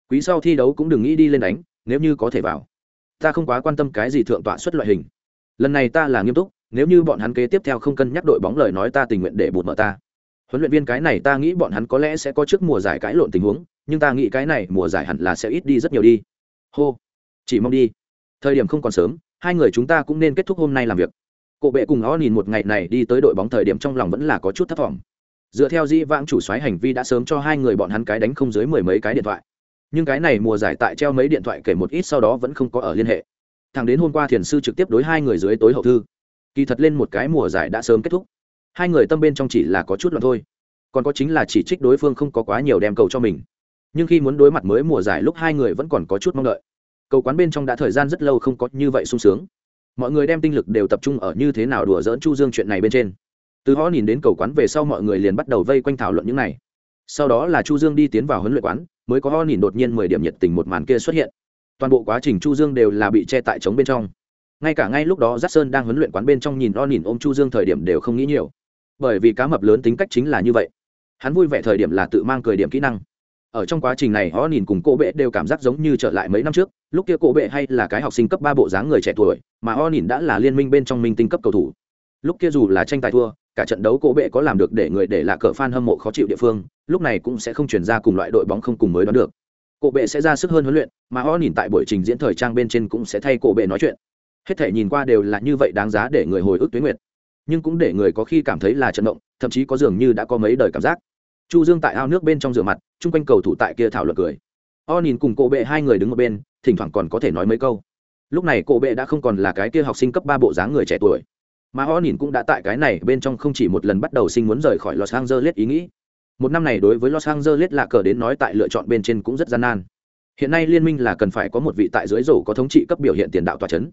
S1: quý sau thi đấu cũng đừng nghĩ đi lên đánh, nếu như có thể vào. Ta không quá quan tâm cái gì thượng tọa xuất loại hình. Lần này ta là nghiêm túc, nếu như bọn hắn kế tiếp theo không cân nhắc đội bóng lời nói ta tình nguyện để bụt mở ta. Huấn luyện viên cái này ta nghĩ bọn hắn có lẽ sẽ có trước mùa giải cãi lộn tình huống, nhưng ta nghĩ cái này mùa giải hẳn là sẽ ít đi rất nhiều đi. Hô, chỉ mong đi. Thời điểm không còn sớm hai người chúng ta cũng nên kết thúc hôm nay làm việc. Cổ bệ cùng o nhìn một ngày này đi tới đội bóng thời điểm trong lòng vẫn là có chút thất vọng dựa theo di vãng chủ xoáy hành vi đã sớm cho hai người bọn hắn cái đánh không dưới mười mấy cái điện thoại. Nhưng cái này mùa giải tại treo mấy điện thoại kể một ít sau đó vẫn không có ở liên hệ. Thằng đến hôm qua thiền sư trực tiếp đối hai người dưới tối hậu thư. Kỳ thật lên một cái mùa giải đã sớm kết thúc. Hai người tâm bên trong chỉ là có chút loạn thôi. Còn có chính là chỉ trích đối phương không có quá nhiều đem cầu cho mình. Nhưng khi muốn đối mặt mới mùa giải lúc hai người vẫn còn có chút mong đợi cầu quán bên trong đã thời gian rất lâu không có như vậy sung sướng. Mọi người đem tinh lực đều tập trung ở như thế nào đùa dỡn chu dương chuyện này bên trên. Từ họ nhìn đến cầu quán về sau mọi người liền bắt đầu vây quanh thảo luận những này. Sau đó là chu dương đi tiến vào huấn luyện quán, mới có ho nhìn đột nhiên mười điểm nhiệt tình một màn kia xuất hiện. Toàn bộ quá trình chu dương đều là bị che tại trống bên trong. Ngay cả ngay lúc đó giác sơn đang huấn luyện quán bên trong nhìn họ nhìn ôm chu dương thời điểm đều không nghĩ nhiều. Bởi vì cá mập lớn tính cách chính là như vậy. Hắn vui vẻ thời điểm là tự mang cười điểm kỹ năng ở trong quá trình này, họ nhìn cùng cô bệ đều cảm giác giống như trở lại mấy năm trước. Lúc kia cô bệ hay là cái học sinh cấp ba bộ dáng người trẻ tuổi, mà họ nhìn đã là liên minh bên trong minh tinh cấp cầu thủ. Lúc kia dù là tranh tài thua, cả trận đấu cô bệ có làm được để người để là cờ fan hâm mộ khó chịu địa phương, lúc này cũng sẽ không chuyển ra cùng loại đội bóng không cùng mới đoán được. Cô bệ sẽ ra sức hơn huấn luyện, mà họ nhìn tại buổi trình diễn thời trang bên trên cũng sẽ thay cô bệ nói chuyện. Hết thể nhìn qua đều là như vậy đáng giá để người hồi ức tuyến nguyệt. Nhưng cũng để người có khi cảm thấy là trận động, thậm chí có dường như đã có mấy đời cảm giác chu dương tại ao nước bên trong rửa mặt, chung quanh cầu thủ tại kia thảo luận cười. O nhìn cùng cổ bệ hai người đứng một bên, thỉnh thoảng còn có thể nói mấy câu. Lúc này cổ bệ đã không còn là cái kia học sinh cấp ba bộ dáng người trẻ tuổi, mà o nhìn cũng đã tại cái này bên trong không chỉ một lần bắt đầu sinh muốn rời khỏi los angeles ý nghĩ. Một năm này đối với los angeles lạ cờ đến nói tại lựa chọn bên trên cũng rất gian nan. Hiện nay liên minh là cần phải có một vị tại dưới rổ có thống trị cấp biểu hiện tiền đạo tòa c h ấ n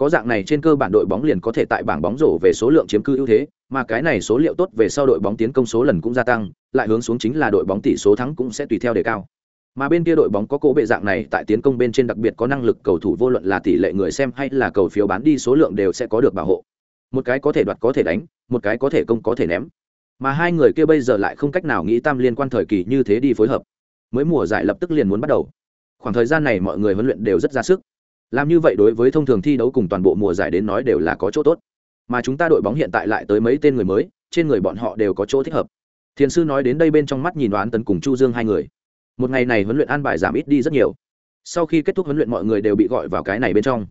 S1: có dạng này trên cơ bản đội bóng liền có thể tại bảng bóng rổ về số lượng chiếm cư ưu thế, mà cái này số liệu tốt về sau đội bóng tiến công số lần cũng gia tăng, lại hướng xuống chính là đội bóng tỷ số thắng cũng sẽ tùy theo đề cao. Mà bên kia đội bóng có cỗ bệ dạng này, tại tiến công bên trên đặc biệt có năng lực cầu thủ, vô luận là tỷ lệ người xem hay là cầu phiếu bán đi số lượng đều sẽ có được bảo hộ. Một cái có thể đoạt, có thể đánh, một cái có thể công, có thể ném. Mà hai người kia bây giờ lại không cách nào nghĩ tam liên quan thời kỳ như thế đi phối hợp. Mới mùa giải lập tức liền muốn bắt đầu. Khoảng thời gian này mọi người huấn luyện đều rất ra sức làm như vậy đối với thông thường thi đấu cùng toàn bộ mùa giải đến nói đều là có chỗ tốt. Mà chúng ta đội bóng hiện tại lại tới mấy tên người mới, trên người bọn họ đều có chỗ thích hợp. Thiền sư nói đến đây bên trong mắt nhìn đoán tấn cùng chu dương hai người. Một ngày này huấn luyện an bài giảm ít đi rất nhiều. Sau khi kết thúc huấn luyện mọi người đều bị gọi vào cái này bên trong.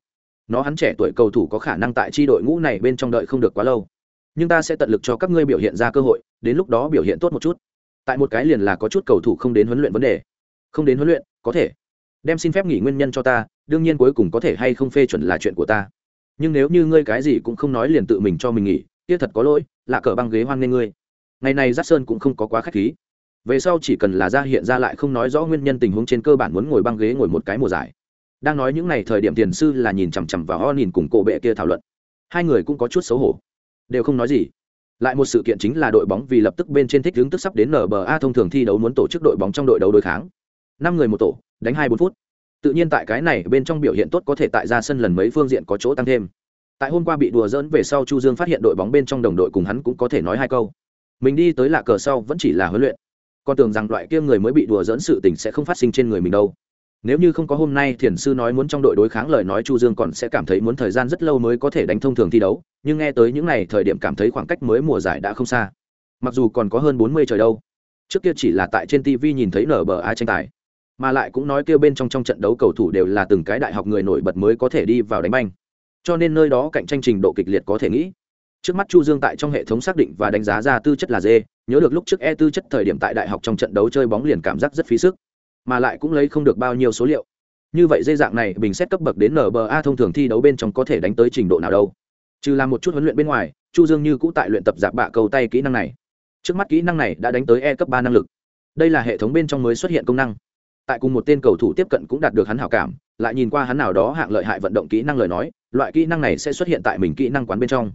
S1: Nó hắn trẻ tuổi cầu thủ có khả năng tại tri đội ngũ này bên trong đợi không được quá lâu. Nhưng ta sẽ tận lực cho các ngươi biểu hiện ra cơ hội, đến lúc đó biểu hiện tốt một chút. Tại một cái liền là có chút cầu thủ không đến huấn luyện vấn đề. Không đến huấn luyện, có thể đem xin phép nghỉ nguyên nhân cho ta, đương nhiên cuối cùng có thể hay không phê chuẩn là chuyện của ta. Nhưng nếu như ngươi cái gì cũng không nói liền tự mình cho mình nghỉ, kia thật có lỗi, là cờ băng ghế hoan nghê ngươi. Ngày này giáp sơn cũng không có quá k h á c h khí. Về sau chỉ cần là ra hiện ra lại không nói rõ nguyên nhân tình huống trên cơ bản muốn ngồi băng ghế ngồi một cái mùa giải. Đang nói những n à y thời điểm tiền sư là nhìn chằm chằm vào ho nhìn cùng cổ bệ kia thảo luận. Hai người cũng có chút xấu hổ. Đều không nói gì. Lại một sự kiện chính là đội bóng vì lập tức bên trên thích hướng tức sắp đến nba thông thường thi đấu muốn tổ chức đội bóng trong đội đấu đối kháng. Năm người một tổ đánh hai bốn phút. Tự nhiên tại cái này bên trong biểu hiện tốt có thể tại ra sân lần mấy phương diện có chỗ tăng thêm. Tại hôm qua bị đùa dỡn về sau chu dương phát hiện đội bóng bên trong đồng đội cùng hắn cũng có thể nói hai câu. Mình đi tới lạ cờ sau vẫn chỉ là huấn luyện. Còn tưởng rằng loại kia người mới bị đùa dỡn sự tình sẽ không phát sinh trên người mình đâu. Nếu như không có hôm nay thiền sư nói muốn trong đội đối kháng lời nói chu dương còn sẽ cảm thấy muốn thời gian rất lâu mới có thể đánh thông thường thi đấu, nhưng nghe tới những ngày thời điểm cảm thấy khoảng cách mới mùa giải đã không xa. Mặc dù còn có hơn bốn mươi trời đâu. Trước kia chỉ là tại trên tv nhìn thấy nở bờ ai tranh tài mà lại cũng nói kêu bên trong trong trận đấu cầu thủ đều là từng cái đại học người nổi bật mới có thể đi vào đánh banh. Cho nên nơi đó cạnh tranh trình độ kịch liệt có thể nghĩ. Trước mắt chu dương tại trong hệ thống xác định và đánh giá ra tư chất là d nhớ được lúc trước e tư chất thời điểm tại đại học trong trận đấu chơi bóng liền cảm giác rất phí sức, mà lại cũng lấy không được bao nhiêu số liệu. Như vậy dây dạng này, bình xét cấp bậc đến nba thông thường thi đấu bên trong có thể đánh tới trình độ nào đâu. Trừ làm một chút huấn luyện bên ngoài, chu dương như cũ tại luyện tập giạc bạ cầu tay kỹ năng này. Trước mắt kỹ năng này đã đánh tới e cấp ba năng lực. Đây là hệ thống bên trong mới xuất hiện công năng tại cùng một tên cầu thủ tiếp cận cũng đạt được hắn hảo cảm, lại nhìn qua hắn nào đó hạng lợi hại vận động kỹ năng lời nói, loại kỹ năng này sẽ xuất hiện tại mình kỹ năng quán bên trong.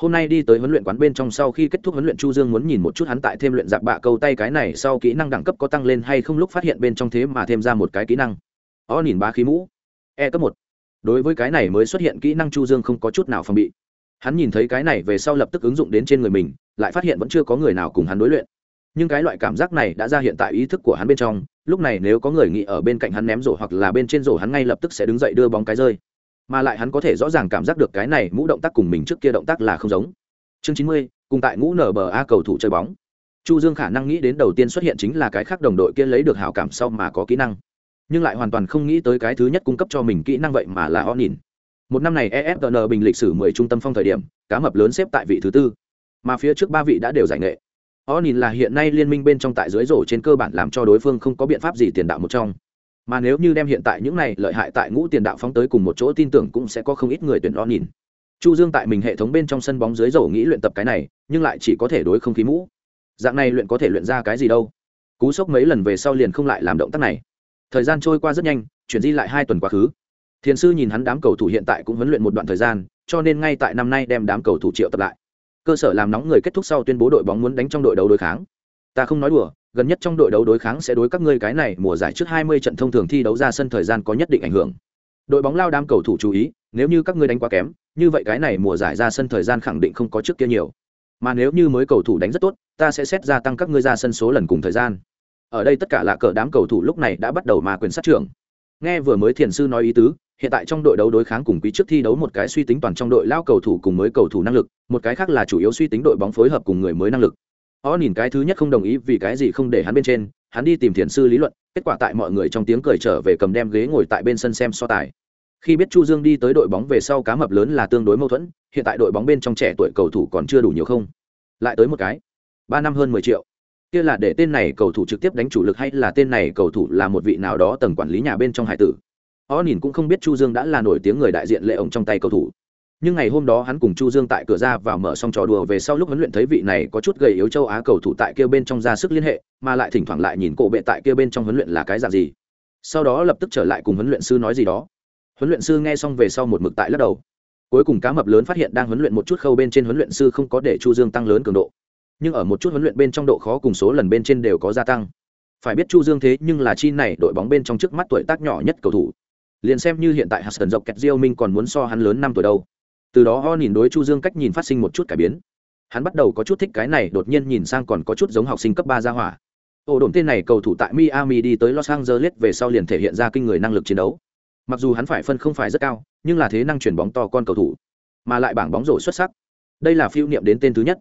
S1: Hôm nay đi tới huấn luyện quán bên trong sau khi kết thúc huấn luyện, chu dương muốn nhìn một chút hắn tại thêm luyện giặc bạ câu tay cái này sau kỹ năng đẳng cấp có tăng lên hay không lúc phát hiện bên trong thế mà thêm ra một cái kỹ năng. Ó nhìn ba khí mũ. E cấp một. Đối với cái này mới xuất hiện kỹ năng chu dương không có chút nào phòng bị. Hắn nhìn thấy cái này về sau lập tức ứng dụng đến trên người mình, lại phát hiện vẫn chưa có người nào cùng hắn đối luyện. Nhưng cái loại cảm giác này đã ra hiện tại ý thức của hắn bên trong lúc này nếu có người nghĩ ở bên cạnh hắn ném rổ hoặc là bên trên rổ, hắn ngay lập tức sẽ đứng dậy đưa bóng cái rơi. Mà lại hắn có thể rõ ràng cảm giác được cái này mũ động tác cùng mình trước kia động tác là không giống. Chương chín mươi, cùng tại ngũ nở bờ a cầu thủ chơi bóng. Chu dương khả năng nghĩ đến đầu tiên xuất hiện chính là cái khác đồng đội kia lấy được hảo cảm sau mà có kỹ năng. Nhưng lại hoàn toàn không nghĩ tới cái thứ nhất cung cấp cho mình kỹ năng vậy mà là o nhìn một năm này efn bình lịch sử mười trung tâm phong thời điểm, cá mập lớn xếp tại vị thứ tư. Mà phía trước ba vị đã đều giải nghệ o nhìn là hiện nay liên minh bên trong tại dưới rổ trên cơ bản làm cho đối phương không có biện pháp gì tiền đạo một trong. Mà nếu như đem hiện tại những này lợi hại tại ngũ tiền đạo phóng tới cùng một chỗ tin tưởng cũng sẽ có không ít người tuyển o nhìn. Chu dương tại mình hệ thống bên trong sân bóng dưới rổ nghĩ luyện tập cái này, nhưng lại chỉ có thể đối không khí mũ. Dạng này luyện có thể luyện ra cái gì đâu? Cú sốc mấy lần về sau liền không lại làm động tác này. Thời gian trôi qua rất nhanh, chuyển di lại hai tuần quá khứ. Thiền sư nhìn hắn đám cầu thủ hiện tại cũng huấn luyện một đoạn thời gian, cho nên ngay tại năm nay đem đám cầu thủ triệu tập lại cơ sở làm nóng người kết thúc sau tuyên bố đội bóng muốn đánh trong đội đấu đối kháng. Ta không nói đùa, gần nhất trong đội đấu đối kháng sẽ đối các ngươi cái này mùa giải trước 20 trận thông thường thi đấu ra sân thời gian có nhất định ảnh hưởng. Đội bóng lao đám cầu thủ chú ý, nếu như các ngươi đánh quá kém, như vậy cái này mùa giải ra sân thời gian khẳng định không có trước kia nhiều. Mà nếu như mới cầu thủ đánh rất tốt, ta sẽ xét gia tăng các ngươi ra sân số lần cùng thời gian. Ở đây tất cả là cờ đám cầu thủ lúc này đã bắt đầu mà quyền sát trưởng. Nghe vừa mới thiền sư nói ý tứ hiện tại trong đội đấu đối kháng cùng quý trước thi đấu một cái suy tính toàn trong đội lao cầu thủ cùng mới cầu thủ năng lực, một cái khác là chủ yếu suy tính đội bóng phối hợp cùng người mới năng lực. Họ nhìn cái thứ nhất không đồng ý vì cái gì không để hắn bên trên, hắn đi tìm thiền sư lý luận, kết quả tại mọi người trong tiếng cười trở về cầm đem ghế ngồi tại bên sân xem so tài. Khi biết chu dương đi tới đội bóng về sau cá mập lớn là tương đối mâu thuẫn, hiện tại đội bóng bên trong trẻ tuổi cầu thủ còn chưa đủ nhiều không? Lại tới một cái. Ba năm hơn mười triệu. Kia là để tên này cầu thủ trực tiếp đánh chủ lực hay là tên này cầu thủ là một vị nào đó tầng quản lý nhà bên trong hải tử? Họ nhìn cũng không biết chu dương đã là nổi tiếng người đại diện lệ ổng trong tay cầu thủ. Nhưng ngày hôm đó hắn cùng chu dương tại cửa ra vào mở xong trò đùa về sau lúc huấn luyện thấy vị này có chút gầy yếu châu á cầu thủ tại kia bên trong ra sức liên hệ, mà lại thỉnh thoảng lại nhìn cổ bệ tại kia bên trong huấn luyện là cái dạng gì. Sau đó lập tức trở lại cùng huấn luyện sư nói gì đó. Huấn luyện sư nghe xong về sau một mực tại lắc đầu. Cuối cùng cá mập lớn phát hiện đang huấn luyện một chút khâu bên trên huấn luyện sư không có để chu dương tăng lớn cường độ. Nhưng ở một chút huấn luyện bên trong độ khó cùng số lần bên trên đều có gia tăng. Phải biết chu dương thế nhưng là chi này đội bóng bên trong trước mắt tuổi tác nhỏ nhất cầu thủ liền xem như hiện tại Hudson dọc kẹt Diêu Minh còn muốn so hắn lớn năm tuổi đâu. Từ đó Ho nhìn đối Chu Dương cách nhìn phát sinh một chút cải biến. Hắn bắt đầu có chút thích cái này, đột nhiên nhìn sang còn có chút giống học sinh cấp ba gia hỏa. Ổ đồn tên này cầu thủ tại Miami đi tới Los Angeles về sau liền thể hiện ra kinh người năng lực chiến đấu. Mặc dù hắn phải phân không phải rất cao, nhưng là thế năng chuyển bóng to con cầu thủ, mà lại bảng bóng rổ xuất sắc. Đây là phiêu niệm đến tên thứ nhất.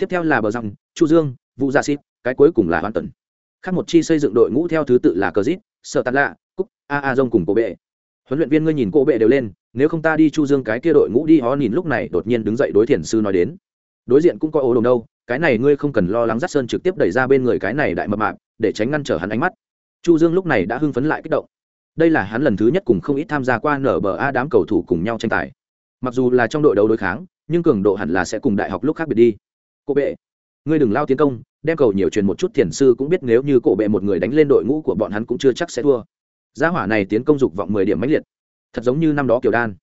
S1: Tiếp theo là Bờ Răng, Chu Dương, Vũ Gia Sĩ, cái cuối cùng là Hoàn Tần. Khác một chi xây dựng đội ngũ theo thứ tự là Cờ Dít, Sở Tạt Lạ, Cúc, A A Dông cùng Cổ Bệ huấn luyện viên ngươi nhìn cô bệ đều lên, nếu không ta đi chu dương cái kia đội ngũ đi, hó nhìn lúc này đột nhiên đứng dậy đối thiền sư nói đến. Đối diện cũng có ố đồng đâu, cái này ngươi không cần lo lắng dắt sơn trực tiếp đẩy ra bên người cái này đại mập mạp, để tránh ngăn trở hắn ánh mắt. Chu dương lúc này đã hưng phấn lại kích động. Đây là hắn lần thứ nhất cùng không ít tham gia qua nở bờ a đám cầu thủ cùng nhau tranh tài. Mặc dù là trong đội đấu đối kháng, nhưng cường độ hẳn là sẽ cùng đại học lúc khác biệt đi. Cô bệ, ngươi đừng lao tiến công, đem cầu nhiều truyền một chút thiền sư cũng biết nếu như cổ bệ một người đánh lên đội ngũ của bọn hắn cũng chưa chắc sẽ thua gia hỏa này tiến công dục vọng mười điểm mãnh liệt. Thật giống như năm đó kiều đan.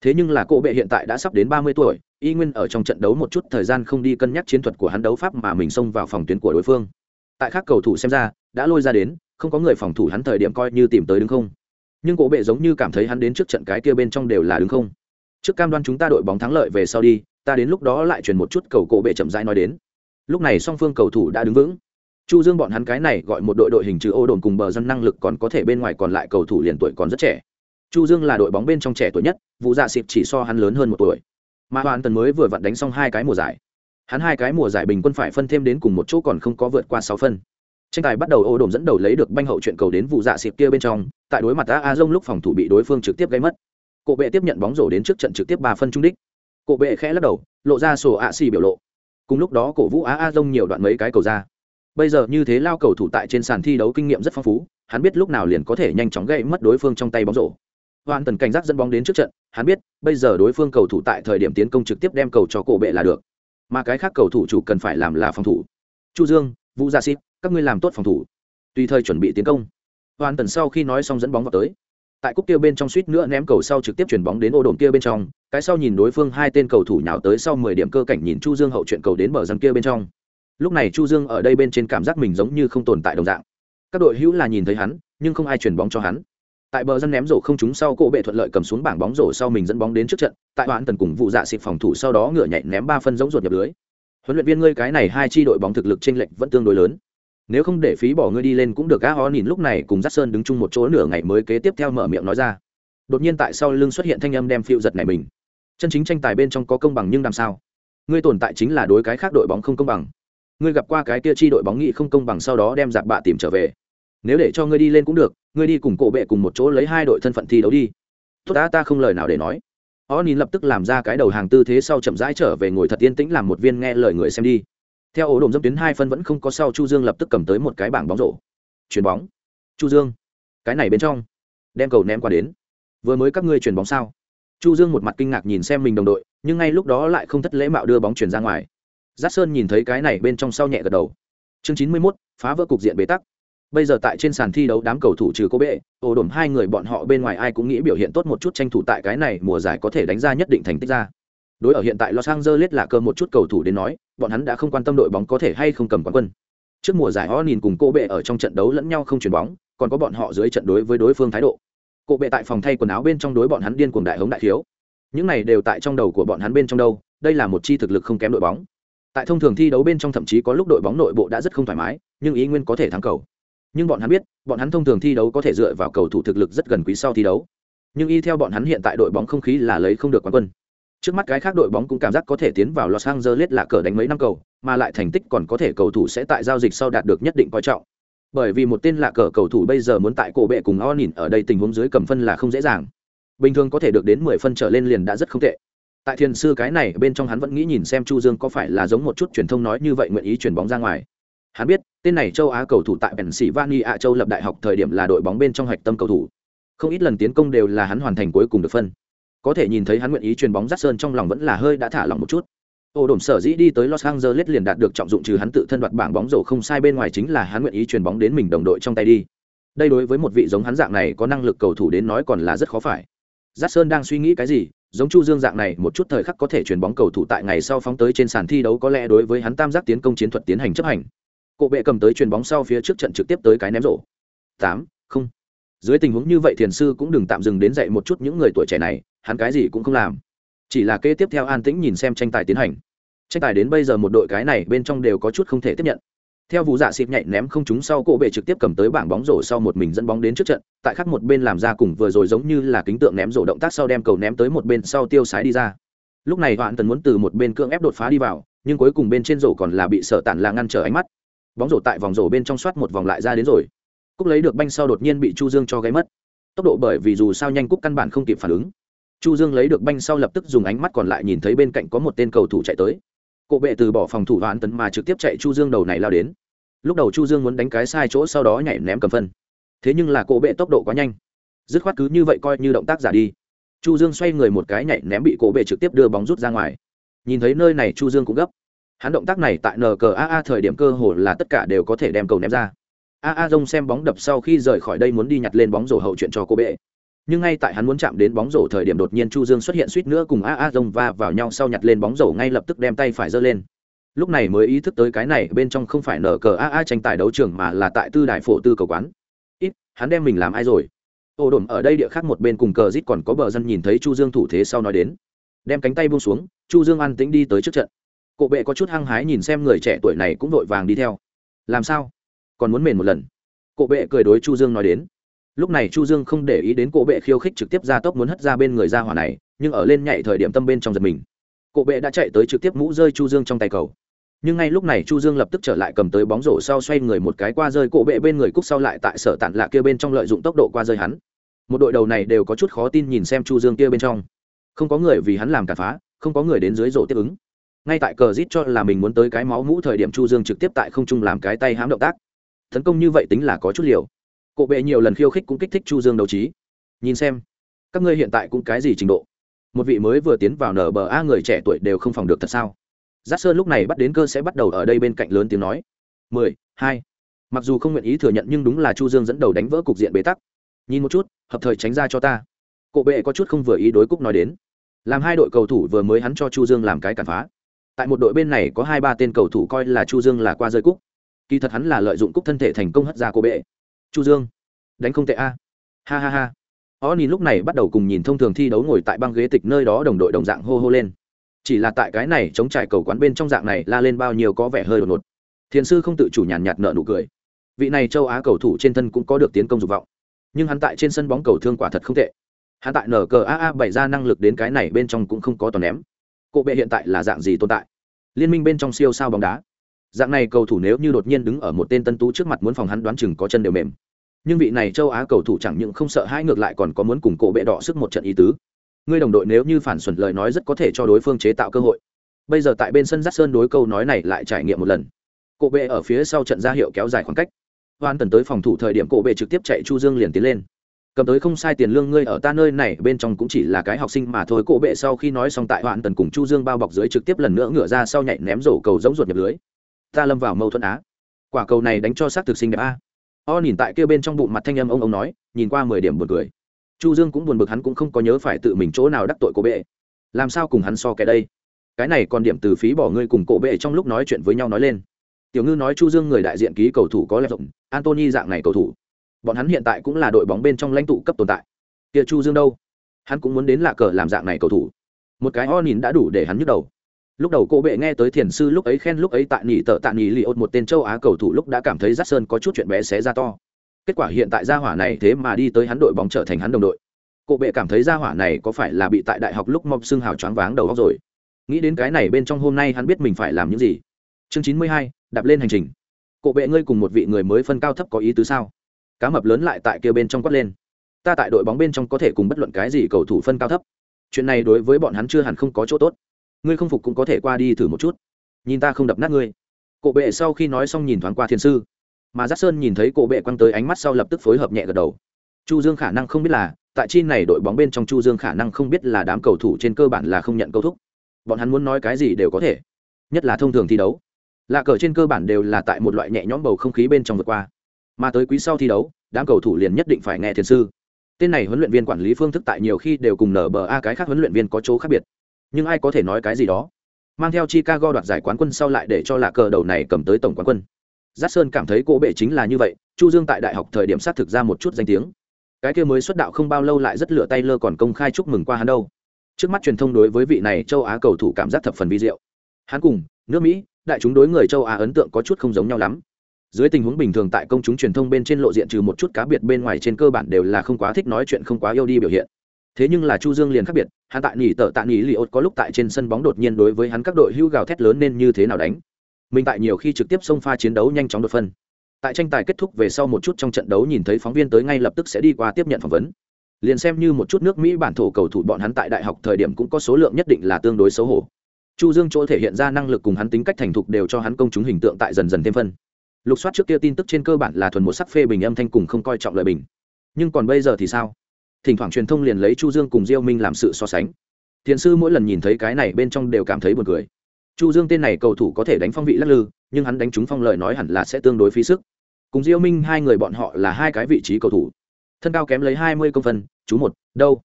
S1: Thế nhưng là cổ bệ hiện tại đã sắp đến ba mươi tuổi, y nguyên ở trong trận đấu một chút thời gian không đi cân nhắc chiến thuật của hắn đấu pháp mà mình xông vào phòng tuyến của đối phương. Tại các cầu thủ xem ra, đã lôi ra đến, không có người phòng thủ hắn thời điểm coi như tìm tới đứng không. Nhưng cổ bệ giống như cảm thấy hắn đến trước trận cái kia bên trong đều là đứng không. Trước cam đoan chúng ta đội bóng thắng lợi về sau đi, ta đến lúc đó lại truyền một chút cầu cổ bệ chậm rãi nói đến. Lúc này song phương cầu thủ đã đứng vững chu dương bọn hắn cái này gọi một đội đội hình trừ ô đồn cùng bờ dân năng lực còn có thể bên ngoài còn lại cầu thủ liền tuổi còn rất trẻ. Chu dương là đội bóng bên trong trẻ tuổi nhất, vụ dạ xịp chỉ so hắn lớn hơn một tuổi. Mà hoàn tần mới vừa vặn đánh xong hai cái mùa giải. Hắn hai cái mùa giải bình quân phải phân thêm đến cùng một chỗ còn không có vượt qua sáu phân. Tranh tài bắt đầu ô đồn dẫn đầu lấy được banh hậu chuyện cầu đến vụ dạ xịp kia bên trong, tại đối mặt a a dông lúc phòng thủ bị đối phương trực tiếp gây mất. Cộ bệ tiếp nhận bóng rổ đến trước trận trực tiếp ba phân trung đích. Cộ bệ khẽ lắc đầu, lộ ra sổ ạ xì biểu lộ. Cùng lúc đó cổ vũ a a dông nhiều đoạn mấy cái cầu ra bây giờ như thế lao cầu thủ tại trên sàn thi đấu kinh nghiệm rất phong phú, hắn biết lúc nào liền có thể nhanh chóng gây mất đối phương trong tay bóng rổ. Hoàn tần cảnh giác dẫn bóng đến trước trận, hắn biết, bây giờ đối phương cầu thủ tại thời điểm tiến công trực tiếp đem cầu cho cổ bệ là được. Mà cái khác cầu thủ chủ cần phải làm là phòng thủ. Chu dương, vũ gia xít các ngươi làm tốt phòng thủ. Tùy thời chuẩn bị tiến công. Hoàn tần sau khi nói xong dẫn bóng vào tới. Tại cúp kia bên trong suýt nữa ném cầu sau trực tiếp chuyển bóng đến ô đồn kia bên trong, cái sau nhìn đối phương hai tên cầu thủ nhào tới sau mười điểm cơ cảnh nhìn chu dương hậu chuyện cầu đến bờ dân kia bên trong lúc này chu dương ở đây bên trên cảm giác mình giống như không tồn tại đồng dạng. Các đội hữu là nhìn thấy hắn, nhưng không ai chuyển bóng cho hắn. Tại bờ dân ném rổ không trúng sau cổ bệ thuận lợi cầm xuống bảng bóng rổ sau mình dẫn bóng đến trước trận, tại đoạn tần cùng vụ dạ xịt phòng thủ sau đó ngựa nhảy ném ba phân giống ruột nhập lưới. Huấn luyện viên ngươi cái này hai chi đội bóng thực lực chênh lệch vẫn tương đối lớn. Nếu không để phí bỏ ngươi đi lên cũng được gã ho nhìn lúc này cùng dắt sơn đứng chung một chỗ nửa ngày mới kế tiếp theo mở miệng nói ra. Đột nhiên tại sau lưng xuất hiện thanh âm đem phiêu giật này mình. Chân chính tranh tài bên trong có công bằng nhưng làm sao? Ngươi tồn tại chính là đối cái khác đội bóng không công bằng ngươi gặp qua cái kia chi đội bóng nghị không công bằng sau đó đem giặc bạ tìm trở về. Nếu để cho ngươi đi lên cũng được, ngươi đi cùng cổ bệ cùng một chỗ lấy hai đội thân phận thi đấu đi. Tốt đã, ta không lời nào để nói. O nín lập tức làm ra cái đầu hàng tư thế sau chậm rãi trở về ngồi thật yên tĩnh làm một viên nghe lời người xem đi. Theo ổ đồm dâm tuyến hai phân vẫn không có sau, chu dương lập tức cầm tới một cái bảng bóng rổ. Chuyền bóng. Chu dương. Cái này bên trong. Đem cầu ném qua đến. Vừa mới các ngươi chuyền bóng sao? Chu dương một mặt kinh ngạc nhìn xem mình đồng đội, nhưng ngay lúc đó lại không thất lễ mạo đưa bóng chuyển ra ngoài giác sơn nhìn thấy cái này bên trong sau nhẹ gật đầu. Chương chín mươi mốt, phá vỡ cục diện bế tắc. Bây giờ tại trên sàn thi đấu đám cầu thủ trừ cô bệ ồ đổm hai người bọn họ bên ngoài ai cũng nghĩ biểu hiện tốt một chút tranh thủ tại cái này mùa giải có thể đánh ra nhất định thành tích ra. Đối ở hiện tại los angeles là cơ một chút cầu thủ đến nói, bọn hắn đã không quan tâm đội bóng có thể hay không cầm quán quân. Trước mùa giải họ nhìn cùng cô bệ ở trong trận đấu lẫn nhau không chuyền bóng, còn có bọn họ dưới trận đối với đối phương thái độ. Cô bệ tại phòng thay quần áo bên trong đối bọn hắn điên cuồng đại hống đại thiếu. Những này đều tại trong đầu của bọn hắn bên trong đâu, đây là một chi thực lực không kém đội bóng tại thông thường thi đấu bên trong thậm chí có lúc đội bóng nội bộ đã rất không thoải mái, nhưng ý nguyên có thể thắng cầu. Nhưng bọn hắn biết, bọn hắn thông thường thi đấu có thể dựa vào cầu thủ thực lực rất gần quý sau thi đấu. Nhưng y theo bọn hắn hiện tại đội bóng không khí là lấy không được quán quân. Trước mắt cái khác đội bóng cũng cảm giác có thể tiến vào los angeles là cờ đánh mấy năm cầu, mà lại thành tích còn có thể cầu thủ sẽ tại giao dịch sau đạt được nhất định coi trọng. Bởi vì một tên lạ cờ cầu thủ bây giờ muốn tại cổ bệ cùng o nhìn ở đây tình huống dưới cầm phân là không dễ dàng. Bình thường có thể được đến mười phân trở lên liền đã rất không tệ tại thiền sư cái này bên trong hắn vẫn nghĩ nhìn xem chu dương có phải là giống một chút truyền thông nói như vậy nguyện ý chuyển bóng ra ngoài. Hắn biết, tên này châu á cầu thủ tại pennsylvania châu lập đại học thời điểm là đội bóng bên trong hạch tâm cầu thủ. Không ít lần tiến công đều là hắn hoàn thành cuối cùng được phân. Có thể nhìn thấy hắn nguyện ý truyền bóng rát sơn trong lòng vẫn là hơi đã thả lỏng một chút. Ô đồn sở dĩ đi tới los angeles liền đạt được trọng dụng trừ hắn tự thân đoạt bảng bóng rổ không sai bên ngoài chính là hắn nguyện ý truyền bóng đến mình đồng đội trong tay đi. Đây đối với một vị giống hắn dạng này có năng lực cầu thủ đến nói còn là rất khó phải. Dát sơn đang suy nghĩ cái gì, giống chu dương dạng này, một chút thời khắc có thể truyền bóng cầu thủ tại ngày sau phóng tới trên sàn thi đấu có lẽ đối với hắn tam giác tiến công chiến thuật tiến hành chấp hành. Cộ bệ cầm tới truyền bóng sau phía trước trận trực tiếp tới cái ném rổ. Tám, không. Dưới tình huống như vậy thiền sư cũng đừng tạm dừng đến dạy một chút những người tuổi trẻ này, hắn cái gì cũng không làm. Chỉ là kế tiếp theo an tĩnh nhìn xem tranh tài tiến hành. Tranh tài đến bây giờ một đội cái này bên trong đều có chút không thể tiếp nhận theo vụ dạ xịt nhạy ném không trúng sau, cổ bệ trực tiếp cầm tới bảng bóng rổ sau một mình dẫn bóng đến trước trận, tại khắc một bên làm ra cùng vừa rồi giống như là kính tượng ném rổ động tác sau đem cầu ném tới một bên sau tiêu sái đi ra. Lúc này hoạn tần muốn từ một bên cưỡng ép đột phá đi vào, nhưng cuối cùng bên trên rổ còn là bị sợ tản là ngăn trở ánh mắt. Bóng rổ tại vòng rổ bên trong soát một vòng lại ra đến rồi. Cúc lấy được banh sau đột nhiên bị chu dương cho gáy mất. Tốc độ bởi vì dù sao nhanh cúc căn bản không kịp phản ứng. Chu dương lấy được banh sau lập tức dùng ánh mắt còn lại nhìn thấy bên cạnh có một tên cầu thủ chạy tới. Cổ bệ từ bỏ phòng thủ hoạn tấn mà trực tiếp chạy chu dương đầu này lao đến lúc đầu chu dương muốn đánh cái sai chỗ sau đó nhảy ném cầm phân. Thế nhưng là cổ bệ tốc độ quá nhanh. Dứt khoát cứ như vậy coi như động tác giả đi. Chu dương xoay người một cái nhảy ném bị cổ bệ trực tiếp đưa bóng rút ra ngoài. Nhìn thấy nơi này chu dương cũng gấp. Hắn động tác này tại NCAA thời điểm cơ hồ là tất cả đều có thể đem cầu ném ra. A a dông xem bóng đập sau khi rời khỏi đây muốn đi nhặt lên bóng rổ hậu chuyện cho cô bệ. Nhưng ngay tại hắn muốn chạm đến bóng rổ thời điểm đột nhiên chu dương xuất hiện suýt nữa cùng a a dông va vào nhau sau nhặt lên bóng rổ ngay lập tức đem tay phải giơ lên lúc này mới ý thức tới cái này bên trong không phải nở cờ a a tranh tài đấu trường mà là tại tư đại phổ tư cầu quán. Ít, hắn đem mình làm ai rồi? Ô đồn ở đây địa khác một bên cùng cờ rít còn có bờ dân nhìn thấy chu dương thủ thế sau nói đến. Đem cánh tay buông xuống, chu dương ăn tĩnh đi tới trước trận. Cộ bệ có chút hăng hái nhìn xem người trẻ tuổi này cũng vội vàng đi theo. Làm sao? Còn muốn mền một lần? Cộ bệ cười đối chu dương nói đến. Lúc này chu dương không để ý đến cộ bệ khiêu khích trực tiếp ra tốc muốn hất ra bên người ra hỏa này, nhưng ở lên nhảy thời điểm tâm bên trong giật mình. Cộ bệ đã chạy tới trực tiếp mũ rơi chu dương trong tay cầu nhưng ngay lúc này chu dương lập tức trở lại cầm tới bóng rổ sau xoay người một cái qua rơi cổ bệ bên người cúc sau lại tại sở tản lạ kia bên trong lợi dụng tốc độ qua rơi hắn. Một đội đầu này đều có chút khó tin nhìn xem chu dương kia bên trong. Không có người vì hắn làm cản phá, không có người đến dưới rổ tiếp ứng. Ngay tại cờ rít cho là mình muốn tới cái máu mũ thời điểm chu dương trực tiếp tại không trung làm cái tay hãm động tác. Tấn công như vậy tính là có chút liều. Cổ bệ nhiều lần khiêu khích cũng kích thích chu dương đấu trí. Nhìn xem, các ngươi hiện tại cũng cái gì trình độ? Một vị mới vừa tiến vào nở bờ a người trẻ tuổi đều không phòng được thật sao? Giác sơn lúc này bắt đến cơ sẽ bắt đầu ở đây bên cạnh lớn tiếng nói. Mười, hai. Mặc dù không nguyện ý thừa nhận nhưng đúng là chu dương dẫn đầu đánh vỡ cục diện bế tắc. Nhìn một chút, hợp thời tránh ra cho ta. Cộ bệ có chút không vừa ý đối cúc nói đến. Làm hai đội cầu thủ vừa mới hắn cho chu dương làm cái cản phá. Tại một đội bên này có hai ba tên cầu thủ coi là chu dương là qua rơi cúc. Kỳ thật hắn là lợi dụng cúc thân thể thành công hất ra cô bệ. Chu dương, đánh không tệ a. Ha ha ha. O nhìn lúc này bắt đầu cùng nhìn thông thường thi đấu ngồi tại băng ghế tịch nơi đó đồng đội đồng dạng hô hô lên chỉ là tại cái này chống trải cầu quán bên trong dạng này la lên bao nhiêu có vẻ hơi đột ngột. Thiền sư không tự chủ nhàn nhạt nợ nụ cười. Vị này châu á cầu thủ trên thân cũng có được tiến công dục vọng. Nhưng hắn tại trên sân bóng cầu thương quả thật không tệ. Hắn tại nở cờ aa bày ra năng lực đến cái này bên trong cũng không có toàn ném. Cộ bệ hiện tại là dạng gì tồn tại? Liên minh bên trong siêu sao bóng đá. Dạng này cầu thủ nếu như đột nhiên đứng ở một tên tân tú trước mặt muốn phòng hắn đoán chừng có chân đều mềm. Nhưng vị này châu á cầu thủ chẳng những không sợ hai ngược lại còn có muốn cùng cổ bệ đỏ sức một trận ý tứ ngươi đồng đội nếu như phản xuẩn lời nói rất có thể cho đối phương chế tạo cơ hội. Bây giờ tại bên sân giác sơn đối câu nói này lại trải nghiệm một lần. Cổ bệ ở phía sau trận ra hiệu kéo dài khoảng cách. Hoan tần tới phòng thủ thời điểm cổ bệ trực tiếp chạy chu dương liền tiến lên. Cầm tới không sai tiền lương ngươi ở ta nơi này, bên trong cũng chỉ là cái học sinh mà thôi. Cổ bệ sau khi nói xong tại hoạn tần cùng chu dương bao bọc dưới trực tiếp lần nữa ngửa ra sau nhảy ném rổ cầu giống ruột nhập lưới. Ta lâm vào mâu thuẫn á. Quả cầu này đánh cho xác thực sinh đẹp a. O nhìn tại kia bên trong bụng mặt thanh âm ông ông nói, nhìn qua mười điểm buồn cười chu dương cũng buồn bực hắn cũng không có nhớ phải tự mình chỗ nào đắc tội cổ bệ. Làm sao cùng hắn so cái đây? Cái này còn điểm từ phí bỏ ngươi cùng cổ bệ trong lúc nói chuyện với nhau nói lên. Tiểu ngư nói chu dương người đại diện ký cầu thủ có lẽ rộng antony dạng này cầu thủ. Bọn hắn hiện tại cũng là đội bóng bên trong lãnh tụ cấp tồn tại. Kia chu dương đâu? Hắn cũng muốn đến lạ cờ làm dạng này cầu thủ. Một cái o nhìn đã đủ để hắn nhức đầu. Lúc đầu cô bệ nghe tới thiền sư lúc ấy khen lúc ấy tại nhị tợ tạ nhị li ột một tên châu á cầu thủ lúc đã cảm thấy rát sơn có chút chuyện bé xé ra to kết quả hiện tại gia hỏa này thế mà đi tới hắn đội bóng trở thành hắn đồng đội. Cổ bệ cảm thấy gia hỏa này có phải là bị tại đại học lúc mong xương hào choáng váng đầu góc rồi? Nghĩ đến cái này bên trong hôm nay hắn biết mình phải làm những gì. Chương chín mươi hai, đạp lên hành trình. Cổ bệ ngươi cùng một vị người mới phân cao thấp có ý tứ sao? Cá mập lớn lại tại kia bên trong quát lên. Ta tại đội bóng bên trong có thể cùng bất luận cái gì cầu thủ phân cao thấp. Chuyện này đối với bọn hắn chưa hẳn không có chỗ tốt. Ngươi không phục cũng có thể qua đi thử một chút. Nhìn ta không đập nát ngươi. Cổ bệ sau khi nói xong nhìn thoáng qua thiên sư mà giác sơn nhìn thấy cổ bệ quăng tới ánh mắt sau lập tức phối hợp nhẹ gật đầu. Chu dương khả năng không biết là, tại chi này đội bóng bên trong chu dương khả năng không biết là đám cầu thủ trên cơ bản là không nhận câu thúc. Bọn hắn muốn nói cái gì đều có thể, nhất là thông thường thi đấu. Lạ cờ trên cơ bản đều là tại một loại nhẹ nhõm bầu không khí bên trong vượt qua. Mà tới quý sau thi đấu, đám cầu thủ liền nhất định phải nghe thiền sư. Tên này huấn luyện viên quản lý phương thức tại nhiều khi đều cùng nở bờ a cái khác huấn luyện viên có chỗ khác biệt. Nhưng ai có thể nói cái gì đó? Mang theo chicago đoạt giải quán quân sau lại để cho lạ cờ đầu này cầm tới tổng quán quân giác sơn cảm thấy cô bệ chính là như vậy, chu dương tại đại học thời điểm xác thực ra một chút danh tiếng. Cái kia mới xuất đạo không bao lâu lại rất lựa tay lơ còn công khai chúc mừng qua hắn đâu. Trước mắt truyền thông đối với vị này châu á cầu thủ cảm giác thập phần vi diệu. Hắn cùng, nước mỹ, đại chúng đối người châu á ấn tượng có chút không giống nhau lắm. Dưới tình huống bình thường tại công chúng truyền thông bên trên lộ diện trừ một chút cá biệt bên ngoài trên cơ bản đều là không quá thích nói chuyện, không quá yêu đi biểu hiện. Thế nhưng là chu dương liền khác biệt, hắn tại nỉ tợ tạ nỉ li ốt có lúc tại trên sân bóng đột nhiên đối với hắn các đội hưu gào thét lớn nên như thế nào đánh mình tại nhiều khi trực tiếp xông pha chiến đấu nhanh chóng đột phân. Tại tranh tài kết thúc về sau một chút trong trận đấu nhìn thấy phóng viên tới ngay lập tức sẽ đi qua tiếp nhận phỏng vấn. Liền xem như một chút nước mỹ bản thổ cầu thủ bọn hắn tại đại học thời điểm cũng có số lượng nhất định là tương đối xấu hổ. Chu dương chỗ thể hiện ra năng lực cùng hắn tính cách thành thục đều cho hắn công chúng hình tượng tại dần dần thêm phân. Lục soát trước kia tin tức trên cơ bản là thuần một sắc phê bình âm thanh cùng không coi trọng lời bình. Nhưng còn bây giờ thì sao? Thỉnh thoảng truyền thông liền lấy chu dương cùng diêu minh làm sự so sánh. Thiền sư mỗi lần nhìn thấy cái này bên trong đều cảm thấy buồn cười chu dương tên này cầu thủ có thể đánh phong vị lắc lư nhưng hắn đánh trúng phong lời nói hẳn là sẽ tương đối phí sức. Cùng diêu minh hai người bọn họ là hai cái vị trí cầu thủ. Thân cao kém lấy hai mươi công phần, chú một đâu?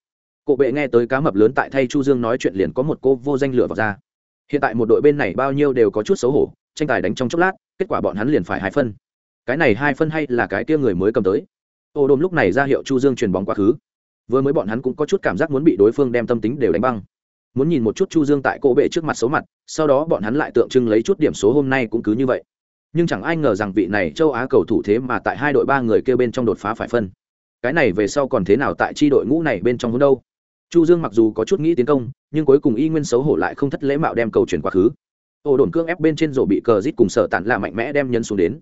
S1: Cổ bệ nghe tới cá mập lớn tại thay chu dương nói chuyện liền có một cô vô danh lửa vào ra. Hiện tại một đội bên này bao nhiêu đều có chút xấu hổ tranh tài đánh trong chốc lát kết quả bọn hắn liền phải hai phân. Cái này hai phân hay là cái kia người mới cầm tới? Ô đôm lúc này ra hiệu chu dương truyền bóng quá khứ. Vừa mới bọn hắn cũng có chút cảm giác muốn bị đối phương đem tâm tính đều đánh băng muốn nhìn một chút chu dương tại cỗ bệ trước mặt xấu mặt, sau đó bọn hắn lại tượng trưng lấy chút điểm số hôm nay cũng cứ như vậy. Nhưng chẳng ai ngờ rằng vị này châu á cầu thủ thế mà tại hai đội ba người kêu bên trong đột phá phải phân. Cái này về sau còn thế nào tại chi đội ngũ này bên trong vốn đâu? Chu dương mặc dù có chút nghĩ tiến công, nhưng cuối cùng y nguyên xấu hổ lại không thất lễ mạo đem cầu chuyển quá khứ. Ổ đồn cương ép bên trên rổ bị cờ rít cùng sợ tản là mạnh mẽ đem nhân xuống đến.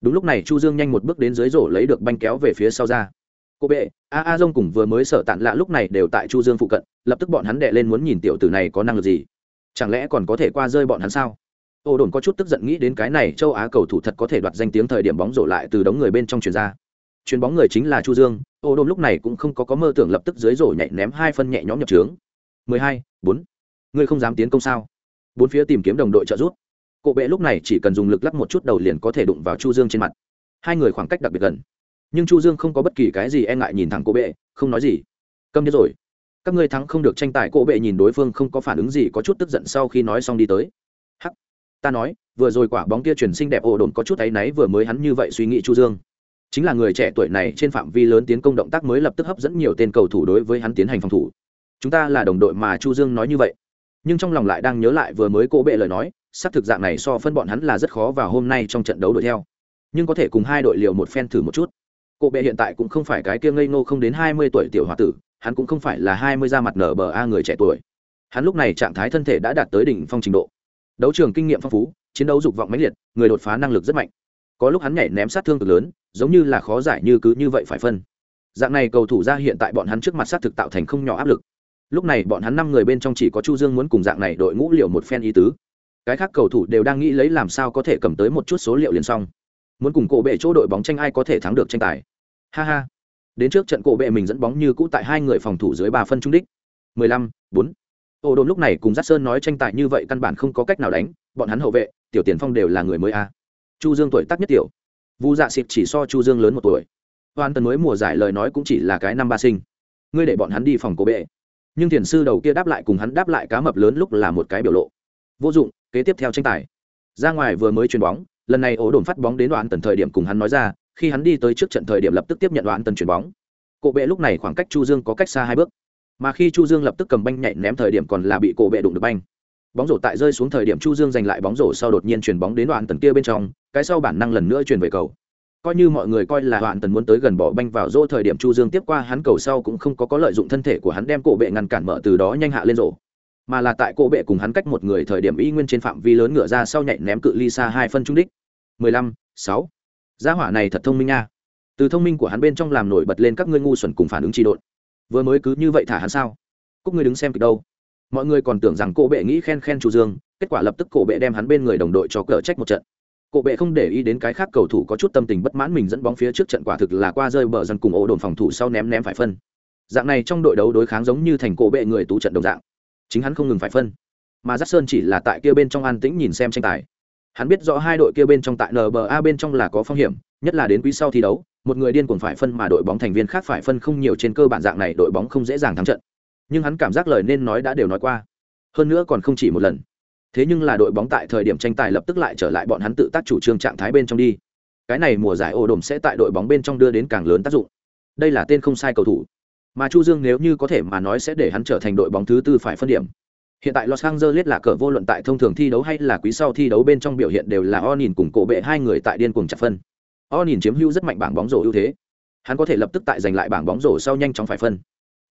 S1: Đúng lúc này chu dương nhanh một bước đến dưới rổ lấy được banh kéo về phía sau ra cô bệ, a a dông cùng vừa mới sợ tản lạ lúc này đều tại chu dương phụ cận, lập tức bọn hắn đệ lên muốn nhìn tiểu tử này có năng lực gì. Chẳng lẽ còn có thể qua rơi bọn hắn sao? Ô đồn có chút tức giận nghĩ đến cái này châu á cầu thủ thật có thể đoạt danh tiếng thời điểm bóng rổ lại từ đống người bên trong chuyền ra. Chuyền bóng người chính là chu dương, ô đồn lúc này cũng không có có mơ tưởng lập tức dưới rổ nhảy ném hai phân nhẹ nhõm nhập trướng mười hai, bốn. Ngươi không dám tiến công sao? Bốn phía tìm kiếm đồng đội trợ giúp. Cộ bệ lúc này chỉ cần dùng lực lắc một chút đầu liền có thể đụng vào chu dương trên mặt. Hai người khoảng cách đặc biệt gần nhưng chu dương không có bất kỳ cái gì e ngại nhìn thẳng cô bệ, không nói gì. Câm điếc rồi. Các ngươi thắng không được tranh tài, cô bệ nhìn đối phương không có phản ứng gì, có chút tức giận sau khi nói xong đi tới. Hắc. Ta nói, vừa rồi quả bóng kia chuyển sinh đẹp ổ đồn có chút áy náy, vừa mới hắn như vậy suy nghĩ chu dương. Chính là người trẻ tuổi này trên phạm vi lớn tiến công động tác mới lập tức hấp dẫn nhiều tên cầu thủ đối với hắn tiến hành phòng thủ. Chúng ta là đồng đội mà chu dương nói như vậy. Nhưng trong lòng lại đang nhớ lại vừa mới cô bệ lời nói, xác thực dạng này so phân bọn hắn là rất khó vào hôm nay trong trận đấu đuổi theo. Nhưng có thể cùng hai đội liều một phen thử một chút cô bệ hiện tại cũng không phải cái kia ngây ngô không đến hai mươi tuổi tiểu h o a tử, hắn cũng không phải là hai mươi da mặt nở bờ a người trẻ tuổi. Hắn lúc này trạng thái thân thể đã đạt tới đỉnh phong trình độ. Đấu trường kinh nghiệm phong phú, chiến đấu dục vọng mãnh liệt, người đột phá năng lực rất mạnh. Có lúc hắn nhảy ném sát thương cực lớn, giống như là khó giải như cứ như vậy phải phân. Dạng này cầu thủ ra hiện tại bọn hắn trước mặt sát thực tạo thành không nhỏ áp lực. Lúc này bọn hắn năm người bên trong chỉ có chu dương muốn cùng dạng này đội ngũ liệu một phen ý tứ. Cái khác cầu thủ đều đang nghĩ lấy làm sao có thể cầm tới một chút số liệu liền xong muốn cùng cổ bệ chỗ đội bóng tranh ai có thể thắng được tranh tài. Ha ha. Đến trước trận cổ bệ mình dẫn bóng như cũ tại hai người phòng thủ dưới ba phân trung đích. mười lăm, bốn. Ô đồn lúc này cùng giác sơn nói tranh tài như vậy căn bản không có cách nào đánh, bọn hắn hậu vệ, tiểu tiền phong đều là người mới a. Chu dương tuổi tác nhất tiểu. Vu dạ xịt chỉ so chu dương lớn một tuổi. Hoàn tần mới mùa giải lời nói cũng chỉ là cái năm ba sinh. Ngươi để bọn hắn đi phòng cổ bệ. Nhưng thiền sư đầu kia đáp lại cùng hắn đáp lại cá mập lớn lúc là một cái biểu lộ. Vô dụng, kế tiếp theo tranh tài. Ra ngoài vừa mới chuyền bóng lần này ổ đồn phát bóng đến đoạn tần thời điểm cùng hắn nói ra, khi hắn đi tới trước trận thời điểm lập tức tiếp nhận đoạn tần chuyển bóng. Cổ bệ lúc này khoảng cách chu dương có cách xa hai bước. Mà khi chu dương lập tức cầm banh nhảy ném thời điểm còn là bị cổ bệ đụng được banh. Bóng rổ tại rơi xuống thời điểm chu dương giành lại bóng rổ sau đột nhiên chuyển bóng đến đoạn tần kia bên trong, cái sau bản năng lần nữa chuyển về cầu. Coi như mọi người coi là đoạn tần muốn tới gần bỏ banh vào rổ thời điểm chu dương tiếp qua hắn cầu sau cũng không có có lợi dụng thân thể của hắn đem cổ bệ ngăn cản mở từ đó nhanh hạ lên rổ. Mà là tại cổ bệ cùng hắn cách một người thời điểm y nguyên trên phạm vi lớn ngựa ra sau nhảy ném cự ly xa hai phân trung đích mười lăm, sáu. Gia hỏa này thật thông minh nha. Từ thông minh của hắn bên trong làm nổi bật lên các ngươi ngu xuẩn cùng phản ứng trị độn. Vừa mới cứ như vậy thả hắn sao? Cúc ngươi đứng xem kịch đâu? Mọi người còn tưởng rằng cổ bệ nghĩ khen khen chu dương, kết quả lập tức cổ bệ đem hắn bên người đồng đội cho cờ trách một trận. Cổ bệ không để ý đến cái khác cầu thủ có chút tâm tình bất mãn mình dẫn bóng phía trước trận quả thực là qua rơi bờ dân cùng ổ đồn phòng thủ sau ném ném phải phân. Dạng này trong đội đấu đối kháng giống như thành cổ bệ người tú trận đồng dạng. Chính hắn không ngừng phải phân. Mà giác sơn chỉ là tại kia bên trong an tĩnh nhìn xem tranh tài hắn biết rõ hai đội kia bên trong tại nba bên trong là có phong hiểm, nhất là đến quý sau thi đấu, một người điên cuồng phải phân mà đội bóng thành viên khác phải phân không nhiều trên cơ bản dạng này đội bóng không dễ dàng thắng trận. Nhưng hắn cảm giác lời nên nói đã đều nói qua. Hơn nữa còn không chỉ một lần. Thế nhưng là đội bóng tại thời điểm tranh tài lập tức lại trở lại bọn hắn tự tác chủ trương trạng thái bên trong đi. Cái này mùa giải ô đồm sẽ tại đội bóng bên trong đưa đến càng lớn tác dụng. Đây là tên không sai cầu thủ. Mà chu dương nếu như có thể mà nói sẽ để hắn trở thành đội bóng thứ tư phải phân điểm hiện tại los angeles là cờ vô luận tại thông thường thi đấu hay là quý sau thi đấu bên trong biểu hiện đều là o nhìn cùng cổ bệ hai người tại điên cuồng chặt phân. O nhìn chiếm hữu rất mạnh bảng bóng rổ ưu thế. Hắn có thể lập tức tại giành lại bảng bóng rổ sau nhanh chóng phải phân.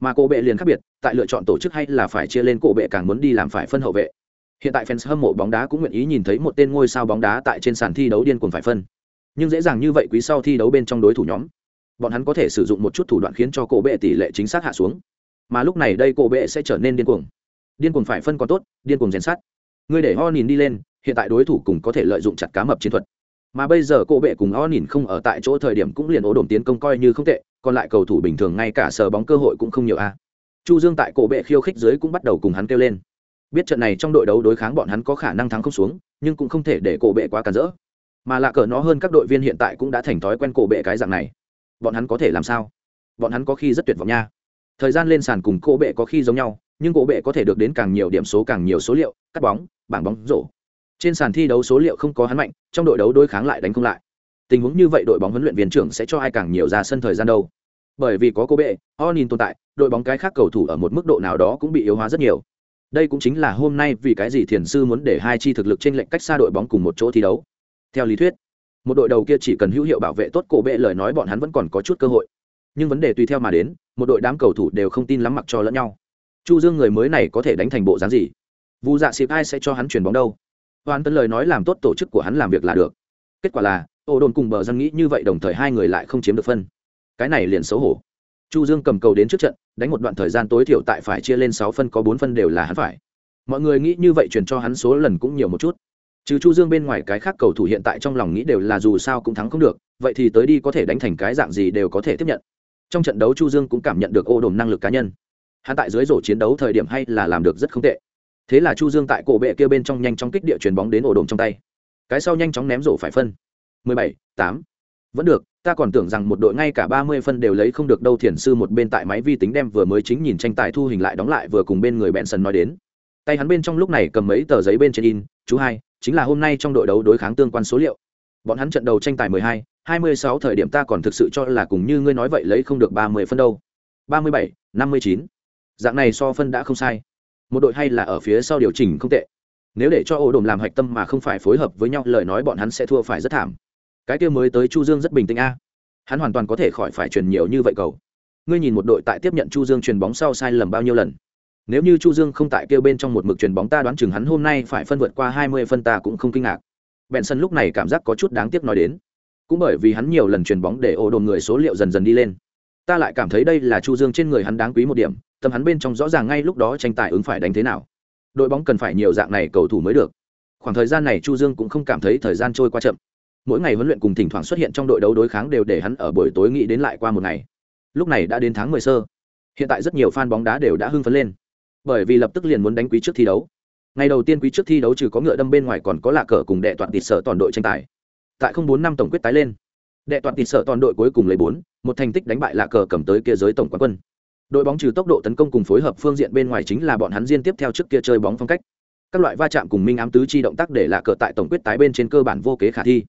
S1: Mà cổ bệ liền khác biệt, tại lựa chọn tổ chức hay là phải chia lên cổ bệ càng muốn đi làm phải phân hậu vệ. Hiện tại fans hâm mộ bóng đá cũng nguyện ý nhìn thấy một tên ngôi sao bóng đá tại trên sàn thi đấu điên cuồng phải phân. Nhưng dễ dàng như vậy quý sau thi đấu bên trong đối thủ nhóm, bọn hắn có thể sử dụng một chút thủ đoạn khiến cho cổ bệ tỷ lệ chính xác hạ xuống. Mà lúc này đây cổ bệ sẽ trở nên điên cuồng điên cuồng phải phân còn tốt, điên cuồng rèn sát người để ho nhìn đi lên, hiện tại đối thủ cùng có thể lợi dụng chặt cá mập chiến thuật. Mà bây giờ cổ bệ cùng ho nhìn không ở tại chỗ thời điểm cũng liền ố đồn tiến công coi như không tệ, còn lại cầu thủ bình thường ngay cả sờ bóng cơ hội cũng không nhiều a. Chu dương tại cổ bệ khiêu khích dưới cũng bắt đầu cùng hắn kêu lên. Biết trận này trong đội đấu đối kháng bọn hắn có khả năng thắng không xuống, nhưng cũng không thể để cổ bệ quá cản rỡ. Mà lạ cờ nó hơn các đội viên hiện tại cũng đã thành thói quen cổ bệ cái dạng này. Bọn hắn có thể làm sao? Bọn hắn có khi rất tuyệt vọng nha. Thời gian lên sàn cùng cổ bệ có khi giống nhau nhưng cổ bệ có thể được đến càng nhiều điểm số càng nhiều số liệu, cắt bóng, bảng bóng rổ. Trên sàn thi đấu số liệu không có hắn mạnh, trong đội đấu đối kháng lại đánh không lại. Tình huống như vậy đội bóng huấn luyện viên trưởng sẽ cho ai càng nhiều ra sân thời gian đâu? Bởi vì có cô bệ onin tồn tại, đội bóng cái khác cầu thủ ở một mức độ nào đó cũng bị yếu hóa rất nhiều. Đây cũng chính là hôm nay vì cái gì thiền sư muốn để hai chi thực lực trên lệnh cách xa đội bóng cùng một chỗ thi đấu. Theo lý thuyết, một đội đầu kia chỉ cần hữu hiệu bảo vệ tốt cổ bệ lời nói bọn hắn vẫn còn có chút cơ hội. Nhưng vấn đề tùy theo mà đến, một đội đám cầu thủ đều không tin lắm mặc cho lẫn nhau chu dương người mới này có thể đánh thành bộ dáng gì? Vu dạ xịp ai sẽ cho hắn chuyển bóng đâu? Hoàn tấn lời nói làm tốt tổ chức của hắn làm việc là được. Kết quả là ô đồn cùng bờ dân nghĩ như vậy đồng thời hai người lại không chiếm được phân. Cái này liền xấu hổ. Chu dương cầm cầu đến trước trận, đánh một đoạn thời gian tối thiểu tại phải chia lên sáu phân có bốn phân đều là hắn phải. Mọi người nghĩ như vậy truyền cho hắn số lần cũng nhiều một chút. Trừ chu dương bên ngoài cái khác cầu thủ hiện tại trong lòng nghĩ đều là dù sao cũng thắng không được, vậy thì tới đi có thể đánh thành cái dạng gì đều có thể tiếp nhận. Trong trận đấu chu dương cũng cảm nhận được ô đồn năng lực cá nhân hắn tại dưới rổ chiến đấu thời điểm hay là làm được rất không tệ. Thế là chu dương tại cổ bệ kia bên trong nhanh chóng kích địa chuyền bóng đến ổ đồn trong tay. Cái sau nhanh chóng ném rổ phải phân. 17, 8. vẫn được ta còn tưởng rằng một đội ngay cả 30 phân đều lấy không được đâu thiền sư một bên tại máy vi tính đem vừa mới chính nhìn tranh tài thu hình lại đóng lại vừa cùng bên người bẹn sần nói đến. Tay hắn bên trong lúc này cầm mấy tờ giấy bên trên in chú hai chính là hôm nay trong đội đấu đối kháng tương quan số liệu. Bọn hắn trận đầu tranh tài 12, 26 thời điểm ta còn thực sự cho là cùng như ngươi nói vậy lấy không được 30 phân đâu. 37, 59 dạng này so phân đã không sai. Một đội hay là ở phía sau điều chỉnh không tệ. Nếu để cho ổ đồm làm hạch tâm mà không phải phối hợp với nhau, lời nói bọn hắn sẽ thua phải rất thảm. Cái kia mới tới chu dương rất bình tĩnh a. Hắn hoàn toàn có thể khỏi phải truyền nhiều như vậy cầu. Ngươi nhìn một đội tại tiếp nhận chu dương truyền bóng sau sai lầm bao nhiêu lần. Nếu như chu dương không tại kêu bên trong một mực truyền bóng, ta đoán chừng hắn hôm nay phải phân vượt qua hai mươi phân ta cũng không kinh ngạc. Bèn sân lúc này cảm giác có chút đáng tiếc nói đến. Cũng bởi vì hắn nhiều lần truyền bóng để ổ đồn người số liệu dần dần đi lên ta lại cảm thấy đây là chu dương trên người hắn đáng quý một điểm, tâm hắn bên trong rõ ràng ngay lúc đó tranh tài ứng phải đánh thế nào. Đội bóng cần phải nhiều dạng này cầu thủ mới được. Khoảng thời gian này chu dương cũng không cảm thấy thời gian trôi qua chậm. Mỗi ngày huấn luyện cùng thỉnh thoảng xuất hiện trong đội đấu đối kháng đều để hắn ở buổi tối nghĩ đến lại qua một ngày. Lúc này đã đến tháng mười sơ. Hiện tại rất nhiều fan bóng đá đều đã hưng phấn lên. Bởi vì lập tức liền muốn đánh quý trước thi đấu. Ngày đầu tiên quý trước thi đấu trừ có ngựa đâm bên ngoài còn có lạ cờ cùng đệ toàn tịt sở toàn đội tranh tài. Tại không bốn năm tổng quyết tái lên đệ toàn tịt sợ toàn đội cuối cùng lấy bốn, một thành tích đánh bại lạ cờ cầm tới kia giới tổng quán quân. Đội bóng trừ tốc độ tấn công cùng phối hợp phương diện bên ngoài chính là bọn hắn riêng tiếp theo trước kia chơi bóng phong cách. Các loại va chạm cùng minh ám tứ chi động tác để lạ cờ tại tổng quyết tái bên trên cơ bản vô kế khả thi.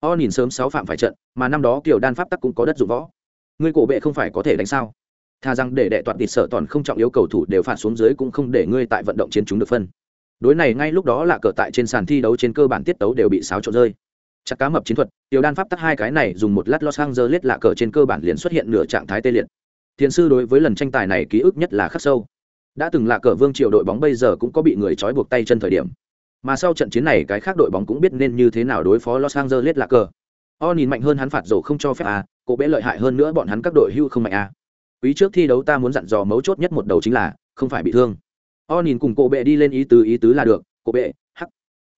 S1: O nhìn sớm sáu phạm phải trận, mà năm đó kiểu đan pháp tắc cũng có đất dụng võ. Ngươi cổ bệ không phải có thể đánh sao? Thà rằng để đệ toàn tịt sợ toàn không trọng yếu cầu thủ đều phạt xuống dưới cũng không để ngươi tại vận động chiến chúng được phân. Đối này ngay lúc đó là cờ tại trên sàn thi đấu trên cơ bản tiết tấu đều bị xáo trộn rơi chặt cá mập chiến thuật, tiểu đan pháp tắc hai cái này dùng một lát los angeles lạ cờ trên cơ bản liền xuất hiện nửa trạng thái tê liệt. Thiền sư đối với lần tranh tài này ký ức nhất là khắc sâu. Đã từng là cờ vương triều đội bóng bây giờ cũng có bị người trói buộc tay chân thời điểm. Mà sau trận chiến này cái khác đội bóng cũng biết nên như thế nào đối phó los angeles là cờ. O nhìn mạnh hơn hắn phạt rổ không cho phép à cổ bé lợi hại hơn nữa bọn hắn các đội hưu không mạnh à. Quý trước thi đấu ta muốn dặn dò mấu chốt nhất một đầu chính là, không phải bị thương. O nhìn cùng cổ bệ đi lên ý tứ ý tứ là được, cổ bệ, hắc.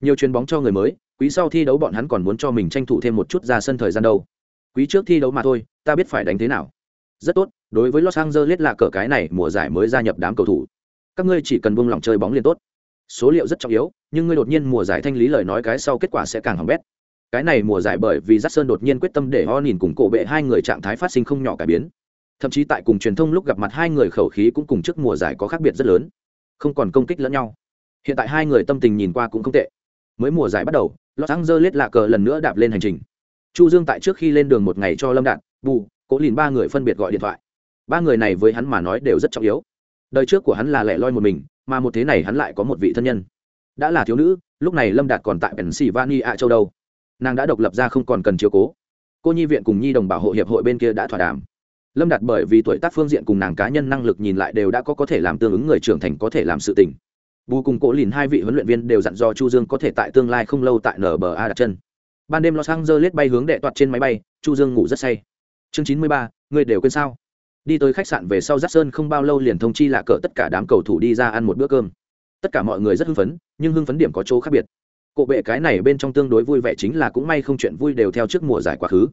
S1: Nhiều chuyền bóng cho người mới quý sau thi đấu bọn hắn còn muốn cho mình tranh thủ thêm một chút ra sân thời gian đâu. Quý trước thi đấu mà thôi, ta biết phải đánh thế nào. Rất tốt, đối với los angeles là cờ cái này, mùa giải mới gia nhập đám cầu thủ. Các ngươi chỉ cần buông lỏng chơi bóng liền tốt. Số liệu rất trọng yếu, nhưng ngươi đột nhiên mùa giải thanh lý lời nói cái sau kết quả sẽ càng hỏng bét. Cái này mùa giải bởi vì Jackson đột nhiên quyết tâm để ho nhìn cùng cổ bệ hai người trạng thái phát sinh không nhỏ cải biến. Thậm chí tại cùng truyền thông lúc gặp mặt hai người khẩu khí cũng cùng trước mùa giải có khác biệt rất lớn. Không còn công kích lẫn nhau. Hiện tại hai người tâm tình nhìn qua cũng không tệ. Mới mùa giải bắt đầu los angeles lạ cờ lần nữa đạp lên hành trình. Chu dương tại trước khi lên đường một ngày cho lâm Đạt, bù cố lìn ba người phân biệt gọi điện thoại. Ba người này với hắn mà nói đều rất trọng yếu. Đời trước của hắn là lẻ loi một mình mà một thế này hắn lại có một vị thân nhân. Đã là thiếu nữ lúc này lâm đạt còn tại pennsylvania châu đâu nàng đã độc lập ra không còn cần chiếu cố. Cô nhi viện cùng nhi đồng bảo hộ hiệp hội bên kia đã thỏa đàm. Lâm đạt bởi vì tuổi tác phương diện cùng nàng cá nhân năng lực nhìn lại đều đã có có thể làm tương ứng người trưởng thành có thể làm sự tình bù cùng cố lìn hai vị huấn luyện viên đều dặn dò chu dương có thể tại tương lai không lâu tại nba đặt chân. Ban đêm los angeles bay hướng đệ toạt trên máy bay, chu dương ngủ rất say. Chương chín mươi ba người đều quên sao? Đi tới khách sạn về sau giác sơn không bao lâu liền thông chi lạ cỡ tất cả đám cầu thủ đi ra ăn một bữa cơm. Tất cả mọi người rất hưng phấn, nhưng hưng phấn điểm có chỗ khác biệt. Cộ bệ cái này bên trong tương đối vui vẻ chính là cũng may không chuyện vui đều theo trước mùa giải quá khứ.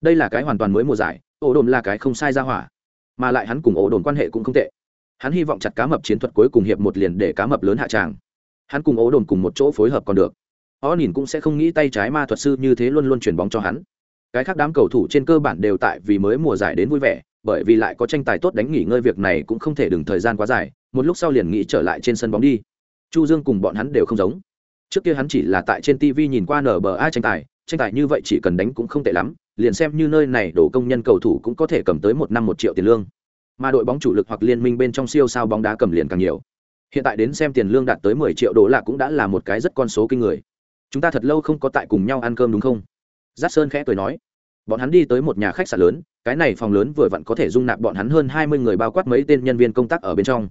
S1: Đây là cái hoàn toàn mới mùa giải, ổ đồn là cái không sai ra hỏa. Mà lại hắn cùng ổ đồn quan hệ cũng không tệ hắn hy vọng chặt cá mập chiến thuật cuối cùng hiệp một liền để cá mập lớn hạ tràng. Hắn cùng ố đồn cùng một chỗ phối hợp còn được. O nhìn cũng sẽ không nghĩ tay trái ma thuật sư như thế luôn luôn chuyển bóng cho hắn. Cái khác đám cầu thủ trên cơ bản đều tại vì mới mùa giải đến vui vẻ, bởi vì lại có tranh tài tốt đánh nghỉ ngơi việc này cũng không thể đừng thời gian quá dài, một lúc sau liền nghĩ trở lại trên sân bóng đi. Chu dương cùng bọn hắn đều không giống. Trước kia hắn chỉ là tại trên tv nhìn qua nba tranh tài tranh tài như vậy chỉ cần đánh cũng không tệ lắm, liền xem như nơi này đổ công nhân cầu thủ cũng có thể cầm tới một năm một triệu tiền lương mà đội bóng chủ lực hoặc liên minh bên trong siêu sao bóng đá cầm liền càng nhiều. Hiện tại đến xem tiền lương đạt tới mười triệu đô la cũng đã là một cái rất con số kinh người. Chúng ta thật lâu không có tại cùng nhau ăn cơm đúng không? Giác sơn khẽ cười nói. Bọn hắn đi tới một nhà khách sạn lớn, cái này phòng lớn vừa vặn có thể dung nạp bọn hắn hơn hai mươi người bao quát mấy tên nhân viên công tác ở bên trong.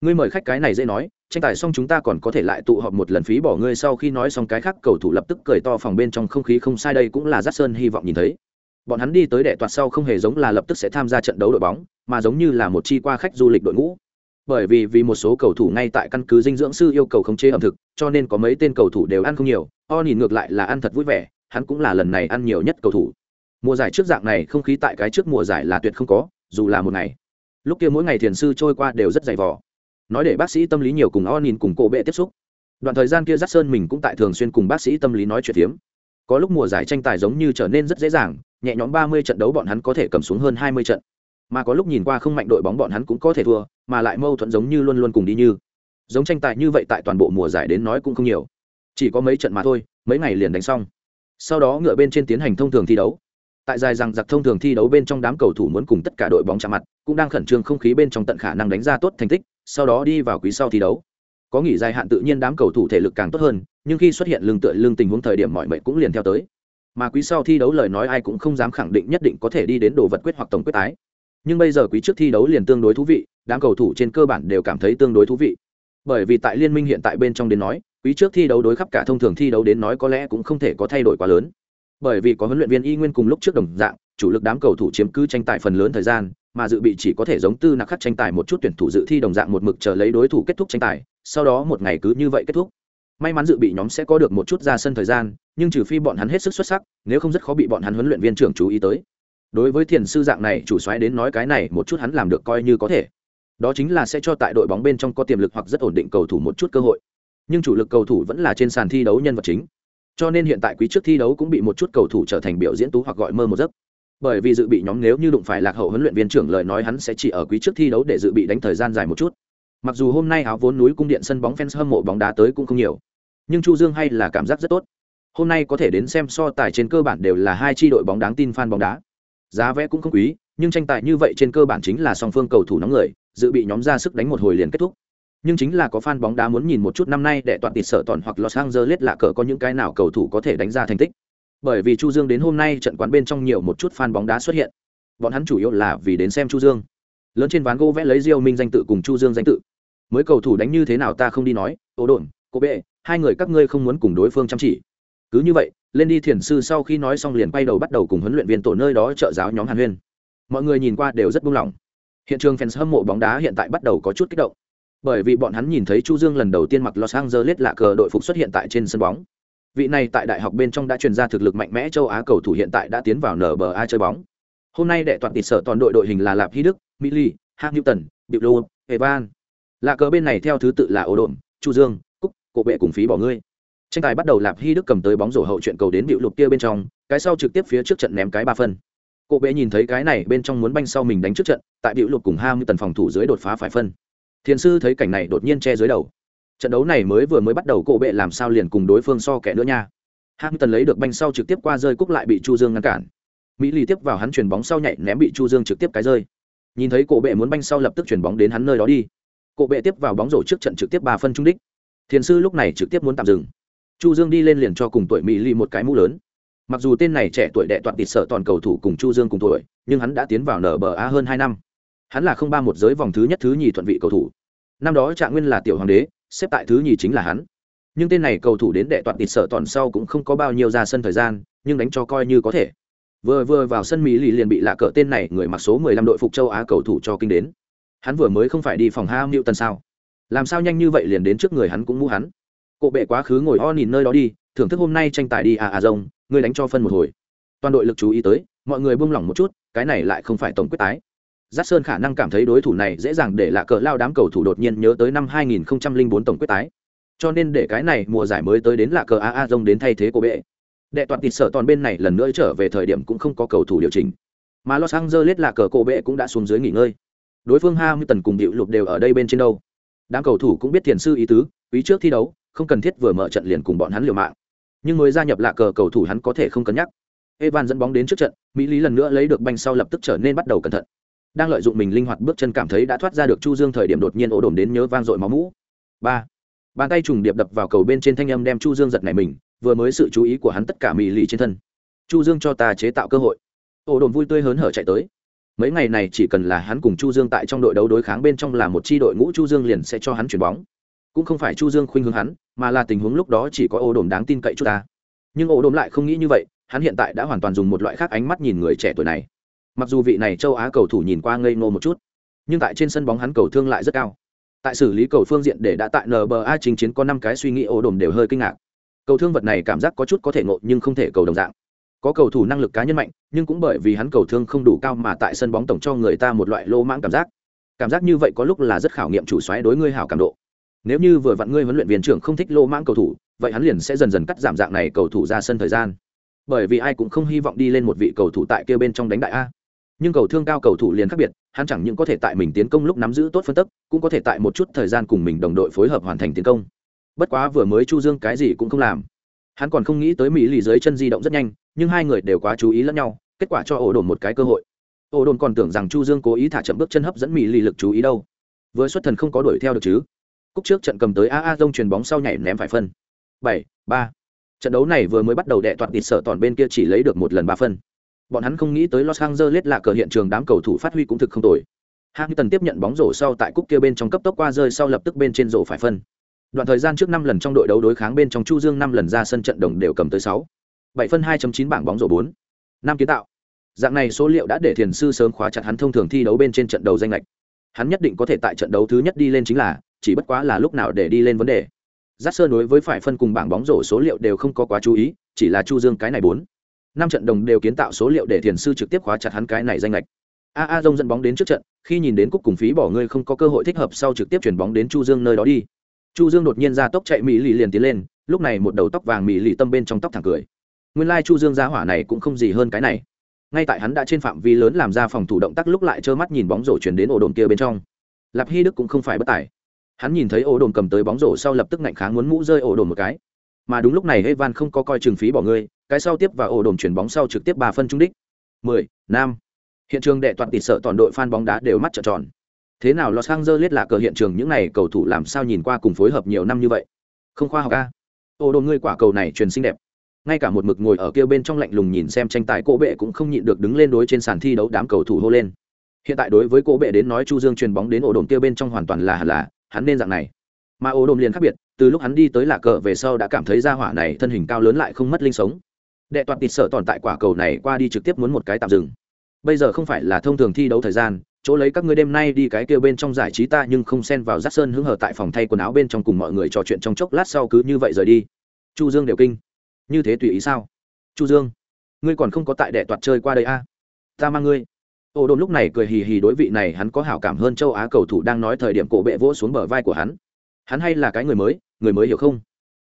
S1: Ngươi mời khách cái này dễ nói, tranh tài xong chúng ta còn có thể lại tụ họp một lần phí bỏ ngươi sau khi nói xong cái khác, cầu thủ lập tức cười to phòng bên trong không khí không sai đây cũng là giác sơn hy vọng nhìn thấy bọn hắn đi tới đệ toạt sau không hề giống là lập tức sẽ tham gia trận đấu đội bóng, mà giống như là một chi qua khách du lịch đội ngũ. Bởi vì vì một số cầu thủ ngay tại căn cứ dinh dưỡng sư yêu cầu khống chế ẩm thực, cho nên có mấy tên cầu thủ đều ăn không nhiều o nhìn ngược lại là ăn thật vui vẻ, hắn cũng là lần này ăn nhiều nhất cầu thủ. Mùa giải trước dạng này không khí tại cái trước mùa giải là tuyệt không có, dù là một ngày. Lúc kia mỗi ngày thiền sư trôi qua đều rất dày vò. Nói để bác sĩ tâm lý nhiều cùng o nhìn cùng cổ bệ tiếp xúc. Đoạn thời gian kia giác sơn mình cũng tại thường xuyên cùng bác sĩ tâm lý nói chuyện hiếm có lúc mùa giải tranh tài giống như trở nên rất dễ dàng, nhẹ nhõm ba mươi trận đấu bọn hắn có thể cầm xuống hơn hai mươi trận. Mà có lúc nhìn qua không mạnh đội bóng bọn hắn cũng có thể thua, mà lại mâu thuẫn giống như luôn luôn cùng đi như. Giống tranh tài như vậy tại toàn bộ mùa giải đến nói cũng không nhiều. Chỉ có mấy trận mà thôi, mấy ngày liền đánh xong. Sau đó ngựa bên trên tiến hành thông thường thi đấu. Tại dài rằng giặc thông thường thi đấu bên trong đám cầu thủ muốn cùng tất cả đội bóng chạm mặt, cũng đang khẩn trương không khí bên trong tận khả năng đánh ra tốt thành tích, sau đó đi vào quý sau thi đấu. Có nghỉ dài hạn tự nhiên đám cầu thủ thể lực càng tốt hơn nhưng khi xuất hiện lưng tựa lưng tình huống thời điểm mọi mệnh cũng liền theo tới. Mà quý sau thi đấu lời nói ai cũng không dám khẳng định nhất định có thể đi đến đồ vật quyết hoặc tổng quyết tái nhưng bây giờ quý trước thi đấu liền tương đối thú vị, đám cầu thủ trên cơ bản đều cảm thấy tương đối thú vị. Bởi vì tại liên minh hiện tại bên trong đến nói, quý trước thi đấu đối khắp cả thông thường thi đấu đến nói có lẽ cũng không thể có thay đổi quá lớn. Bởi vì có huấn luyện viên y nguyên cùng lúc trước đồng dạng, chủ lực đám cầu thủ chiếm cứ tranh tài phần lớn thời gian, mà dự bị chỉ có thể giống tư nặc khắc tranh tài một chút tuyển thủ dự thi đồng dạng một mực chờ lấy đối thủ kết thúc tranh tài, sau đó một ngày cứ như vậy kết thúc may mắn dự bị nhóm sẽ có được một chút ra sân thời gian, nhưng trừ phi bọn hắn hết sức xuất sắc, nếu không rất khó bị bọn hắn huấn luyện viên trưởng chú ý tới. Đối với thiền sư dạng này, chủ xoáy đến nói cái này một chút hắn làm được coi như có thể. Đó chính là sẽ cho tại đội bóng bên trong có tiềm lực hoặc rất ổn định cầu thủ một chút cơ hội. Nhưng chủ lực cầu thủ vẫn là trên sàn thi đấu nhân vật chính. Cho nên hiện tại quý trước thi đấu cũng bị một chút cầu thủ trở thành biểu diễn tú hoặc gọi mơ một giấc. Bởi vì dự bị nhóm nếu như đụng phải lạc hậu huấn luyện viên trưởng lời nói hắn sẽ chỉ ở quý trước thi đấu để dự bị đánh thời gian dài một chút mặc dù hôm nay áo vốn núi cung điện sân bóng fans hâm mộ bóng đá tới cũng không nhiều, nhưng chu dương hay là cảm giác rất tốt hôm nay có thể đến xem so tài trên cơ bản đều là hai tri đội bóng đáng tin fan bóng đá giá vé cũng không quý, nhưng tranh tài như vậy trên cơ bản chính là song phương cầu thủ nóng người, dự bị nhóm ra sức đánh một hồi liền kết thúc nhưng chính là có fan bóng đá muốn nhìn một chút năm nay để toàn tịt sở toàn hoặc Los Angeles lạ cờ có những cái nào cầu thủ có thể đánh ra thành tích. Bởi vì Chu Dương đến hôm nay trận quán bên trong nhiều một chút fan bóng đá xuất hiện. Bọn hắn chủ yếu là vì đến xem Chu Dương. Lớn trên ván gỗ vẽ lấy Diêu Minh danh tự cùng Chu Dương danh tự. Mới cầu thủ đánh như thế nào ta không đi nói, Ô Đồn, Cô Bệ, hai người các ngươi không muốn cùng đối phương chăm chỉ. Cứ như vậy, lên đi thiền sư sau khi nói xong liền quay đầu bắt đầu cùng huấn luyện viên tổ nơi đó trợ giáo nhóm Hàn Huyên. Mọi người nhìn qua đều rất buông lỏng. Hiện trường fans hâm mộ bóng đá hiện tại bắt đầu có chút kích động bởi vì bọn hắn nhìn thấy chu dương lần đầu tiên mặc los angeles lạ cờ đội phục xuất hiện tại trên sân bóng vị này tại đại học bên trong đã truyền ra thực lực mạnh mẽ châu á cầu thủ hiện tại đã tiến vào nba chơi bóng hôm nay đệ toàn tịt sở toàn đội đội hình là lạp hy đức mỹ ly hạng newton điệu lô evan lạ cờ bên này theo thứ tự là ổ đồn chu dương, cúc, cổ bệ cùng phí bỏ ngươi. Tranh tài bắt đầu lạp hy đức cầm tới bóng rổ hậu chuyện cầu đến bịu lục kia bên trong, cái sau trực tiếp phía trước trận ném cái ba phân. Cổ bệ nhìn thấy cái này bên trong muốn banh sau mình đánh trước trận, tại bịu lục cùng hai mươi tần phòng thủ dưới đột phá phải phân. Thiền sư thấy cảnh này đột nhiên che dưới đầu. Trận đấu này mới vừa mới bắt đầu cổ bệ làm sao liền cùng đối phương so kẻ nữa nha. Hai mươi tần lấy được banh sau trực tiếp qua rơi cúc lại bị chu dương ngăn cản. Mỹ lì tiếp vào hắn chuyền bóng sau nhảy ném bị chu dương trực tiếp cái rơi. Nhìn thấy cổ bệ muốn banh sau lập tức chuyền bóng đến hắn nơi đó đi cổ bệ tiếp vào bóng rổ trước trận trực tiếp ba phân trung đích. Thiền sư lúc này trực tiếp muốn tạm dừng. Chu dương đi lên liền cho cùng tuổi mỹ lì một cái mũ lớn. Mặc dù tên này trẻ tuổi đệ toàn tịt sợ toàn cầu thủ cùng chu dương cùng tuổi, nhưng hắn đã tiến vào nba hơn hai năm. Hắn là không ba một giới vòng thứ nhất thứ nhì thuận vị cầu thủ. Năm đó trạng nguyên là tiểu hoàng đế, xếp tại thứ nhì chính là hắn. Nhưng tên này cầu thủ đến đệ toàn tịt sợ toàn sau cũng không có bao nhiêu ra sân thời gian, nhưng đánh cho coi như có thể. Vừa vừa vào sân mỹ lì liền bị lạ cỡ tên này người mặc số 15 đội phục châu á cầu thủ cho kinh đến hắn vừa mới không phải đi phòng ham hữu tân sao làm sao nhanh như vậy liền đến trước người hắn cũng mũ hắn cộ bệ quá khứ ngồi o nhìn nơi đó đi, thưởng thức hôm nay tranh tài đi à à rông ngươi đánh cho phân một hồi toàn đội lực chú ý tới, mọi người buông lỏng một chút, cái này lại không phải tổng quyết tái Giác Sơn khả năng cảm thấy đối thủ này dễ dàng để lạ cờ lao đám cầu thủ đột nhiên nhớ tới năm 2004 tổng quyết tái. Cho nên để cái này mùa giải mới tới đến lạ cờ à, à, AA Rông đến thay thế cô bệ. Đệ toàn tịt sở toàn bên này lần nữa trở về thời điểm cũng không có cầu thủ điều chỉnh. Mà Los Angeles lạ cờ cô bệ cũng đã xuống dưới nghỉ ngơi. Đối phương Hamilton cùng Diệu Lục đều ở đây bên trên đâu. Đám cầu thủ cũng biết tiền sư ý tứ, quý trước thi đấu, không cần thiết vừa mở trận liền cùng bọn hắn liều mạng. Nhưng mới gia nhập lạ cờ cầu thủ hắn có thể không cân nhắc. Evan dẫn bóng đến trước trận, Mỹ Lý lần nữa lấy được banh sau lập tức trở nên bắt đầu cẩn thận đang lợi dụng mình linh hoạt bước chân cảm thấy đã thoát ra được chu dương thời điểm đột nhiên ổ đồn đến nhớ vang dội máu mũ ba bàn tay trùng điệp đập vào cầu bên trên thanh âm đem chu dương giật này mình vừa mới sự chú ý của hắn tất cả mỹ lì trên thân chu dương cho ta chế tạo cơ hội ổ đồn vui tươi hớn hở chạy tới mấy ngày này chỉ cần là hắn cùng chu dương tại trong đội đấu đối kháng bên trong là một chi đội ngũ, chu dương liền sẽ cho hắn chuyển bóng. Cũng không phải chu dương khuynh hướng hắn, mà là tình huống lúc đó chỉ có ô đồn đáng tin cậy chút ta. Nhưng ô đồn lại không nghĩ như vậy, hắn hiện tại đã hoàn toàn dùng một loại khác ánh mắt nhìn người trẻ tuổi này. Mặc dù vị này châu á cầu thủ nhìn qua ngây ngô một chút, nhưng tại trên sân bóng hắn cầu thương lại rất cao. Tại xử lý cầu phương diện để đã tại nba trình chiến có năm cái suy nghĩ, ô đồn đều hơi kinh ngạc. Cầu thương vật này cảm giác có chút có thể ngộ nhưng không thể cầu đồng dạng có cầu thủ năng lực cá nhân mạnh, nhưng cũng bởi vì hắn cầu thương không đủ cao mà tại sân bóng tổng cho người ta một loại lô mãng cảm giác. Cảm giác như vậy có lúc là rất khảo nghiệm chủ xoáy đối ngươi hảo cảm độ. Nếu như vừa vặn ngươi huấn luyện viên trưởng không thích lô mãng cầu thủ, vậy hắn liền sẽ dần dần cắt giảm dạng này cầu thủ ra sân thời gian. Bởi vì ai cũng không hy vọng đi lên một vị cầu thủ tại kia bên trong đánh đại a. Nhưng cầu thương cao cầu thủ liền khác biệt, hắn chẳng những có thể tại mình tiến công lúc nắm giữ tốt phân tức cũng có thể tại một chút thời gian cùng mình đồng đội phối hợp hoàn thành tiến công. Bất quá vừa mới chu dương cái gì cũng không làm hắn còn không nghĩ tới mỹ lì dưới chân di động rất nhanh, nhưng hai người đều quá chú ý lẫn nhau, kết quả cho ổ đồn một cái cơ hội. Ổ đồn còn tưởng rằng chu dương cố ý thả chậm bước chân hấp dẫn mỹ lì lực chú ý đâu. Vừa xuất thần không có đuổi theo được chứ? Cúc trước trận cầm tới a a dông chuyền bóng sau nhảy ném phải phân. Bảy, ba. Trận đấu này vừa mới bắt đầu đệ toàn tịt sở toàn bên kia chỉ lấy được một lần ba phân. Bọn hắn không nghĩ tới Los Angeles là cờ hiện trường đám cầu thủ phát huy cũng thực không tồi. Hamilton tiếp nhận bóng rổ sau tại cúp kia bên trong cấp tốc qua rơi sau lập tức bên trên rổ phải phân. Đoạn thời gian trước năm lần trong đội đấu đối kháng bên trong Chu Dương năm lần ra sân trận đồng đều cầm tới sáu, bảy phân 2.9 bảng bóng rổ bốn, năm kiến tạo. Dạng này số liệu đã để Thiền sư sớm khóa chặt hắn thông thường thi đấu bên trên trận đầu danh lệch. Hắn nhất định có thể tại trận đấu thứ nhất đi lên chính là, chỉ bất quá là lúc nào để đi lên vấn đề. Giác Sơn đối với phải phân cùng bảng bóng rổ số liệu đều không có quá chú ý, chỉ là Chu Dương cái này bốn năm trận đồng đều kiến tạo số liệu để thiền sư trực tiếp khóa chặt hắn cái này danh lệch a a dông dẫn bóng đến trước trận khi nhìn đến cúc cùng phí bỏ ngươi không có cơ hội thích hợp sau trực tiếp chuyển bóng đến chu dương nơi đó đi chu dương đột nhiên ra tốc chạy mỹ lì liền tiến lên lúc này một đầu tóc vàng mỹ lì tâm bên trong tóc thẳng cười nguyên lai chu dương ra hỏa này cũng không gì hơn cái này ngay tại hắn đã trên phạm vi lớn làm ra phòng thủ động tác lúc lại trơ mắt nhìn bóng rổ chuyển đến ổ đồn kia bên trong lạp hy đức cũng không phải bất tài hắn nhìn thấy ổ đồn cầm tới bóng rổ sau lập tức ngạnh kháng muốn mũ rơi ổ đồn một cái mà đúng lúc này hê van không có coi trường phí bỏ ngươi, cái sau tiếp và ổ đồn chuyển bóng sau trực tiếp ba phân trung đích. 10, nam. Hiện trường đệ toàn tỷ sợ toàn đội fan bóng đá đều mắt trợn tròn. Thế nào Los Angeles là cờ hiện trường những này cầu thủ làm sao nhìn qua cùng phối hợp nhiều năm như vậy? Không khoa học a. ô đồn ngươi quả cầu này truyền xinh đẹp. Ngay cả một mực ngồi ở kia bên trong lạnh lùng nhìn xem tranh tài cổ bệ cũng không nhịn được đứng lên đối trên sàn thi đấu đám cầu thủ hô lên. Hiện tại đối với cổ bệ đến nói Chu Dương truyền bóng đến ổ đồn kia bên trong hoàn toàn là là, hắn nên dạng này mà ổ đồn liền khác biệt từ lúc hắn đi tới lạc cờ về sau đã cảm thấy ra hỏa này thân hình cao lớn lại không mất linh sống đệ toàn tịt sợ tồn tại quả cầu này qua đi trực tiếp muốn một cái tạm dừng bây giờ không phải là thông thường thi đấu thời gian chỗ lấy các ngươi đêm nay đi cái kia bên trong giải trí ta nhưng không xen vào rát sơn hứng hở tại phòng thay quần áo bên trong cùng mọi người trò chuyện trong chốc lát sau cứ như vậy rời đi. Chu dương đều kinh. Như thế tùy ý sao? Chu dương, ngươi còn không có tại đệ toạt chơi qua đây a à? ta mang ngươi. Ô đồn lúc này cười hì hì đối vị này, hắn có hảo cảm hơn châu á cầu thủ đang nói thời điểm cổ bệ vỗ xuống bờ vai của hắn. Hắn hay là cái người mới người mới hiểu không?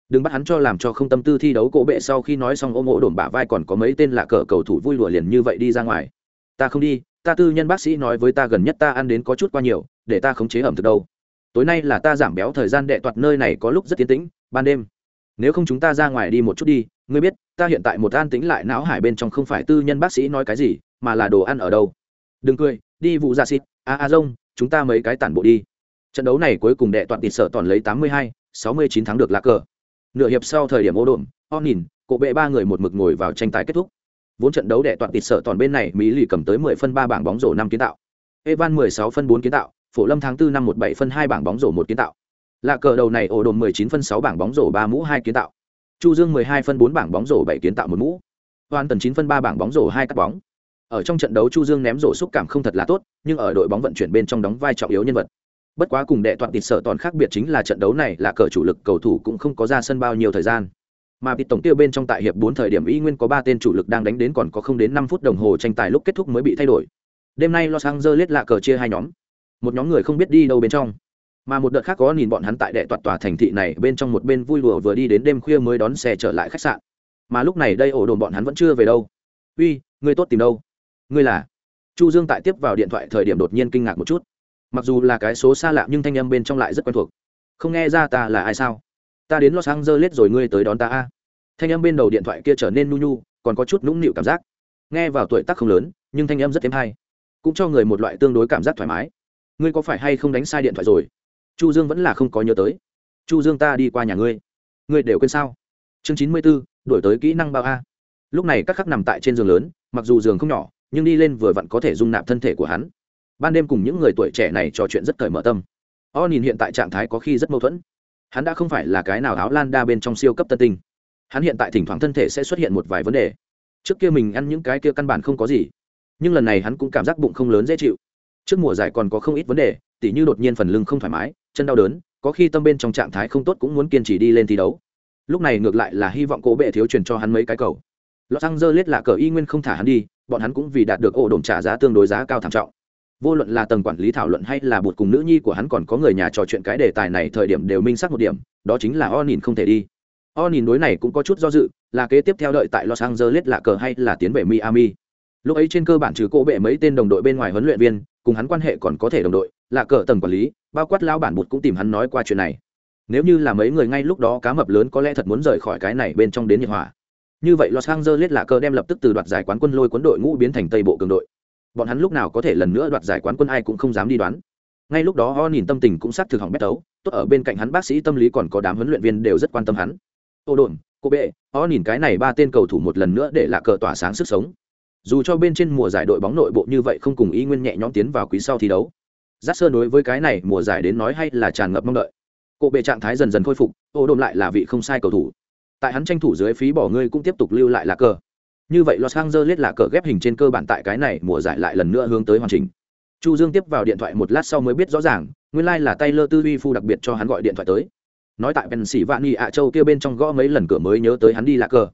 S1: Đừng bắt hắn cho làm cho không tâm tư thi đấu cổ bệ sau khi nói xong ôm ổ đồn bả vai còn có mấy tên lạ cờ cầu thủ vui lùa liền như vậy đi ra ngoài. Ta không đi ta tư nhân bác sĩ nói với ta gần nhất ta ăn đến có chút qua nhiều, để ta khống chế ẩm thực đâu. Tối nay là ta giảm béo thời gian đệ toạt nơi này có lúc rất tiến tĩnh, ban đêm. Nếu không chúng ta ra ngoài đi một chút đi, ngươi biết, ta hiện tại một an tính lại não hải bên trong không phải tư nhân bác sĩ nói cái gì, mà là đồ ăn ở đâu. Đừng cười, đi vụ ra xịt. A a rông, chúng ta mấy cái tản bộ đi. Trận đấu này cuối cùng đệ toàn tịt sở toàn lấy tám mươi hai, sáu mươi chín thắng được lá cờ. Nửa hiệp sau thời điểm ô đồn o nhìn cộ bệ ba người một mực ngồi vào tranh tài kết thúc vốn trận đấu đệ toàn tịt sở toàn bên này, mỹ lì cầm tới 10 phân 3 bảng bóng rổ năm kiến tạo. Evan 16 phân 4 kiến tạo, phổ lâm tháng 4 năm 17 phân 2 bảng bóng rổ một kiến tạo. Lạ cờ đầu này ổ đồn 19 phân 6 bảng bóng rổ 3 mũ 2 kiến tạo. Chu dương 12 phân 4 bảng bóng rổ 7 kiến tạo một mũ. Hoàn tần 9 phân 3 bảng bóng rổ 2 cắt bóng. Ở trong trận đấu, chu dương ném rổ xúc cảm không thật là tốt, nhưng ở đội bóng vận chuyển bên trong đóng vai trọng yếu nhân vật. Bất quá cùng đệ toàn tịt sở toàn khác biệt chính là trận đấu này là cờ chủ lực cầu thủ cũng không có ra sân bao nhiêu thời gian mà bị tổng tiêu bên trong tại hiệp bốn thời điểm y nguyên có ba tên chủ lực đang đánh đến còn có không đến năm phút đồng hồ tranh tài lúc kết thúc mới bị thay đổi. Đêm nay los angeles lạ cờ chia hai nhóm. Một nhóm người không biết đi đâu bên trong, mà một đợt khác có nhìn bọn hắn tại đệ toàn tòa thành thị này bên trong một bên vui đùa vừa đi đến đêm khuya mới đón xe trở lại khách sạn. Mà lúc này đây ổ đồn bọn hắn vẫn chưa về đâu. Uy, người tốt tìm đâu? Ngươi là? Chu dương tại tiếp vào điện thoại thời điểm đột nhiên kinh ngạc một chút. Mặc dù là cái số xa lạ nhưng thanh âm bên trong lại rất quen thuộc. Không nghe ra ta là ai sao? Ta đến los angeles rồi ngươi tới đón ta a. Thanh âm bên đầu điện thoại kia trở nên nu nhu còn có chút nũng nịu cảm giác. Nghe vào tuổi tác không lớn nhưng thanh âm rất thêm hay cũng cho người một loại tương đối cảm giác thoải mái. Ngươi có phải hay không đánh sai điện thoại rồi? Chu dương vẫn là không có nhớ tới. Chu dương ta đi qua nhà ngươi. Ngươi đều quên sao? Chương chín mươi 94, đổi tới kỹ năng bao a. Lúc này các khắc nằm tại trên giường lớn mặc dù giường không nhỏ nhưng đi lên vừa vặn có thể dung nạp thân thể của hắn. Ban đêm cùng những người tuổi trẻ này trò chuyện rất cởi mở tâm. O nhìn hiện tại trạng thái có khi rất mâu thuẫn hắn đã không phải là cái nào áo lan đa bên trong siêu cấp tân tinh. Hắn hiện tại thỉnh thoảng thân thể sẽ xuất hiện một vài vấn đề. Trước kia mình ăn những cái kia căn bản không có gì nhưng lần này hắn cũng cảm giác bụng không lớn dễ chịu. Trước mùa giải còn có không ít vấn đề tỉ như đột nhiên phần lưng không thoải mái chân đau đớn có khi tâm bên trong trạng thái không tốt cũng muốn kiên trì đi lên thi đấu. Lúc này ngược lại là hy vọng cố bệ thiếu truyền cho hắn mấy cái cầu. Lọt xăng dơ lết là cờ y nguyên không thả hắn đi, bọn hắn cũng vì đạt được ổ đồn trả giá tương đối giá cao thảm trọng. Vô luận là tầng quản lý thảo luận hay là bụt cùng nữ nhi của hắn còn có người nhà trò chuyện cái đề tài này thời điểm đều minh xác một điểm, đó chính là Onin không thể đi. Onin đối này cũng có chút do dự, là kế tiếp theo đợi tại Los Angeles là cờ hay là tiến về Miami. Lúc ấy trên cơ bản trừ cô bệ mấy tên đồng đội bên ngoài huấn luyện viên, cùng hắn quan hệ còn có thể đồng đội, là cờ tầng quản lý, bao quát lao bản bụt cũng tìm hắn nói qua chuyện này. Nếu như là mấy người ngay lúc đó cá mập lớn có lẽ thật muốn rời khỏi cái này bên trong đến nhiệt hỏa như vậy Los Angeles là cờ đem lập tức từ đoạt giải quán quân lôi cuốn đội ngũ biến thành Tây bộ cường đội. Bọn hắn lúc nào có thể lần nữa đoạt giải quán quân ai cũng không dám đi đoán. Ngay lúc đó Ho nhìn tâm tình cũng sát thực hỏng bét tấu, tốt ở bên cạnh hắn bác sĩ tâm lý còn có đám huấn luyện viên đều rất quan tâm hắn. Ô đồn, cô bệ, Ho nhìn cái này ba tên cầu thủ một lần nữa để là cờ tỏa sáng sức sống. Dù cho bên trên mùa giải đội bóng nội bộ như vậy không cùng ý nguyên nhẹ nhõm tiến vào quý sau thi đấu. Giác Sơn đối với cái này mùa giải đến nói hay là tràn ngập mong đợi. Cô bệ trạng thái dần dần khôi phục, ô đồn lại là vị không sai cầu thủ tại hắn tranh thủ dưới phí bỏ ngươi cũng tiếp tục lưu lại là cờ như vậy los angeles là cờ ghép hình trên cơ bản tại cái này mùa giải lại lần nữa hướng tới hoàn chỉnh. Chu dương tiếp vào điện thoại một lát sau mới biết rõ ràng, nguyên lai là taylor tư duy phu đặc biệt cho hắn gọi điện thoại tới. Nói tại pennsylvania ạ châu kia bên trong gõ mấy lần cửa mới nhớ tới hắn đi là cờ.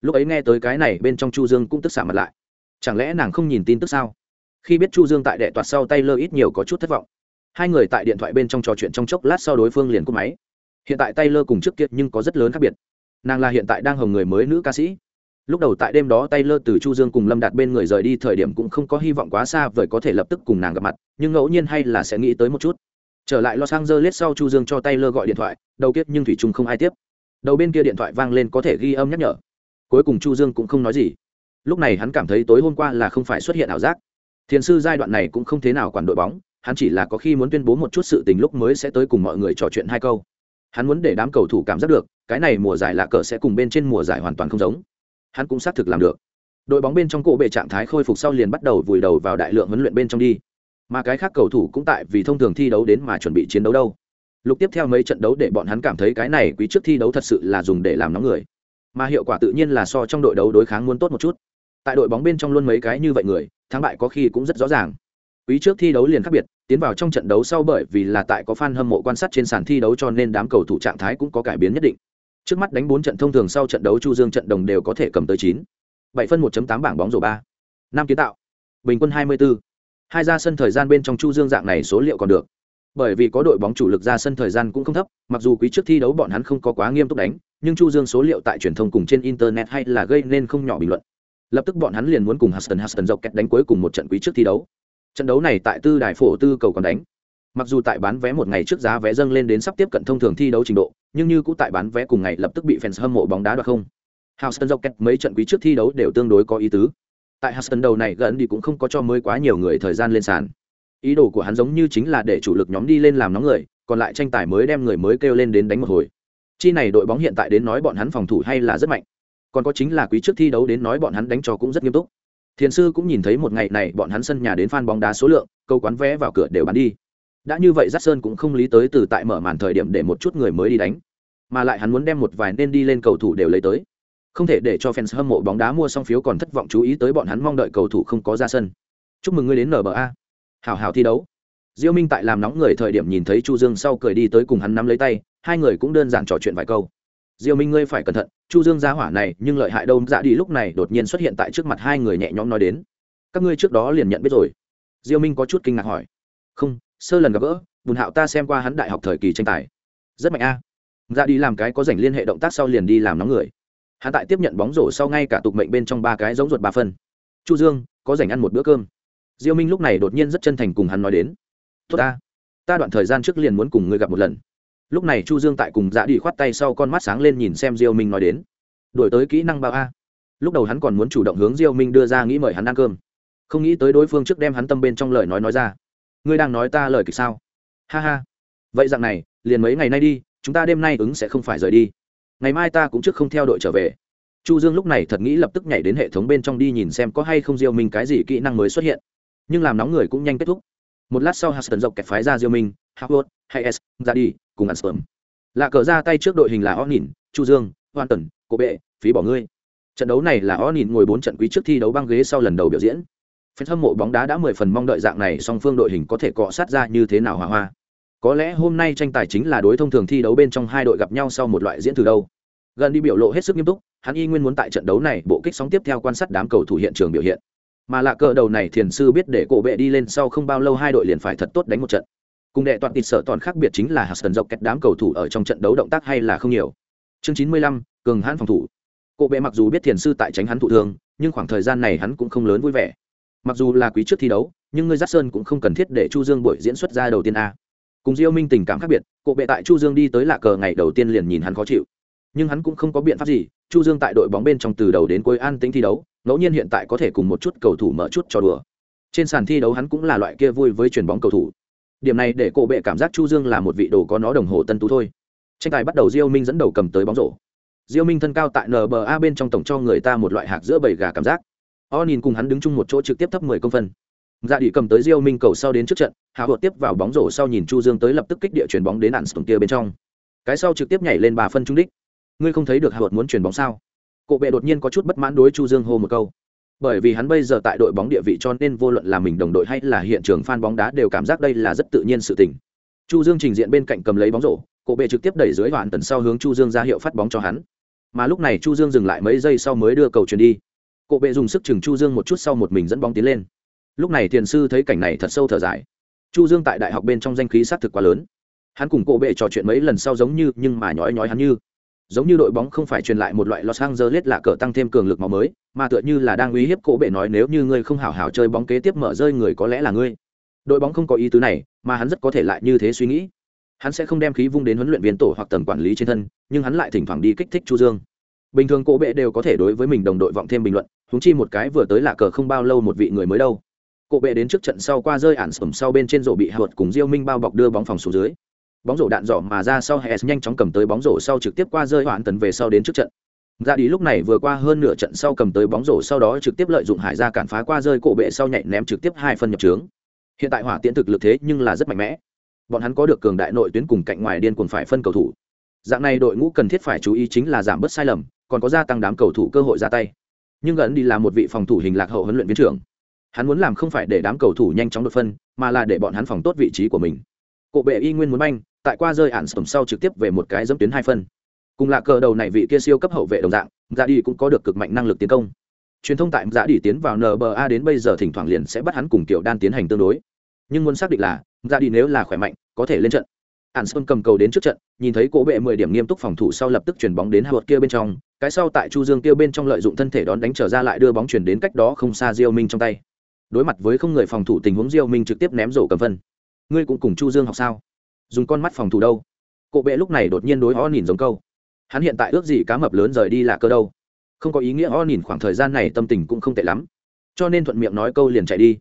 S1: Lúc ấy nghe tới cái này bên trong chu dương cũng tức xả mặt lại. Chẳng lẽ nàng không nhìn tin tức sao? Khi biết chu dương tại đệ toạt sau taylor ít nhiều có chút thất vọng. Hai người tại điện thoại bên trong trò chuyện trong chốc lát sau đối phương liền cúp máy. Hiện tại taylor cùng trước kia nhưng có rất lớn khác biệt. Nàng là hiện tại đang hồng người mới nữ ca sĩ lúc đầu tại đêm đó tay lơ từ chu dương cùng lâm đạt bên người rời đi, thời điểm cũng không có hy vọng quá xa vời có thể lập tức cùng nàng gặp mặt, nhưng ngẫu nhiên hay là sẽ nghĩ tới một chút. Trở lại los angeles sau chu dương cho tay lơ gọi điện thoại, đầu kiếp nhưng thủy trung không ai tiếp. Đầu bên kia điện thoại vang lên có thể ghi âm nhắc nhở. Cuối cùng chu dương cũng không nói gì. Lúc này hắn cảm thấy tối hôm qua là không phải xuất hiện ảo giác. Thiền sư giai đoạn này cũng không thế nào quản đội bóng, hắn chỉ là có khi muốn tuyên bố một chút sự tình lúc mới sẽ tới cùng mọi người trò chuyện hai câu. Hắn muốn để đám cầu thủ cảm giác được, cái này mùa giải lạ cờ sẽ cùng bên trên mùa giải hoàn toàn không giống hắn cũng xác thực làm được. Đội bóng bên trong cổ bệ trạng thái khôi phục sau liền bắt đầu vùi đầu vào đại lượng huấn luyện bên trong đi. Mà cái khác cầu thủ cũng tại vì thông thường thi đấu đến mà chuẩn bị chiến đấu đâu. Lục tiếp theo mấy trận đấu để bọn hắn cảm thấy cái này quý trước thi đấu thật sự là dùng để làm nóng người. Mà hiệu quả tự nhiên là so trong đội đấu đối kháng muốn tốt một chút. Tại đội bóng bên trong luôn mấy cái như vậy người, thắng bại có khi cũng rất rõ ràng. Quý trước thi đấu liền khác biệt, tiến vào trong trận đấu sau bởi vì là tại có fan hâm mộ quan sát trên sàn thi đấu cho nên đám cầu thủ trạng thái cũng có cải biến nhất định trước mắt đánh bốn trận thông thường sau trận đấu chu dương trận đồng đều có thể cầm tới chín. Bảy phân 1 tám bảng bóng rổ ba. Năm kiến tạo. Bình quân hai mươi 24. hai ra sân thời gian bên trong chu dương dạng này số liệu còn được. Bởi vì có đội bóng chủ lực ra sân thời gian cũng không thấp, mặc dù quý trước thi đấu bọn hắn không có quá nghiêm túc đánh, nhưng chu dương số liệu tại truyền thông cùng trên internet hay là gây nên không nhỏ bình luận. Lập tức bọn hắn liền muốn cùng Huston Huston dọc kẹt đánh cuối cùng một trận quý trước thi đấu. Trận đấu này tại tư đài phổ tư cầu còn đánh mặc dù tại bán vé một ngày trước giá vé dâng lên đến sắp tiếp cận thông thường thi đấu trình độ, nhưng như cũng tại bán vé cùng ngày lập tức bị fans hâm mộ bóng đá đoạt không. Houston rocket mấy trận quý trước thi đấu đều tương đối có ý tứ. Tại Houston đầu này, gần đi cũng không có cho mới quá nhiều người thời gian lên sàn. Ý đồ của hắn giống như chính là để chủ lực nhóm đi lên làm nóng người, còn lại tranh tài mới đem người mới kêu lên đến đánh một hồi. Chi này đội bóng hiện tại đến nói bọn hắn phòng thủ hay là rất mạnh. Còn có chính là quý trước thi đấu đến nói bọn hắn đánh cho cũng rất nghiêm túc. Thiền sư cũng nhìn thấy một ngày này bọn hắn sân nhà đến fan bóng đá số lượng, câu quán vé vào cửa đều bán đi đã như vậy giắt sơn cũng không lý tới từ tại mở màn thời điểm để một chút người mới đi đánh, mà lại hắn muốn đem một vài nên đi lên cầu thủ đều lấy tới. Không thể để cho fans hâm mộ bóng đá mua xong phiếu còn thất vọng chú ý tới bọn hắn mong đợi cầu thủ không có ra sân chúc mừng ngươi đến nba hào hào thi đấu. Diêu minh tại làm nóng người thời điểm nhìn thấy chu dương sau cười đi tới cùng hắn nắm lấy tay, hai người cũng đơn giản trò chuyện vài câu. Diêu minh ngươi phải cẩn thận, chu dương gia hỏa này, nhưng lợi hại đâu dạ đi lúc này đột nhiên xuất hiện tại trước mặt hai người nhẹ nhõm nói đến. Các ngươi trước đó liền nhận biết rồi. Diêu minh có chút kinh ngạc hỏi. Không sơ lần gặp gỡ, bùn hạo ta xem qua hắn đại học thời kỳ tranh tài. Rất mạnh a. Ra đi làm cái có dành liên hệ động tác sau liền đi làm nóng người. Hắn tại tiếp nhận bóng rổ sau ngay cả tục mệnh bên trong ba cái giống ruột ba phân. Chu dương, có dành ăn một bữa cơm. Diêu minh lúc này đột nhiên rất chân thành cùng hắn nói đến. Tốt ta. Ta đoạn thời gian trước liền muốn cùng ngươi gặp một lần. Lúc này chu dương tại cùng dạ đi khoát tay sau con mắt sáng lên nhìn xem diêu minh nói đến. Đổi tới kỹ năng bao a. Lúc đầu hắn còn muốn chủ động hướng diêu minh đưa ra nghĩ mời hắn ăn cơm. Không nghĩ tới đối phương trước đem hắn tâm bên trong lời nói nói ra ngươi đang nói ta lời kịch sao ha ha vậy dạng này liền mấy ngày nay đi chúng ta đêm nay ứng sẽ không phải rời đi ngày mai ta cũng trước không theo đội trở về chu dương lúc này thật nghĩ lập tức nhảy đến hệ thống bên trong đi nhìn xem có hay không diêu minh cái gì kỹ năng mới xuất hiện nhưng làm nóng người cũng nhanh kết thúc một lát sau Huston dọc kẹt phái ra diêu minh Howard, hay S, ra đi, cùng ăn sớm. Lạ cờ ra tay trước đội hình là Onin, Chu Dương, Hoan Tần, Cố Bệ, phí bỏ ngươi. Trận đấu này là Onin ngồi bốn trận quý trước thi đấu băng ghế sau lần đầu biểu diễn. Phần hâm mộ bóng đá đã mười phần mong đợi dạng này song phương đội hình có thể cọ sát ra như thế nào hòa hoa. Có lẽ hôm nay tranh tài chính là đối thông thường thi đấu bên trong hai đội gặp nhau sau một loại diễn từ đâu. Gần đi biểu lộ hết sức nghiêm túc, hắn y nguyên muốn tại trận đấu này bộ kích sóng tiếp theo quan sát đám cầu thủ hiện trường biểu hiện. Mà lạ cờ đầu này thiền sư biết để cổ bệ đi lên sau không bao lâu hai đội liền phải thật tốt đánh một trận. Cùng đệ toàn tịt sở toàn khác biệt chính là hạt dọc kẹt đám cầu thủ ở trong trận đấu động tác hay là không nhiều. Chương chín mươi lăm cường hãn phòng thủ. Cổ bệ mặc dù biết thiền sư tại tránh hắn thụ thương nhưng khoảng thời gian này hắn cũng không lớn vui vẻ mặc dù là quý trước thi đấu, nhưng ngươi giác sơn cũng không cần thiết để chu dương buổi diễn xuất ra đầu tiên a. Cùng diêu minh tình cảm khác biệt cộ bệ tại chu dương đi tới lạ cờ ngày đầu tiên liền nhìn hắn khó chịu. Nhưng hắn cũng không có biện pháp gì, chu dương tại đội bóng bên trong từ đầu đến cuối an tĩnh thi đấu, ngẫu nhiên hiện tại có thể cùng một chút cầu thủ mở chút trò đùa. Trên sàn thi đấu hắn cũng là loại kia vui với chuyền bóng cầu thủ. Điểm này để cộ bệ cảm giác chu dương là một vị đồ có nó đồng hồ tân tú thôi. Tranh tài bắt đầu diêu minh dẫn đầu cầm tới bóng rổ. Diêu minh thân cao tại nba bên trong tổng cho người ta một loại hạt giữa bầy gà cảm giác o nhìn cùng hắn đứng chung một chỗ trực tiếp thấp 10 công phân dạ đi cầm tới diêu minh cầu sau đến trước trận hào hột tiếp vào bóng rổ sau nhìn chu dương tới lập tức kích địa chuyển bóng đến ạn sùng kia bên trong cái sau trực tiếp nhảy lên ba phân trung đích ngươi không thấy được hào hột muốn chuyển bóng sao cộ bệ đột nhiên có chút bất mãn đối Chu Dương hô một câu. Bởi vì hắn bây giờ tại đội bóng địa vị cho nên vô luận là mình đồng đội hay là hiện trường fan bóng đá đều cảm giác đây là rất tự nhiên sự tình. Chu Dương trình diện bên cạnh cầm lấy bóng rổ, cộ bệ trực tiếp đẩy dưới hoàn tần sau hướng Chu Dương ra hiệu phát bóng cho hắn. Mà lúc này Chu Dương dừng lại mấy giây sau mới đưa cầu chuyền đi cộ bệ dùng sức chừng Chu Dương một chút sau một mình dẫn bóng tiến lên. Lúc này tiền sư thấy cảnh này thật sâu thở dài. Chu Dương tại đại học bên trong danh khí sát thực quá lớn. Hắn cùng cộ bệ trò chuyện mấy lần sau giống như nhưng mà nhói nhói hắn như giống như đội bóng không phải truyền lại một loại Los Angeles là cờ tăng thêm cường lực máu mới, mà tựa như là đang uy hiếp cổ bệ nói nếu như ngươi không hảo hảo chơi bóng kế tiếp mở rơi người có lẽ là ngươi. Đội bóng không có ý tứ này, mà hắn rất có thể lại như thế suy nghĩ. Hắn sẽ không đem khí vung đến huấn luyện viên tổ hoặc tầng quản lý trên thân, nhưng hắn lại thỉnh thoảng đi kích thích Chu Dương. Bình thường cổ bệ đều có thể đối với mình đồng đội vọng thêm bình luận, húng chi một cái vừa tới là cờ không bao lâu một vị người mới đâu. Cổ bệ đến trước trận sau qua rơi ản sầm sau bên trên rổ bị hợt cùng Diêu Minh bao bọc đưa bóng phòng xuống dưới bóng rổ đạn dỏ mà ra sau Hess nhanh chóng cầm tới bóng rổ sau trực tiếp qua rơi hoãn tần về sau đến trước trận. Ra đi lúc này vừa qua hơn nửa trận sau cầm tới bóng rổ sau đó trực tiếp lợi dụng hải ra cản phá qua rơi cổ bệ sau nhảy ném trực tiếp hai phân nhập trướng. Hiện tại hỏa tiễn thực lực thế nhưng là rất mạnh mẽ. Bọn hắn có được cường đại nội tuyến cùng cạnh ngoài điên cuồng phải phân cầu thủ. Dạng này đội ngũ cần thiết phải chú ý chính là giảm bớt sai lầm, còn có gia tăng đám cầu thủ cơ hội ra tay. Nhưng gần đi là một vị phòng thủ hình lạc hậu huấn luyện viên trưởng. Hắn muốn làm không phải để đám cầu thủ nhanh chóng đột phân, mà là để bọn hắn phòng tốt vị trí của mình. Cổ bệ y nguyên muốn banh, tại qua rơi ản sầm sau trực tiếp về một cái dẫm tuyến hai phân cùng là cờ đầu này vị kia siêu cấp hậu vệ đồng dạng dạ đi cũng có được cực mạnh năng lực tiến công truyền thông tại dạ đi tiến vào nba đến bây giờ thỉnh thoảng liền sẽ bắt hắn cùng kiểu đan tiến hành tương đối nhưng muốn xác định là dạ đi nếu là khỏe mạnh có thể lên trận ạn sơn cầm cầu đến trước trận, nhìn thấy cổ bệ mười điểm nghiêm túc phòng thủ sau lập tức chuyển bóng đến hai kia bên trong, cái sau tại chu dương kia bên trong lợi dụng thân thể đón đánh trở ra lại đưa bóng chuyển đến cách đó không xa diêu minh trong tay. Đối mặt với không người phòng thủ tình huống diêu minh trực tiếp ném rổ cầm phân. Ngươi cũng cùng chu dương học sao? Dùng con mắt phòng thủ đâu? Cổ bệ lúc này đột nhiên đối họ nhìn giống câu. Hắn hiện tại ước gì cá mập lớn rời đi là cơ đâu? Không có ý nghĩa họ nhìn khoảng thời gian này tâm tình cũng không tệ lắm. Cho nên thuận miệng nói câu liền chạy đi.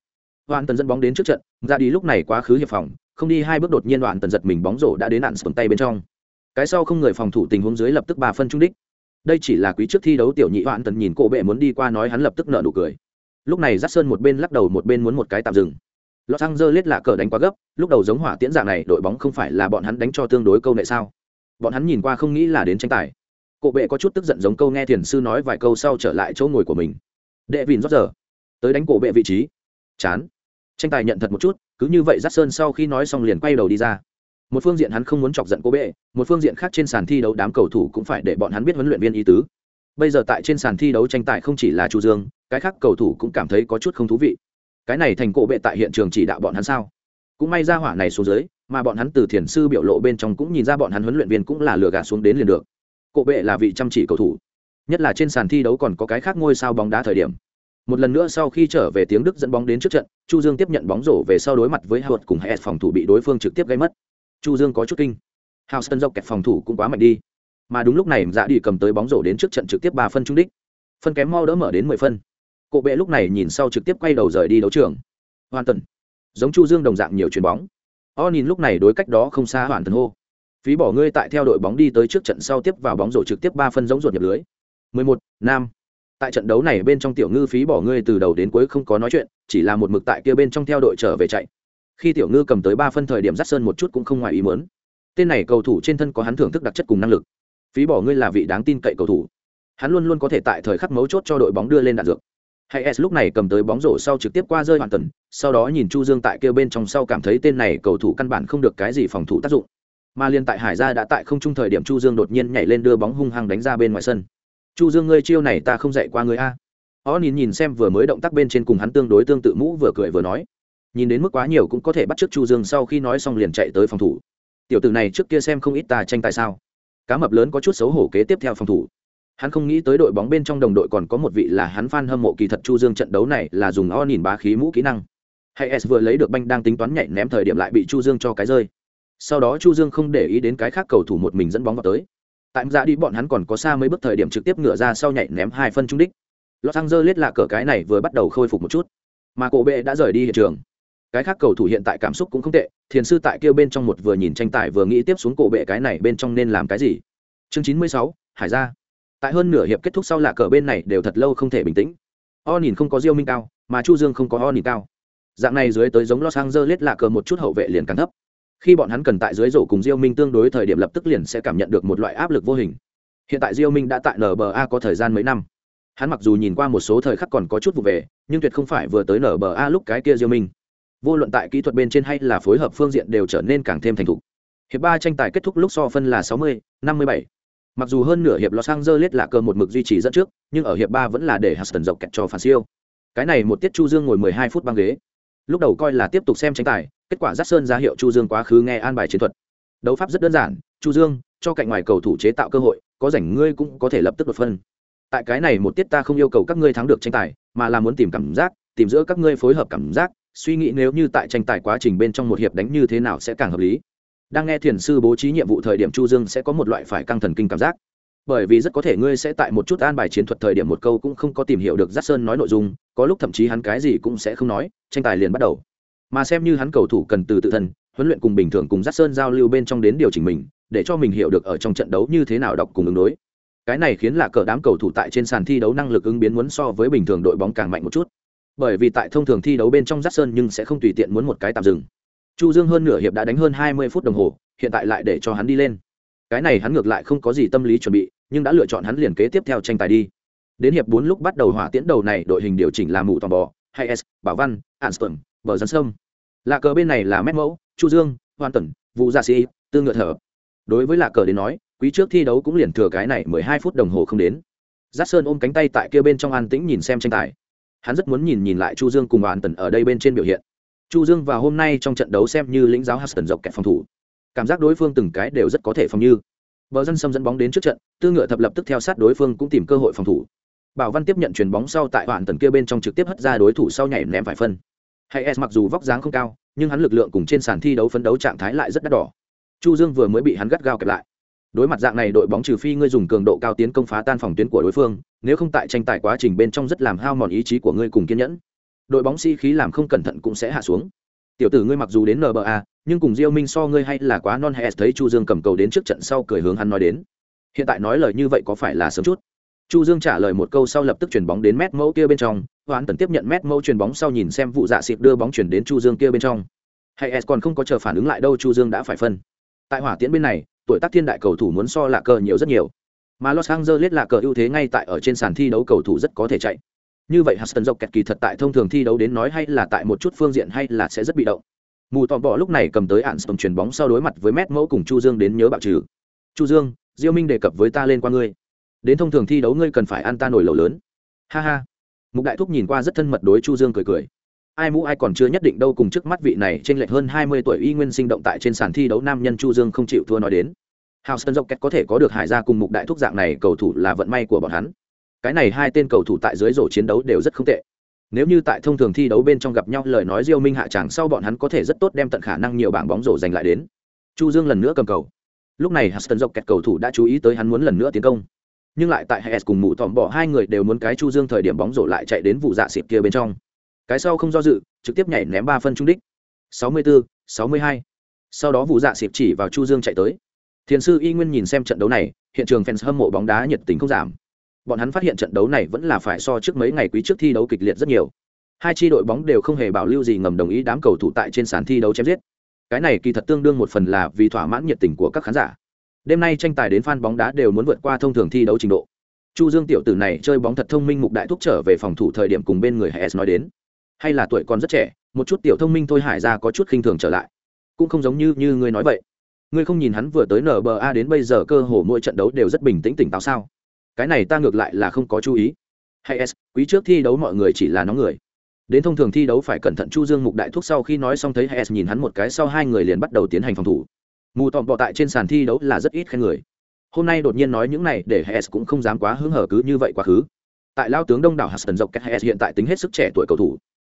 S1: Hoàn tần dẫn bóng đến trước trận ra đi lúc này quá khứ hiệp phòng không đi hai bước đột nhiên đoạn tần giật mình bóng rổ đã đến nạn sườn tay bên trong cái sau không người phòng thủ tình huống dưới lập tức ba phân trung đích đây chỉ là quý trước thi đấu tiểu nhị đoạn tần nhìn cổ bệ muốn đi qua nói hắn lập tức nợ nụ cười lúc này dắt sơn một bên lắc đầu một bên muốn một cái tạm dừng Los Angeles lạ cờ đánh quá gấp, lúc đầu giống hỏa tiễn dạng này, đội bóng không phải là bọn hắn đánh cho tương đối câu nệ sao? Bọn hắn nhìn qua không nghĩ là đến tranh tài. Cổ bệ có chút tức giận giống câu nghe thiền sư nói vài câu sau trở lại chỗ ngồi của mình. Đệ vìn rót giờ, tới đánh cổ bệ vị trí. Chán. Tranh tài nhận thật một chút, cứ như vậy Dát Sơn sau khi nói xong liền quay đầu đi ra. Một phương diện hắn không muốn chọc giận cô bệ, một phương diện khác trên sàn thi đấu đám cầu thủ cũng phải để bọn hắn biết huấn luyện viên ý tứ. Bây giờ tại trên sàn thi đấu tranh tài không chỉ là Chu Dương, cái khác cầu thủ cũng cảm thấy có chút không thú vị. Cái này thành cổ bệ tại hiện trường chỉ đạo bọn hắn sao? Cũng may ra hỏa này xuống dưới mà bọn hắn từ thiền sư biểu lộ bên trong cũng nhìn ra bọn hắn huấn luyện viên cũng là lừa gạt xuống đến liền được. Cổ bệ là vị chăm chỉ cầu thủ. Nhất là trên sàn thi đấu còn có cái khác ngôi sao bóng đá thời điểm một lần nữa sau khi trở về tiếng đức dẫn bóng đến trước trận chu dương tiếp nhận bóng rổ về sau đối mặt với howard cùng hệ phòng thủ bị đối phương trực tiếp gây mất chu dương có chút kinh houston dọc kẹt phòng thủ cũng quá mạnh đi mà đúng lúc này dạ đi cầm tới bóng rổ đến trước trận trực tiếp ba phân trung đích phân kém mau đỡ mở đến mười phân Cổ bệ lúc này nhìn sau trực tiếp quay đầu rời đi đấu trường. Hoàn tần. Giống Chu Dương đồng dạng nhiều chuyền bóng. O nhìn lúc này đối cách đó không xa hoàn tần hô. Phí bỏ ngươi tại theo đội bóng đi tới trước trận sau tiếp vào bóng rổ trực tiếp ba phân giống ruột nhập lưới. 11, Nam. Tại trận đấu này bên trong tiểu ngư phí bỏ ngươi từ đầu đến cuối không có nói chuyện, chỉ là một mực tại kia bên trong theo đội trở về chạy. Khi tiểu ngư cầm tới ba phân thời điểm dắt sơn một chút cũng không ngoài ý muốn. Tên này cầu thủ trên thân có hắn thưởng thức đặc chất cùng năng lực. Phí bỏ ngươi là vị đáng tin cậy cầu thủ. Hắn luôn luôn có thể tại thời khắc mấu chốt cho đội bóng đưa lên đạn dược hay s lúc này cầm tới bóng rổ sau trực tiếp qua rơi hoàn tần sau đó nhìn chu dương tại kia bên trong sau cảm thấy tên này cầu thủ căn bản không được cái gì phòng thủ tác dụng mà liên tại hải gia đã tại không trung thời điểm chu dương đột nhiên nhảy lên đưa bóng hung hăng đánh ra bên ngoài sân chu dương, ngươi chiêu này ta không dạy qua ngươi a ó nhìn nhìn xem vừa mới động tác bên trên cùng hắn tương đối tương tự mũ vừa cười vừa nói nhìn đến mức quá nhiều cũng có thể bắt trước chu dương sau khi nói xong liền chạy tới phòng thủ tiểu tử này trước kia xem không ít ta tranh tài sao cá mập lớn có chút xấu hổ kế tiếp theo phòng thủ Hắn không nghĩ tới đội bóng bên trong đồng đội còn có một vị là hắn fan hâm mộ kỳ thật Chu Dương trận đấu này là dùng o nhìn bá khí mũ kỹ năng. Hay S vừa lấy được banh đang tính toán nhảy ném thời điểm lại bị Chu Dương cho cái rơi. Sau đó Chu Dương không để ý đến cái khác cầu thủ một mình dẫn bóng vào tới. Tại ra đi bọn hắn còn có xa mấy bước thời điểm trực tiếp ngựa ra sau nhảy ném hai phân trung đích. Los Angeles là cờ cái này vừa bắt đầu khôi phục một chút, mà cổ bệ đã rời đi hiện trường. Cái khác cầu thủ hiện tại cảm xúc cũng không tệ, thiền sư tại kia bên trong một vừa nhìn tranh tài vừa nghĩ tiếp xuống cổ bệ cái này bên trong nên làm cái gì. Chương chín mươi sáu Hải gia tại hơn nửa hiệp kết thúc sau là cờ bên này đều thật lâu không thể bình tĩnh o nhìn không có diêu minh cao mà chu dương không có o nhìn cao dạng này dưới tới giống los angeles là cờ một chút hậu vệ liền càng thấp khi bọn hắn cần tại dưới rổ cùng diêu minh tương đối thời điểm lập tức liền sẽ cảm nhận được một loại áp lực vô hình hiện tại diêu minh đã tại nba có thời gian mấy năm hắn mặc dù nhìn qua một số thời khắc còn có chút vụ về nhưng tuyệt không phải vừa tới nba lúc cái kia diêu minh vô luận tại kỹ thuật bên trên hay là phối hợp phương diện đều trở nên càng thêm thành thục hiệp ba tranh tài kết thúc lúc so phân là 60, 57. Mặc dù hơn nửa hiệp Los Angeles là cơ một mực duy trì dẫn trước, nhưng ở hiệp ba vẫn là để Huston dọc kẹt cho phản siêu. Cái này một tiết Chu Dương ngồi 12 phút băng ghế. Lúc đầu coi là tiếp tục xem tranh tài, kết quả giác Sơn ra hiệu Chu Dương quá khứ nghe an bài chiến thuật. Đấu pháp rất đơn giản, Chu Dương cho cạnh ngoài cầu thủ chế tạo cơ hội, có rảnh ngươi cũng có thể lập tức đột phân. Tại cái này một tiết ta không yêu cầu các ngươi thắng được tranh tài, mà là muốn tìm cảm giác, tìm giữa các ngươi phối hợp cảm giác, suy nghĩ nếu như tại tranh tài quá trình bên trong một hiệp đánh như thế nào sẽ càng hợp lý đang nghe thiền sư bố trí nhiệm vụ thời điểm chu dương sẽ có một loại phải căng thần kinh cảm giác bởi vì rất có thể ngươi sẽ tại một chút an bài chiến thuật thời điểm một câu cũng không có tìm hiểu được giác sơn nói nội dung có lúc thậm chí hắn cái gì cũng sẽ không nói tranh tài liền bắt đầu mà xem như hắn cầu thủ cần từ tự thân, huấn luyện cùng bình thường cùng giác sơn giao lưu bên trong đến điều chỉnh mình, để cho mình hiểu được ở trong trận đấu như thế nào đọc cùng ứng đối. Cái này khiến là cờ đám cầu thủ tại trên sàn thi đấu năng lực ứng biến muốn so với bình thường đội bóng càng mạnh một chút. Bởi vì tại thông thường thi đấu bên trong giác sơn nhưng sẽ không tùy tiện muốn một cái tạm dừng. Chu dương hơn nửa hiệp đã đánh hơn hai mươi phút đồng hồ, hiện tại lại để cho hắn đi lên. Cái này hắn ngược lại không có gì tâm lý chuẩn bị, nhưng đã lựa chọn hắn liền kế tiếp theo tranh tài đi. Đến hiệp bốn lúc bắt đầu hỏa tiễn đầu này, đội hình điều chỉnh là mụ tò bò hay s bảo văn anston bờ dân sông lạ cờ bên này là mét mẫu, chu dương hoàn tần vụ gia dạ sĩ, tư ngựa thở. Đối với lạ cờ đến nói, quý trước thi đấu cũng liền thừa cái này mười hai phút đồng hồ không đến. Giác sơn ôm cánh tay tại kia bên trong an tĩnh nhìn xem tranh tài. Hắn rất muốn nhìn nhìn lại chu dương cùng hoàn tần ở đây bên trên biểu hiện. Chu dương và hôm nay trong trận đấu xem như lĩnh giáo huston dọc kẹt phòng thủ. Cảm giác đối phương từng cái đều rất có thể phòng như. Bờ dân xâm dẫn bóng đến trước trận, tư ngựa thập lập tức theo sát đối phương cũng tìm cơ hội phòng thủ. Bảo văn tiếp nhận chuyền bóng sau tại hoàn tần kia bên trong trực tiếp hất ra đối thủ sau nhảy ném phải phân hay s mặc dù vóc dáng không cao, nhưng hắn lực lượng cùng trên sàn thi đấu phấn đấu trạng thái lại rất đắt đỏ. Chu dương vừa mới bị hắn gắt gao kẹp lại. Đối mặt dạng này đội bóng trừ phi ngươi dùng cường độ cao tiến công phá tan phòng tuyến của đối phương, nếu không tại tranh tài quá trình bên trong rất làm hao mòn ý chí của ngươi cùng kiên nhẫn. Đội bóng si-khí làm không cẩn thận cũng sẽ hạ xuống. Tiểu tử ngươi mặc dù đến nba nhưng cùng diêu minh so ngươi hay là quá non hay thấy chu dương cầm cầu đến trước trận sau cười hướng hắn nói đến. Hiện tại nói lời như vậy có phải là sớm chút? Chu dương trả lời một câu sau lập tức chuyển bóng đến mét mẫu kia bên trong, hoán tần tiếp nhận mét mẫu chuyền bóng sau nhìn xem vụ dạ xịt đưa bóng chuyển đến chu dương kia bên trong. Hay s còn không có chờ phản ứng lại đâu, chu dương đã phải phân. Tại hỏa tiễn bên này, tuổi tác thiên đại cầu thủ muốn so lạ cờ nhiều rất nhiều. Mà los angeles lạ cờ ưu thế ngay tại ở trên sàn thi đấu cầu thủ rất có thể chạy. Như vậy huston dọc kẹt kỳ thật tại thông thường thi đấu đến nói hay là tại một chút phương diện hay là sẽ rất bị động. Mù tò bỏ lúc này cầm tới ạn stom chuyền bóng sau đối mặt với mét mẫu cùng chu dương đến nhớ bạo trừ. Chu dương, diêu minh đề cập với ta lên qua ngươi đến thông thường thi đấu ngươi cần phải ăn ta nổi lầu lớn ha ha mục đại thúc nhìn qua rất thân mật đối chu dương cười cười ai mũ ai còn chưa nhất định đâu cùng trước mắt vị này trên lệch hơn hai mươi tuổi y nguyên sinh động tại trên sàn thi đấu nam nhân chu dương không chịu thua nói đến Houston Rockets có thể có được hải gia cùng mục đại thúc dạng này cầu thủ là vận may của bọn hắn. Cái này hai tên cầu thủ tại dưới rổ chiến đấu đều rất không tệ. Nếu như tại thông thường thi đấu bên trong gặp nhau, lời nói Diêu Minh hạ chẳng sau bọn hắn có thể rất tốt đem tận khả năng nhiều bảng bóng rổ giành lại đến. Chu Dương lần nữa cầm cầu. Lúc này Houston Rockets cầu thủ đã chú ý tới hắn muốn lần nữa tiến công. Nhưng lại tại Hayes cùng mụ tòm bỏ hai người đều muốn cái Chu Dương thời điểm bóng rổ lại chạy đến vụ dạ xịt kia bên trong. Cái sau không do dự, trực tiếp nhảy ném ba phân trung đích. 64, 62. Sau đó vụ dạ xịt chỉ vào Chu Dương chạy tới thiền sư y nguyên nhìn xem trận đấu này hiện trường fans hâm mộ bóng đá nhiệt tình không giảm bọn hắn phát hiện trận đấu này vẫn là phải so trước mấy ngày quý trước thi đấu kịch liệt rất nhiều hai tri đội bóng đều không hề bảo lưu gì ngầm đồng ý đám cầu thủ tại trên sàn thi đấu chém giết cái này kỳ thật tương đương một phần là vì thỏa mãn nhiệt tình của các khán giả đêm nay tranh tài đến fan bóng đá đều muốn vượt qua thông thường thi đấu trình độ. Chu dương tiểu tử này chơi bóng thật thông minh, mục đại thúc trở về phòng thủ thời điểm cùng bên người hs nói đến. Hay là tuổi còn rất trẻ, một chút tiểu thông minh thôi hải ra có chút khinh thường trở lại. Cũng không giống như như ngươi nói vậy. Ngươi không nhìn hắn vừa tới nba đến bây giờ cơ hồ mỗi trận đấu đều rất bình tĩnh tỉnh táo sao? Cái này ta ngược lại là không có chú ý. Hay s, quý trước thi đấu mọi người chỉ là nóng người. Đến thông thường thi đấu phải cẩn thận chu dương mục đại thuốc sau khi nói xong thấy hay s nhìn hắn một cái sau hai người liền bắt đầu tiến hành phòng thủ mù tòm bọ tại trên sàn thi đấu là rất ít khen người. Hôm nay đột nhiên nói những này để Hes cũng không dám quá hứng hở cứ như vậy quá khứ. Tại lao tướng đông đảo hudson dọc cách Hes hiện tại tính hết sức trẻ tuổi cầu thủ.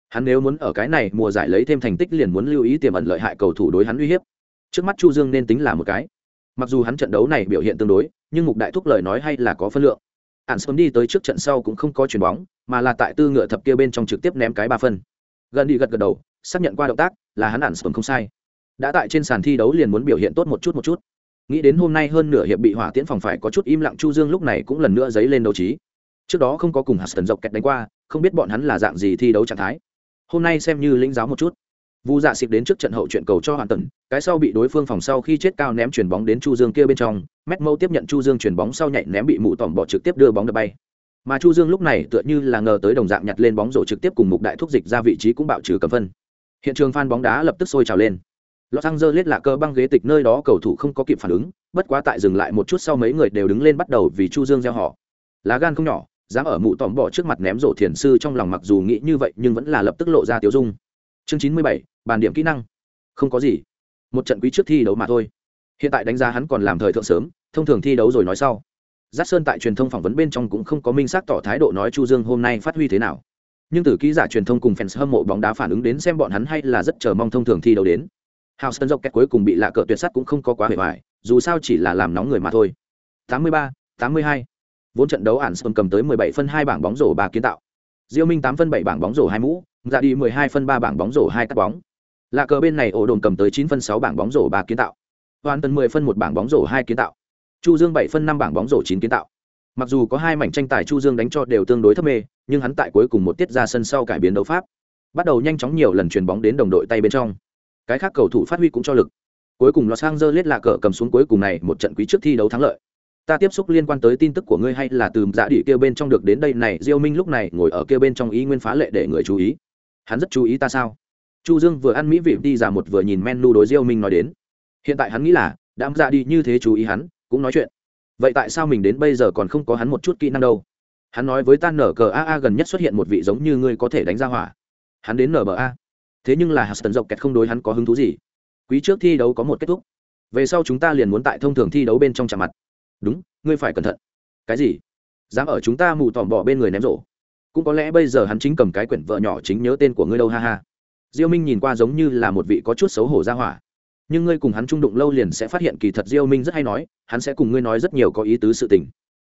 S1: Hắn nếu muốn ở cái này mùa giải lấy thêm thành tích liền muốn lưu ý tiềm ẩn lợi hại cầu thủ đối hắn uy hiếp. Trước mắt chu dương nên tính là một cái. Mặc dù hắn trận đấu này biểu hiện tương đối, nhưng mục đại thúc lời nói hay là có phân lượng. Ạn sớm đi tới trước trận sau cũng không có chuyền bóng, mà là tại tư ngựa thập kia bên trong trực tiếp ném cái ba phân. Gần đi gật gật đầu, xác nhận qua động tác, là hắn ạn sớm không sai đã tại trên sàn thi đấu liền muốn biểu hiện tốt một chút một chút. Nghĩ đến hôm nay hơn nửa hiệp bị hỏa tiễn phòng phải có chút im lặng chu dương lúc này cũng lần nữa dấy lên đấu trí. Trước đó không có cùng hạt tần dọc kẹt đánh qua, không biết bọn hắn là dạng gì thi đấu trạng thái. Hôm nay xem như lĩnh giáo một chút. Vu dạ xịt đến trước trận hậu chuyện cầu cho hoàn tần, cái sau bị đối phương phòng sau khi chết cao ném chuyền bóng đến chu dương kia bên trong, mét mâu tiếp nhận chu dương chuyền bóng sau nhảy ném bị mụ tỏm bỏ trực tiếp đưa bóng đập bay. Mà chu dương lúc này tựa như là ngờ tới đồng dạng nhặt lên bóng rổ trực tiếp cùng mục đại thúc dịch ra vị trí cũng bạo trừ cầm phân. Hiện trường phan bóng đá lập tức sôi trào lên. Los Angeles là cơ băng ghế tịch nơi đó cầu thủ không có kịp phản ứng, bất quá tại dừng lại một chút sau mấy người đều đứng lên bắt đầu vì Chu Dương gieo họ. Lá gan không nhỏ, dám ở mụ tỏm bỏ trước mặt ném rổ thiền sư trong lòng mặc dù nghĩ như vậy nhưng vẫn là lập tức lộ ra tiêu dung. Chương chín mươi bảy bàn điểm kỹ năng. Không có gì. Một trận quý trước thi đấu mà thôi. Hiện tại đánh giá hắn còn làm thời thượng sớm thông thường thi đấu rồi nói sau. Giác sơn tại truyền thông phỏng vấn bên trong cũng không có minh xác tỏ thái độ nói chu dương hôm nay phát huy thế nào. Nhưng từ ký giả truyền thông cùng fans hâm mộ bóng đá phản ứng đến xem bọn hắn hay là rất chờ mong thông thường thi đấu đến. Houston kẹt cuối cùng bị lạ cờ tuyệt sắt cũng không có quá hề hoài dù sao chỉ là làm nóng người mà thôi 83, 82. vốn trận đấu ản sơn cầm tới 17 phân hai bảng bóng rổ ba kiến tạo Diêu Minh 8 phân 7 bảng bóng rổ hai mũ, ra đi 12 phân 3 bảng bóng rổ hai cắt bóng. Lạ cờ bên này ổ đồn cầm tới 9 phân 6 bảng bóng rổ 3 kiến tạo. Hoàn tấn 10 phân 1 bảng bóng rổ 2 kiến tạo. Chu Dương 7 phân 5 bảng bóng rổ 9 kiến tạo. Mặc dù có hai mảnh tranh tài Chu Dương đánh cho đều tương đối thấp mê, nhưng hắn tại cuối cùng một tiết ra sân sau cải biến đấu pháp, bắt đầu nhanh chóng nhiều lần chuyền bóng đến đồng đội tay bên trong. Cái khác cầu thủ phát huy cũng cho lực. Cuối cùng Los Angeles là cờ cầm xuống cuối cùng này một trận quý trước thi đấu thắng lợi. Ta tiếp xúc liên quan tới tin tức của ngươi hay là từ dạ địa kia bên trong được đến đây này, Diêu Minh lúc này ngồi ở kia bên trong ý nguyên phá lệ để người chú ý. Hắn rất chú ý ta sao? chu dương vừa ăn mỹ vị đi ra một vừa nhìn menu đối diêu minh nói đến hiện tại hắn nghĩ là đám Dạ đi như thế chú ý hắn cũng nói chuyện vậy tại sao mình đến bây giờ còn không có hắn một chút kỹ năng đâu hắn nói với ta nở cờ a gần nhất xuất hiện một vị giống như ngươi có thể đánh ra hỏa hắn đến nở bờ a thế nhưng là hạt tần dọc kẹt không đối hắn có hứng thú gì. Quý trước thi đấu có một kết thúc. Về sau chúng ta liền muốn tại thông thường thi đấu bên trong chạm mặt. Đúng, ngươi phải cẩn thận. Cái gì? Dám ở chúng ta mù tòm bỏ bên người ném rổ. Cũng có lẽ bây giờ hắn chính cầm cái quyển vợ nhỏ chính nhớ tên của ngươi đâu, ha ha. Diêu minh nhìn qua giống như là một vị có chút xấu hổ ra hỏa. Nhưng ngươi cùng hắn trung đụng lâu liền sẽ phát hiện kỳ thật diêu minh rất hay nói, hắn sẽ cùng ngươi nói rất nhiều có ý tứ sự tình.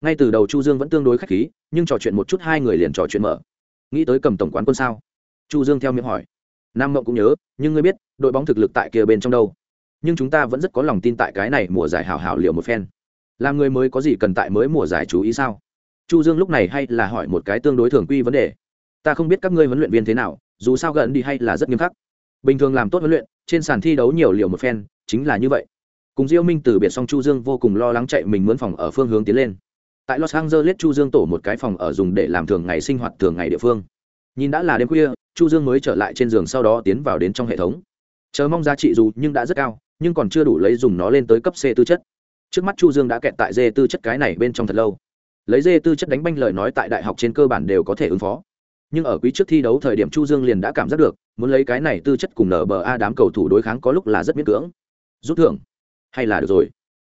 S1: Ngay từ đầu chu dương vẫn tương đối khách khí, nhưng trò chuyện một chút hai người liền trò chuyện mở. Nghĩ tới cầm tổng quán quân sao? Chu dương theo miệng hỏi nam mộng cũng nhớ, nhưng ngươi biết, đội bóng thực lực tại kia bên trong đâu. Nhưng chúng ta vẫn rất có lòng tin tại cái này mùa giải hảo hảo liệu một phen. Làm người mới có gì cần tại mới mùa giải chú ý sao? Chu dương lúc này hay là hỏi một cái tương đối thường quy vấn đề. Ta không biết các ngươi huấn luyện viên thế nào, dù sao gần đi hay là rất nghiêm khắc. Bình thường làm tốt huấn luyện, trên sàn thi đấu nhiều liệu một phen, chính là như vậy. Cùng diêu minh từ biệt xong chu dương vô cùng lo lắng chạy mình mướn phòng ở phương hướng tiến lên. Tại los angeles chu dương tổ một cái phòng ở dùng để làm thường ngày sinh hoạt thường ngày địa phương nhìn đã là đêm khuya, chu dương mới trở lại trên giường sau đó tiến vào đến trong hệ thống. Chờ mong giá trị dù nhưng đã rất cao, nhưng còn chưa đủ lấy dùng nó lên tới cấp c tư chất. Trước mắt chu dương đã kẹt tại d tư chất cái này bên trong thật lâu. Lấy d tư chất đánh banh lời nói tại đại học trên cơ bản đều có thể ứng phó. Nhưng ở quý trước thi đấu thời điểm chu dương liền đã cảm giác được, muốn lấy cái này tư chất cùng nở bờ a đám cầu thủ đối kháng có lúc là rất miễn cưỡng. Rút thưởng. Hay là được rồi.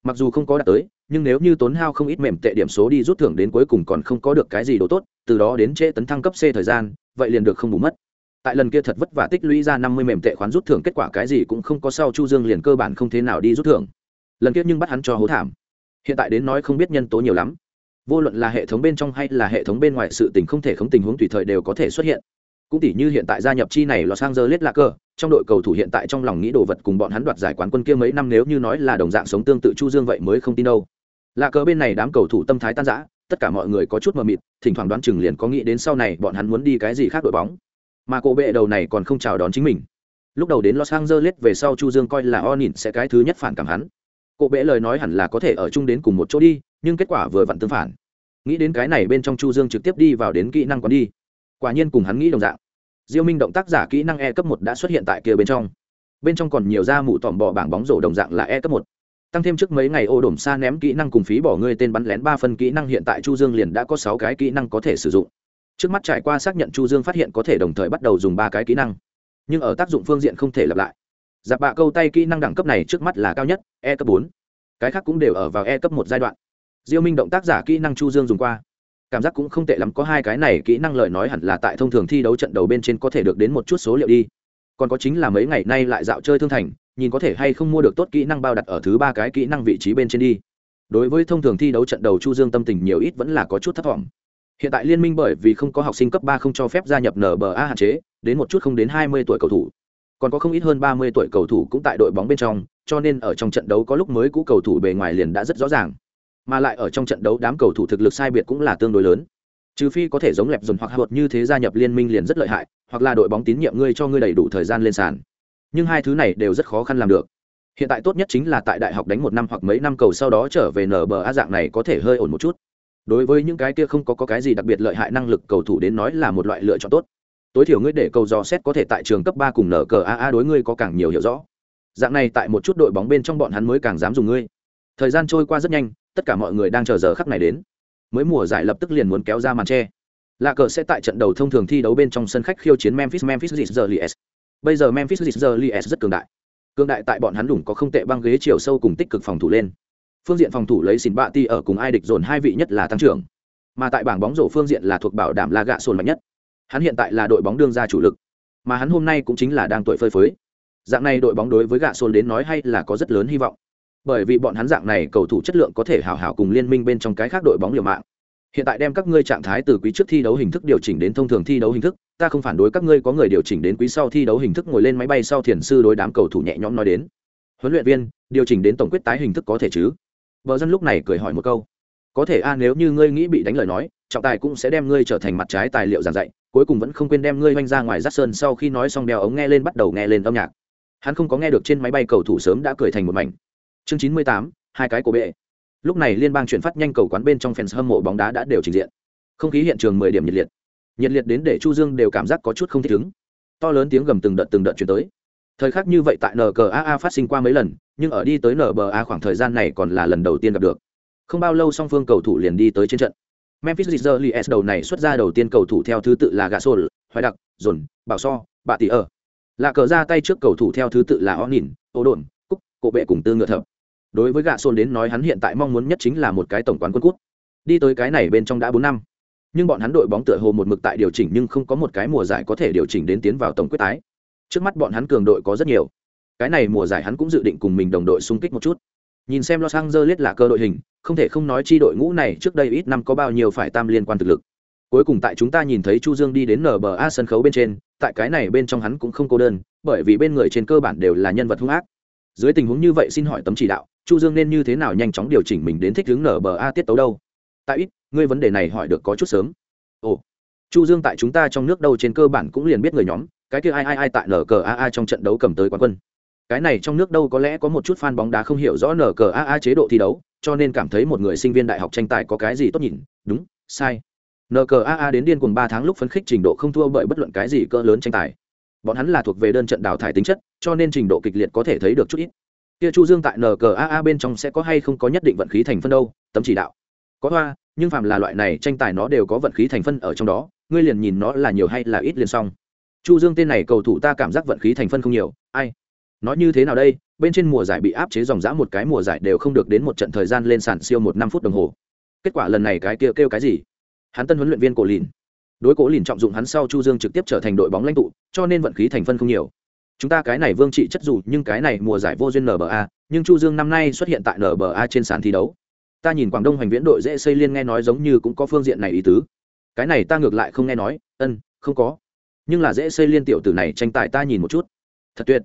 S1: Mặc dù không có đạt tới, nhưng nếu như tốn hao không ít mềm tệ điểm số đi rút thưởng đến cuối cùng còn không có được cái gì đồ tốt, từ đó đến trễ tấn thăng cấp c thời gian vậy liền được không bù mất. Tại lần kia thật vất vả tích lũy ra năm mươi mềm tệ khoán rút thưởng kết quả cái gì cũng không có sau chu dương liền cơ bản không thế nào đi rút thưởng. Lần kia nhưng bắt hắn cho hố thảm. Hiện tại đến nói không biết nhân tố nhiều lắm. Vô luận là hệ thống bên trong hay là hệ thống bên ngoài sự tình không thể không tình huống tùy thời đều có thể xuất hiện. Cũng tỉ như hiện tại gia nhập chi này los angeles là cơ, trong đội cầu thủ hiện tại trong lòng nghĩ đồ vật cùng bọn hắn đoạt giải quán quân kia mấy năm nếu như nói là đồng dạng sống tương tự chu dương vậy mới không tin đâu. Là cờ bên này đám cầu thủ tâm thái tan rã tất cả mọi người có chút mờ mịt, thỉnh thoảng đoán chừng liền có nghĩ đến sau này bọn hắn muốn đi cái gì khác đội bóng. Mà cổ bệ đầu này còn không chào đón chính mình. Lúc đầu đến los angeles về sau chu dương coi là o nhìn sẽ cái thứ nhất phản cảm hắn. Cổ bệ lời nói hẳn là có thể ở chung đến cùng một chỗ đi, nhưng kết quả vừa vặn tương phản. Nghĩ đến cái này bên trong chu dương trực tiếp đi vào đến kỹ năng còn đi. Quả nhiên cùng hắn nghĩ đồng dạng. Diêu minh động tác giả kỹ năng e cấp một đã xuất hiện tại kia bên trong. Bên trong còn nhiều da mụ tỏm bò bảng bóng rổ đồng dạng là e cấp một tăng thêm trước mấy ngày ô đổm xa ném kỹ năng cùng phí bỏ ngươi tên bắn lén ba phân kỹ năng hiện tại chu dương liền đã có sáu cái kỹ năng có thể sử dụng. Trước mắt trải qua xác nhận chu dương phát hiện có thể đồng thời bắt đầu dùng ba cái kỹ năng. Nhưng ở tác dụng phương diện không thể lặp lại. Giặc bạ câu tay kỹ năng đẳng cấp này trước mắt là cao nhất e cấp bốn. Cái khác cũng đều ở vào e cấp một giai đoạn. Diêu minh động tác giả kỹ năng chu dương dùng qua. Cảm giác cũng không tệ lắm, có hai cái này kỹ năng lời nói hẳn là tại thông thường thi đấu trận đầu bên trên có thể được đến một chút số liệu đi. Còn có chính là mấy ngày nay lại dạo chơi thương thành nhìn có thể hay không mua được tốt kỹ năng bao đặt ở thứ ba cái kỹ năng vị trí bên trên đi. Đối với thông thường thi đấu trận đầu chu dương tâm tình nhiều ít vẫn là có chút thất vọng hiện tại liên minh bởi vì không có học sinh cấp ba không cho phép gia nhập nba hạn chế, đến một chút không đến hai mươi tuổi cầu thủ. Còn có không ít hơn ba mươi tuổi cầu thủ cũng tại đội bóng bên trong, cho nên ở trong trận đấu có lúc mới cũ cầu thủ bề ngoài liền đã rất rõ ràng. Mà lại ở trong trận đấu đám cầu thủ thực lực sai biệt cũng là tương đối lớn. Trừ phi có thể giống lẹp dồn hoặc hợp như thế gia nhập liên minh liền rất lợi hại, hoặc là đội bóng tín nhiệm ngươi cho ngươi đầy đủ thời gian lên sàn nhưng hai thứ này đều rất khó khăn làm được. Hiện tại tốt nhất chính là tại đại học đánh một năm hoặc mấy năm cầu sau đó trở về nở bờ a dạng này có thể hơi ổn một chút. Đối với những cái kia không có, có cái gì đặc biệt lợi hại năng lực cầu thủ đến nói là một loại lựa chọn tốt. Tối thiểu ngươi để cầu dò xét có thể tại trường cấp ba cùng nở cờ a đối ngươi có càng nhiều hiểu rõ. Dạng này tại một chút đội bóng bên trong bọn hắn mới càng dám dùng ngươi. Thời gian trôi qua rất nhanh tất cả mọi người đang chờ giờ khắc này đến. Mới mùa giải lập tức liền muốn kéo ra màn che lạ cờ sẽ tại trận đầu thông thường thi đấu bên trong sân khách khiêu chiến memphis memphis Grizzlies bây giờ memphis Grizzlies rất cường đại. Cường đại tại bọn hắn đủng có không tệ băng ghế chiều sâu cùng tích cực phòng thủ lên. Phương diện phòng thủ lấy xin bạ ti ở cùng ai địch dồn hai vị nhất là tăng trưởng. Mà tại bảng bóng rổ phương diện là thuộc bảo đảm là gạ sồn mạnh nhất. Hắn hiện tại là đội bóng đương ra chủ lực. Mà hắn hôm nay cũng chính là đang tuổi phơi phới. Dạng này đội bóng đối với gạ sồn đến nói hay là có rất lớn hy vọng. Bởi vì bọn hắn dạng này cầu thủ chất lượng có thể hào hảo cùng liên minh bên trong cái khác đội bóng liều mạng. Hiện tại đem các ngươi trạng thái từ quý trước thi đấu hình thức điều chỉnh đến thông thường thi đấu hình thức ta không phản đối các ngươi có người điều chỉnh đến quý sau thi đấu hình thức ngồi lên máy bay sau thiền sư đối đám cầu thủ nhẹ nhõm nói đến. Huấn luyện viên, điều chỉnh đến tổng quyết tái hình thức có thể chứ? Vợ dân lúc này cười hỏi một câu. Có thể a, nếu như ngươi nghĩ bị đánh lời nói, trọng tài cũng sẽ đem ngươi trở thành mặt trái tài liệu giảng dạy, cuối cùng vẫn không quên đem ngươi oanh ra ngoài rát sơn sau khi nói xong đeo ống nghe lên bắt đầu nghe lên âm nhạc. Hắn không có nghe được trên máy bay cầu thủ sớm đã cười thành một mảnh. Chương chín mươi tám, hai cái cổ bệ. Lúc này liên bang chuyển phát nhanh cầu quán bên trong fans hâm mộ bóng đá đã đều trình diện. Không khí hiện trường mười điểm nhiệt liệt nhiệt liệt đến để chu dương đều cảm giác có chút không thích ứng. To lớn tiếng gầm từng đợt từng đợt chuyển tới. Thời khắc như vậy tại ngaa phát sinh qua mấy lần, nhưng ở đi tới nba khoảng thời gian này còn là lần đầu tiên gặp được. Không bao lâu song phương cầu thủ liền đi tới trên trận. Memphis Grizzlies đầu này xuất ra đầu tiên cầu thủ theo thứ tự là gasol, hoài đặc, dồn, bảo so, bạ tỷ ở. Là cờ ra tay trước cầu thủ theo thứ tự là onin ô đồn cúc cộ bệ cùng tư ngựa thập. Đối với gạ xôn đến nói hắn hiện tại mong muốn nhất chính là một cái tổng quán quân cút. Đi tới cái này bên trong đã bốn năm nhưng bọn hắn đội bóng tựa hồ một mực tại điều chỉnh nhưng không có một cái mùa giải có thể điều chỉnh đến tiến vào tổng quyết tái. Trước mắt bọn hắn cường đội có rất nhiều. Cái này mùa giải hắn cũng dự định cùng mình đồng đội xung kích một chút. Nhìn xem los angeles là cơ đội hình, không thể không nói chi đội ngũ này trước đây ít năm có bao nhiêu phải tam liên quan thực lực. Cuối cùng tại chúng ta nhìn thấy chu dương đi đến nba sân khấu bên trên, tại cái này bên trong hắn cũng không cô đơn, bởi vì bên người trên cơ bản đều là nhân vật hung ác. Dưới tình huống như vậy xin hỏi tấm chỉ đạo, chu dương nên như thế nào nhanh chóng điều chỉnh mình đến thích ứng nba tiết tấu đâu? Tại ít ngươi vấn đề này hỏi được có chút sớm. Ồ, chu dương tại chúng ta trong nước đâu trên cơ bản cũng liền biết người nhóm, cái kia ai ai ai tại nqaa trong trận đấu cầm tới quán quân. Cái này trong nước đâu có lẽ có một chút fan bóng đá không hiểu rõ nqaa chế độ thi đấu, cho nên cảm thấy một người sinh viên đại học tranh tài có cái gì tốt nhìn, đúng, sai. Nqaa đến điên cùng ba tháng lúc phấn khích trình độ không thua bởi bất luận cái gì cỡ lớn tranh tài. Bọn hắn là thuộc về đơn trận đào thải tính chất, cho nên trình độ kịch liệt có thể thấy được chút ít. Kia chu dương tại nqaa bên trong sẽ có hay không có nhất định vận khí thành phân đâu, tấm chỉ đạo. Có hoa nhưng phàm là loại này tranh tài nó đều có vận khí thành phân ở trong đó ngươi liền nhìn nó là nhiều hay là ít liền xong. Chu dương tên này cầu thủ ta cảm giác vận khí thành phân không nhiều ai? Nói như thế nào đây? Bên trên mùa giải bị áp chế dòng dã một cái mùa giải đều không được đến một trận thời gian lên sàn siêu một năm phút đồng hồ. Kết quả lần này cái kia kêu, kêu cái gì? Hắn tân huấn luyện viên cổ lìn. Đối cổ lìn trọng dụng hắn sau chu dương trực tiếp trở thành đội bóng lãnh tụ cho nên vận khí thành phân không nhiều. Chúng ta cái này vương trị chất dù nhưng cái này mùa giải vô duyên nba nhưng chu dương năm nay xuất hiện tại nba trên sàn thi đấu ta nhìn quảng đông hoành viễn đội dễ xây liên nghe nói giống như cũng có phương diện này ý tứ. Cái này ta ngược lại không nghe nói, ân, không có. Nhưng là dễ xây liên tiểu tử này tranh tài ta nhìn một chút. Thật tuyệt.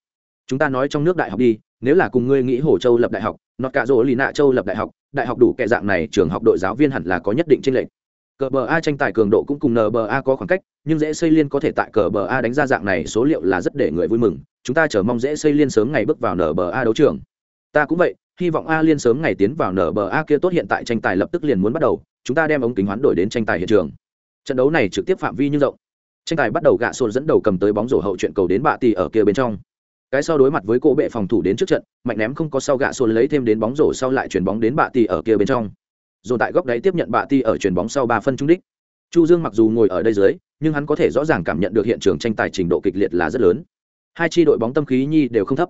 S1: Chúng ta nói trong nước đại học đi, nếu là cùng ngươi nghĩ hồ châu lập đại học, nọt cạ rỗ lì nạ châu lập đại học đại học đủ kệ dạng này, trường học đội giáo viên hẳn là có nhất định tranh lệch. Cờ bờ a tranh tài cường độ cũng cùng nba có khoảng cách, nhưng dễ xây liên có thể tại cờ bờ a đánh ra dạng này số liệu là rất để người vui mừng. Chúng ta chờ mong dễ xây liên sớm ngày bước vào nba đấu trường. Ta cũng vậy hy vọng a liên sớm ngày tiến vào nở bờ A kia tốt hiện tại tranh tài lập tức liền muốn bắt đầu, chúng ta đem ống kính hoán đổi đến tranh tài hiện trường. Trận đấu này trực tiếp phạm vi như rộng. Tranh tài bắt đầu gạ sồn dẫn đầu cầm tới bóng rổ hậu chuyện cầu đến bạ tì ở kia bên trong. Cái sau đối mặt với cô bệ phòng thủ đến trước trận, mạnh ném không có sau gạ sồn lấy thêm đến bóng rổ sau lại chuyển bóng đến bạ tì ở kia bên trong. Rồi tại góc đáy tiếp nhận bạ tì ở chuyền bóng sau ba phân trung đích. Chu dương mặc dù ngồi ở đây dưới, nhưng hắn có thể rõ ràng cảm nhận được hiện trường tranh tài trình độ kịch liệt là rất lớn. Hai chi đội bóng tâm khí nhi đều không thấp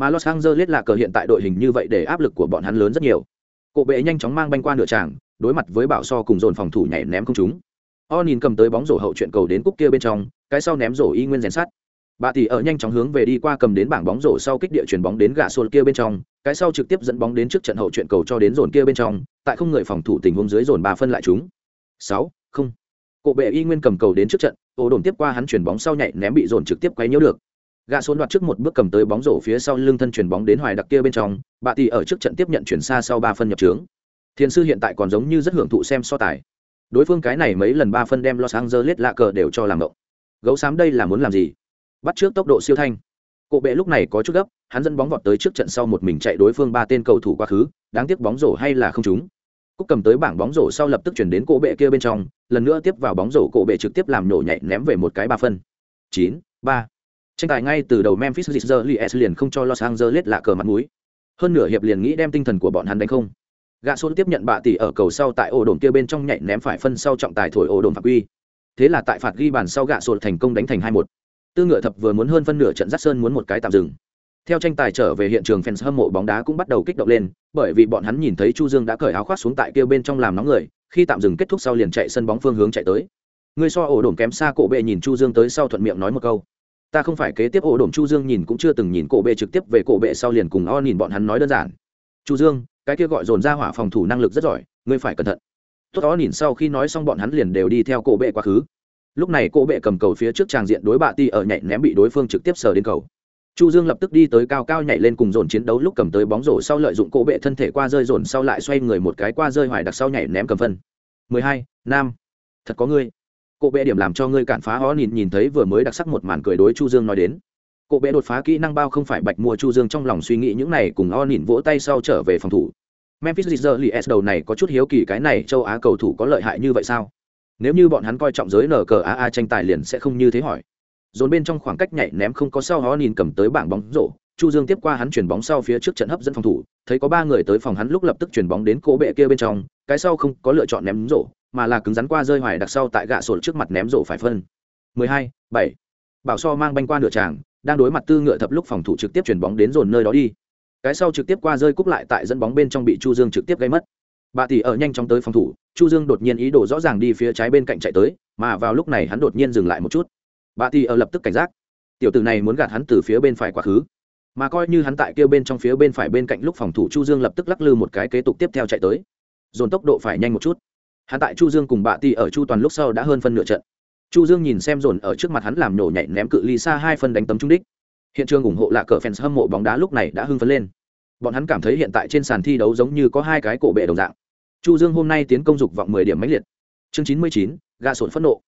S1: mà los angeles là cờ hiện tại đội hình như vậy để áp lực của bọn hắn lớn rất nhiều. Cộ bệ nhanh chóng mang banh qua nửa tràng, đối mặt với bảo so cùng dồn phòng thủ nhảy ném không chúng. o nhìn cầm tới bóng rổ hậu chuyện cầu đến cúc kia bên trong, cái sau ném rổ y nguyên rèn sắt. Bà tỷ ở nhanh chóng hướng về đi qua cầm đến bảng bóng rổ sau kích địa chuyền bóng đến gạ xô kia bên trong, cái sau trực tiếp dẫn bóng đến trước trận hậu chuyện cầu cho đến dồn kia bên trong, tại không người phòng thủ tình huống dưới dồn ba phân lại chúng sáu, không. Cộ bệ y nguyên cầm cầu đến trước trận ổ đồn tiếp qua hắn chuyển bóng sau nhảy ném bị dồn trực tiếp quấy nhiễu được gã xôn đoạt trước một bước cầm tới bóng rổ phía sau lưng thân chuyển bóng đến hoài đặc kia bên trong, bà tỷ ở trước trận tiếp nhận chuyển xa sau ba phân nhập trướng. Thiên sư hiện tại còn giống như rất hưởng thụ xem so tài. Đối phương cái này mấy lần ba phân đem los angeles lạ cờ đều cho làm động gấu xám đây là muốn làm gì? Bắt trước tốc độ siêu thanh. Cộ bệ lúc này có chút gấp, hắn dẫn bóng vọt tới trước trận sau một mình chạy đối phương ba tên cầu thủ quá khứ, đáng tiếc bóng rổ hay là không trúng. Cúc cầm tới bảng bóng rổ sau lập tức chuyển đến cụ bệ kia bên trong, lần nữa tiếp vào bóng rổ cụ bệ trực tiếp làm nổ nhảy ném về một cái ba phân. Chín, ba tranh tài ngay từ đầu memphis Grizzlies liền không cho los angeles lạ cờ mặt mũi. Hơn nửa hiệp liền nghĩ đem tinh thần của bọn hắn đánh không. Gạ xôn tiếp nhận bạ tỷ ở cầu sau tại ổ đồn kia bên trong nhảy ném phải phân sau trọng tài thổi ổ đồn phạm quy. Thế là tại phạt ghi bàn sau gạ xôn thành công đánh thành hai một. Tư ngựa thập vừa muốn hơn phân nửa trận giắt sơn muốn một cái tạm dừng. Theo tranh tài trở về hiện trường, fans hâm mộ bóng đá cũng bắt đầu kích động lên, bởi vì bọn hắn nhìn thấy chu dương đã cởi áo khoác xuống tại kia bên trong làm nóng người, khi tạm dừng kết thúc sau liền chạy sân bóng phương hướng chạy tới. Người so ổ đồn kém xa cổ bệ nhìn chu dương tới sau thuận miệng nói một câu ta không phải kế tiếp ổ đổm chu dương nhìn cũng chưa từng nhìn cổ bệ trực tiếp về cổ bệ sau liền cùng o nhìn bọn hắn nói đơn giản. Chu dương cái kia gọi dồn ra hỏa phòng thủ năng lực rất giỏi ngươi phải cẩn thận. Tốt đó nhìn sau khi nói xong bọn hắn liền đều đi theo cổ bệ quá khứ. Lúc này cổ bệ cầm cầu phía trước tràng diện đối bạ ti ở nhảy ném bị đối phương trực tiếp sờ đến cầu. Chu dương lập tức đi tới cao cao nhảy lên cùng dồn chiến đấu lúc cầm tới bóng rổ sau lợi dụng cổ bệ thân thể qua rơi dồn sau lại xoay người một cái qua rơi hoài đặc sau nhảy ném cầm phân. 12, nam. Thật có ngươi cổ bệ điểm làm cho ngươi cản phá ó nhìn nhìn thấy vừa mới đặc sắc một màn cười đối chu dương nói đến cổ bệ đột phá kỹ năng bao không phải bạch mua chu dương trong lòng suy nghĩ, những này cùng o nhìn vỗ tay sau trở về phòng thủ Memphis Grizzlies đầu này có chút hiếu kỳ cái này châu Á cầu thủ có lợi hại như vậy sao? Nếu như bọn hắn coi trọng giới NCAA tranh tài liền sẽ không như thế hỏi. dồn bên trong khoảng cách nhảy ném không có sau họ nhìn cầm tới bảng bóng rổ, chu dương tiếp qua hắn chuyển bóng sau phía trước trận hấp dẫn phòng thủ, thấy có ba người tới phòng hắn lúc lập tức chuyển bóng đến cổ bệ kia bên trong, cái sau không có lựa chọn ném rổ mà là cứng rắn qua rơi hoài đặc sau tại gạ sổ trước mặt ném rổ phải phân. 12, 7. bảo so mang banh qua nửa tràng đang đối mặt tư ngựa thập lúc phòng thủ trực tiếp chuyển bóng đến dồn nơi đó đi. Cái sau trực tiếp qua rơi cúp lại tại dẫn bóng bên trong bị chu dương trực tiếp gây mất. Bà tỷ ở nhanh chóng tới phòng thủ chu dương đột nhiên ý đồ rõ ràng đi phía trái bên cạnh chạy tới mà vào lúc này hắn đột nhiên dừng lại một chút. Bà tỷ ở lập tức cảnh giác. Tiểu tử này muốn gạt hắn từ phía bên phải quá khứ. Mà coi như hắn tại kêu bên trong phía bên phải bên cạnh lúc phòng thủ chu dương lập tức lắc lư một cái kế tục tiếp theo chạy tới. Dồn tốc độ phải nhanh một chút hắn tại chu dương cùng bạ ti ở chu toàn lúc sau đã hơn phân nửa trận. Chu dương nhìn xem dồn ở trước mặt hắn làm nổ nhảy ném cự ly xa hai phân đánh tấm trung đích. Hiện trường ủng hộ là cờ fans hâm mộ bóng đá lúc này đã hưng phấn lên. Bọn hắn cảm thấy hiện tại trên sàn thi đấu giống như có hai cái cổ bệ đồng dạng. Chu dương hôm nay tiến công dục vọng mười điểm mãnh liệt. Chương chín mươi chín gà sổn phẫn nộ.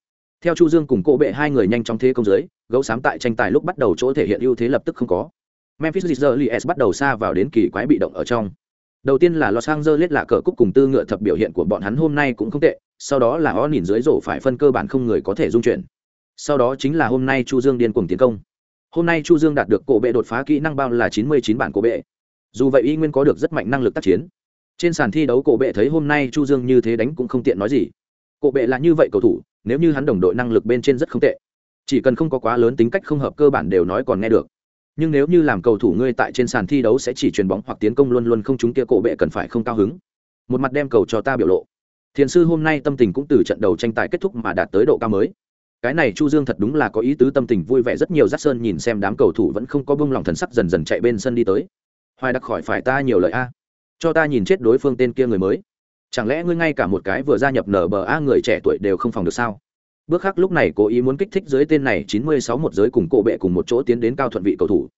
S1: Theo chu dương cùng cổ bệ hai người nhanh trong thế công giới, gấu sám tại tranh tài lúc bắt đầu chỗ thể hiện ưu thế lập tức không có. Memphis Grizzlies bắt đầu xa vào đến kỳ quái bị động ở trong đầu tiên là los angeles là cờ cúc cùng tư ngựa thập biểu hiện của bọn hắn hôm nay cũng không tệ, sau đó là o nhìn dưới rổ phải phân cơ bản không người có thể dung chuyển. Sau đó chính là hôm nay chu dương điên cuồng tiến công. Hôm nay chu dương đạt được cổ bệ đột phá kỹ năng bao là chín mươi chín bản cổ bệ. Dù vậy y nguyên có được rất mạnh năng lực tác chiến. Trên sàn thi đấu cổ bệ thấy hôm nay chu dương như thế đánh cũng không tiện nói gì. Cổ bệ là như vậy cầu thủ, nếu như hắn đồng đội năng lực bên trên rất không tệ. Chỉ cần không có quá lớn tính cách không hợp cơ bản đều nói còn nghe được nhưng nếu như làm cầu thủ ngươi tại trên sàn thi đấu sẽ chỉ chuyền bóng hoặc tiến công luôn luôn không chúng kia cổ bệ cần phải không cao hứng. Một mặt đem cầu cho ta biểu lộ. Thiền sư hôm nay tâm tình cũng từ trận đầu tranh tài kết thúc mà đạt tới độ cao mới. Cái này chu dương thật đúng là có ý tứ tâm tình vui vẻ rất nhiều giác sơn nhìn xem đám cầu thủ vẫn không có bông lòng thần sắc dần dần chạy bên sân đi tới. Hoài đặc khỏi phải ta nhiều lời a? Cho ta nhìn chết đối phương tên kia người mới. Chẳng lẽ ngươi ngay cả một cái vừa gia nhập nở bờ a người trẻ tuổi đều không phòng được sao? Bước khác lúc này cố ý muốn kích thích dưới tên này chín mươi sáu một giới cùng cổ bệ cùng một chỗ tiến đến cao thuận vị cầu thủ.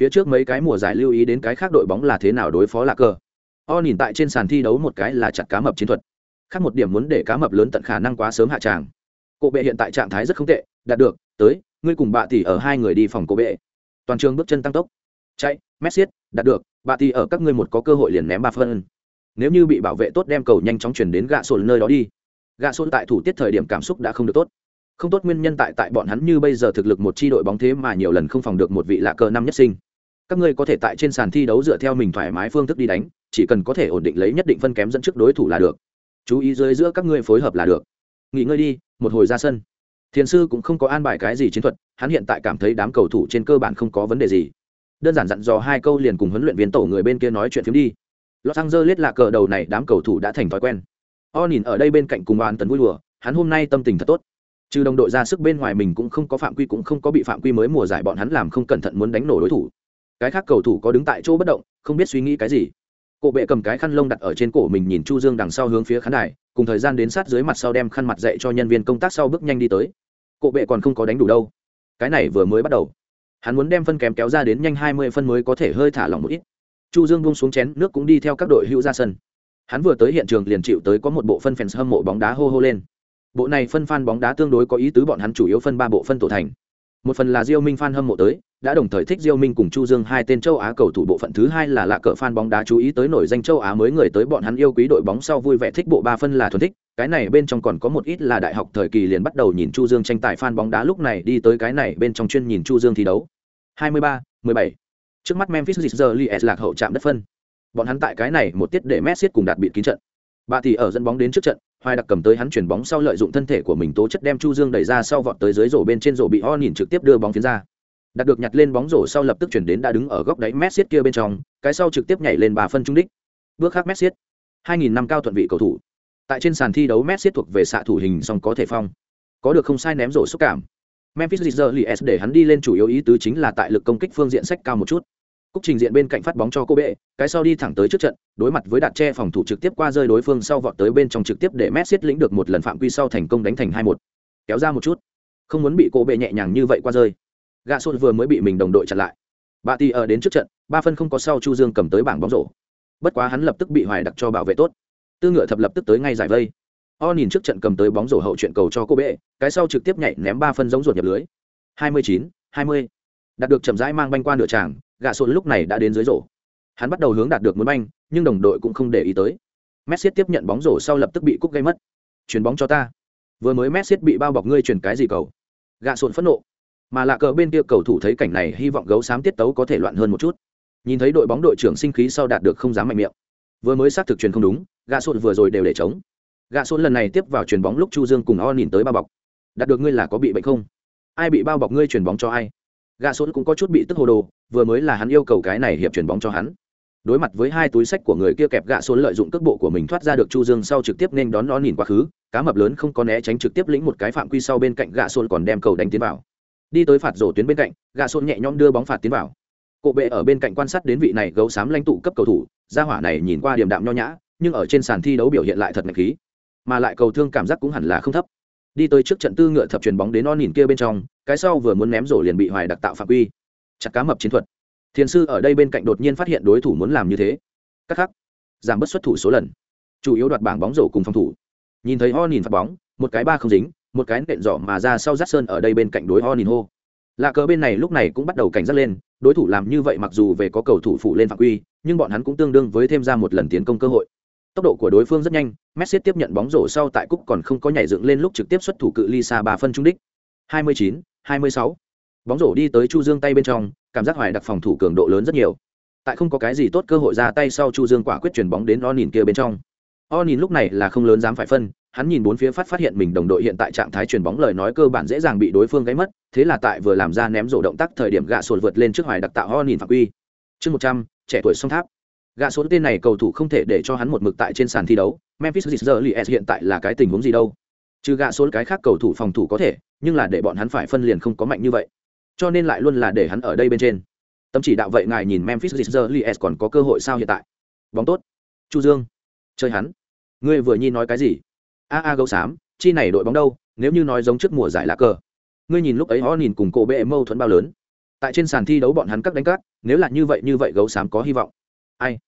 S1: Phía trước mấy cái mùa giải lưu ý đến cái khác đội bóng là thế nào đối phó lạc cờ. o nhìn tại trên sàn thi đấu một cái là chặt cá mập chiến thuật. Khác một điểm muốn để cá mập lớn tận khả năng quá sớm hạ tràng. Cổ bệ hiện tại trạng thái rất không tệ, đạt được, tới, ngươi cùng bạ tỷ ở hai người đi phòng cổ bệ. Toàn trường bước chân tăng tốc. Chạy, messi, đạt được, bạ tỷ ở các ngươi một có cơ hội liền ném ba phân. Nếu như bị bảo vệ tốt đem cầu nhanh chóng chuyển đến gạ sồn nơi đó đi gạ xôn tại thủ tiết thời điểm cảm xúc đã không được tốt. Không tốt nguyên nhân tại tại bọn hắn như bây giờ thực lực một chi đội bóng thế mà nhiều lần không phòng được một vị lạ cờ năm nhất sinh. Các ngươi có thể tại trên sàn thi đấu dựa theo mình thoải mái phương thức đi đánh, chỉ cần có thể ổn định lấy nhất định phân kém dẫn trước đối thủ là được. Chú ý dưới giữa các ngươi phối hợp là được. Nghỉ ngơi đi, một hồi ra sân. Thiền sư cũng không có an bài cái gì chiến thuật, hắn hiện tại cảm thấy đám cầu thủ trên cơ bản không có vấn đề gì. Đơn giản dặn dò hai câu liền cùng huấn luyện viên tổ người bên kia nói chuyện phiếm đi. Los angeles là cờ đầu này đám cầu thủ đã thành thói quen o nhìn ở đây bên cạnh cùng oan tấn vui đùa, hắn hôm nay tâm tình thật tốt. Trừ đồng đội ra sức bên ngoài mình cũng không có phạm quy cũng không có bị phạm quy mới mùa giải bọn hắn làm không cẩn thận muốn đánh nổ đối thủ. Cái khác cầu thủ có đứng tại chỗ bất động, không biết suy nghĩ cái gì. Cổ bệ cầm cái khăn lông đặt ở trên cổ mình nhìn chu dương đằng sau hướng phía khán đài, cùng thời gian đến sát dưới mặt sau đem khăn mặt dậy cho nhân viên công tác sau bước nhanh đi tới. Cổ bệ còn không có đánh đủ đâu. Cái này vừa mới bắt đầu. Hắn muốn đem phân kém kéo ra đến nhanh hai mươi phân mới có thể hơi thả lỏng một ít. Chu dương buông xuống chén, nước cũng đi theo các đội hữu ra sân hắn vừa tới hiện trường liền chịu tới có một bộ phân fans hâm mộ bóng đá hô hô lên. Bộ này phân fan bóng đá tương đối có ý tứ bọn hắn chủ yếu phân ba bộ phân tổ thành. Một phần là diêu minh fan hâm mộ tới đã đồng thời thích diêu minh cùng chu dương hai tên châu á cầu thủ bộ phận thứ hai là lạ cỡ fan bóng đá chú ý tới nổi danh châu á mới người tới bọn hắn yêu quý đội bóng sau vui vẻ thích bộ ba phân là thuần thích cái này bên trong còn có một ít là đại học thời kỳ liền bắt đầu nhìn chu dương tranh tài fan bóng đá lúc này đi tới cái này bên trong chuyên nhìn chu dương thi đấu. 23, 17. trước mắt memphis Grizzlies lạc hậu chạm đất phân bọn hắn tại cái này một tiết để messi cùng đạt bị kín trận. Bà thì ở dẫn bóng đến trước trận, hoài đặc cầm tới hắn chuyển bóng sau lợi dụng thân thể của mình tố chất đem chu dương đẩy ra sau vọt tới dưới rổ bên trên rổ bị ho nhìn trực tiếp đưa bóng phiến ra. Đạt được nhặt lên bóng rổ sau lập tức chuyển đến đã đứng ở góc đáy messi kia bên trong, cái sau trực tiếp nhảy lên bà phân trung đích. Bước khác messi. 2000 năm cao thuận vị cầu thủ. Tại trên sàn thi đấu messi thuộc về xạ thủ hình song có thể phong. Có được không sai ném rổ xúc cảm. Memphis Grizzlies để hắn đi lên chủ yếu ý tứ chính là tại lực công kích phương diện sách cao một chút cúc trình diện bên cạnh phát bóng cho cô bệ cái sau đi thẳng tới trước trận đối mặt với đạt tre phòng thủ trực tiếp qua rơi đối phương sau vọt tới bên trong trực tiếp để messi lĩnh được một lần phạm quy sau thành công đánh thành hai một. Kéo ra một chút. Không muốn bị cô bệ nhẹ nhàng như vậy qua rơi. Gạ sốt vừa mới bị mình đồng đội chặn lại. Bà ti ở đến trước trận ba phân không có sau chu dương cầm tới bảng bóng rổ. Bất quá hắn lập tức bị hoài đặc cho bảo vệ tốt. Tư ngựa thập lập tức tới ngay giải vây. O nhìn trước trận cầm tới bóng rổ hậu chuyện cầu cho cô bệ cái sau trực tiếp nhảy ném ba phân giống ruột nhập lưới. 29, 20. đạt được chậm rãi mang banh qua nửa tràng gạ sồn lúc này đã đến dưới rổ. Hắn bắt đầu hướng đạt được muốn banh, nhưng đồng đội cũng không để ý tới. Messi tiếp nhận bóng rổ sau lập tức bị cúc gây mất. Chuyền bóng cho ta. Vừa mới messi bị bao bọc ngươi chuyển cái gì cầu? Gạ sồn phẫn nộ. Mà lạ cờ bên kia cầu thủ thấy cảnh này, hy vọng gấu xám tiết tấu có thể loạn hơn một chút. Nhìn thấy đội bóng đội trưởng sinh khí sau đạt được không dám mạnh miệng. Vừa mới xác thực truyền không đúng gạ sốt vừa rồi đều để chống gạ sốt lần này tiếp vào chuyền bóng lúc chu dương cùng o nhìn tới bao bọc. Đạt được ngươi là có bị bệnh không? Ai bị bao bọc ngươi chuyền bóng cho ai? Gạ sốt cũng có chút bị tức hồ đồ, vừa mới là hắn yêu cầu cái này hiệp chuyển bóng cho hắn. Đối mặt với hai túi sách của người kia kẹp gạ số lợi dụng cước bộ của mình thoát ra được chu dương sau trực tiếp nên đón nó nhìn quá khứ, cá mập lớn không có né tránh trực tiếp lĩnh một cái phạm quy sau bên cạnh gạ sôn còn đem cầu đánh tiến vào. Đi tới phạt rổ tuyến bên cạnh gạ sôn nhẹ nhõm đưa bóng phạt tiến vào. Cộ bệ ở bên cạnh quan sát đến vị này gấu xám lãnh tụ cấp cầu thủ, gia hỏa này nhìn qua điểm đạm nho nhã, nhưng ở trên sàn thi đấu biểu hiện lại thật ngạch khí. Mà lại cầu thương cảm giác cũng hẳn là không thấp đi tới trước trận tư ngựa thập truyền bóng đến non nhìn kia bên trong, cái sau vừa muốn ném rổ liền bị hoài đặc tạo phạm quy. Chặt cá mập chiến thuật. Thiền sư ở đây bên cạnh đột nhiên phát hiện đối thủ muốn làm như thế. Cắt khắc, giảm bớt xuất thủ số lần. Chủ yếu đoạt bảng bóng rổ cùng phòng thủ. Nhìn thấy ho nhìn phạt bóng, một cái ba không dính, một cái nện giỏ mà ra sau rát sơn ở đây bên cạnh đối ho nhìn hô. Lạ cờ bên này lúc này cũng bắt đầu cảnh giác lên, đối thủ làm như vậy mặc dù về có cầu thủ phụ lên phạm quy, nhưng bọn hắn cũng tương đương với thêm ra một lần tiến công cơ hội tốc độ của đối phương rất nhanh messi tiếp nhận bóng rổ sau tại cúc còn không có nhảy dựng lên lúc trực tiếp xuất thủ cự ly xa ba phân trung đích. 29, 26. bóng rổ đi tới chu dương tay bên trong cảm giác hoài đặc phòng thủ cường độ lớn rất nhiều. Tại không có cái gì tốt cơ hội ra tay sau chu dương quả quyết chuyển bóng đến o nhìn kia bên trong. O nhìn lúc này là không lớn dám phải phân hắn nhìn bốn phía phát phát hiện mình đồng đội hiện tại trạng thái chuyển bóng lời nói cơ bản dễ dàng bị đối phương gáy mất thế là tại vừa làm ra ném rổ động tác thời điểm gạ sồn vượt lên trước hoài đặc tạo o nhìn phạm quy. Chương một trăm trẻ tuổi song tháp gạ số tên này cầu thủ không thể để cho hắn một mực tại trên sàn thi đấu. Memphis Grizzlies hiện tại là cái tình huống gì đâu? Trừ gạ số cái khác cầu thủ phòng thủ có thể nhưng là để bọn hắn phải phân liền không có mạnh như vậy. Cho nên lại luôn là để hắn ở đây bên trên. Tâm chỉ đạo vậy ngài nhìn memphis Grizzlies còn có cơ hội sao hiện tại? Bóng tốt. Chu dương. Chơi hắn. Ngươi vừa nhi nói cái gì? A a gấu xám chi này đội bóng đâu? Nếu như nói giống trước mùa giải lá cờ. Ngươi nhìn lúc ấy họ nhìn cùng cổ bệ mâu thuẫn bao lớn. Tại trên sàn thi đấu bọn hắn cắt đánh cắt, nếu là như vậy như vậy gấu xám có hy vọng. Ai?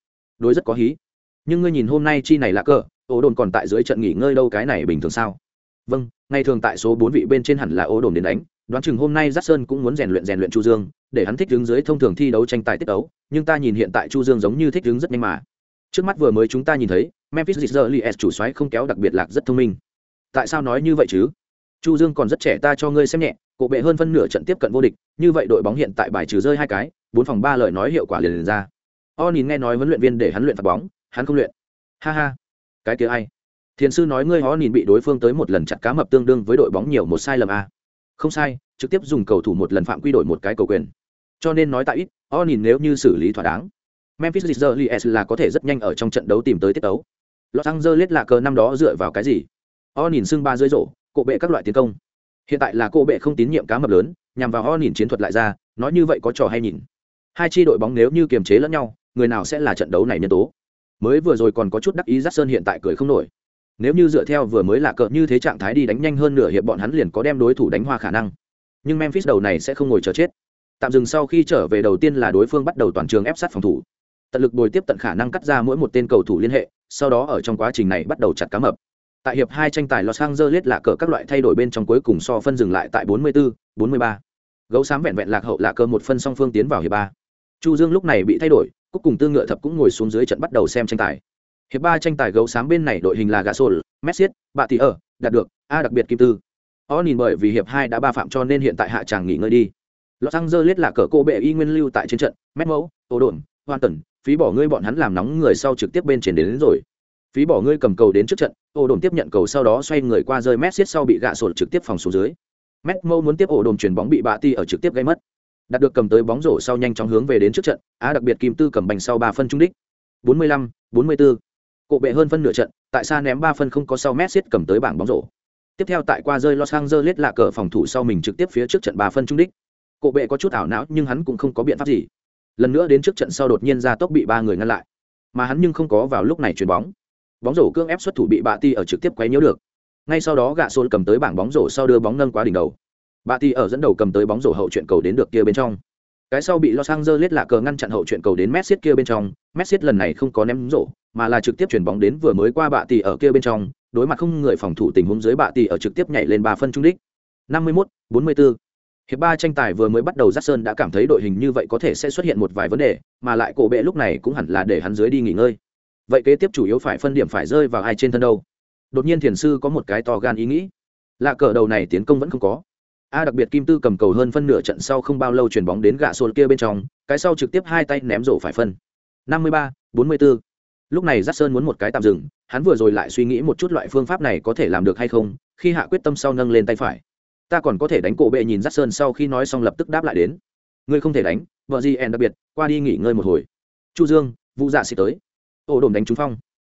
S1: Đối rất có hí. Nhưng ngươi nhìn hôm nay chi này là cờ ố đồn còn tại dưới trận nghỉ ngơi đâu cái này bình thường sao? Vâng ngày thường tại số bốn vị bên trên hẳn là ố đồn đến đánh đoán chừng hôm nay giác sơn cũng muốn rèn luyện rèn luyện chu dương để hắn thích đứng dưới thông thường thi đấu tranh tài tiết đấu nhưng ta nhìn hiện tại chu dương giống như thích đứng rất nhanh mà. Trước mắt vừa mới chúng ta nhìn thấy memphis Grizzlies chủ xoáy không kéo đặc biệt lạc rất thông minh. Tại sao nói như vậy chứ? Chu dương còn rất trẻ ta cho ngươi xem nhẹ cổ bệ hơn phân nửa trận tiếp cận vô địch như vậy đội bóng hiện tại bài trừ rơi hai cái bốn phòng ba lời nói hiệu quả liền, liền ra o nhìn nghe nói huấn luyện viên để hắn luyện phạt bóng, hắn không luyện. Ha ha. Cái kia ai? Thiền sư nói ngươi o nhìn bị đối phương tới một lần chặt cá mập tương đương với đội bóng nhiều một sai lầm a. Không sai, trực tiếp dùng cầu thủ một lần phạm quy đổi một cái cầu quyền. Cho nên nói tại ít o nhìn nếu như xử lý thỏa đáng. Memphis Grizzlies là có thể rất nhanh ở trong trận đấu tìm tới tiết đấu los angeles là cờ năm đó dựa vào cái gì? O nhìn xưng ba dưới rổ cộ bệ các loại tiến công. Hiện tại là cộ bệ không tín nhiệm cá mập lớn, nhằm vào o nhìn chiến thuật lại ra, nói như vậy có trò hay nhìn. Hai chi đội bóng nếu như kiềm chế lẫn nhau người nào sẽ là trận đấu này nhân tố mới vừa rồi còn có chút đắc ý giác Sơn hiện tại cười không nổi. Nếu như dựa theo vừa mới là cờ như thế trạng thái đi đánh nhanh hơn nửa hiệp bọn hắn liền có đem đối thủ đánh hoa khả năng. Nhưng Memphis đầu này sẽ không ngồi chờ chết. Tạm dừng sau khi trở về đầu tiên là đối phương bắt đầu toàn trường ép sát phòng thủ. Tận lực bồi tiếp tận khả năng cắt ra mỗi một tên cầu thủ liên hệ, sau đó ở trong quá trình này bắt đầu chặt cá mập. Tại hiệp hai tranh tài Los Angeles là cờ các loại thay đổi bên trong cuối cùng so phân dừng lại tại 44, 43. Gấu xám vẹn vẹn lạc hậu là cơ một phân song phương tiến vào hiệp ba. Chu Dương lúc này bị thay đổi, cuối cùng tư ngựa thập cũng ngồi xuống dưới trận bắt đầu xem tranh tài. Hiệp ba tranh tài gấu sáng bên này đội hình là gà sồn messi bạ tỷ ở đạt được a đặc biệt kim tư. O nhìn bởi vì hiệp hai đã ba phạm cho nên hiện tại hạ tràng nghỉ ngơi đi. Los angeles là cờ cô bệ y nguyên lưu tại trên trận mét mẫu ô đồn hoan tần phí bỏ ngươi bọn hắn làm nóng người sau trực tiếp bên trên đến, đến rồi. Phí bỏ ngươi cầm cầu đến trước trận ô đồn tiếp nhận cầu sau đó xoay người qua rơi messi sau bị gạ sồn trực tiếp phòng xuống dưới. Mét muốn tiếp ổ đồn chuyền bóng bị bạ ti ở trực tiếp gây mất đạt được cầm tới bóng rổ sau nhanh chóng hướng về đến trước trận á đặc biệt kim tư cầm bành sau ba phân trung đích. 45, 44. cộ bệ hơn phân nửa trận tại xa ném ba phân không có sau messi cầm tới bảng bóng rổ. Tiếp theo tại qua rơi los angeles lạ cờ phòng thủ sau mình trực tiếp phía trước trận ba phân trung đích. Cộ bệ có chút ảo não nhưng hắn cũng không có biện pháp gì. Lần nữa đến trước trận sau đột nhiên ra tốc bị ba người ngăn lại. Mà hắn nhưng không có vào lúc này chuyền bóng. Bóng rổ cương ép xuất thủ bị bạ ti ở trực tiếp quấy nhiễu được. Ngay sau đó gạ xôn cầm tới bảng bóng rổ sau đưa bóng nâng quá đỉnh đầu bà thì ở dẫn đầu cầm tới bóng rổ hậu chuyện cầu đến được kia bên trong. Cái sau bị los angeles lạ cờ ngăn chặn hậu chuyện cầu đến messi kia bên trong. Messi lần này không có ném rổ mà là trực tiếp chuyển bóng đến vừa mới qua bạ tỷ ở kia bên trong. Đối mặt không người phòng thủ tình huống dưới bạ tỷ ở trực tiếp nhảy lên ba phân trung đích. 51, 44. hiệp ba tranh tài vừa mới bắt đầu Dát sơn đã cảm thấy đội hình như vậy có thể sẽ xuất hiện một vài vấn đề mà lại cổ bệ lúc này cũng hẳn là để hắn dưới đi nghỉ ngơi. Vậy kế tiếp chủ yếu phải phân điểm phải rơi vào ai trên thân đâu? Đột nhiên thiền sư có một cái to gan ý nghĩ. Lạ cờ đầu này tiến công vẫn không có a đặc biệt kim tư cầm cầu hơn phân nửa trận sau không bao lâu chuyển bóng đến gạ sồn kia bên trong, cái sau trực tiếp hai tay ném rổ phải phân. Năm mươi ba, bốn mươi bốn lúc này giác sơn muốn một cái tạm dừng, hắn vừa rồi lại suy nghĩ một chút loại phương pháp này có thể làm được hay không, khi hạ quyết tâm sau nâng lên tay phải. Ta còn có thể đánh cổ bệ nhìn giác sơn sau khi nói xong lập tức đáp lại đến. Ngươi không thể đánh, vợ gì en đặc biệt, qua đi nghỉ ngơi một hồi. Chu dương vụ dạ xịt tới. Ô đồn đánh trúng phong.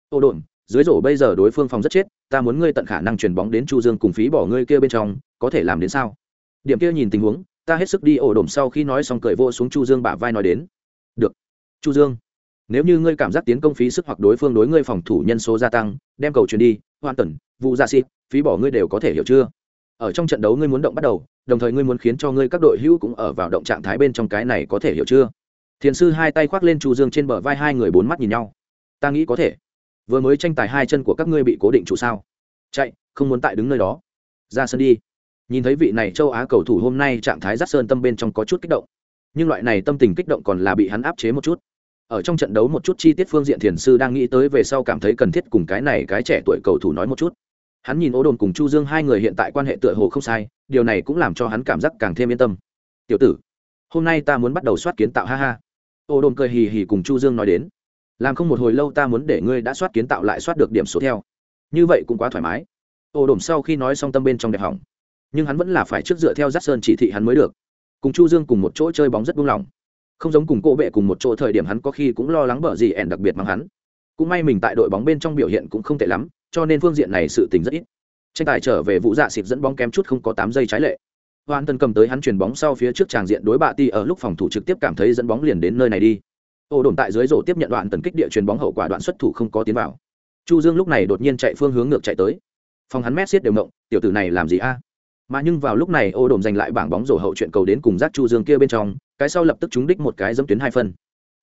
S1: Ô đồn, dưới rổ bây giờ đối phương phòng rất chết, ta muốn ngươi tận khả năng chuyển bóng đến chu dương cùng phí bỏ ngươi kia bên trong, có thể làm đến sao? Điểm kia nhìn tình huống, ta hết sức đi ổ đổm sau khi nói xong cười vô xuống chu dương bả vai nói đến. Được. Chu dương, nếu như ngươi cảm giác tiến công phí sức hoặc đối phương đối ngươi phòng thủ nhân số gia tăng, đem cầu chuyển đi, hoàn tần, vụ gia xịt, phí bỏ ngươi đều có thể hiểu chưa? Ở trong trận đấu ngươi muốn động bắt đầu, đồng thời ngươi muốn khiến cho ngươi các đội hữu cũng ở vào động trạng thái bên trong cái này có thể hiểu chưa? Thiền sư hai tay khoác lên chu dương trên bờ vai hai người bốn mắt nhìn nhau. Ta nghĩ có thể. Vừa mới tranh tài hai chân của các ngươi bị cố định trụ sao? Chạy, không muốn tại đứng nơi đó. Ra sân đi nhìn thấy vị này châu á cầu thủ hôm nay trạng thái giác sơn tâm bên trong có chút kích động. Nhưng loại này tâm tình kích động còn là bị hắn áp chế một chút. Ở trong trận đấu một chút chi tiết phương diện thiền sư đang nghĩ tới về sau cảm thấy cần thiết cùng cái này cái trẻ tuổi cầu thủ nói một chút. Hắn nhìn ô đồn cùng chu dương hai người hiện tại quan hệ tựa hồ không sai, điều này cũng làm cho hắn cảm giác càng thêm yên tâm. Tiểu tử, hôm nay ta muốn bắt đầu soát kiến tạo, ha ha. Ô đồn cười hì hì cùng chu dương nói đến. Làm không một hồi lâu ta muốn để ngươi đã soát kiến tạo lại soát được điểm số theo. Như vậy cũng quá thoải mái. Ô đồn sau khi nói xong tâm bên trong đẹp hỏng nhưng hắn vẫn là phải trước dựa theo Dát Sơn chỉ thị hắn mới được. Cùng Chu Dương cùng một chỗ chơi bóng rất buông lỏng Không giống cùng cô bệ cùng một chỗ thời điểm hắn có khi cũng lo lắng bở gì ẻn đặc biệt mang hắn. Cũng may mình tại đội bóng bên trong biểu hiện cũng không tệ lắm, cho nên phương diện này sự tình rất ít. Tranh tài trở về vụ dạ xịt dẫn bóng kém chút không có tám giây trái lệ. Hoàn Tân cầm tới hắn chuyền bóng sau phía trước tràng diện đối bạ ti ở lúc phòng thủ trực tiếp cảm thấy dẫn bóng liền đến nơi này đi. Ô đồn tại dưới rổ tiếp nhận đoạn tần kích địa chuyền bóng hậu quả đoạn xuất thủ không có tiến vào. Chu Dương lúc này đột nhiên chạy phương hướng ngược chạy tới. Phòng hắn mét xiết đều động, tiểu tử này làm gì a? Mà nhưng vào lúc này ô đồn giành lại bảng bóng rổ hậu chuyện cầu đến cùng giác chu dương kia bên trong, cái sau lập tức trúng đích một cái dẫm tuyến hai phân.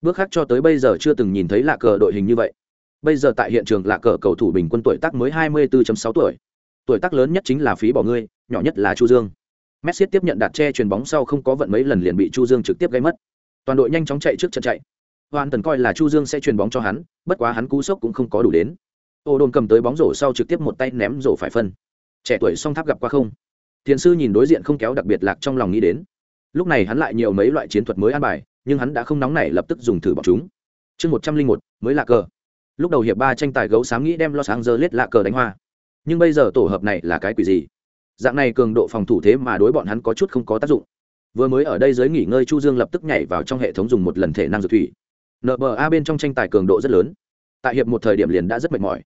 S1: Bước khác cho tới bây giờ chưa từng nhìn thấy lạ cờ đội hình như vậy. Bây giờ tại hiện trường lạ cờ cầu thủ bình quân tuổi tác mới hai mươi 24.6 tuổi. Tuổi tác lớn nhất chính là phí bỏ ngươi, nhỏ nhất là chu dương. Messi tiếp nhận đạt che chuyền bóng sau không có vận mấy lần liền bị chu dương trực tiếp gây mất. Toàn đội nhanh chóng chạy trước trận chạy. Hoàn tần coi là chu dương sẽ chuyền bóng cho hắn, bất quá hắn cú sốc cũng không có đủ đến. Ô đồn cầm tới bóng rổ sau trực tiếp một tay ném rổ phải phân. Trẻ tuổi song tháp gặp qua không? Thiền sư nhìn đối diện không kéo đặc biệt lạc trong lòng nghĩ đến. Lúc này hắn lại nhiều mấy loại chiến thuật mới an bài, nhưng hắn đã không nóng nảy lập tức dùng thử bọc chúng. Chương một trăm linh một, mới là cờ. Lúc đầu hiệp ba tranh tài gấu sáng nghĩ đem lo sáng giờ lết lạ cờ đánh hoa. Nhưng bây giờ tổ hợp này là cái quỷ gì? Dạng này cường độ phòng thủ thế mà đối bọn hắn có chút không có tác dụng. Vừa mới ở đây giới nghỉ ngơi chu dương lập tức nhảy vào trong hệ thống dùng một lần thể năng dược thủy. Nhờ bờ a bên trong tranh tài cường độ rất lớn. Tại hiệp một thời điểm liền đã rất mệt mỏi.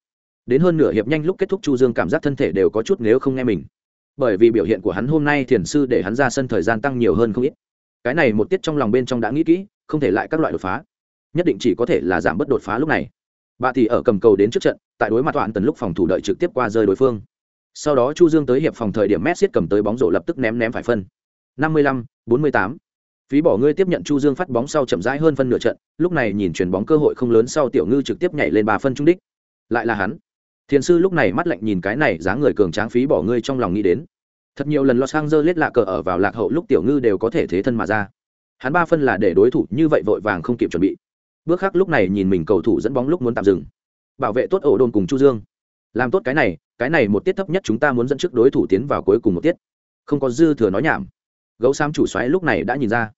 S1: Đến hơn nửa hiệp nhanh lúc kết thúc chu dương cảm giác thân thể đều có chút nếu không nghe mình bởi vì biểu hiện của hắn hôm nay thiền sư để hắn ra sân thời gian tăng nhiều hơn không ít. Cái này một tiết trong lòng bên trong đã nghĩ kỹ không thể lại các loại đột phá. Nhất định chỉ có thể là giảm bớt đột phá lúc này. Bà thì ở cầm cầu đến trước trận tại đối mặt toàn tần lúc phòng thủ đợi trực tiếp qua rơi đối phương. Sau đó chu dương tới hiệp phòng thời điểm messi cầm tới bóng rổ lập tức ném ném phải phân. 55, 48. phí bỏ ngươi tiếp nhận chu dương phát bóng sau chậm rãi hơn phân nửa trận lúc này nhìn chuyển bóng cơ hội không lớn sau tiểu ngư trực tiếp nhảy lên bà phân trung đích. Lại là hắn thiền sư lúc này mắt lạnh nhìn cái này dáng người cường tráng phí bỏ ngươi trong lòng nghĩ đến. Thật nhiều lần los angeles lạ cờ ở vào lạc hậu lúc tiểu ngư đều có thể thế thân mà ra. Hắn ba phân là để đối thủ, như vậy vội vàng không kịp chuẩn bị. Bước khác lúc này nhìn mình cầu thủ dẫn bóng lúc muốn tạm dừng. Bảo vệ tốt ổ đồn cùng chu dương. Làm tốt cái này cái này một tiết thấp nhất chúng ta muốn dẫn trước đối thủ tiến vào cuối cùng một tiết. Không có dư thừa nói nhảm. Gấu sam chủ xoáy lúc này đã nhìn ra.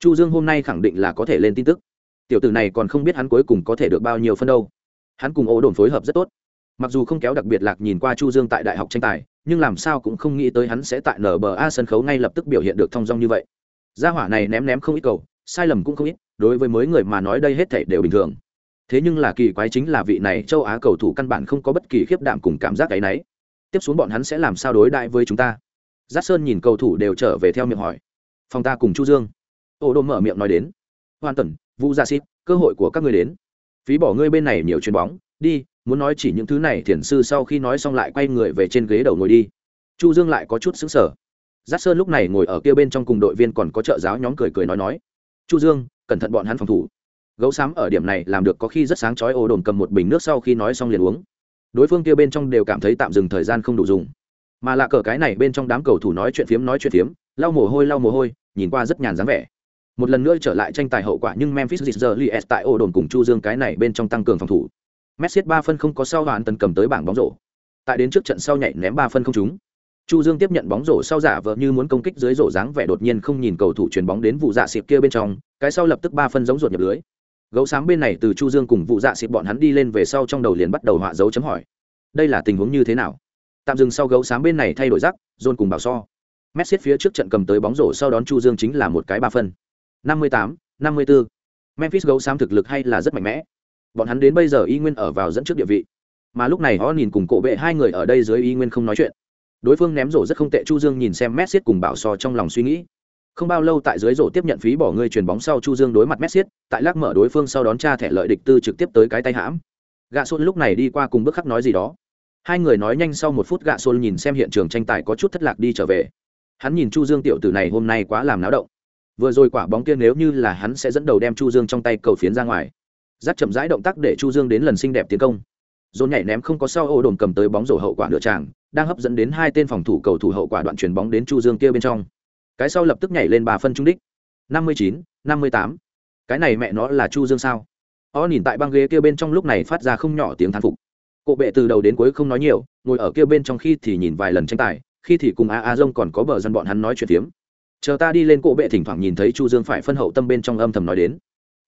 S1: Chu dương hôm nay khẳng định là có thể lên tin tức. Tiểu tử này còn không biết hắn cuối cùng có thể được bao nhiêu phân đâu. Hắn cùng ổ đồn phối hợp rất tốt mặc dù không kéo đặc biệt lạc nhìn qua chu dương tại đại học tranh tài, nhưng làm sao cũng không nghĩ tới hắn sẽ tại nba sân khấu ngay lập tức biểu hiện được thong dong như vậy. Gia hỏa này ném ném không ít cầu, sai lầm cũng không ít, đối với mới người mà nói đây hết thảy đều bình thường. Thế nhưng là kỳ quái chính là vị này châu á cầu thủ căn bản không có bất kỳ khiếp đảm cùng cảm giác cái nấy. Tiếp xuống bọn hắn sẽ làm sao đối đại với chúng ta? Giác sơn nhìn cầu thủ đều trở về theo miệng hỏi. Phòng ta cùng chu dương. Ô đô mở miệng nói đến. Hoàn tần vũ gia xít, cơ hội của các ngươi đến. Phí bỏ ngươi bên này nhiều chuyền bóng, đi muốn nói chỉ những thứ này thiền sư sau khi nói xong lại quay người về trên ghế đầu ngồi đi. Chu dương lại có chút xứng sở giác sơn lúc này ngồi ở kia bên trong cùng đội viên còn có trợ giáo nhóm cười cười nói nói. Chu dương, cẩn thận bọn hắn phòng thủ. Gấu xám ở điểm này làm được có khi rất sáng chói ồ đồn cầm một bình nước sau khi nói xong liền uống. Đối phương kia bên trong đều cảm thấy tạm dừng thời gian không đủ dùng. Mà lạ cờ cái này bên trong đám cầu thủ nói chuyện phiếm nói chuyện phiếm, lau mồ hôi, lau mồ hôi, nhìn qua rất nhàn dáng vẻ. Một lần nữa trở lại tranh tài hậu quả nhưng memphis Grizzlies tại ô đồn cùng chu dương cái này bên trong tăng cường phòng thủ. Messi ba phân không có sau hoàn tần cầm tới bảng bóng rổ. Tại đến trước trận sau nhảy ném ba phân không trúng. chu dương tiếp nhận bóng rổ sau giả vờ như muốn công kích dưới rổ dáng vẻ đột nhiên không nhìn cầu thủ chuyền bóng đến vụ dạ xịp kia bên trong cái sau lập tức ba phân giống ruột nhập lưới gấu xám bên này từ chu dương cùng vụ dạ xịp bọn hắn đi lên về sau trong đầu liền bắt đầu họa dấu chấm hỏi đây là tình huống như thế nào tạm dừng sau gấu xám bên này thay đổi rắc dồn cùng bảo so messi phía trước trận cầm tới bóng rổ sau đón chu dương chính là một cái ba phân 58, 54. memphis gấu xám thực lực hay là rất mạnh mẽ bọn hắn đến bây giờ y nguyên ở vào dẫn trước địa vị. Mà lúc này họ nhìn cùng cổ bệ hai người ở đây dưới y nguyên không nói chuyện. Đối phương ném rổ rất không tệ, chu dương nhìn xem messi cùng bảo so trong lòng suy nghĩ. Không bao lâu tại dưới rổ tiếp nhận phí bỏ người chuyền bóng sau, chu dương đối mặt messi, tại lắc mở đối phương sau đón tra thẻ lợi địch tư trực tiếp tới cái tay hãm. Gạ xôn lúc này đi qua cùng bước khắc nói gì đó. Hai người nói nhanh sau một phút gạ xôn nhìn xem hiện trường tranh tài có chút thất lạc đi trở về. Hắn nhìn chu dương tiểu tử này hôm nay quá làm náo động. Vừa rồi quả bóng kia nếu như là hắn sẽ dẫn đầu đem chu dương trong tay cầu phiến ra ngoài dắt chậm rãi động tác để chu dương đến lần xinh đẹp tiến công. Dồn nhảy ném không có sau ô đồn cầm tới bóng rổ hậu quả nửa tràng, đang hấp dẫn đến hai tên phòng thủ cầu thủ hậu quả đoạn chuyển bóng đến chu dương kia bên trong. Cái sau lập tức nhảy lên bà phân trung đích. Năm mươi chín, năm mươi tám. Cái này mẹ nó là chu dương sao? O nhìn tại băng ghế kia bên trong lúc này phát ra không nhỏ tiếng thán phục. Cộ bệ từ đầu đến cuối không nói nhiều, ngồi ở kia bên trong khi thì nhìn vài lần tranh tài, khi thì cùng a a dông còn có bờ dân bọn hắn nói chuyện phiếm. Chờ ta đi lên cộ bệ thỉnh thoảng nhìn thấy chu dương phải phân hậu tâm bên trong âm thầm nói đến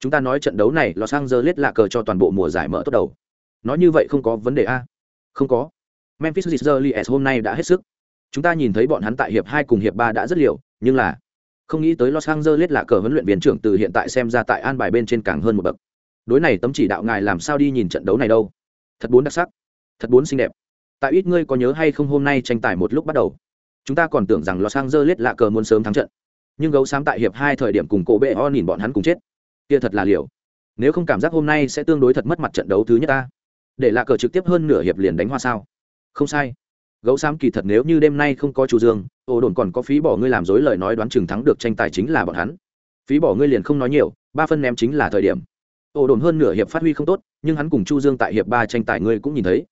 S1: chúng ta nói trận đấu này los angeles lạ cờ cho toàn bộ mùa giải mở tốt đầu. Nói như vậy không có vấn đề a? Không có. Memphis Grizzlies hôm nay đã hết sức. Chúng ta nhìn thấy bọn hắn tại hiệp hai cùng hiệp ba đã rất liều, nhưng là không nghĩ tới los angeles lạ cờ huấn luyện viên trưởng từ hiện tại xem ra tại an bài bên trên càng hơn một bậc. Đối này tấm chỉ đạo ngài làm sao đi nhìn trận đấu này đâu? Thật bốn đặc sắc. Thật bốn xinh đẹp. Tại ít ngươi có nhớ hay không hôm nay tranh tài một lúc bắt đầu. Chúng ta còn tưởng rằng los angeles lạ cờ muốn sớm thắng trận. Nhưng gấu xám tại hiệp hai thời điểm cùng cổ bệ o nhìn bọn hắn cùng chết kia thật là liều. Nếu không cảm giác hôm nay sẽ tương đối thật mất mặt trận đấu thứ nhất ta. Để lạ cờ trực tiếp hơn nửa hiệp liền đánh hoa sao. Không sai. Gấu xám kỳ thật nếu như đêm nay không có chủ dương ồ đồn còn có phí bỏ ngươi làm dối lời nói đoán chừng thắng được tranh tài chính là bọn hắn. Phí bỏ ngươi liền không nói nhiều, ba phân ném chính là thời điểm. Ồ đồn hơn nửa hiệp phát huy không tốt, nhưng hắn cùng chu dương tại hiệp ba tranh tài ngươi cũng nhìn thấy.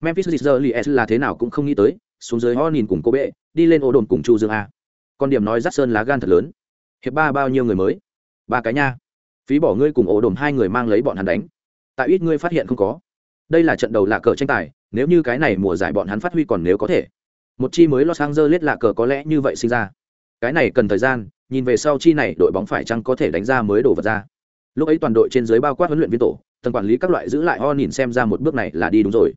S1: Memphis Grizzlies là thế nào cũng không nghĩ tới, xuống dưới ho nhìn cùng cô bệ đi lên ồ đồn cùng chu dương a. Con điểm nói rắt sơn lá gan thật lớn. Hiệp ba bao nhiêu người mới? Ba cái nha phí bỏ ngươi cùng ổ đồm hai người mang lấy bọn hắn đánh. Tại ít ngươi phát hiện không có. Đây là trận đầu lạ cờ tranh tài, nếu như cái này mùa giải bọn hắn phát huy còn nếu có thể. Một chi mới los angeles lạ cờ có lẽ như vậy sinh ra. Cái này cần thời gian, nhìn về sau chi này đội bóng phải chăng có thể đánh ra mới đổ vật ra. Lúc ấy toàn đội trên dưới bao quát huấn luyện viên tổ, tầng quản lý các loại giữ lại ho nhìn xem ra một bước này là đi đúng rồi.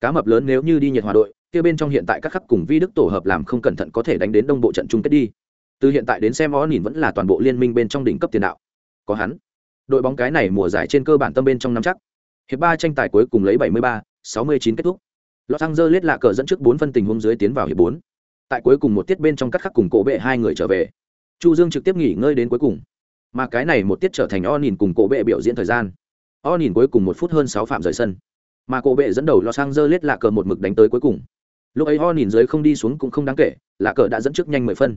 S1: Cá mập lớn nếu như đi nhiệt hòa đội, kia bên trong hiện tại các khắc cùng vi đức tổ hợp làm không cẩn thận có thể đánh đến đông bộ trận chung kết đi. Từ hiện tại đến xem ho nhìn vẫn là toàn bộ liên minh bên trong đỉnh cấp tiền đạo. Có hắn đội bóng cái này mùa giải trên cơ bản tâm bên trong năm chắc hiệp ba tranh tài cuối cùng lấy 73, 69 kết thúc Los Angeles lạ cờ dẫn trước 4 phân tình huống dưới tiến vào hiệp 4. Tại cuối cùng một tiết bên trong cắt khắc cùng cổ bệ hai người trở về. Chu Dương trực tiếp nghỉ ngơi đến cuối cùng. Mà cái này một tiết trở thành Onin cùng cổ bệ biểu diễn thời gian. Onin cuối cùng một phút hơn 6 phạm rời sân. Mà cổ bệ dẫn đầu Los Angeles lạ cờ một mực đánh tới cuối cùng. Lúc ấy Onin dưới không đi xuống cũng không đáng kể, lạ cờ đã dẫn trước nhanh 10 phân.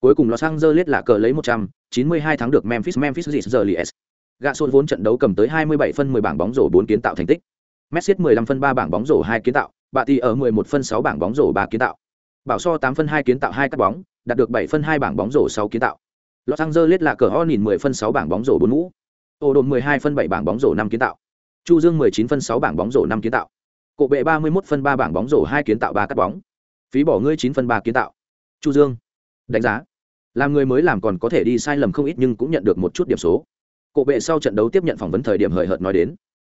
S1: Cuối cùng Los Angeles lạ cờ lấy 192 thắng được Memphis Memphis Grizzlies. Gạ Sôn vốn trận đấu cầm tới 27 phân 10 bảng bóng rổ 4 kiến tạo thành tích. Messi 15 phân 3 bảng bóng rổ 2 kiến tạo, bà Tỷ ở 11 phân 6 bảng bóng rổ 3 kiến tạo. Bảo So 8 phân 2 kiến tạo 2 cắt bóng, đạt được 7 phân 2 bảng bóng rổ 6 kiến tạo. Los Angeles là cờ ho nhìn 10 phân 6 bảng bóng rổ 4 mũ. Ô đồn 12 phân 7 bảng bóng rổ 5 kiến tạo. Chu Dương 19 phân 6 bảng bóng rổ 5 kiến tạo. Cổ bệ 31 phân 3 bảng bóng rổ 2 kiến tạo 3 cắt bóng. Phí bỏ ngươi 9 phân 3 kiến tạo. Chu Dương. Đánh giá. Làm người mới làm còn có thể đi sai lầm không ít nhưng cũng nhận được một chút điểm số. Cổ bệ sau trận đấu tiếp nhận phỏng vấn thời điểm hời hợt nói đến.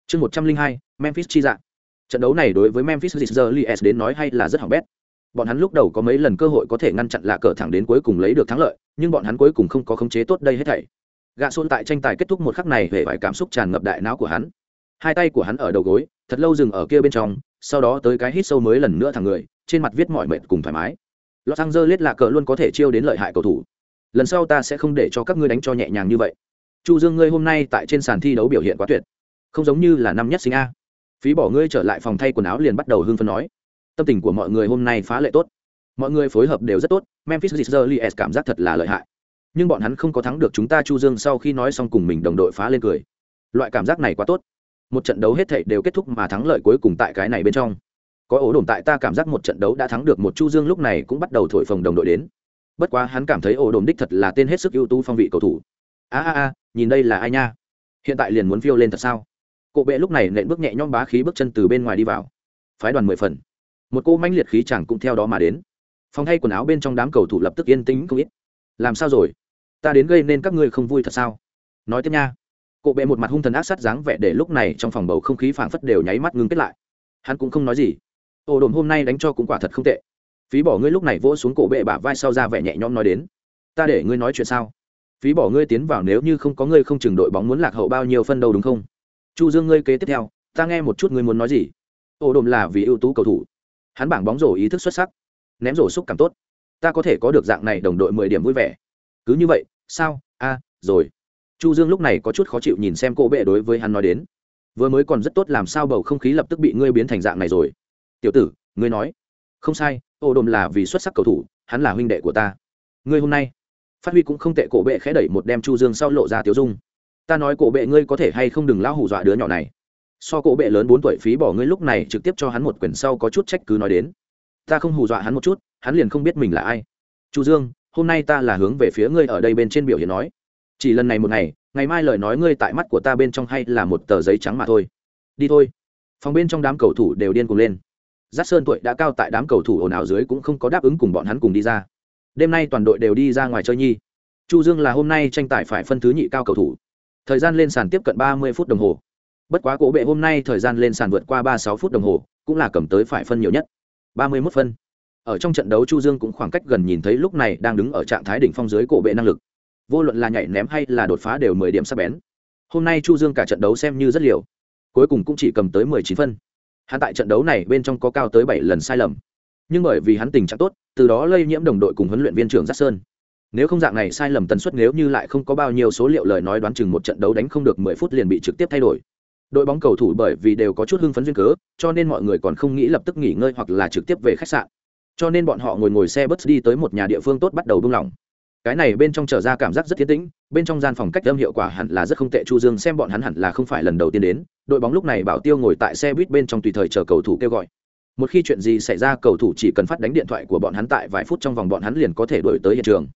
S1: Chương 102, Memphis chi dạng trận đấu này đối với memphis Grizzlies đến nói hay là rất hỏng bét. Bọn hắn lúc đầu có mấy lần cơ hội có thể ngăn chặn lạ cờ thẳng đến cuối cùng lấy được thắng lợi nhưng bọn hắn cuối cùng không có khống chế tốt đây hết thảy. Gạ xôn tại tranh tài kết thúc một khắc này về vài cảm xúc tràn ngập đại não của hắn. Hai tay của hắn ở đầu gối thật lâu dừng ở kia bên trong sau đó tới cái hít sâu mới lần nữa thẳng người trên mặt viết mọi mệt cùng thoải mái. Los angeles lạ cờ luôn có thể chiêu đến lợi hại cầu thủ. Lần sau ta sẽ không để cho các ngươi đánh cho nhẹ nhàng như vậy chu dương, ngươi hôm nay tại trên sàn thi đấu biểu hiện quá tuyệt, không giống như là năm nhất sinh a. Phí bỏ ngươi trở lại phòng thay quần áo liền bắt đầu hưng phấn nói. Tâm tình của mọi người hôm nay phá lệ tốt. Mọi người phối hợp đều rất tốt, memphis Grizzlies cảm giác thật là lợi hại. Nhưng bọn hắn không có thắng được chúng ta chu dương sau khi nói xong cùng mình đồng đội phá lên cười. Loại cảm giác này quá tốt. Một trận đấu hết thảy đều kết thúc mà thắng lợi cuối cùng tại cái này bên trong. Có ổ đồn tại ta cảm giác một trận đấu đã thắng được một chu dương lúc này cũng bắt đầu thổi phồng đồng đội đến. Bất quá hắn cảm thấy ổ đồn đích thật là tên hết sức ưu tú phong vị cầu thủ. A a a nhìn đây là ai nha? Hiện tại liền muốn phiêu lên thật sao? Cộ bệ lúc này nện bước nhẹ nhõm bá khí bước chân từ bên ngoài đi vào. Phái đoàn mười phần. Một cô manh liệt khí chẳng cũng theo đó mà đến. Phòng thay quần áo bên trong đám cầu thủ lập tức yên tĩnh không ít. Làm sao rồi? Ta đến gây nên các ngươi không vui thật sao? Nói tiếp nha. Cộ bệ một mặt hung thần ác sát dáng vẻ để lúc này trong phòng bầu không khí phảng phất đều nháy mắt ngưng kết lại. Hắn cũng không nói gì. Ồ đồn hôm nay đánh cho cũng quả thật không tệ. Phí bỏ ngươi lúc này vỗ xuống cổ bệ bả vai sau ra vẻ nhẹ nhõm nói đến. Ta để ngươi nói chuyện sao? Phí bỏ ngươi tiến vào nếu như không có ngươi không chừng đội bóng muốn lạc hậu bao nhiêu phân đâu đúng không? Chu dương ngươi kế tiếp theo, ta nghe một chút ngươi muốn nói gì. Ồ đồn là vì ưu tú cầu thủ. Hắn bảng bóng rổ ý thức xuất sắc. Ném rổ xúc cảm tốt. Ta có thể có được dạng này đồng đội mười điểm vui vẻ. Cứ như vậy, sao? A, rồi. Chu dương lúc này có chút khó chịu nhìn xem cô bệ đối với hắn nói đến. Vừa mới còn rất tốt, làm sao bầu không khí lập tức bị ngươi biến thành dạng này rồi? Tiểu tử, ngươi nói. Không sai, ô đồn là vì xuất sắc cầu thủ, hắn là huynh đệ của ta. Ngươi hôm nay phát huy cũng không tệ, cổ bệ khẽ đẩy một đem chu dương sau lộ ra tiểu dung. Ta nói cổ bệ ngươi có thể hay không đừng lao hù dọa đứa nhỏ này. So cổ bệ lớn bốn tuổi phí bỏ ngươi lúc này trực tiếp cho hắn một quyển sau có chút trách cứ nói đến. Ta không hù dọa hắn một chút, hắn liền không biết mình là ai. Chu dương, hôm nay ta là hướng về phía ngươi ở đây bên trên biểu hiện nói. Chỉ lần này một ngày ngày mai lời nói ngươi tại mắt của ta bên trong hay là một tờ giấy trắng mà thôi. Đi thôi. Phòng bên trong đám cầu thủ đều điên cuồng lên. Giác sơn tuổi đã cao tại đám cầu thủ ồn ào dưới cũng không có đáp ứng cùng bọn hắn cùng đi ra đêm nay toàn đội đều đi ra ngoài chơi nhi. Chu dương là hôm nay tranh tài phải phân thứ nhị cao cầu thủ. Thời gian lên sàn tiếp cận ba mươi phút đồng hồ. Bất quá cổ bệ hôm nay thời gian lên sàn vượt qua ba sáu phút đồng hồ, cũng là cầm tới phải phân nhiều nhất. Ba mươi 31 phân. Ở trong trận đấu chu dương cũng khoảng cách gần nhìn thấy lúc này đang đứng ở trạng thái đỉnh phong dưới cổ bệ năng lực. Vô luận là nhảy ném hay là đột phá đều mười điểm sắc bén. Hôm nay chu dương cả trận đấu xem như rất liều. Cuối cùng cũng chỉ cầm tới mười chín phân. Hắn tại trận đấu này bên trong có cao tới bảy lần sai lầm nhưng bởi vì hắn tình trạng tốt, từ đó lây nhiễm đồng đội cùng huấn luyện viên trưởng giác sơn. Nếu không dạng này, sai lầm tần suất nếu như lại không có bao nhiêu số liệu lời nói đoán chừng một trận đấu đánh không được mười phút liền bị trực tiếp thay đổi. Đội bóng cầu thủ bởi vì đều có chút hưng phấn duyên cớ, cho nên mọi người còn không nghĩ lập tức nghỉ ngơi hoặc là trực tiếp về khách sạn. Cho nên bọn họ ngồi ngồi xe bus đi tới một nhà địa phương tốt bắt đầu buông lỏng. Cái này bên trong trở ra cảm giác rất tiến tĩnh, bên trong gian phòng cách âm hiệu quả hẳn là rất không tệ, chu dương xem bọn hắn hẳn là không phải lần đầu tiên đến. Đội bóng lúc này bảo tiêu ngồi tại xe buýt bên trong tùy thời chờ cầu thủ kêu gọi một khi chuyện gì xảy ra, cầu thủ chỉ cần phát đánh điện thoại của bọn hắn tại vài phút trong vòng, bọn hắn liền có thể đổi tới hiện trường.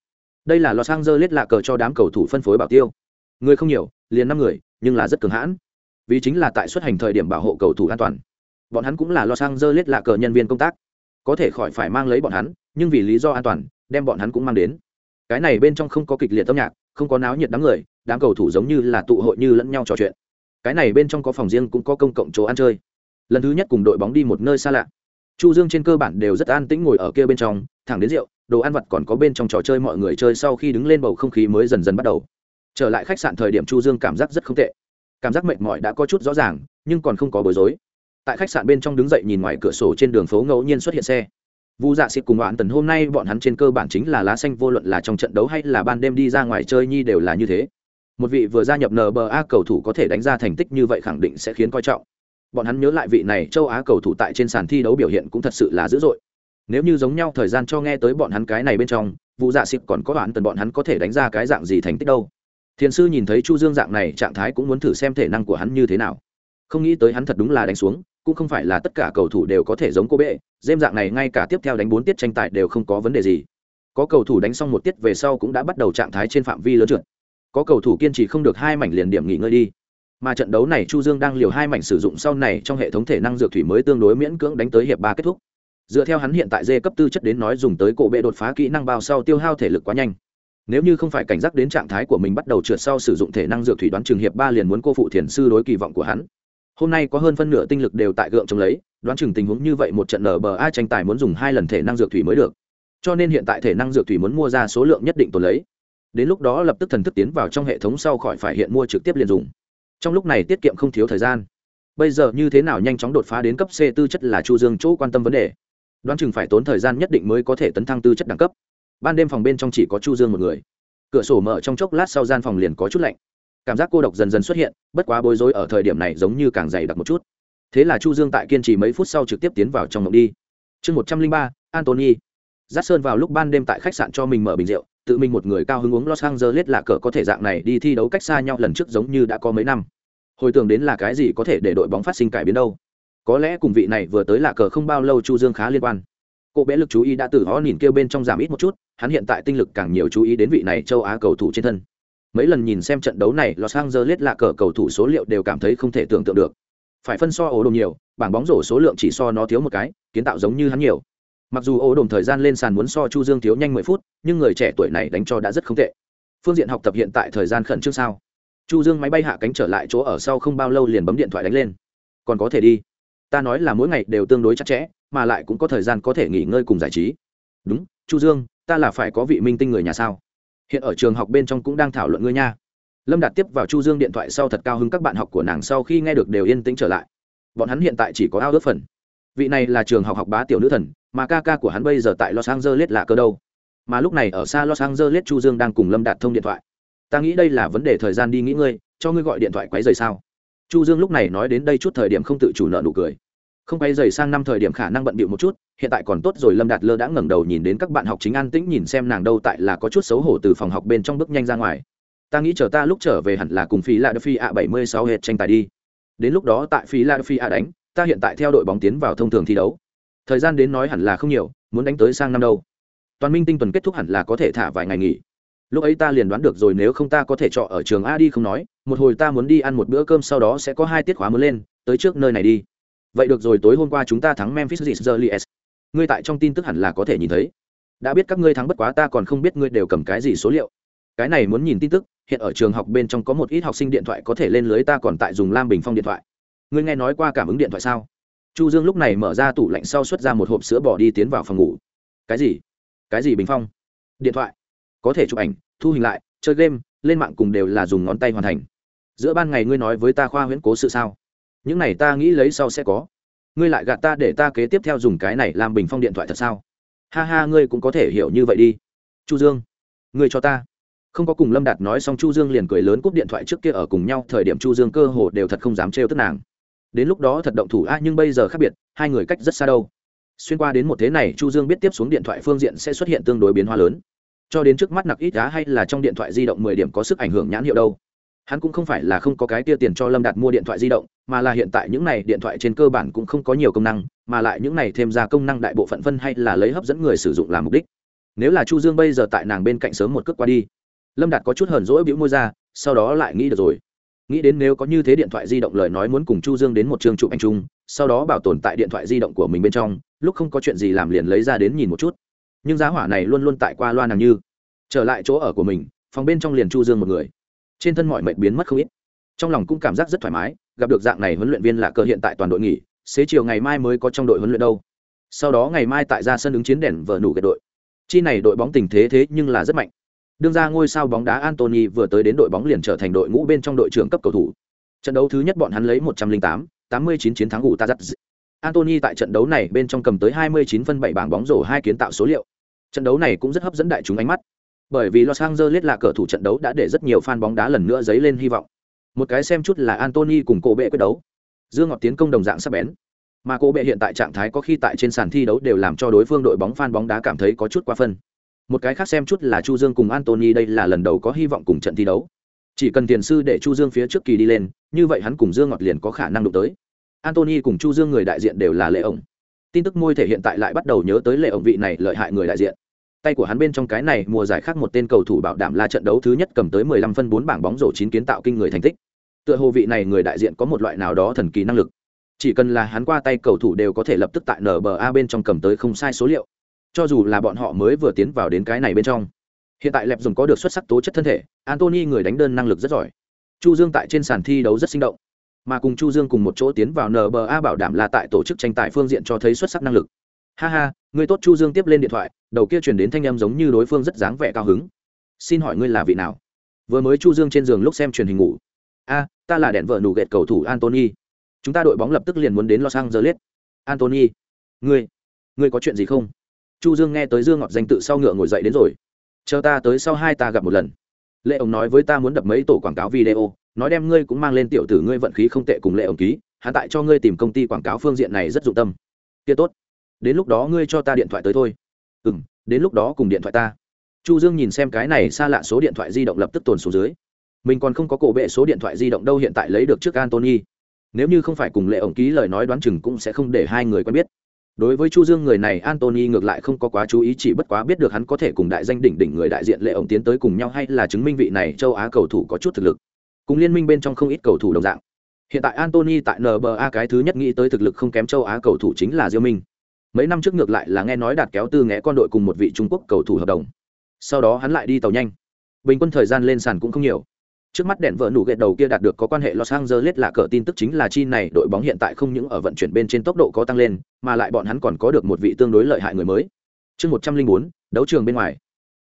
S1: Đây là los angeles lạ cờ cho đám cầu thủ phân phối bảo tiêu. Người không nhiều, liền năm người, nhưng là rất cường hãn. Vì chính là tại xuất hành thời điểm bảo hộ cầu thủ an toàn. Bọn hắn cũng là los angeles lạ cờ nhân viên công tác. Có thể khỏi phải mang lấy bọn hắn, nhưng vì lý do an toàn, đem bọn hắn cũng mang đến. Cái này bên trong không có kịch liệt âm nhạc, không có náo nhiệt đám người, đám cầu thủ giống như là tụ hội như lẫn nhau trò chuyện. Cái này bên trong có phòng riêng cũng có công cộng chỗ ăn chơi. Lần thứ nhất cùng đội bóng đi một nơi xa lạ chu dương trên cơ bản đều rất an tĩnh ngồi ở kia bên trong, thẳng đến rượu, đồ ăn vặt còn có bên trong trò chơi mọi người chơi sau khi đứng lên bầu không khí mới dần dần bắt đầu trở lại khách sạn thời điểm chu dương cảm giác rất không tệ cảm giác mệt mỏi đã có chút rõ ràng, nhưng còn không có bối rối tại khách sạn bên trong đứng dậy nhìn ngoài cửa sổ trên đường phố ngẫu nhiên xuất hiện xe Vu Dạ xịt cùng đoạn tần hôm nay bọn hắn trên cơ bản chính là lá xanh, vô luận là trong trận đấu hay là ban đêm đi ra ngoài chơi nhi đều là như thế. Một vị vừa gia nhập NBA cầu thủ có thể đánh ra thành tích như vậy khẳng định sẽ khiến coi trọng. Bọn hắn nhớ lại vị này châu Á cầu thủ tại trên sàn thi đấu biểu hiện cũng thật sự là dữ dội. Nếu như giống nhau thời gian cho nghe tới bọn hắn cái này bên trong, vụ Dạ Xịp còn có đoán tần bọn hắn có thể đánh ra cái dạng gì thành tích đâu. Thiền sư nhìn thấy Chu Dương dạng này trạng thái cũng muốn thử xem thể năng của hắn như thế nào. Không nghĩ tới hắn thật đúng là đánh xuống, cũng không phải là tất cả cầu thủ đều có thể giống cô bệ dêm dạng này ngay cả tiếp theo đánh bốn tiết tranh tài đều không có vấn đề gì có cầu thủ đánh xong một tiết về sau cũng đã bắt đầu trạng thái trên phạm vi lớn trượt có cầu thủ kiên trì không được hai mảnh liền điểm nghỉ ngơi đi mà trận đấu này chu dương đang liều hai mảnh sử dụng sau này trong hệ thống thể năng dược thủy mới tương đối miễn cưỡng đánh tới hiệp ba kết thúc. Dựa theo hắn hiện tại dê cấp tư chất đến nói dùng tới cổ bệ đột phá kỹ năng bao sau tiêu hao thể lực quá nhanh. Nếu như không phải cảnh giác đến trạng thái của mình bắt đầu trượt sau sử dụng thể năng dược thủy đoán trường hiệp ba liền muốn cô phụ thiền sư đối kỳ vọng của hắn. Hôm nay có hơn phân nửa tinh lực đều tại gượng chống lấy, đoán chừng tình huống như vậy một trận nở bờ a tranh tài muốn dùng hai lần thể năng dược thủy mới được. Cho nên hiện tại thể năng dược thủy muốn mua ra số lượng nhất định tồn lấy. Đến lúc đó lập tức thần thức tiến vào trong hệ thống sau khỏi phải hiện mua trực tiếp liền dùng trong lúc này tiết kiệm không thiếu thời gian. Bây giờ như thế nào nhanh chóng đột phá đến cấp c tư chất là chu dương chỗ quan tâm vấn đề. Đoán chừng phải tốn thời gian nhất định mới có thể tấn thăng tư chất đẳng cấp. Ban đêm phòng bên trong chỉ có chu dương một người. Cửa sổ mở trong chốc lát sau gian phòng liền có chút lạnh. Cảm giác cô độc dần dần xuất hiện, bất quá bối rối ở thời điểm này giống như càng dày đặc một chút. Thế là chu dương tại kiên trì mấy phút sau trực tiếp tiến vào trong mộng đi. Chương một trăm linh ba antony giác sơn vào lúc ban đêm tại khách sạn cho mình mở bình rượu tự mình một người cao hứng uống los angeles là cờ có thể dạng này đi thi đấu cách xa nhau lần trước giống như đã có mấy năm. Hồi tưởng đến là cái gì có thể để đội bóng phát sinh cải biến đâu. Có lẽ cùng vị này vừa tới là cờ không bao lâu chu dương khá liên quan. Cô bé lực chú ý đã từ họ nhìn kêu bên trong giảm ít một chút, hắn hiện tại tinh lực càng nhiều chú ý đến vị này châu á cầu thủ trên thân. Mấy lần nhìn xem trận đấu này, los angeles là cờ cầu thủ số liệu đều cảm thấy không thể tưởng tượng được. Phải phân so ổ đồ nhiều, bảng bóng rổ số lượng chỉ so nó thiếu một cái, kiến tạo giống như hắn nhiều. Mặc dù ổ đồn thời gian lên sàn muốn so chu dương thiếu nhanh mười phút nhưng người trẻ tuổi này đánh cho đã rất không tệ. Phương diện học tập hiện tại thời gian khẩn trương sao? Chu dương máy bay hạ cánh trở lại chỗ ở sau không bao lâu liền bấm điện thoại đánh lên. Còn có thể đi. Ta nói là mỗi ngày đều tương đối chặt chẽ, mà lại cũng có thời gian có thể nghỉ ngơi cùng giải trí. Đúng, chu dương, ta là phải có vị minh tinh người nhà sao? Hiện ở trường học bên trong cũng đang thảo luận ngươi nha. Lâm đạt tiếp vào chu dương điện thoại sau thật cao hứng các bạn học của nàng sau khi nghe được đều yên tĩnh trở lại. Bọn hắn hiện tại chỉ có ao ước phần. Vị này là trường học học bá tiểu nữ thần, mà ca ca của hắn bây giờ tại los angeles là cơ đâu? Mà lúc này ở xa los angeles chu dương đang cùng lâm đạt thông điện thoại. Ta nghĩ đây là vấn đề thời gian đi nghĩ ngươi cho ngươi gọi điện thoại quấy rời sao? Chu dương lúc này nói đến đây chút thời điểm không tự chủ nợ nụ cười. Không quay rời sang năm thời điểm khả năng bận bịu một chút, hiện tại còn tốt rồi, lâm đạt lơ đã ngẩng đầu nhìn đến các bạn học chính an tĩnh nhìn xem nàng đâu tại là có chút xấu hổ từ phòng học bên trong bước nhanh ra ngoài. Ta nghĩ chờ ta lúc trở về hẳn là cùng phi la phi a bảy mươi sáu hệt tranh tài đi. Đến lúc đó tại phi la phi a đánh, ta hiện tại theo đội bóng tiến vào thông thường thi đấu. Thời gian đến nói hẳn là không nhiều, muốn đánh tới sang năm đâu toàn minh tinh tuần kết thúc hẳn là có thể thả vài ngày nghỉ. Lúc ấy ta liền đoán được rồi, nếu không ta có thể trọ ở trường a đi không nói, một hồi ta muốn đi ăn một bữa cơm sau đó sẽ có hai tiết khóa mới lên, tới trước nơi này đi. Vậy được rồi, tối hôm qua chúng ta thắng memphis Grizzlies. Ngươi tại trong tin tức hẳn là có thể nhìn thấy. Đã biết các ngươi thắng bất quá ta còn không biết ngươi đều cầm cái gì số liệu. Cái này muốn nhìn tin tức, hiện ở trường học bên trong có một ít học sinh điện thoại có thể lên lưới, ta còn tại dùng lam bình phong điện thoại. Ngươi nghe nói qua cảm ứng điện thoại sao? Chu dương lúc này mở ra tủ lạnh sau xuất ra một hộp sữa bỏ đi tiến vào phòng ngủ. Cái gì? Cái gì bình phong? Điện thoại. Có thể chụp ảnh, thu hình lại, chơi game, lên mạng cùng đều là dùng ngón tay hoàn thành. Giữa ban ngày ngươi nói với ta khoa huyễn cố sự sao? Những này ta nghĩ lấy sau sẽ có. Ngươi lại gạt ta để ta kế tiếp theo dùng cái này làm bình phong điện thoại thật sao? Ha ha, ngươi cũng có thể hiểu như vậy đi. Chu dương, ngươi cho ta. Không có cùng lâm đạt nói xong chu dương liền cười lớn cúp điện thoại trước kia ở cùng nhau, thời điểm chu dương cơ hồ đều thật không dám trêu tức nàng. Đến lúc đó thật động thủ, a, nhưng bây giờ khác biệt, hai người cách rất xa đâu xuyên qua đến một thế này, chu dương biết tiếp xuống điện thoại phương diện sẽ xuất hiện tương đối biến hóa lớn. Cho đến trước mắt nặc ít giá hay là trong điện thoại di động mười điểm có sức ảnh hưởng nhãn hiệu đâu. Hắn cũng không phải là không có cái tia tiền cho lâm đạt mua điện thoại di động, mà là hiện tại những này điện thoại trên cơ bản cũng không có nhiều công năng, mà lại những này thêm ra công năng đại bộ phận phân hay là lấy hấp dẫn người sử dụng làm mục đích. Nếu là chu dương bây giờ tại nàng bên cạnh sớm một cước qua đi, lâm đạt có chút hờn rỗi bĩu môi ra, sau đó lại nghĩ được rồi. Nghĩ đến nếu có như thế điện thoại di động lời nói muốn cùng chu dương đến một trường chụp anh chung sau đó bảo tồn tại điện thoại di động của mình bên trong lúc không có chuyện gì làm liền lấy ra đến nhìn một chút. Nhưng giá hỏa này luôn luôn tại qua loa nàng như. Trở lại chỗ ở của mình phòng bên trong liền chu dương một người. Trên thân mọi mệnh biến mất không ít. Trong lòng cũng cảm giác rất thoải mái gặp được dạng này huấn luyện viên là cơ hiện tại toàn đội nghỉ xế chiều ngày mai mới có trong đội huấn luyện đâu. Sau đó ngày mai tại ra sân ứng chiến đèn vợ nủ cái đội. Chi này đội bóng tình thế thế nhưng là rất mạnh. Đương ra ngôi sao bóng đá Anthony vừa tới đến đội bóng liền trở thành đội ngũ bên trong đội trưởng cấp cầu thủ. Trận đấu thứ nhất bọn hắn lấy 108, 89 chiến thắng gù ta Anthony tại trận đấu này bên trong cầm tới 29 phân 7 bảng bóng rổ hai kiến tạo số liệu trận đấu này cũng rất hấp dẫn đại chúng ánh mắt bởi vì Los Angeles là cờ thủ trận đấu đã để rất nhiều fan bóng đá lần nữa dấy lên hy vọng. Một cái xem chút là Anthony cùng cổ bệ quyết đấu. Dương Ngọc tiến công đồng dạng sắc bén. Mà cổ bệ hiện tại trạng thái có khi tại trên sàn thi đấu đều làm cho đối phương đội bóng fan bóng đá cảm thấy có chút quá phân. Một cái khác xem chút là Chu Dương cùng Anthony đây là lần đầu có hy vọng cùng trận thi đấu. Chỉ cần tiền sư để Chu Dương phía trước kỳ đi lên, như vậy hắn cùng Dương Ngọc liền có khả năng đụng tới. Anthony cùng Chu Dương người đại diện đều là lệ ổng. Tin tức môi thể hiện tại lại bắt đầu nhớ tới lệ ổng vị này lợi hại người đại diện tay của hắn bên trong cái này mùa giải khác một tên cầu thủ bảo đảm là trận đấu thứ nhất cầm tới 15 phân 4 bảng bóng rổ 9 kiến tạo kinh người thành tích. Tựa hồ vị này người đại diện có một loại nào đó thần kỳ năng lực. Chỉ cần là hắn qua tay cầu thủ đều có thể lập tức tại NBA bên trong cầm tới không sai số liệu. Cho dù là bọn họ mới vừa tiến vào đến cái này bên trong. Hiện tại Lẹp dùng có được xuất sắc tố chất thân thể, Anthony người đánh đơn năng lực rất giỏi. Chu Dương tại trên sàn thi đấu rất sinh động, mà cùng Chu Dương cùng một chỗ tiến vào NBA bảo đảm là tại tổ chức tranh tài phương diện cho thấy xuất sắc năng lực. Ha ha, người tốt chu dương tiếp lên điện thoại, đầu kia truyền đến thanh âm giống như đối phương rất dáng vẻ cao hứng. Xin hỏi ngươi là vị nào? Vừa mới chu dương trên giường lúc xem truyền hình ngủ. A, ta là đèn vợ nụ ghẹt cầu thủ antony chúng ta đội bóng lập tức liền muốn đến los angeles. Antony ngươi ngươi có chuyện gì không? Chu dương nghe tới dương ngọt danh tự sau ngựa ngồi dậy đến rồi. Chờ ta tới sau hai ta gặp một lần. Lệ ông nói với ta muốn đập mấy tổ quảng cáo video nói đem ngươi cũng mang lên tiểu tử ngươi vận khí không tệ cùng lệ ông ký, hắn tại cho ngươi tìm công ty quảng cáo phương diện này rất dụng tâm. Kia tốt. Đến lúc đó ngươi cho ta điện thoại tới thôi. Ừ m đến lúc đó cùng điện thoại ta. Chu dương nhìn xem cái này xa lạ số điện thoại di động lập tức tồn xuống dưới. Mình còn không có cổ bệ số điện thoại di động đâu hiện tại lấy được trước antony nếu như không phải cùng lệ ổng ký lời nói đoán chừng cũng sẽ không để hai người quen biết. Đối với chu dương người này antony ngược lại không có quá chú ý, chỉ bất quá biết được hắn có thể cùng đại danh đỉnh đỉnh người đại diện lệ ổng tiến tới cùng nhau hay là chứng minh vị này châu á cầu thủ có chút thực lực cùng liên minh bên trong không ít cầu thủ đồng dạng. Hiện tại antony tại nba cái thứ nhất nghĩ tới thực lực không kém châu á cầu thủ chính là diêu minh. Mấy năm trước ngược lại là nghe nói đạt kéo tư nghẽ con đội cùng một vị trung quốc cầu thủ hợp đồng. Sau đó hắn lại đi tàu nhanh. Bình quân thời gian lên sàn cũng không nhiều. Trước mắt đèn vợ nụ ghệ đầu kia đạt được có quan hệ los angeles là cờ tin tức chính là chi này đội bóng hiện tại không những ở vận chuyển bên trên tốc độ có tăng lên, mà lại bọn hắn còn có được một vị tương đối lợi hại người mới. Chương một trăm linh bốn, đấu trường bên ngoài.